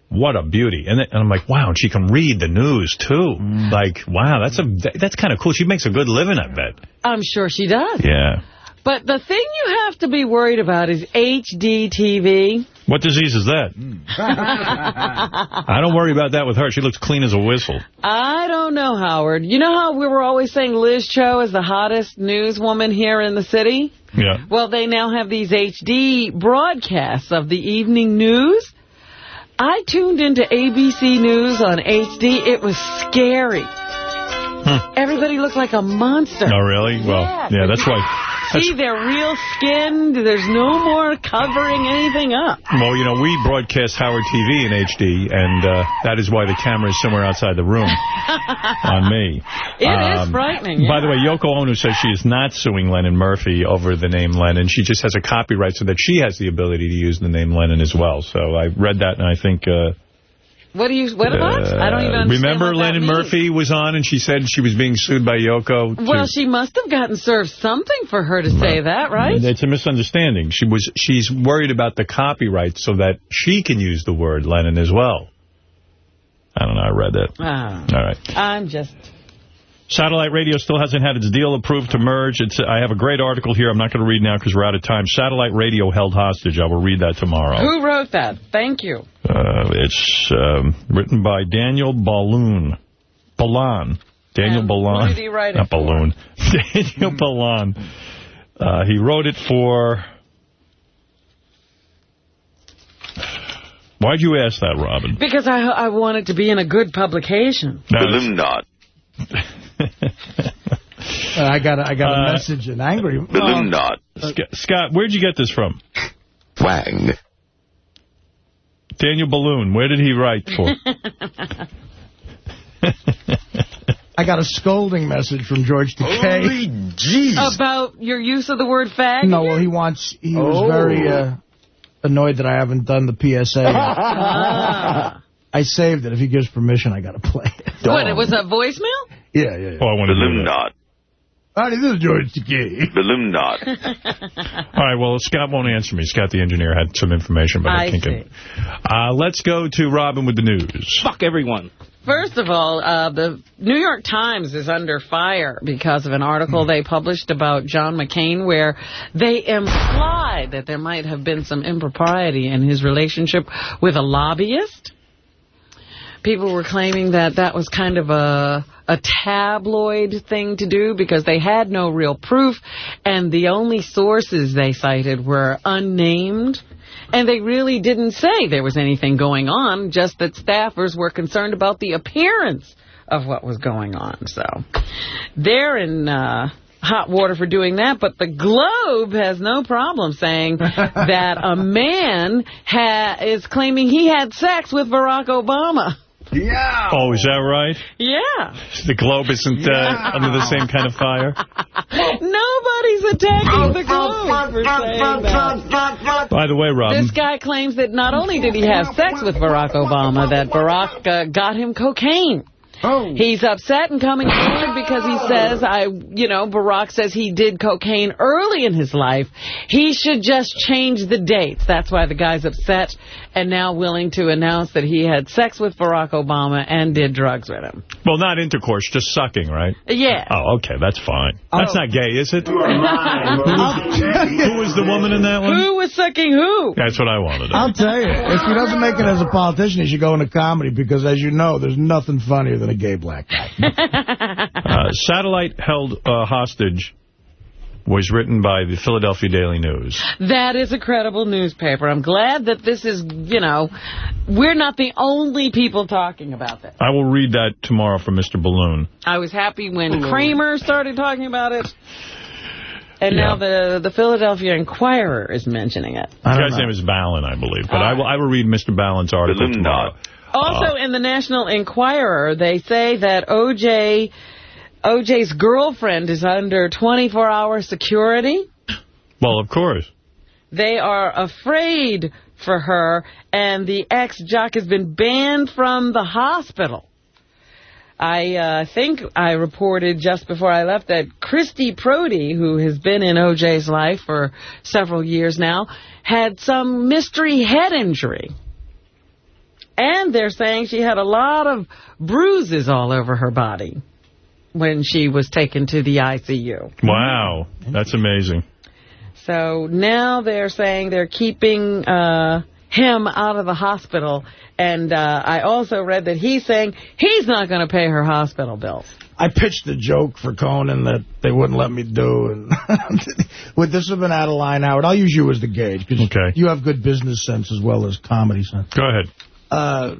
what a beauty. And, then, and I'm like, wow, and she can read the news, too. Mm. Like, wow, that's a that's kind of cool. She makes a good living, I bet. I'm sure she does. Yeah. But the thing you have to be worried about is HD TV. What disease is that? Hmm. I don't worry about that with her. She looks clean as a whistle. I don't know, Howard. You know how we were always saying Liz Cho is the hottest newswoman here in the city? Yeah. Well, they now have these HD broadcasts of the evening news. I tuned into ABC News on HD. It was scary. Hmm. Everybody looked like a monster. Oh, really? Well, yeah, that's why. See their real skin. There's no more covering anything up. Well, you know, we broadcast Howard TV in HD, and uh, that is why the camera is somewhere outside the room on me. It is Um, frightening, By the way, Yoko Ono says she is not suing Lennon Murphy over the name Lennon. She just has a copyright so that she has the ability to use the name Lennon as well. So I read that, and I think... Uh, What do you? What about? uh, I don't even understand Remember Lennon. Murphy was on, and she said she was being sued by Yoko? Well, she must have gotten served something for her to say that, right? It's a misunderstanding. She was she's worried about the copyright so that she can use the word Lennon as well. I don't know. I read that. Ah. All right. I'm just... Satellite radio still hasn't had its deal approved to merge. It's, I have a great article here. I'm not going to read now because we're out of time. Satellite radio held hostage. I will read that tomorrow. Who wrote that? Thank you. Uh, it's um, written by Daniel Balloon. Balan. Daniel Balan. who did he write it Not for? Balloon. Daniel Balan. Uh, he wrote it for... Why'd you ask that, Robin? Because I I wanted to be in a good publication. Balloon dot. Uh, I got a, I got a Uh, message, an angry Balloon dot. Sc- Scott, where'd you get this from? Wang. Daniel Balloon. Where did he write for? I got a scolding message from George Takei. jeez. About your use of the word fag? No, well, he wants, he was Oh. very uh, annoyed that I haven't done the PSA. Ah. I saved it. If he gives permission, I got to play it. What, it was a voicemail? Yeah, yeah, yeah. Oh, I want to do Balloon that. dot. Howdy, this is George Takei. Balloon dot. All right, well, Scott won't answer me. Scott, the engineer, had some information, but I, I can't get it. Uh, let's go to Robin with the news. Fuck everyone. First of all, uh, the New York Times is under fire because of an article they published about John McCain where they implied that there might have been some impropriety in his relationship with a lobbyist. People were claiming that that was kind of a a tabloid thing to do because they had no real proof and the only sources they cited were unnamed. And they really didn't say there was anything going on, just that staffers were concerned about the appearance of what was going on. So they're in uh, hot water for doing that, but the Globe has no problem saying that a man ha- is claiming he had sex with Barack Obama. Yeah. Oh, is that right? Yeah. The Globe isn't uh, under the same kind of fire? Nobody's attacking the Globe for saying that. By the way, Robin, This guy claims that not only did he have sex with Barack Obama, that Barack uh, got him cocaine. Oh. He's upset and coming forward because he says, I, you know, Barack says he did cocaine early in his life. He should just change the dates. That's why the guy's upset and now willing to announce that he had sex with Barack Obama and did drugs with him. well, not intercourse, just sucking, right? Yeah. Oh, okay, that's fine. That's Oh. not gay, is it? who, was, the woman in that one? Who was sucking who? That's what I wanted. to. I'll tell you, if he doesn't make it as a politician, he should go into comedy because, as you know, there's nothing funnier than a gay black guy. Uh, Satellite held uh, hostage was written by the Philadelphia Daily News. That is a credible newspaper. I'm glad that this is, you know, we're not the only people talking about this. I will read that tomorrow from Mr. Balloon. I was happy when Kramer started talking about it. And now the the Philadelphia Inquirer is mentioning it. The guy's name is Ballin, I believe. But I uh, will, I will read Mr. Ballin's article Balloon tomorrow. Also, uh, in the National Enquirer, they say that O.J. O.J.'s girlfriend is under 24-hour security. Well, of course. They are afraid for her, and the ex-jock has been banned from the hospital. I uh, think I reported just before I left that Christie Prody, who has been in O.J.'s life for several years now, had some mystery head injury. And they're saying she had a lot of bruises all over her body when she was taken to the ICU. Wow, that's amazing. So now they're saying they're keeping uh, him out of the hospital. And uh, I also read that he's saying he's not going to pay her hospital bills. I pitched a joke for Conan that they wouldn't let me do. and Would this have been out of line, Howard? I'll use you as the gauge because Okay. you have good business sense as well as comedy sense. Go ahead. Uh,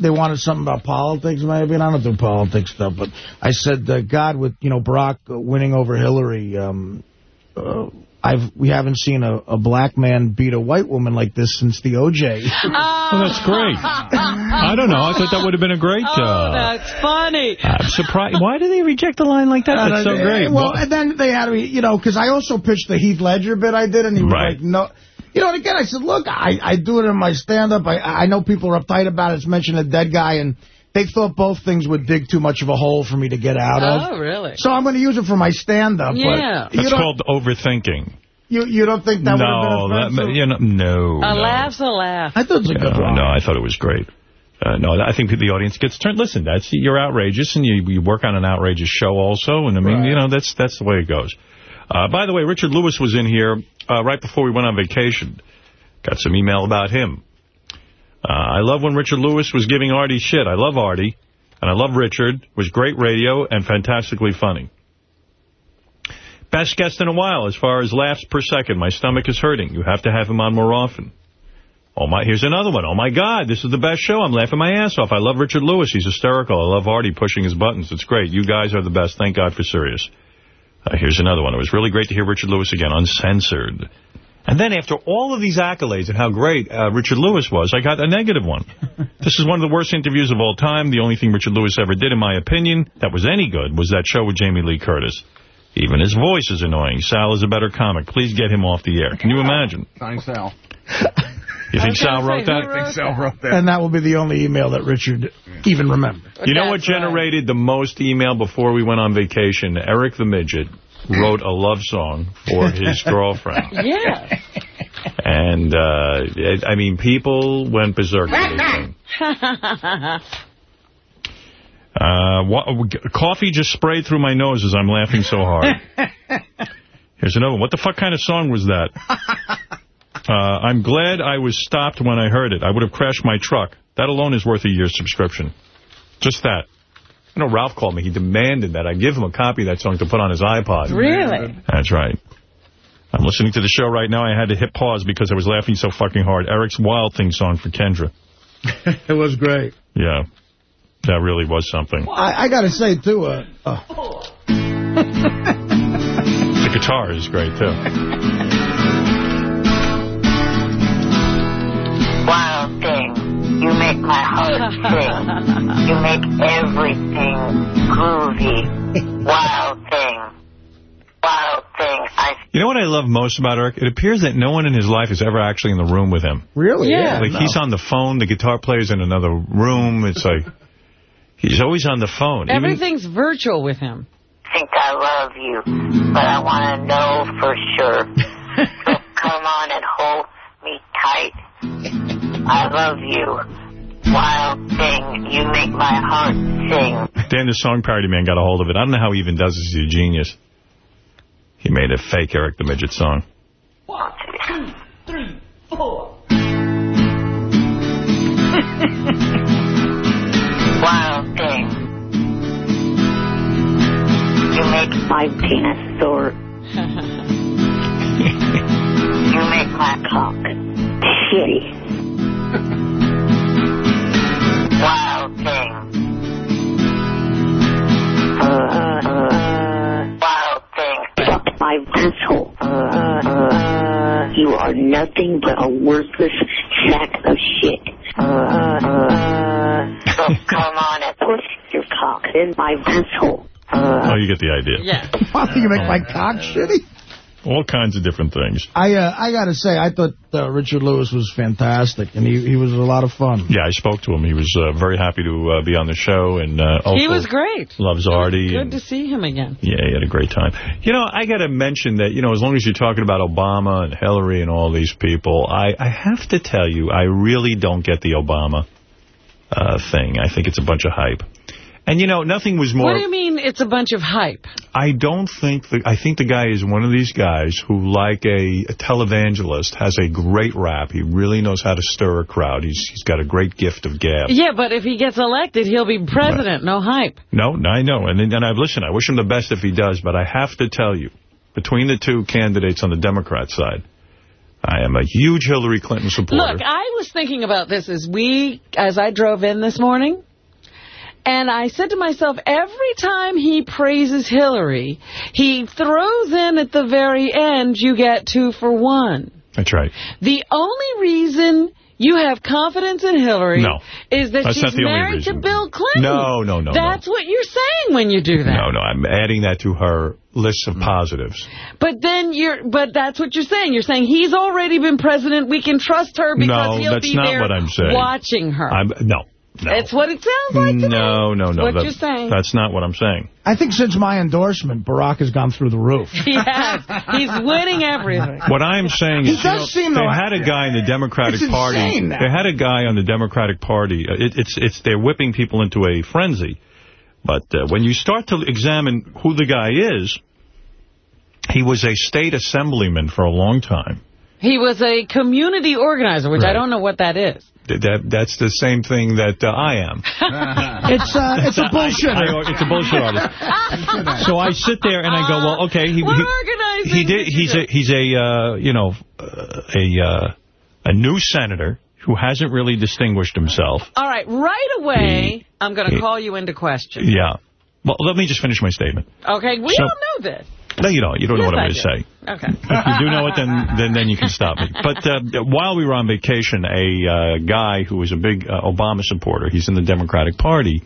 they wanted something about politics, maybe, and I don't do politics stuff, but I said, uh, God, with, you know, Barack uh, winning over Hillary, um, uh, I've we haven't seen a, a black man beat a white woman like this since the O.J. Well, that's great. I don't know. I thought that would have been a great... Oh, Uh, that's funny. I'm surprised. Why do they reject a line like that? That's so great. Well, and then they had to, you know, because I also pitched the Heath Ledger bit I did, and he was Right. like, no. You know, and again, I said, look, I, I do it in my stand-up. I, I know people are uptight about it. It's mentioned a dead guy, and they thought both things would dig too much of a hole for me to get out of. Oh, really? So I'm going to use it for my stand-up. Yeah. But you That's don't, called overthinking. you, you don't think that no, would have been that, you know, no. A no. laugh's a laugh. I thought it was a good No, one. no, I thought it was great. Uh, no, I think the audience gets turned. Listen, that's you're outrageous, and you, you work on an outrageous show also, and I mean, Right. you know, that's that's the way it goes. Uh, by the way, Richard Lewis was in here uh, right before we went on vacation. Got some email about him. Uh, I love when Richard Lewis was giving Artie shit. I love Artie, and I love Richard. Was great radio and fantastically funny. Best guest in a while as far as laughs per second. My stomach is hurting. You have to have him on more often. Oh my! Here's another one. Oh, my God, this is the best show. I'm laughing my ass off. I love Richard Lewis. He's hysterical. I love Artie pushing his buttons. It's great. You guys are the best. Thank God for Sirius. Uh, here's another one. It was really great to hear Richard Lewis again, uncensored. And then after all of these accolades and how great uh, Richard Lewis was, I got a negative one. this is one of the worst interviews of all time. The only thing Richard Lewis ever did, in my opinion, that was any good, was that show with Jamie Lee Curtis. Even his voice is annoying. Sal is a better comic. Please get him off the air. Can you imagine? Thanks, Sal. You think Sal wrote that? I think Sal wrote that. And that will be the only email that Richard even remembered. You know what generated the most email before we went on vacation? Eric the Midget wrote a love song for his girlfriend. Yeah. And, uh, it, I mean, people went berserk. with this thing. Uh, what, coffee just sprayed through my nose as I'm laughing so hard. Here's another one. What the fuck kind of song was that? Uh, I'm glad I was stopped when I heard it. I would have crashed my truck. That alone is worth a year's subscription. Just that. I know Ralph called me. He demanded that I give him a copy of that song to put on his iPod. Really? That's right. I'm listening to the show right now. I had to hit pause because I was laughing so fucking hard. Eric's Wild Thing song for Kendra. it was great. Yeah. That really was something. I, I got to say, too, uh, uh, The guitar is great, too. Wild thing, you make my heart sing. You make everything groovy. Wild thing, wild thing. I You know what I love most about Eric? It appears that no one in his life is ever actually in the room with him. Really? Yeah. Like, he's on the phone, the guitar player's in another room. It's like, he's always on the phone. Even- Everything's virtual with him. I think I love you, but I want to know for sure. so come on and hold me tight. I love you. Wild thing, you make my heart sing. Dan, the song parody man, got a hold of it. I don't know how he even does this. He's a genius. He made a fake Eric the Midget song. One, two, three, four. Wild thing. You make my penis sore. you make my cock shitty. Wild thing. Fuck my asshole. You are nothing but a worthless sack of shit. So come on and push your cock in my asshole. oh, you get the idea. Yeah. Why do you make my cock uh, shitty? All kinds of different things. I uh, I got to say, I thought uh, Richard Lewis was fantastic, and he, he was a lot of fun. Yeah, I spoke to him. He was uh, very happy to uh, be on the show. and uh, he was great. Loves Artie. Good and- to see him again. Yeah, he had a great time. You know, I got to mention that, you know, as long as you're talking about Obama and Hillary and all these people, I, I have to tell you, I really don't get the Obama uh, thing. I think it's a bunch of hype. And, you know, nothing was more... What do you mean it's a bunch of hype? I don't think... The, I think the guy is one of these guys who, like a, a televangelist, has a great rap. He really knows how to stir a crowd. He's He's got a great gift of gab. Yeah, but if he gets elected, he'll be president. No hype. No, I know. And, and I've listened. I wish him the best if he does, but I have to tell you, between the two candidates on the Democrat side, I am a huge Hillary Clinton supporter. Look, I was thinking about this as we, as I drove in this morning, and I said to myself, every time he praises Hillary, he throws in at the very end, you get two for one. That's right. The only reason you have confidence in Hillary No. is that That's she's not the only married to Bill Clinton. No, no, no, no. That's what you're saying when you do that. No, no, I'm adding that to her list of positives. But then you're, but that's what you're saying. You're saying he's already been president. We can trust her because No, he'll be not there what I'm saying. watching her. I'm, no. It's what it sounds like to. No, no, no. What that- you're saying. That's not what I'm saying. I think since my endorsement, Barack has gone through the roof. He has. He's winning everything. What I'm saying He is, does you know, seem they to- had a guy in the Democratic It's Party. now. They had a guy on the Democratic Party. Uh, It, it's it's they're whipping people into a frenzy. But uh, when you start to examine who the guy is, he was a state assemblyman for a long time. He was a community organizer, which I don't know what that is. That, that that's the same thing that uh, I am. It's uh, it's a bullshit. I- it's a bullshit artist. So I sit there and I go, well, okay, he We're he, organizing. he did. He's a he's a uh, you know uh, a uh, a new senator who hasn't really distinguished himself. All right, right away, I'm going to call you into question. Yeah. Well, let me just finish my statement. Okay, we So- all know this. No, you don't. You don't know what I'm going to say. Okay. If you do know it, then then, then you can stop me. But uh, while we were on vacation, a uh, guy who was a big uh, Obama supporter, he's in the Democratic Party,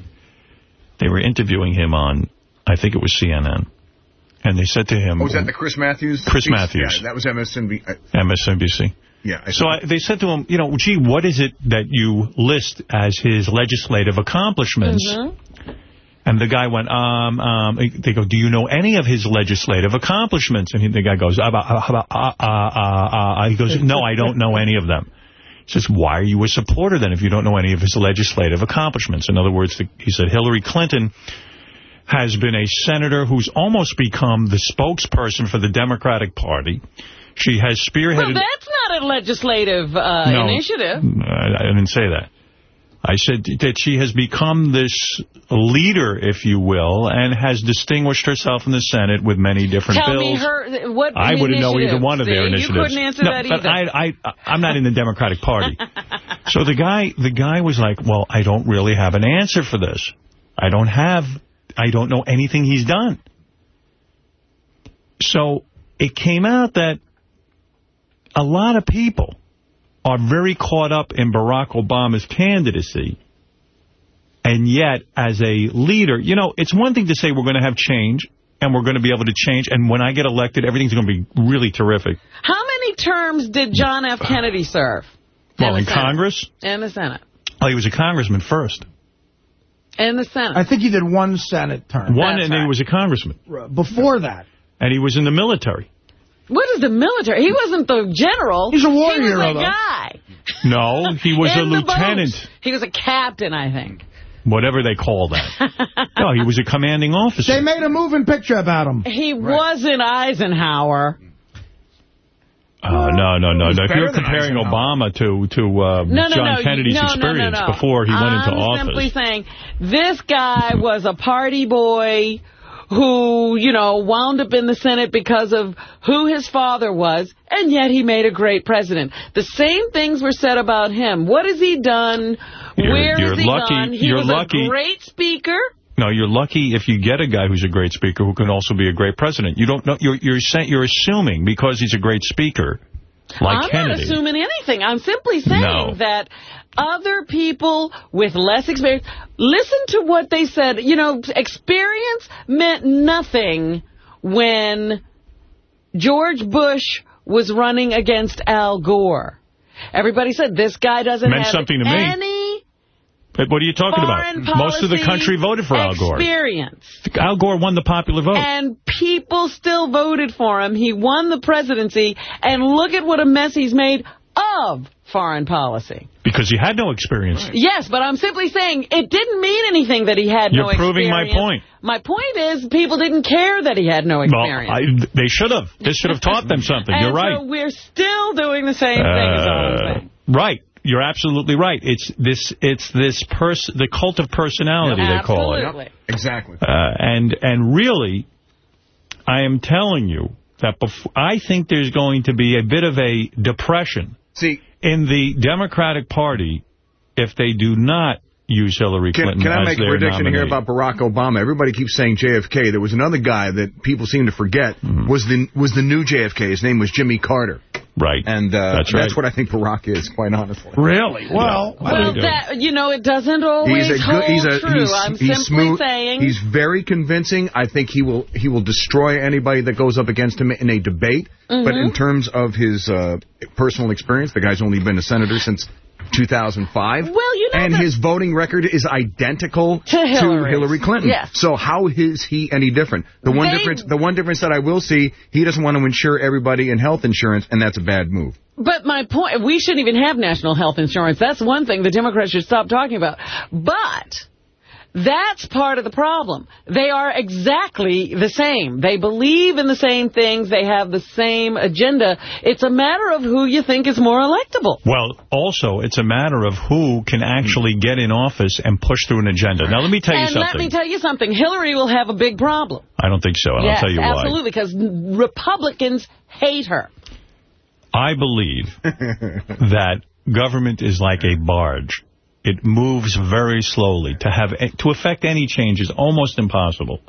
they were interviewing him on, I think it was CNN. And they said to him... Oh, was that the Chris Matthews? Chris piece? Matthews. Yeah, that was MSNBC. Uh, MSNBC. yeah. I So I, they said to him, you know, gee, what is it that you list as his legislative accomplishments? Mm-hmm. And the guy went, um, um, they go, do you know any of his legislative accomplishments? And he, the guy goes, uh, uh, uh, uh, uh, uh, he goes, no, I don't know any of them. He says, why are you a supporter then if you don't know any of his legislative accomplishments? In other words, the, he said Hillary Clinton has been a senator who's almost become the spokesperson for the Democratic Party. She has spearheaded... Well, that's not a legislative uh, No. initiative. I, I didn't say that. I said that she has become this leader, if you will, and has distinguished herself in the Senate with many different Tell bills. me her, what I wouldn't know either one of their initiatives. You couldn't answer no, that but either. I, I, I'm not in the Democratic Party. so the guy, the guy was like, well, I don't really have an answer for this. I don't have, I don't know anything he's done. So it came out that a lot of people are very caught up in Barack Obama's candidacy. And yet, as a leader, you know, it's one thing to say we're going to have change and we're going to be able to change. And when I get elected, everything's going to be really terrific. How many terms did John F. Kennedy serve? Well, in the Senate. Congress, In the Senate. oh, he was a congressman first. In the Senate. I think he did one Senate term. One, and he was a congressman. Before that. And he was in the military. What is the military? He wasn't the general. He's a war He was a guy. No, he was a lieutenant. boat. He was a captain, I think. Whatever they call that. no, he was a commanding officer. They made a moving picture about him. He wasn't Eisenhower. Uh, no, no, no. no. If you're comparing Obama to to uh, No, no, John no. Kennedy's no, no, experience no, no. before he went into office. I'm simply saying this guy was a party boy who, you know, wound up in the Senate because of who his father was, and yet he made a great president. The same things were said about him. What has he done? You're- Where you're has he lucky- gone? He you're was lucky. a great speaker. no, you're lucky if you get a guy who's a great speaker who can also be a great president. You don't know. You're you're saying you're assuming because he's a great speaker, like I'm Kennedy. not assuming anything. I'm simply saying No. that other people with less experience, listen to what they said. You know, experience meant nothing when George Bush was running against Al Gore. Everybody said, this guy doesn't Meant have something to me. But what are you talking about? Most of the country voted for Al Gore. experience. Al Gore won the popular vote. And people still voted for him. He won the presidency. And look at what a mess he's made of foreign policy. because he had no experience. Yes, but I'm simply saying it didn't mean anything that he had no You're experience. proving my point. My point is people didn't care that he had no Well, experience. I, they should have. This should have taught them something. You're right. so we're still doing the same thing as all Uh, saying. right. You're absolutely right. It's this. It's this person. The cult of personality they call it. Absolutely. Exactly. Uh, and and really, I am telling you that before, I think there's going to be a bit of a depression See, in the Democratic Party if they do not use Hillary Can, Clinton can I make a prediction nominee. here about Barack Obama? Everybody keeps saying JFK. There was another guy that people seem to forget Mm-hmm. was the was the new JFK. His name was Jimmy Carter. Right. And uh, That's right. what I think Barack is, quite honestly. Really? Well, Well, that, you know, it doesn't always He's a hold good. He's a. true. He's, I'm he's simply smooth. saying He's very convincing. I think he will. He will destroy anybody that goes up against him in a debate. But Mhm. in terms of his uh, personal experience, the guy's only been a senator since 2005. Well, you And his voting record is identical To Hillary Clinton. Yes. So how is he any different? The one They- difference, the one difference that I will see, he doesn't want to insure everybody in health insurance, and that's a bad move. But my point, we shouldn't even have national health insurance. That's one thing the Democrats should stop talking about. But that's part of the problem. They are exactly the same. They believe in the same things. They have the same agenda. It's a matter of who you think is more electable. Well, also, it's a matter of who can actually get in office and push through an agenda. Now, let me tell you and something. let me tell you something. Hillary will have a big problem. I don't think so, and yes, I'll tell you why. absolutely, because Republicans hate her. I believe that government is like a barge. It moves very slowly. To have to affect any change is almost impossible.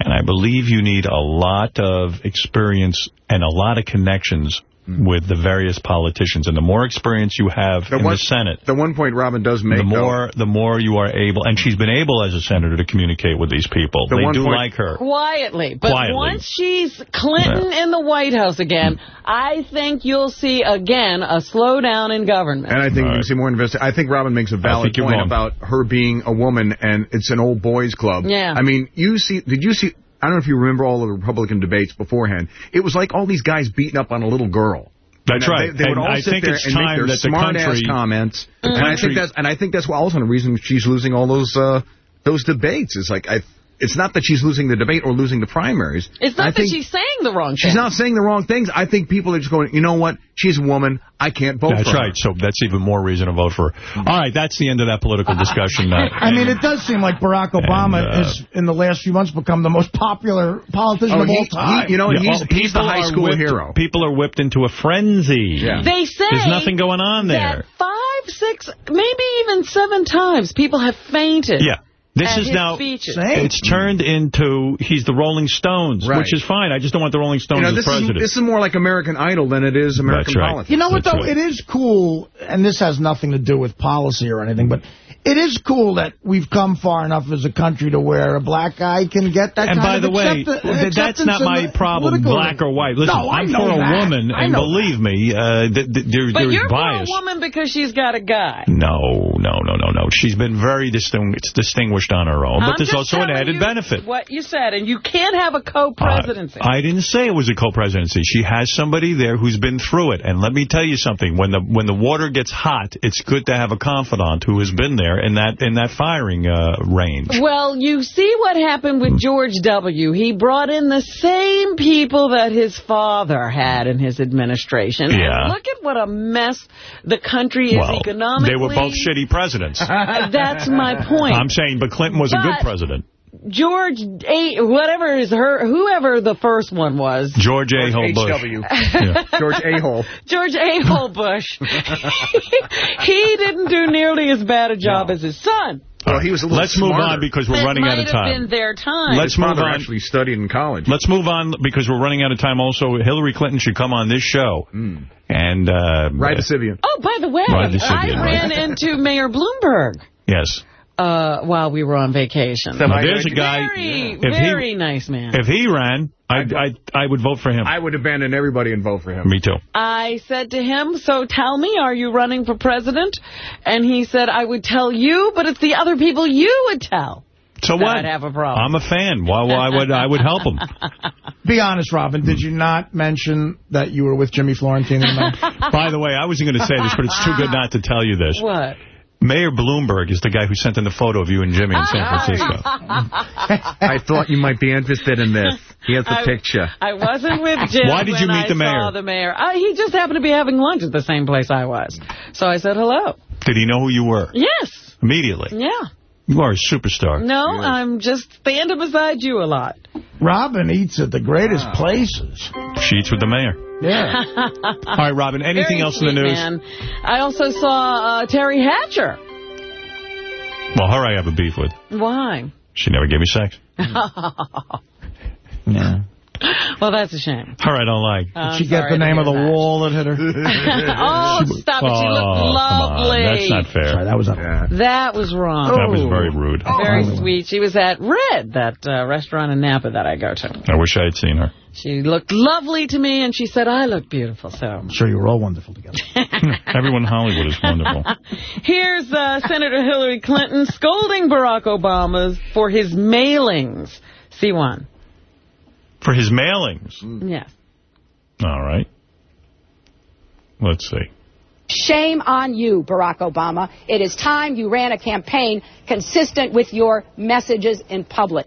And I believe you need a lot of experience and a lot of connections Mm-hmm. with the various politicians. And the more experience you have in one, the Senate, the one point Robin does make, the more the more you are able, and she's been able as a senator to communicate with these people. The they do point- like her. Quietly. But Quietly. once she's Clinton in the White House again, mm. I think you'll see again a slowdown in government. And I think you can see more invest. I think Robin makes a valid point wrong. about her being a woman and it's an old boys club. Yeah. I mean, you see, did you see, I don't know if you remember all of the Republican debates beforehand. It was like all these guys beating up on a little girl. That's know, right. They, they would all I sit think there it's and make their that the smart ass country- comments. The And I think that's and I think that's also the reason she's losing all those uh, those debates. It's like I. It's not that she's losing the debate or losing the primaries. It's not I that she's saying the wrong She's not saying the wrong things. I think people are just going, you know what? She's a woman. I can't vote That's for her. right. So that's even more reason to vote for her. All right, that's the end of that political discussion. Uh, I mean, it does seem like Barack Obama And, uh, has, in the last few months, become the most popular politician Oh, of he- all time. he- you know, Yeah, he's, well, he's the high school whipped- hero. People are whipped into a frenzy. Yeah. They say There's nothing going on there. five, six, maybe even seven times people have fainted. Yeah. This at is his now, speeches. it's turned into, he's the Rolling Stones, Right. which is fine. I just don't want the Rolling Stones You know, as this is, this is more like American Idol than it is American That's right. politics. You know what, That's though? right. It is cool, and this has nothing to do with policy or anything, but it is cool that we've come far enough as a country to where a black guy can get that and kind by of the way, accept- th- that's not my problem, black or white. Listen, No, I I'm know for a woman, I and know believe me, uh, th th there, But there's you're bias. for a woman because she's got a guy. No, no, no, no, no. She's been very distinguished, distinguished on her own, but I'm there's also an added you benefit. What you said, and you can't have a co-presidency. I didn't say it was a co-presidency. She has somebody there who's been through it. And let me tell you something. When the when the water gets hot, it's good to have a confidant who has been there in that in that firing uh, range. Well, you see what happened with George W. He brought in the same people that his father had in his administration. Yeah. And look at what a mess the country is Well, economically. they were both shitty presidents. That's my point. I'm saying, but Clinton was a good president. George A. Whatever is her, whoever the first one was. George A. Hole Bush. HW. Yeah. George A-hole. George A. Hole Bush. he didn't do nearly as bad a job as his son. Well, he was a little Let's move on because we're It running out might of have time. been their time. Let's His move father on. actually studied in college. Let's move on because we're running out of time. Also, Hillary Clinton should come on this show. And uh, Right to Sibian. Oh, by the way, Right, I right. ran into Mayor Bloomberg yes. Uh, while we were on vacation. Now, there's a guy. Very, if he- nice man. If he ran, I I I would vote for him. I would abandon everybody and vote for him. Me too. I said to him, so tell me, are you running for president? And he said, I would tell you, but it's the other people you would tell. So what? I'd have a problem. I'm a fan. Why? Why would I would help him? Be honest, Robin. Did you not mention that you were with Jimmy Florentine? By the way, I wasn't going to say this, but it's too good not to tell you this. What? Mayor Bloomberg is the guy who sent in the photo of you and Jimmy in San Francisco. I thought you might be interested in this. He has the I- picture. I wasn't with Jim Why did you meet I the mayor? saw the mayor. Uh, he just happened to be having lunch at the same place I was. So I said hello. Did he know who you were? Yes. Immediately. Yeah. You are a superstar. No, I'm just standing beside you a lot. Robin eats at the greatest places. She eats with the mayor. Yeah. All right, Robin, anything Very else in the news? Man. I also saw uh, Teri Hatcher. Well, her I have a beef with. Why? She never gave me sex. Yeah. well, that's a shame. Her I don't like. I'm Did she get the name of the that. wall that hit her? oh, stop it. She Oh, looked come lovely. That's not fair. Sorry, that was up. That was wrong. That was very rude. Very sweet. She was at Red, that uh, restaurant in Napa that I go to. I wish I had seen her. She looked lovely to me, and she said I look beautiful. So I'm sure you were all wonderful together. Everyone in Hollywood is wonderful. Here's uh, Senator Hillary Clinton scolding Barack Obama for his mailings. C1. For his mailings. Yes. All right. Let's see. Shame on you, Barack Obama. It is time you ran a campaign consistent with your messages in public.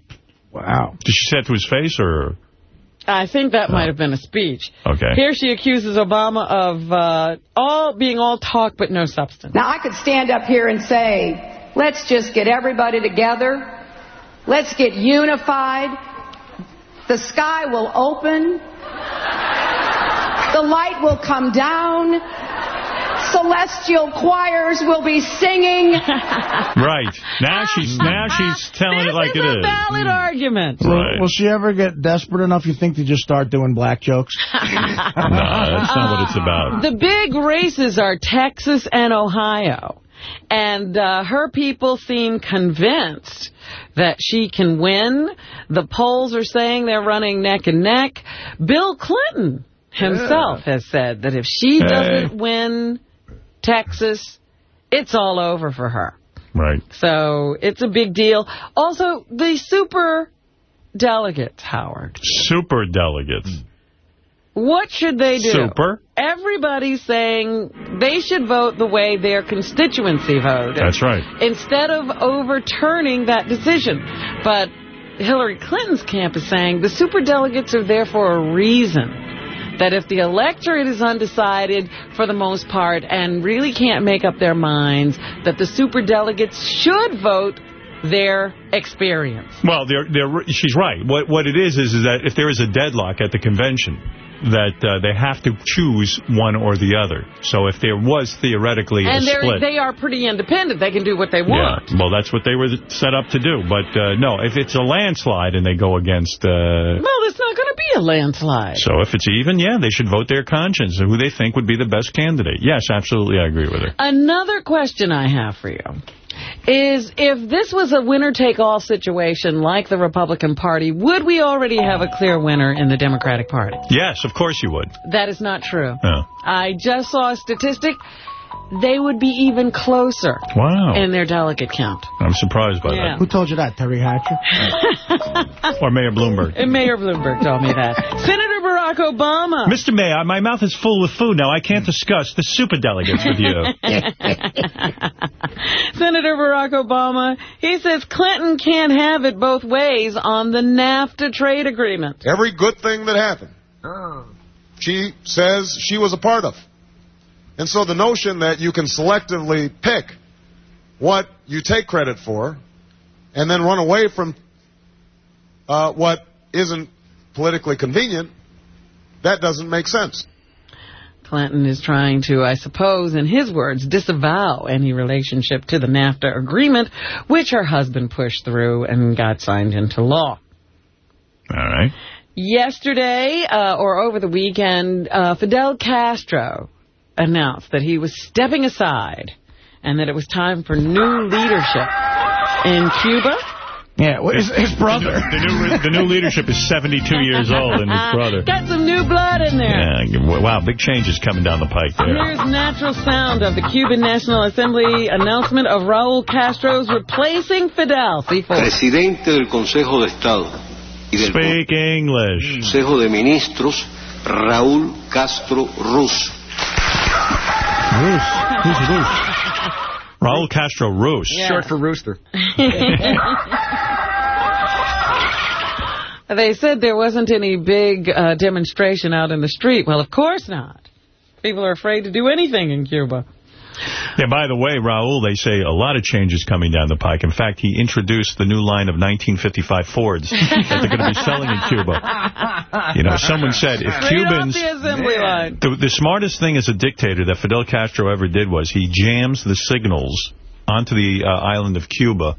Wow. Did she say it to his face or? I think that might have been a speech. Okay. Here she accuses Obama of uh, all being all talk but no substance. Now, I could stand up here and say, let's just get everybody together. Let's get unified. The sky will open. The light will come down. Celestial choirs will be singing. Right. Now ah, ah, she's now she's telling it like it is. a Valid hmm. argument. Will, will she ever get desperate enough, you think, to just start doing black jokes? No, that's not what it's uh, about. The big races are Texas and Ohio. And uh, her people seem convinced that she can win. The polls are saying they're running neck and neck. Bill Clinton himself has said that if she Hey. doesn't win Texas, it's all over for her. Right. So it's a big deal. Also, the super delegates, Howard. Super delegates. What should they do? Super. Everybody's saying they should vote the way their constituency voted. That's right. Instead of overturning that decision. But Hillary Clinton's camp is saying the superdelegates are there for a reason. That if the electorate is undecided for the most part and really can't make up their minds, that the superdelegates should vote their experience. Well, they're, they're, she's right. What what it is is, is that if there is a deadlock at the convention, that uh, they have to choose one or the other. So if there was theoretically And a split... they are pretty independent. They can do what they want. Yeah, well, that's what they were set up to do. But, uh, no, if it's a landslide and they go against... Uh, Well, it's not going to be a landslide. so if it's even, yeah, they should vote their conscience and who they think would be the best candidate. Yes, absolutely, I agree with her. Another question I have for you is if this was a winner-take-all situation like the Republican Party, would we already have a clear winner in the Democratic Party? Yes, of course you would. That is not true. Oh. I just saw a statistic. They would be even closer Wow. in their delegate count. I'm surprised by Yeah. Who told you that, Teri Hatcher? Or Mayor Bloomberg. And Mayor Bloomberg told me that. Senator Barack Obama. Mr. Mayor, my mouth is full with food now. I can't discuss the superdelegates with you. Senator Barack Obama, he says Clinton can't have it both ways on the NAFTA trade agreement. Every good thing that happened, oh. she says she was a part of. And so the notion that you can selectively pick what you take credit for and then run away from uh, what isn't politically convenient, that doesn't make sense. Clinton is trying to, I suppose, in his words, disavow any relationship to the NAFTA agreement, which her husband pushed through and got signed into law. All right. Yesterday, uh, or over the weekend, uh, Fidel Castro announced that he was stepping aside and that it was time for new leadership in Cuba. Yeah, well, his, his brother. The new, the new leadership is 72 years old, and his brother. Got some new blood in there. Yeah, wow, big changes coming down the pike there. Here's natural sound of the Cuban National Assembly announcement of Raul Castro's replacing Fidel. C4. Presidente del Consejo de Estado y del Speak English. Consejo de Ministros, Raúl Castro Ruz. Roos. Who's Roos? Raul Castro Roos. Yeah. Short for rooster. They said there wasn't any big uh, demonstration out in the street. Well, of course not. People are afraid to do anything in Cuba. Yeah, by the way, Raul, they say a lot of changes coming down the pike. In fact, he introduced the new line of 1955 Fords that they're going to be selling in Cuba. You know, someone said if Straight Cubans... the. The, the smartest thing as a dictator that Fidel Castro ever did was he jams the signals onto the uh, island of Cuba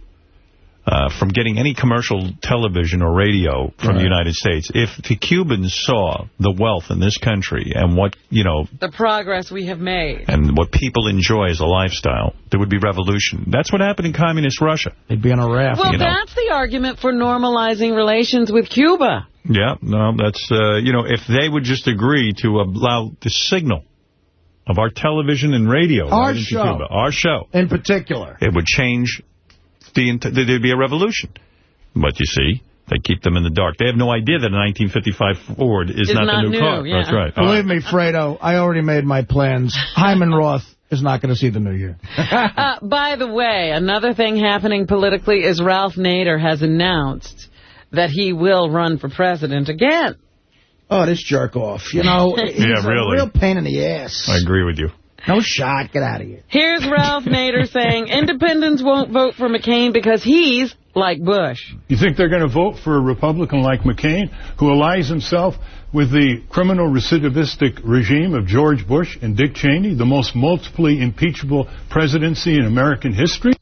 uh, from getting any commercial television or radio from the United States. If the Cubans saw the wealth in this country and what, you know, The progress we have made. and what people enjoy as a lifestyle, there would be revolution. That's what happened in communist Russia. They'd be on a raft. Well, you know. that's the argument for normalizing relations with Cuba. Yeah, no, that's, uh, you know, if they would just agree to allow the signal of our television and radio. Our right into show. Cuba. Our show. In particular. It would change, the there'd be a revolution. But you see, they keep them in the dark. They have no idea that a 1955 Ford is Is not, not the new, new, car. yeah. That's right. All Believe right. me, Fredo, I already made my plans. Hyman Roth is not going to see the new year. Uh, by the way, another thing happening politically is Ralph Nader has announced that he will run for president again. Oh, this jerk off. You know, he's Yeah, a really. real pain in the ass. I agree with you. No shot. Get out of here. Here's Ralph Nader saying independents won't vote for McCain because he's like Bush. You think they're going to vote for a Republican like McCain, who allies himself with the criminal recidivistic regime of George Bush and Dick Cheney, the most multiply impeachable presidency in American history?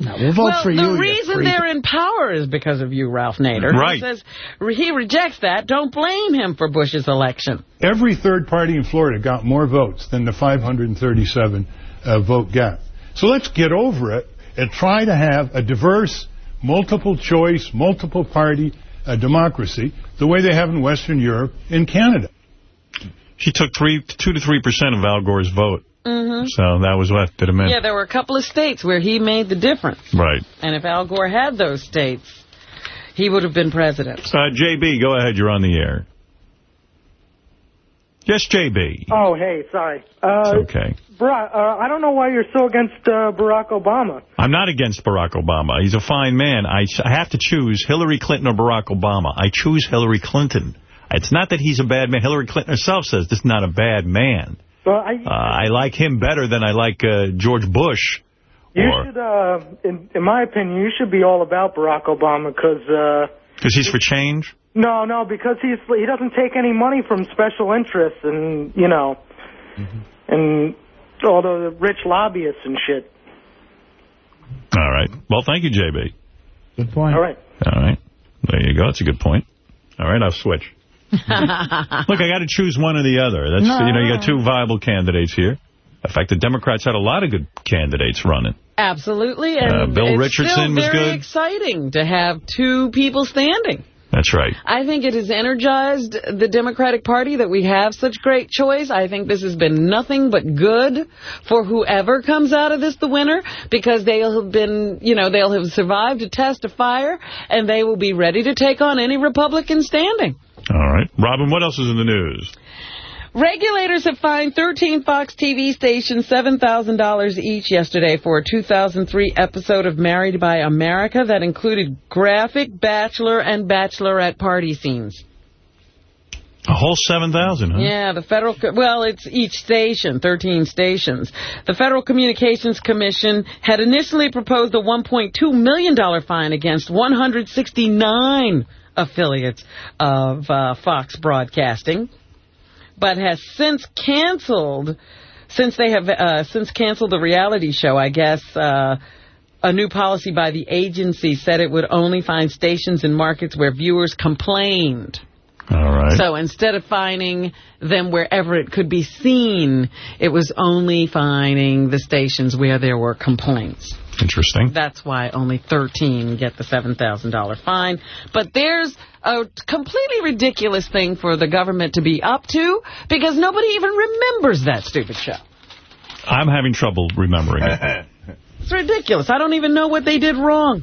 No, we'll vote well, for the you. you reason creep. they're in power is because of you, Ralph Nader. Right. He says he rejects that. Don't blame him for Bush's election. Every third party in Florida got more votes than the 537 uh, vote gap. So let's get over it and try to have a diverse, multiple choice, multiple party uh, democracy the way they have in Western Europe and Canada. She took three, two to three percent of Al Gore's vote. Hmm So that was what did him in. Yeah, there were a couple of states where he made the difference. Right. And if Al Gore had those states, he would have been president. Uh, JB, go ahead. You're on the air. Yes, JB. Oh, hey, sorry. Uh, Okay. Barack, uh, I don't know why you're so against uh, Barack Obama. I'm not against Barack Obama. He's a fine man. I, I have to choose Hillary Clinton or Barack Obama. I choose Hillary Clinton. It's not that he's a bad man. Hillary Clinton herself says this is not a bad man. Well, I, Uh, I like him better than I like uh, George Bush. you or should, uh, in, in my opinion, you should be all about Barack Obama because, uh, Because he's for change? no, no, because he's he doesn't take any money from special interests and you know, and all the rich lobbyists and shit. All right. Well, thank you, JB. Good point. All right. All right. There you go. That's a good point. All right, I'll switch. Look, I got to choose one or the other. That's No. You know, you got two viable candidates here. In fact, the Democrats had a lot of good candidates running. Absolutely. And Uh, Bill it's Richardson was very good. exciting to have two people standing. That's right. I think it has energized the Democratic Party that we have such great choice. I think this has been nothing but good for whoever comes out of this the winner because they'll have been, you know, they'll have survived a test of fire and they will be ready to take on any Republican standing. All right. Robin, what else is in the news? Regulators have fined 13 Fox TV stations $7,000 each yesterday for a 2003 episode of Married by America that included graphic bachelor and bachelorette party scenes. A whole 7,000, huh? Yeah, the federal, well, it's each station, 13 stations. The Federal Communications Commission had initially proposed a $1.2 million fine against 169 affiliates of uh, Fox Broadcasting, but has since canceled, since they have uh, since canceled the reality show, I guess, uh, a new policy by the agency said it would only find stations in markets where viewers complained. All right. So instead of finding them wherever it could be seen, it was only finding the stations where there were complaints. Interesting. That's why only 13 get the $7,000 fine. But there's a completely ridiculous thing for the government to be up to because nobody even remembers that stupid show. I'm having trouble remembering it. It's ridiculous. I don't even know what they did wrong.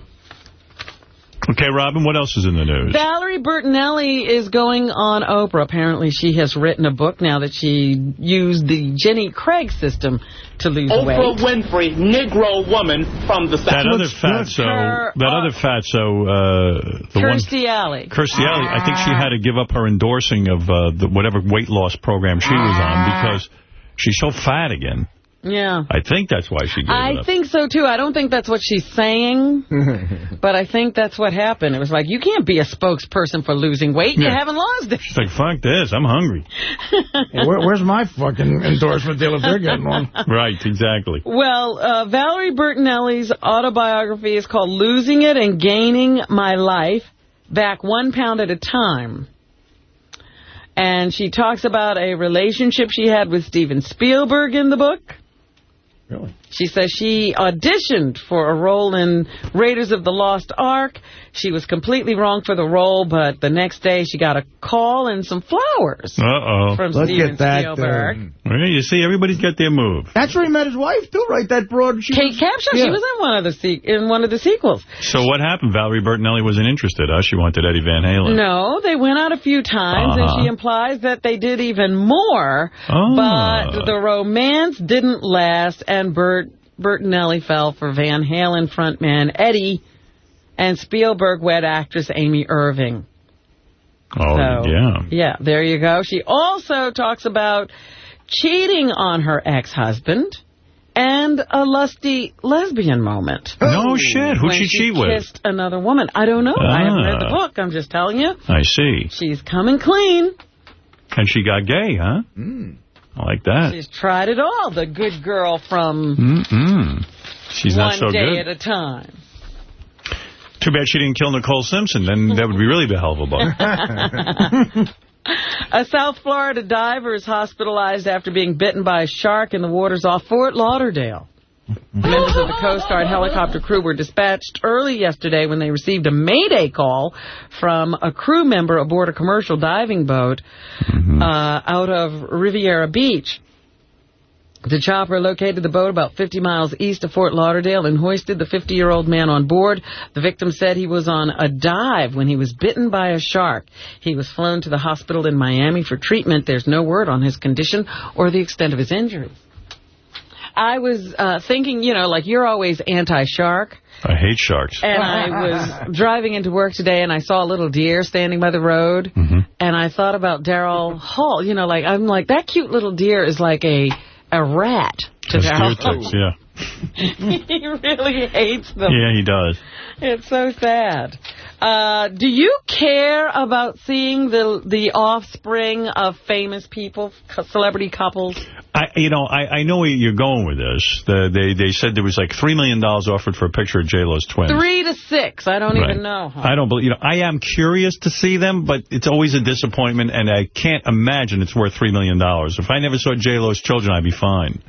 Okay, Robin, what else is in the news? Valerie Bertinelli is going on Oprah. Apparently, she has written a book now that she used the Jenny Craig system to lose Oprah weight. Winfrey, Negro woman from the South. That other fatso, Her, that other fatso, uh, the one, Alley. Kirstie Alley, I think she had to give up her endorsing of uh, the, whatever weight loss program she was on because she's so fat again. Yeah. I think that's why she gave it I think so, too. I don't think that's what she's saying, but I think that's what happened. It was like, you can't be a spokesperson for losing weight. You haven't lost it. It's like, fuck this, I'm hungry. Hey, where, where's my fucking endorsement deal if they're getting one? Right, exactly. Well, uh, Valerie Bertinelli's autobiography is called Losing It and Gaining My Life, Back One Pound at a Time. And she talks about a relationship she had with Steven Spielberg in the book. Really? She says she auditioned for a role in Raiders of the Lost Ark. She was completely wrong for the role, but the next day she got a call and some flowers Uh-oh. from Look Steven at that, Spielberg. dude. Well, you see, everybody's got their move. That's where he met his wife, too, right? That broad. She Kate was, Capshaw, yeah. she was in one of the se- in one of the sequels. So what happened? Valerie Bertinelli wasn't interested, huh? She wanted Eddie Van Halen. No, they went out a few times, Uh-huh. and she implies that they did even more, Oh. but the romance didn't last, and Bert Bertinelli fell for Van Halen frontman Eddie and Spielberg wed actress Amy Irving. Oh, So, yeah. Yeah, there you go. She also talks about cheating on her ex-husband and a lusty lesbian moment. No shit. Who'd when she cheat with? kissed another woman. I don't know. I haven't read the Ah. book. I'm just telling you. I see. She's coming clean. And she got gay, huh? I like that. She's tried it all. The good girl from Mm-mm. She's not so good. One day at a time. Too bad she didn't kill Nicole Simpson. Then that would be really the hell of a book. A South Florida diver is hospitalized after being bitten by a shark in the waters off Fort Lauderdale. Members of the Coast Guard helicopter crew were dispatched early yesterday when they received a mayday call from a crew member aboard a commercial diving boat uh, out of Riviera Beach. The chopper located the boat about 50 miles east of Fort Lauderdale and hoisted the 50-year-old man on board. The victim said he was on a dive when he was bitten by a shark. He was flown to the hospital in Miami for treatment. There's no word on his condition or the extent of his injuries. I was uh, thinking, you know, like you're always anti-shark. I hate sharks. And I was driving into work today, and I saw a little deer standing by the road, and I thought about Daryl Hall. You know, like I'm like that cute little deer is like a a rat to That's Daryl Hall. yeah. he really hates them. Yeah, he does. It's so sad. Uh, do you care about seeing the the offspring of famous people, celebrity couples? I, you know, I, I know where you're going with this. The, they they said there was like $3 million offered for a picture of J-Lo's twins. Three to six. I don't Right. even know. Huh? I don't believe, you know, I am curious to see them, but it's always a disappointment, and I can't imagine it's worth $3 million. If I never saw J-Lo's children, I'd be fine.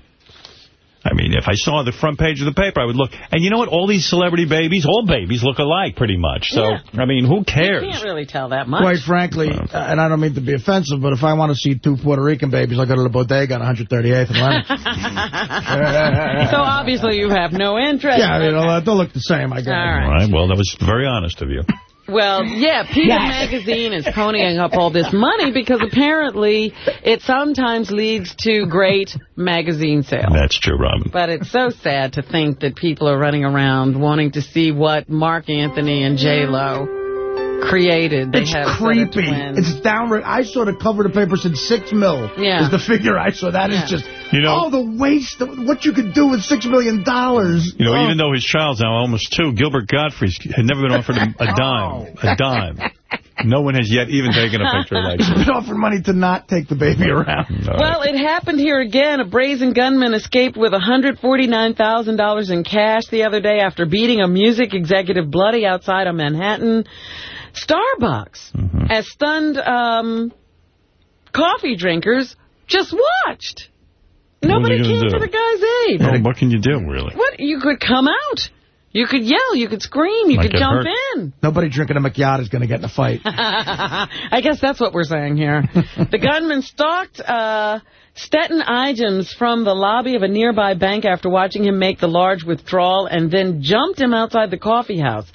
I mean, if I saw the front page of the paper, I would look. And you know what? All these celebrity babies, all babies look alike pretty much. So, Yeah. I mean, who You cares? can't really tell that much. Quite frankly, uh, and I don't mean to be offensive, but if I want to see two Puerto Rican babies, I'll go to the bodega on 138th and Lenox. so obviously you have no interest. yeah, I mean, they'll, they'll look the same, I guess. All right. All right, well, that was very honest of you. Well, yeah, People Magazine is ponying up all this money because apparently it sometimes leads to great magazine sales. That's true, Robin. But it's so sad to think that people are running around wanting to see what Marc Anthony and J-Lo created. They It's had a set of creepy. It's downright. I saw the cover of the paper said six mil. Yeah. Is the figure I saw. That is Yeah. just. You know- oh, the waste. Of what you could do with six million dollars. You know, oh. even though his child's now almost two, Gilbert Gottfried's had never been offered a, a oh. dime. A dime. No one has yet even taken a picture like He's this. been offered money to not take the baby around. Well, it happened here again. A brazen gunman escaped with $149,000 in cash the other day after beating a music executive bloody outside of Manhattan Starbucks. Mm-hmm. As stunned um, coffee drinkers just watched. What Nobody came do? to the guy's aid. Well, what can you do, really? What? You could come out. You could yell. You could scream. You Might could jump hurt. in. Nobody drinking a macchiato is going to get in a fight. I guess that's what we're saying here. the gunman stalked uh, Stetton Igems from the lobby of a nearby bank after watching him make the large withdrawal and then jumped him outside the coffee house.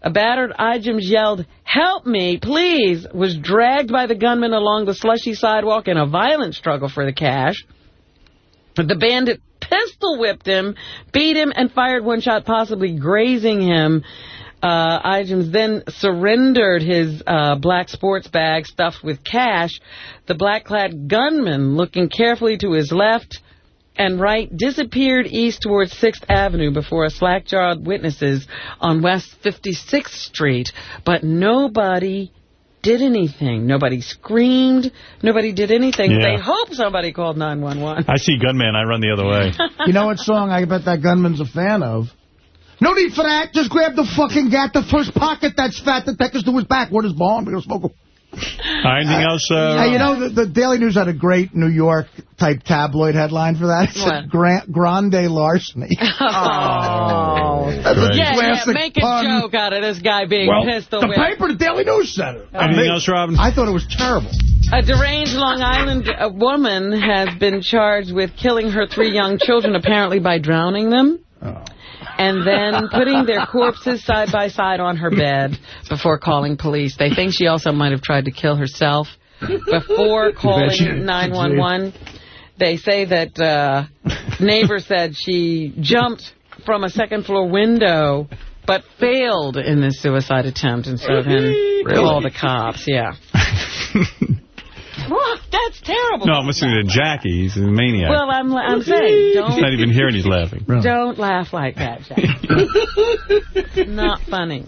A battered Igems yelled, help me, please, was dragged by the gunman along the slushy sidewalk in a violent struggle for the cash. The bandit pistol whipped him, beat him, and fired one shot, possibly grazing him. Uh, then surrendered his uh, black sports bag stuffed with cash. The black-clad gunman, looking carefully to his left and right disappeared east towards 6th Avenue before a slack-jawed witnesses on West 56th Street. But nobody did anything. Nobody screamed. Nobody did anything. Yeah. They hope somebody called 911. I see gunman, I run the other way. you know what song I bet that gunman's a fan of? No need for that. Just grab the fucking gat, the first pocket that's fat, that take us to his back. What is bomb? We're going to smoke a... Anything else? Uh, Hey, you know, the, the Daily News had a great New York-type tabloid headline for that. It said What? Grand, Grande larceny. Oh. That's a Yeah, yeah, classic make a pun. joke out of this guy being Well, pistol the whipped. paper, the Daily News said it. Anything else, Robin? I thought it was terrible. A deranged Long Island uh, woman has been charged with killing her three young children, apparently by drowning them. And then putting their corpses side by side on her bed before calling police. They think she also might have tried to kill herself before calling 911. They say that uh, neighbor said she jumped from a second floor window but failed in this suicide attempt and so then called the cops. Yeah. What? That's terrible. No, I'm listening to Jackie. He's a maniac. Well, I'm I'm saying He's not don't even hearing he's laughing. don't laugh like that, Jackie. Not funny.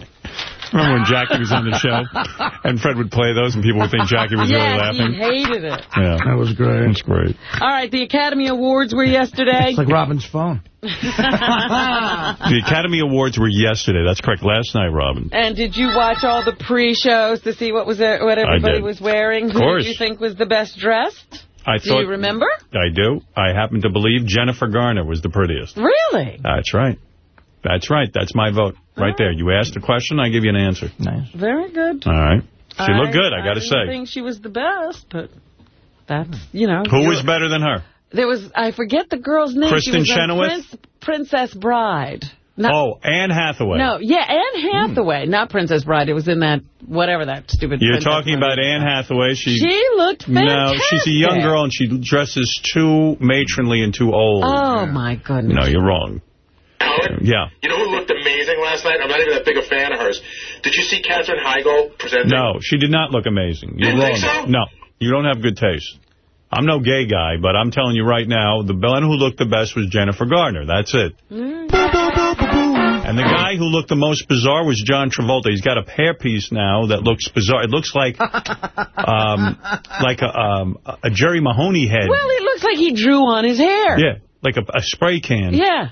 Remember when Jackie was on the show? And Fred would play those and people would think Jackie was really yes, laughing? he hated it. Yeah. That was great. That's great. All right, the Academy Awards were yesterday. It's like Robin's phone. The Academy Awards were yesterday. That's correct. Last night, Robin. and did you watch all the pre-shows to see what was there, what everybody was wearing? Of Who course. did you think was the best dressed? I Do thought, you remember? I do. I happen to believe Jennifer Garner was the prettiest. Really? That's right. That's right. That's my vote. Right there. You asked a question, I give you an answer. Nice. Very good. All right. She looked good, I got to say. I think she was the best, but that's, hmm. you know. Who was better than her? There was, I forget the girl's name. Kristen she was in Chenoweth? Prince, Princess Bride. Not, oh, Anne Hathaway. No, yeah, Anne hmm. Hathaway, not Princess Bride. It was in that, whatever that stupid You're princess talking movie. about Anne Hathaway. She, She looked fantastic. No, she's a young girl and she dresses too matronly and too old. Oh, my goodness. No, you're wrong. Yeah. You know who looked amazing last night? I'm not even that big a fan of hers. Did you see Katherine Heigl presenting? No, she did not look amazing. You're Didn't wrong. think so? No, you don't have good taste. I'm no gay guy, but I'm telling you right now, the one who looked the best was Jennifer Garner. That's it. And the guy who looked the most bizarre was John Travolta. He's got a hairpiece now that looks bizarre. It looks like um, like a, um, a Jerry Mahoney head. Well, it looks like he drew on his hair. Yeah, like a, a spray can. Yeah.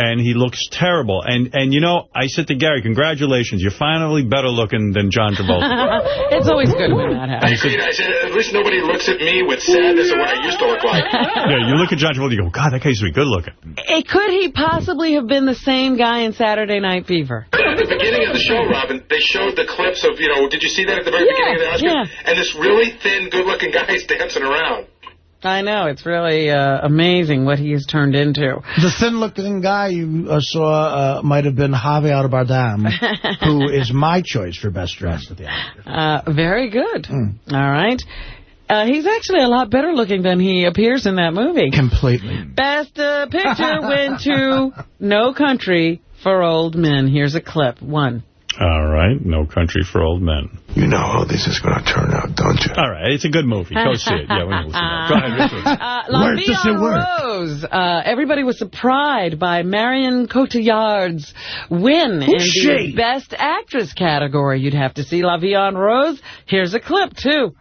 And he looks terrible. And, and you know, I said to Gary, congratulations. You're finally better looking than John Travolta. it's always good when that I, happens. mean, I said, at least nobody looks at me with sadness of what I used to look like. yeah, you look at John Travolta, you go, God, that guy used to be good looking. It, could he possibly have been the same guy in Saturday Night Fever? At the beginning of the show, Robin, they showed the clips of, you know, did you see that at the very Yeah, beginning of the Oscars? yeah. And this really thin, good-looking guy is dancing around. I know. It's really uh, amazing what he has turned into. The thin-looking guy you uh, saw uh, might have been Javier Bardem, who is my choice for best dressed at the Oscars. Uh, very good. Hmm. All right. Uh, he's actually a lot better looking than he appears in that movie. Completely. Best uh, picture went to No Country for Old Men. Here's a clip. One. All right, No Country for Old Men. You know how this is going to turn out, don't you? All right, it's a good movie. Go see it. Yeah, we know it's Go ahead, Richard. Uh, La Where does it en work? Rose. Uh, everybody was surprised by Marion Cotillard's win in Who's the? Best Actress category. You'd have to see La Vie en Rose. Here's a clip, too.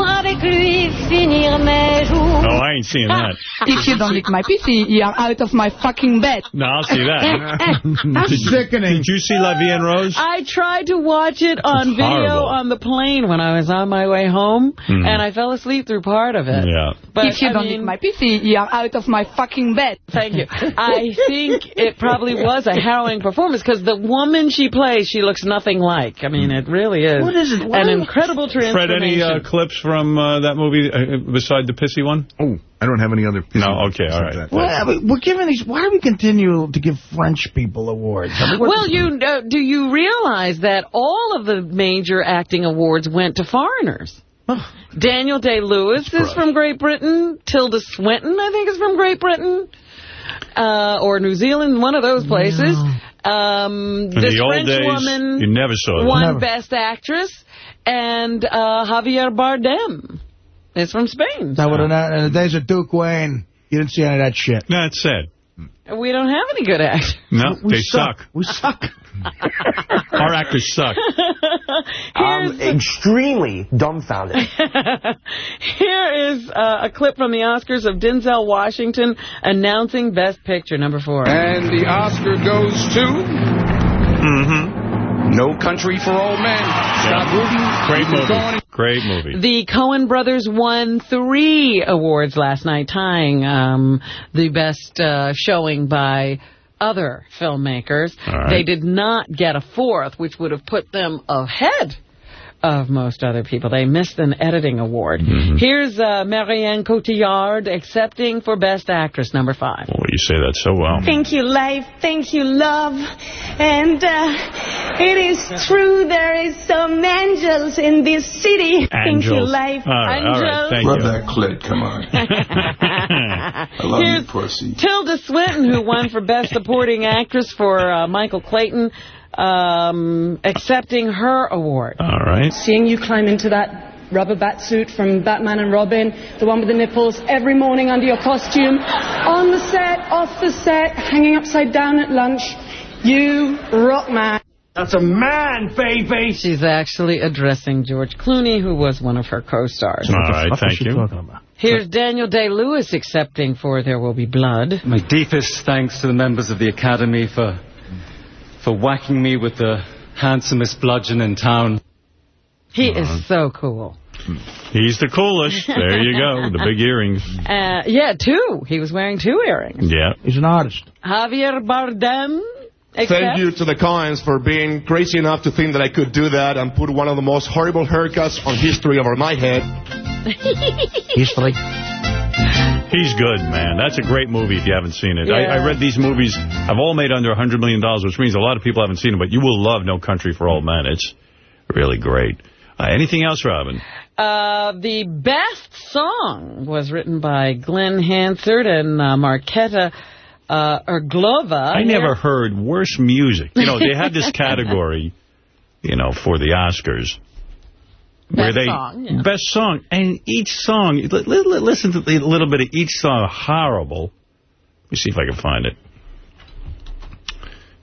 Pour avec lui finir mes jours. Oh, I ain't seeing that. If you don't lick my pissy, you are out of my fucking bed. No, I'll see that. did, Sickening. Did you see La Vie en Rose? I tried to watch it on video horrible. on the plane when I was on my way home, Mhm. and I fell asleep through part of it. Yeah. But, if you I don't mean, lick my pissy, you are out of my fucking bed. Thank you. I think it probably was a harrowing performance because the woman she plays, she looks nothing like. I mean, it really is. What is it? What An is- incredible Fred, transformation. any uh, clips from uh, that movie uh, beside the pissy one? Oh, I don't have any other. No, okay, all right. Well, we're giving these. Why do we continue to give French people awards? I mean, well, you uh, do you realize that all of the major acting awards went to foreigners? Daniel Day-Lewis is from Great Britain. Tilda Swinton, I think, is from Great Britain. Uh, or New Zealand, one of those places. Um, this the old French days, woman you never saw that. won Never. Best Actress. And uh, Javier Bardem is from Spain. That would have. In the days of Duke Wayne, you didn't see any of that shit. No, it's sad. We don't have any good actors. No, We they suck. We suck. Our actors suck. Here's- extremely dumbfounded. Here is uh, a clip from the Oscars of Denzel Washington announcing Best Picture, number four. And the Oscar goes to... Mm-hmm. No Country for Old Men. Stop rooting. Great movie. going. Great movie. The Coen brothers won three awards last night, tying um, the best uh, showing by other filmmakers. All right. They did not get a fourth, which would have put them ahead of most other people. They missed an editing award. Mm-hmm. Here's uh, Marianne Cotillard accepting for Best Actress, number five. Boy, you say that so well. Thank you, life. Thank you, love. And uh, it is true there is some angels in this city. Thank you, Angels. life. All right, all right, angels. thank Rub you. that clit, come on. I love Here's you, pussy. Tilda Swinton, who won for Best Supporting Actress for uh, Michael Clayton, um, accepting her award. All right. Seeing you climb into that rubber bat suit from Batman and Robin, the one with the nipples, every morning under your costume, on the set, off the set, hanging upside down at lunch. You rock, man. That's a man, baby. She's actually addressing George Clooney, who was one of her co-stars. All right, thank you. Here's Daniel Day-Lewis accepting for There Will Be Blood. My deepest thanks to the members of the Academy for for whacking me with the handsomest bludgeon in town. He Uh-huh. is so cool. He's the coolest. There you go. The big earrings. Uh, yeah, two. He was wearing two earrings. Yeah. He's an artist. Javier Bardem. Thank you to the Coens for being crazy enough to think that I could do that and put one of the most horrible haircuts on history over my head. History. He's good, man. That's a great movie if you haven't seen it. I, Yeah. I read these movies have all made under $100 million, which means a lot of people haven't seen them, but you will love No Country for Old Men. It's really great. Uh, anything else, Robin? Uh, the best song was written by Glenn Hansard and uh, Marketa uh, Irglova. I never heard worse music. You know, they had this category, you know, for the Oscars. Where Best they song, yeah. Best song. And each song, li- li- li- listen to a little bit of each song. Horrible. Let me see if I can find it.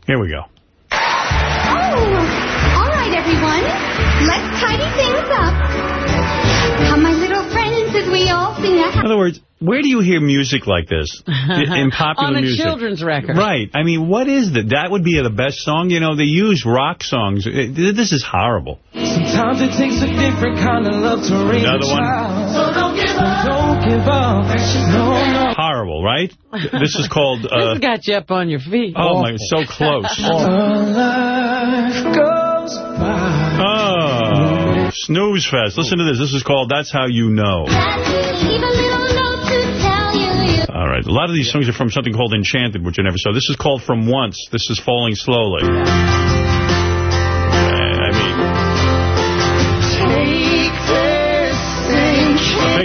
Here we go. Oh, all right, everyone. Let's tidy things up. Come, my little friends, as we all sing a In other words, where do you hear music like this in popular music? On a music? children's record. Right. I mean, what is that? That would be the best song. You know, they use rock songs. This is horrible. Sometimes it takes a different kind of love to raise Another a one? child. So don't give up. Don't give up. No, no. Horrible, right? This is called... this Uh, has got you up on your feet. oh, my, so close. Life goes by. Oh, snooze fest. Listen to this. This is called That's How You Know. Leave a little note to tell you. All right. A lot of these songs are from something called Enchanted, which I never saw. This is called From Once. This is Falling Slowly.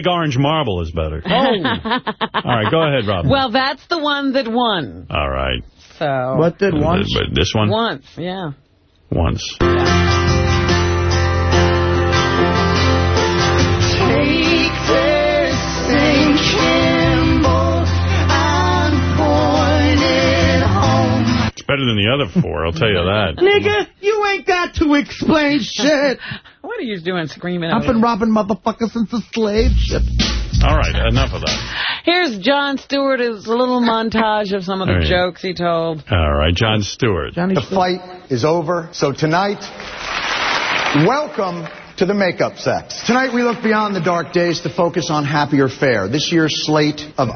Mean, Big Orange Marble is better. Oh. All right, go ahead, Rob. Well, that's the one that won. All right. So What did once? But this one? Once, yeah. Once. Take better than the other four, I'll tell you that. Nigga, you ain't got to explain shit. What are you doing screaming I've been robbing motherfuckers since the slave ship. All right, enough of that. Here's Jon Stewart. It's little montage of some of the All right. jokes he told. All right, Jon Stewart. The fight is over. So tonight, welcome to the makeup sex. Tonight we look beyond the dark days to focus on happier fare. This year's slate of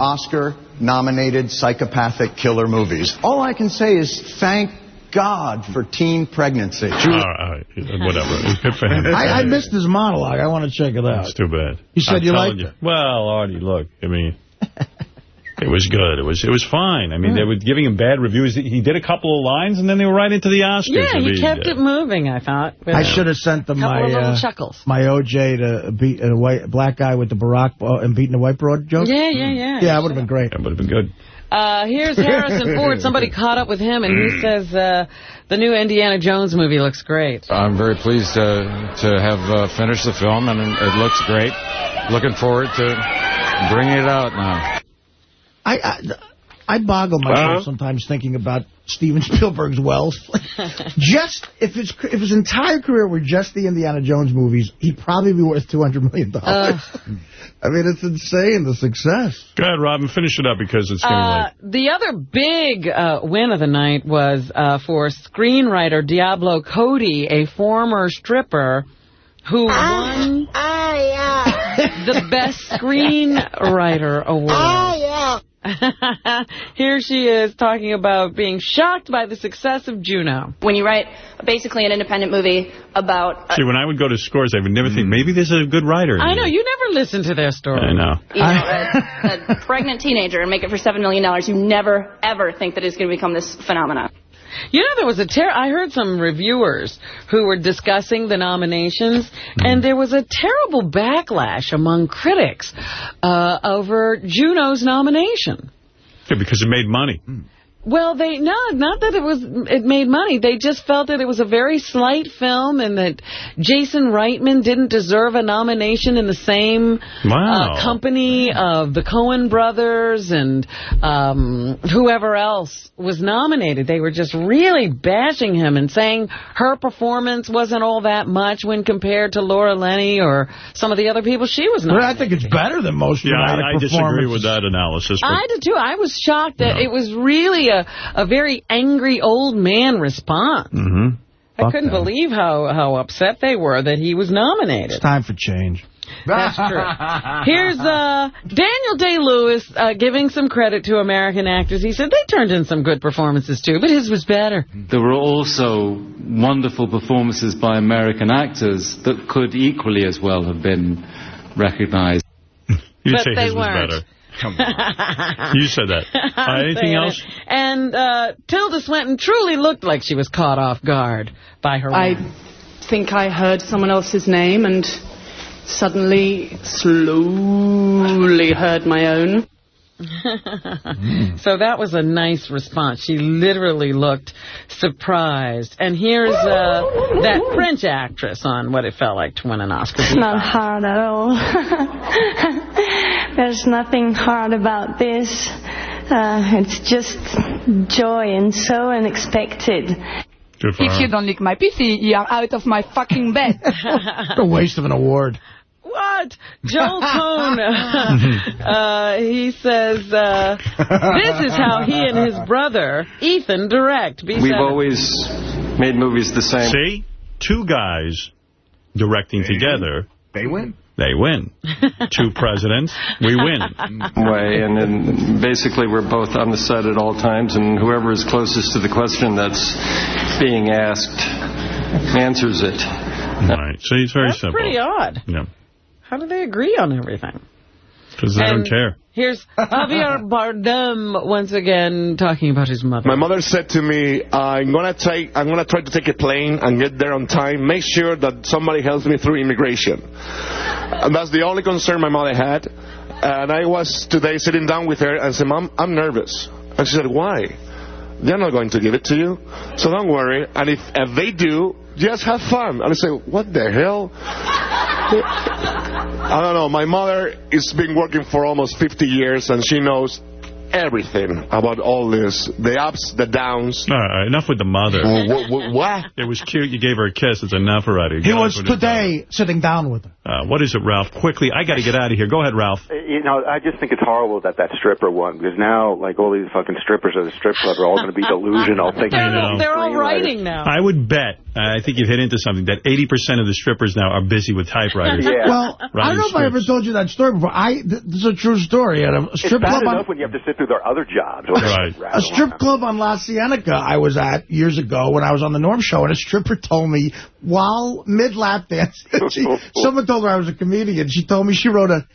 Oscar-nominated psychopathic killer movies. All I can say is thank God for teen pregnancy. All right, whatever. Good for him. I, I missed his monologue. I want to check it out. It's too bad. You said I'm you liked you. Well, Artie, look, I mean, it was good. It was it was fine. I mean, they were giving him bad reviews. He did a couple of lines, and then they were right into the Oscars. Yeah, he kept uh, it moving, I thought. I should have sent them my little uh, chuckles. my OJ to beat a white black guy with the Barack uh, and beating a white broad joke. Yeah, yeah, yeah. Yeah, it would have been great. That would have been good. Uh, here's Harrison Ford. Somebody caught up with him, and he says uh, the new Indiana Jones movie looks great. I'm very pleased to to have uh, finished the film, and it looks great. Looking forward to bringing it out now. I, I I boggle myself Uh-huh. sometimes thinking about Steven Spielberg's wealth. just if his if his entire career were just the Indiana Jones movies, he'd probably be worth $200 million. dollars. I mean, it's insane, the success. Go ahead, Robin. Finish it up because it's getting Uh, late. the other big uh, win of the night was uh, for screenwriter Diablo Cody, a former stripper who won the Best Screenwriter Award. Here she is talking about being shocked by the success of Juno. When you write basically an independent movie about... See, when I would go to scores, I would never think, maybe this is a good writer. I know, you never listen to their story. I know. you know, a, a pregnant teenager and make it for $7 million, you never, ever think that it's going to become this phenomenon. You know, there was a ter I heard some reviewers who were discussing the nominations, and there was a terrible backlash among critics uh, over Juno's nomination. Yeah, because it made money. Well, they no, not that it was it made money. They just felt that it was a very slight film, and that Jason Reitman didn't deserve a nomination in the same Wow. uh, company of the Coen brothers and um, whoever else was nominated. They were just really bashing him and saying her performance wasn't all that much when compared to Laura Linney or some of the other people she was But nominated. I think it's better than most Yeah, I, I disagree with that analysis. I did too. I was shocked that it was really a, a very angry old man response. Mhm. I couldn't believe how, how upset they were that he was nominated. It's time for change. That's true. Here's uh, Daniel Day-Lewis uh, giving some credit to American actors. He said they turned in some good performances too, but his was better. There were also wonderful performances by American actors that could equally as well have been recognized. You But say they his was weren't. better. You said that. Uh, anything else? it. And uh, Tilda Swinton truly looked like she was caught off guard by her I win. think I heard someone else's name and suddenly, slowly heard my own. so that was a nice response. She literally looked surprised. And here's uh, that French actress on what it felt like to win an Oscar. It's not hard at all. There's nothing hard about this. Uh, it's just joy and so unexpected. If you don't lick my pussy, you are out of my fucking bed. What a waste of an award. What? Joel Coen, uh, he says, uh, this is how he and his brother, Ethan, direct. B7. We've always made movies the same. See? Two guys directing together. They win. They win. Two presidents. We win. way, and then basically we're both on the set at all times, and whoever is closest to the question that's being asked answers it. Right. See, it's very That's simple. pretty odd. Yeah. How do they agree on everything? Because they don't care. Here's Javier Bardem once again talking about his mother. My mother said to me, "I'm gonna take, I'm gonna try to take a plane and get there on time. Make sure that somebody helps me through immigration." And that's the only concern my mother had. And I was today sitting down with her and said, "Mom, I'm nervous." And she said, "Why?" They're not going to give it to you, so don't worry. And if, if they do, just have fun. And I say, "What the hell?" I don't know. My mother has been working for almost 50 years, and she knows everything about all this. The ups, the downs. All right, enough with the mother. What? what? It was cute. You gave her a kiss. It's enough already. He was off with it. today sitting down with her. Uh, what is it, Ralph? Quickly, I got to get out of here. Go ahead, Ralph. You know, I just think it's horrible that that stripper won because now, like, all these fucking strippers at the strip club are all going to be delusional. thinking I know. They're all writing now. I would bet, uh, I think you've hit into something, that 80% of the strippers now are busy with typewriters. Yeah. Well, I don't know if I ever told you that story before. I th This is a true story. At a It's strip bad club on enough when you have to sit through their other jobs. Right. a strip club on La Cienega I was at years ago when I was on the Norm Show, and a stripper told me while mid-lap dance, she, someone told her I was a comedian. She told me she wrote a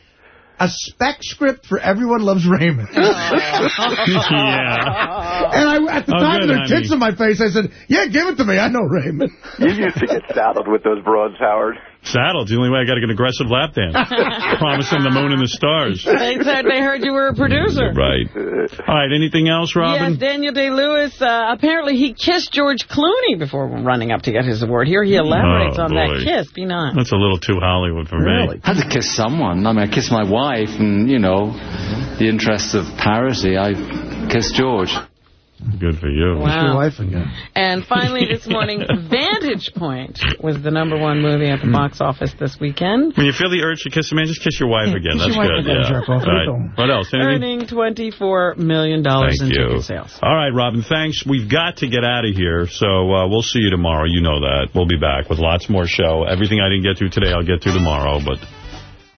a spec script for Everyone Loves Raymond. yeah. And I, at the Oh, time, good, with their honey. tits in my face, I said, yeah, give it to me. I know Raymond. You used to get saddled with those broads, Howard. Saddled. The only way I got to get an aggressive lap dance. Promising the moon and the stars. They said they heard you were a producer. Right. All right, anything else, Robin? Yes, Daniel Day-Lewis, uh, apparently he kissed George Clooney before running up to get his award. Here he elaborates Oh, on boy. that kiss. Be nice. That's a little too Hollywood for me. I had to kiss someone. I mean, I kissed my wife, and, you know, the interests of parity, I kissed George. Good for you. Wow. Your wife again. And finally this morning, Vantage Point was the number one movie at the box office this weekend. When you feel the urge to kiss a man, just kiss your wife again. kiss That's your wife good. again, yeah. jerk off. Right. What else? Anything? Earning $24 million in you. ticket sales. All right, Robin, thanks. We've got to get out of here, so uh, we'll see you tomorrow. You know that. We'll be back with lots more show. Everything I didn't get to today, I'll get to tomorrow, but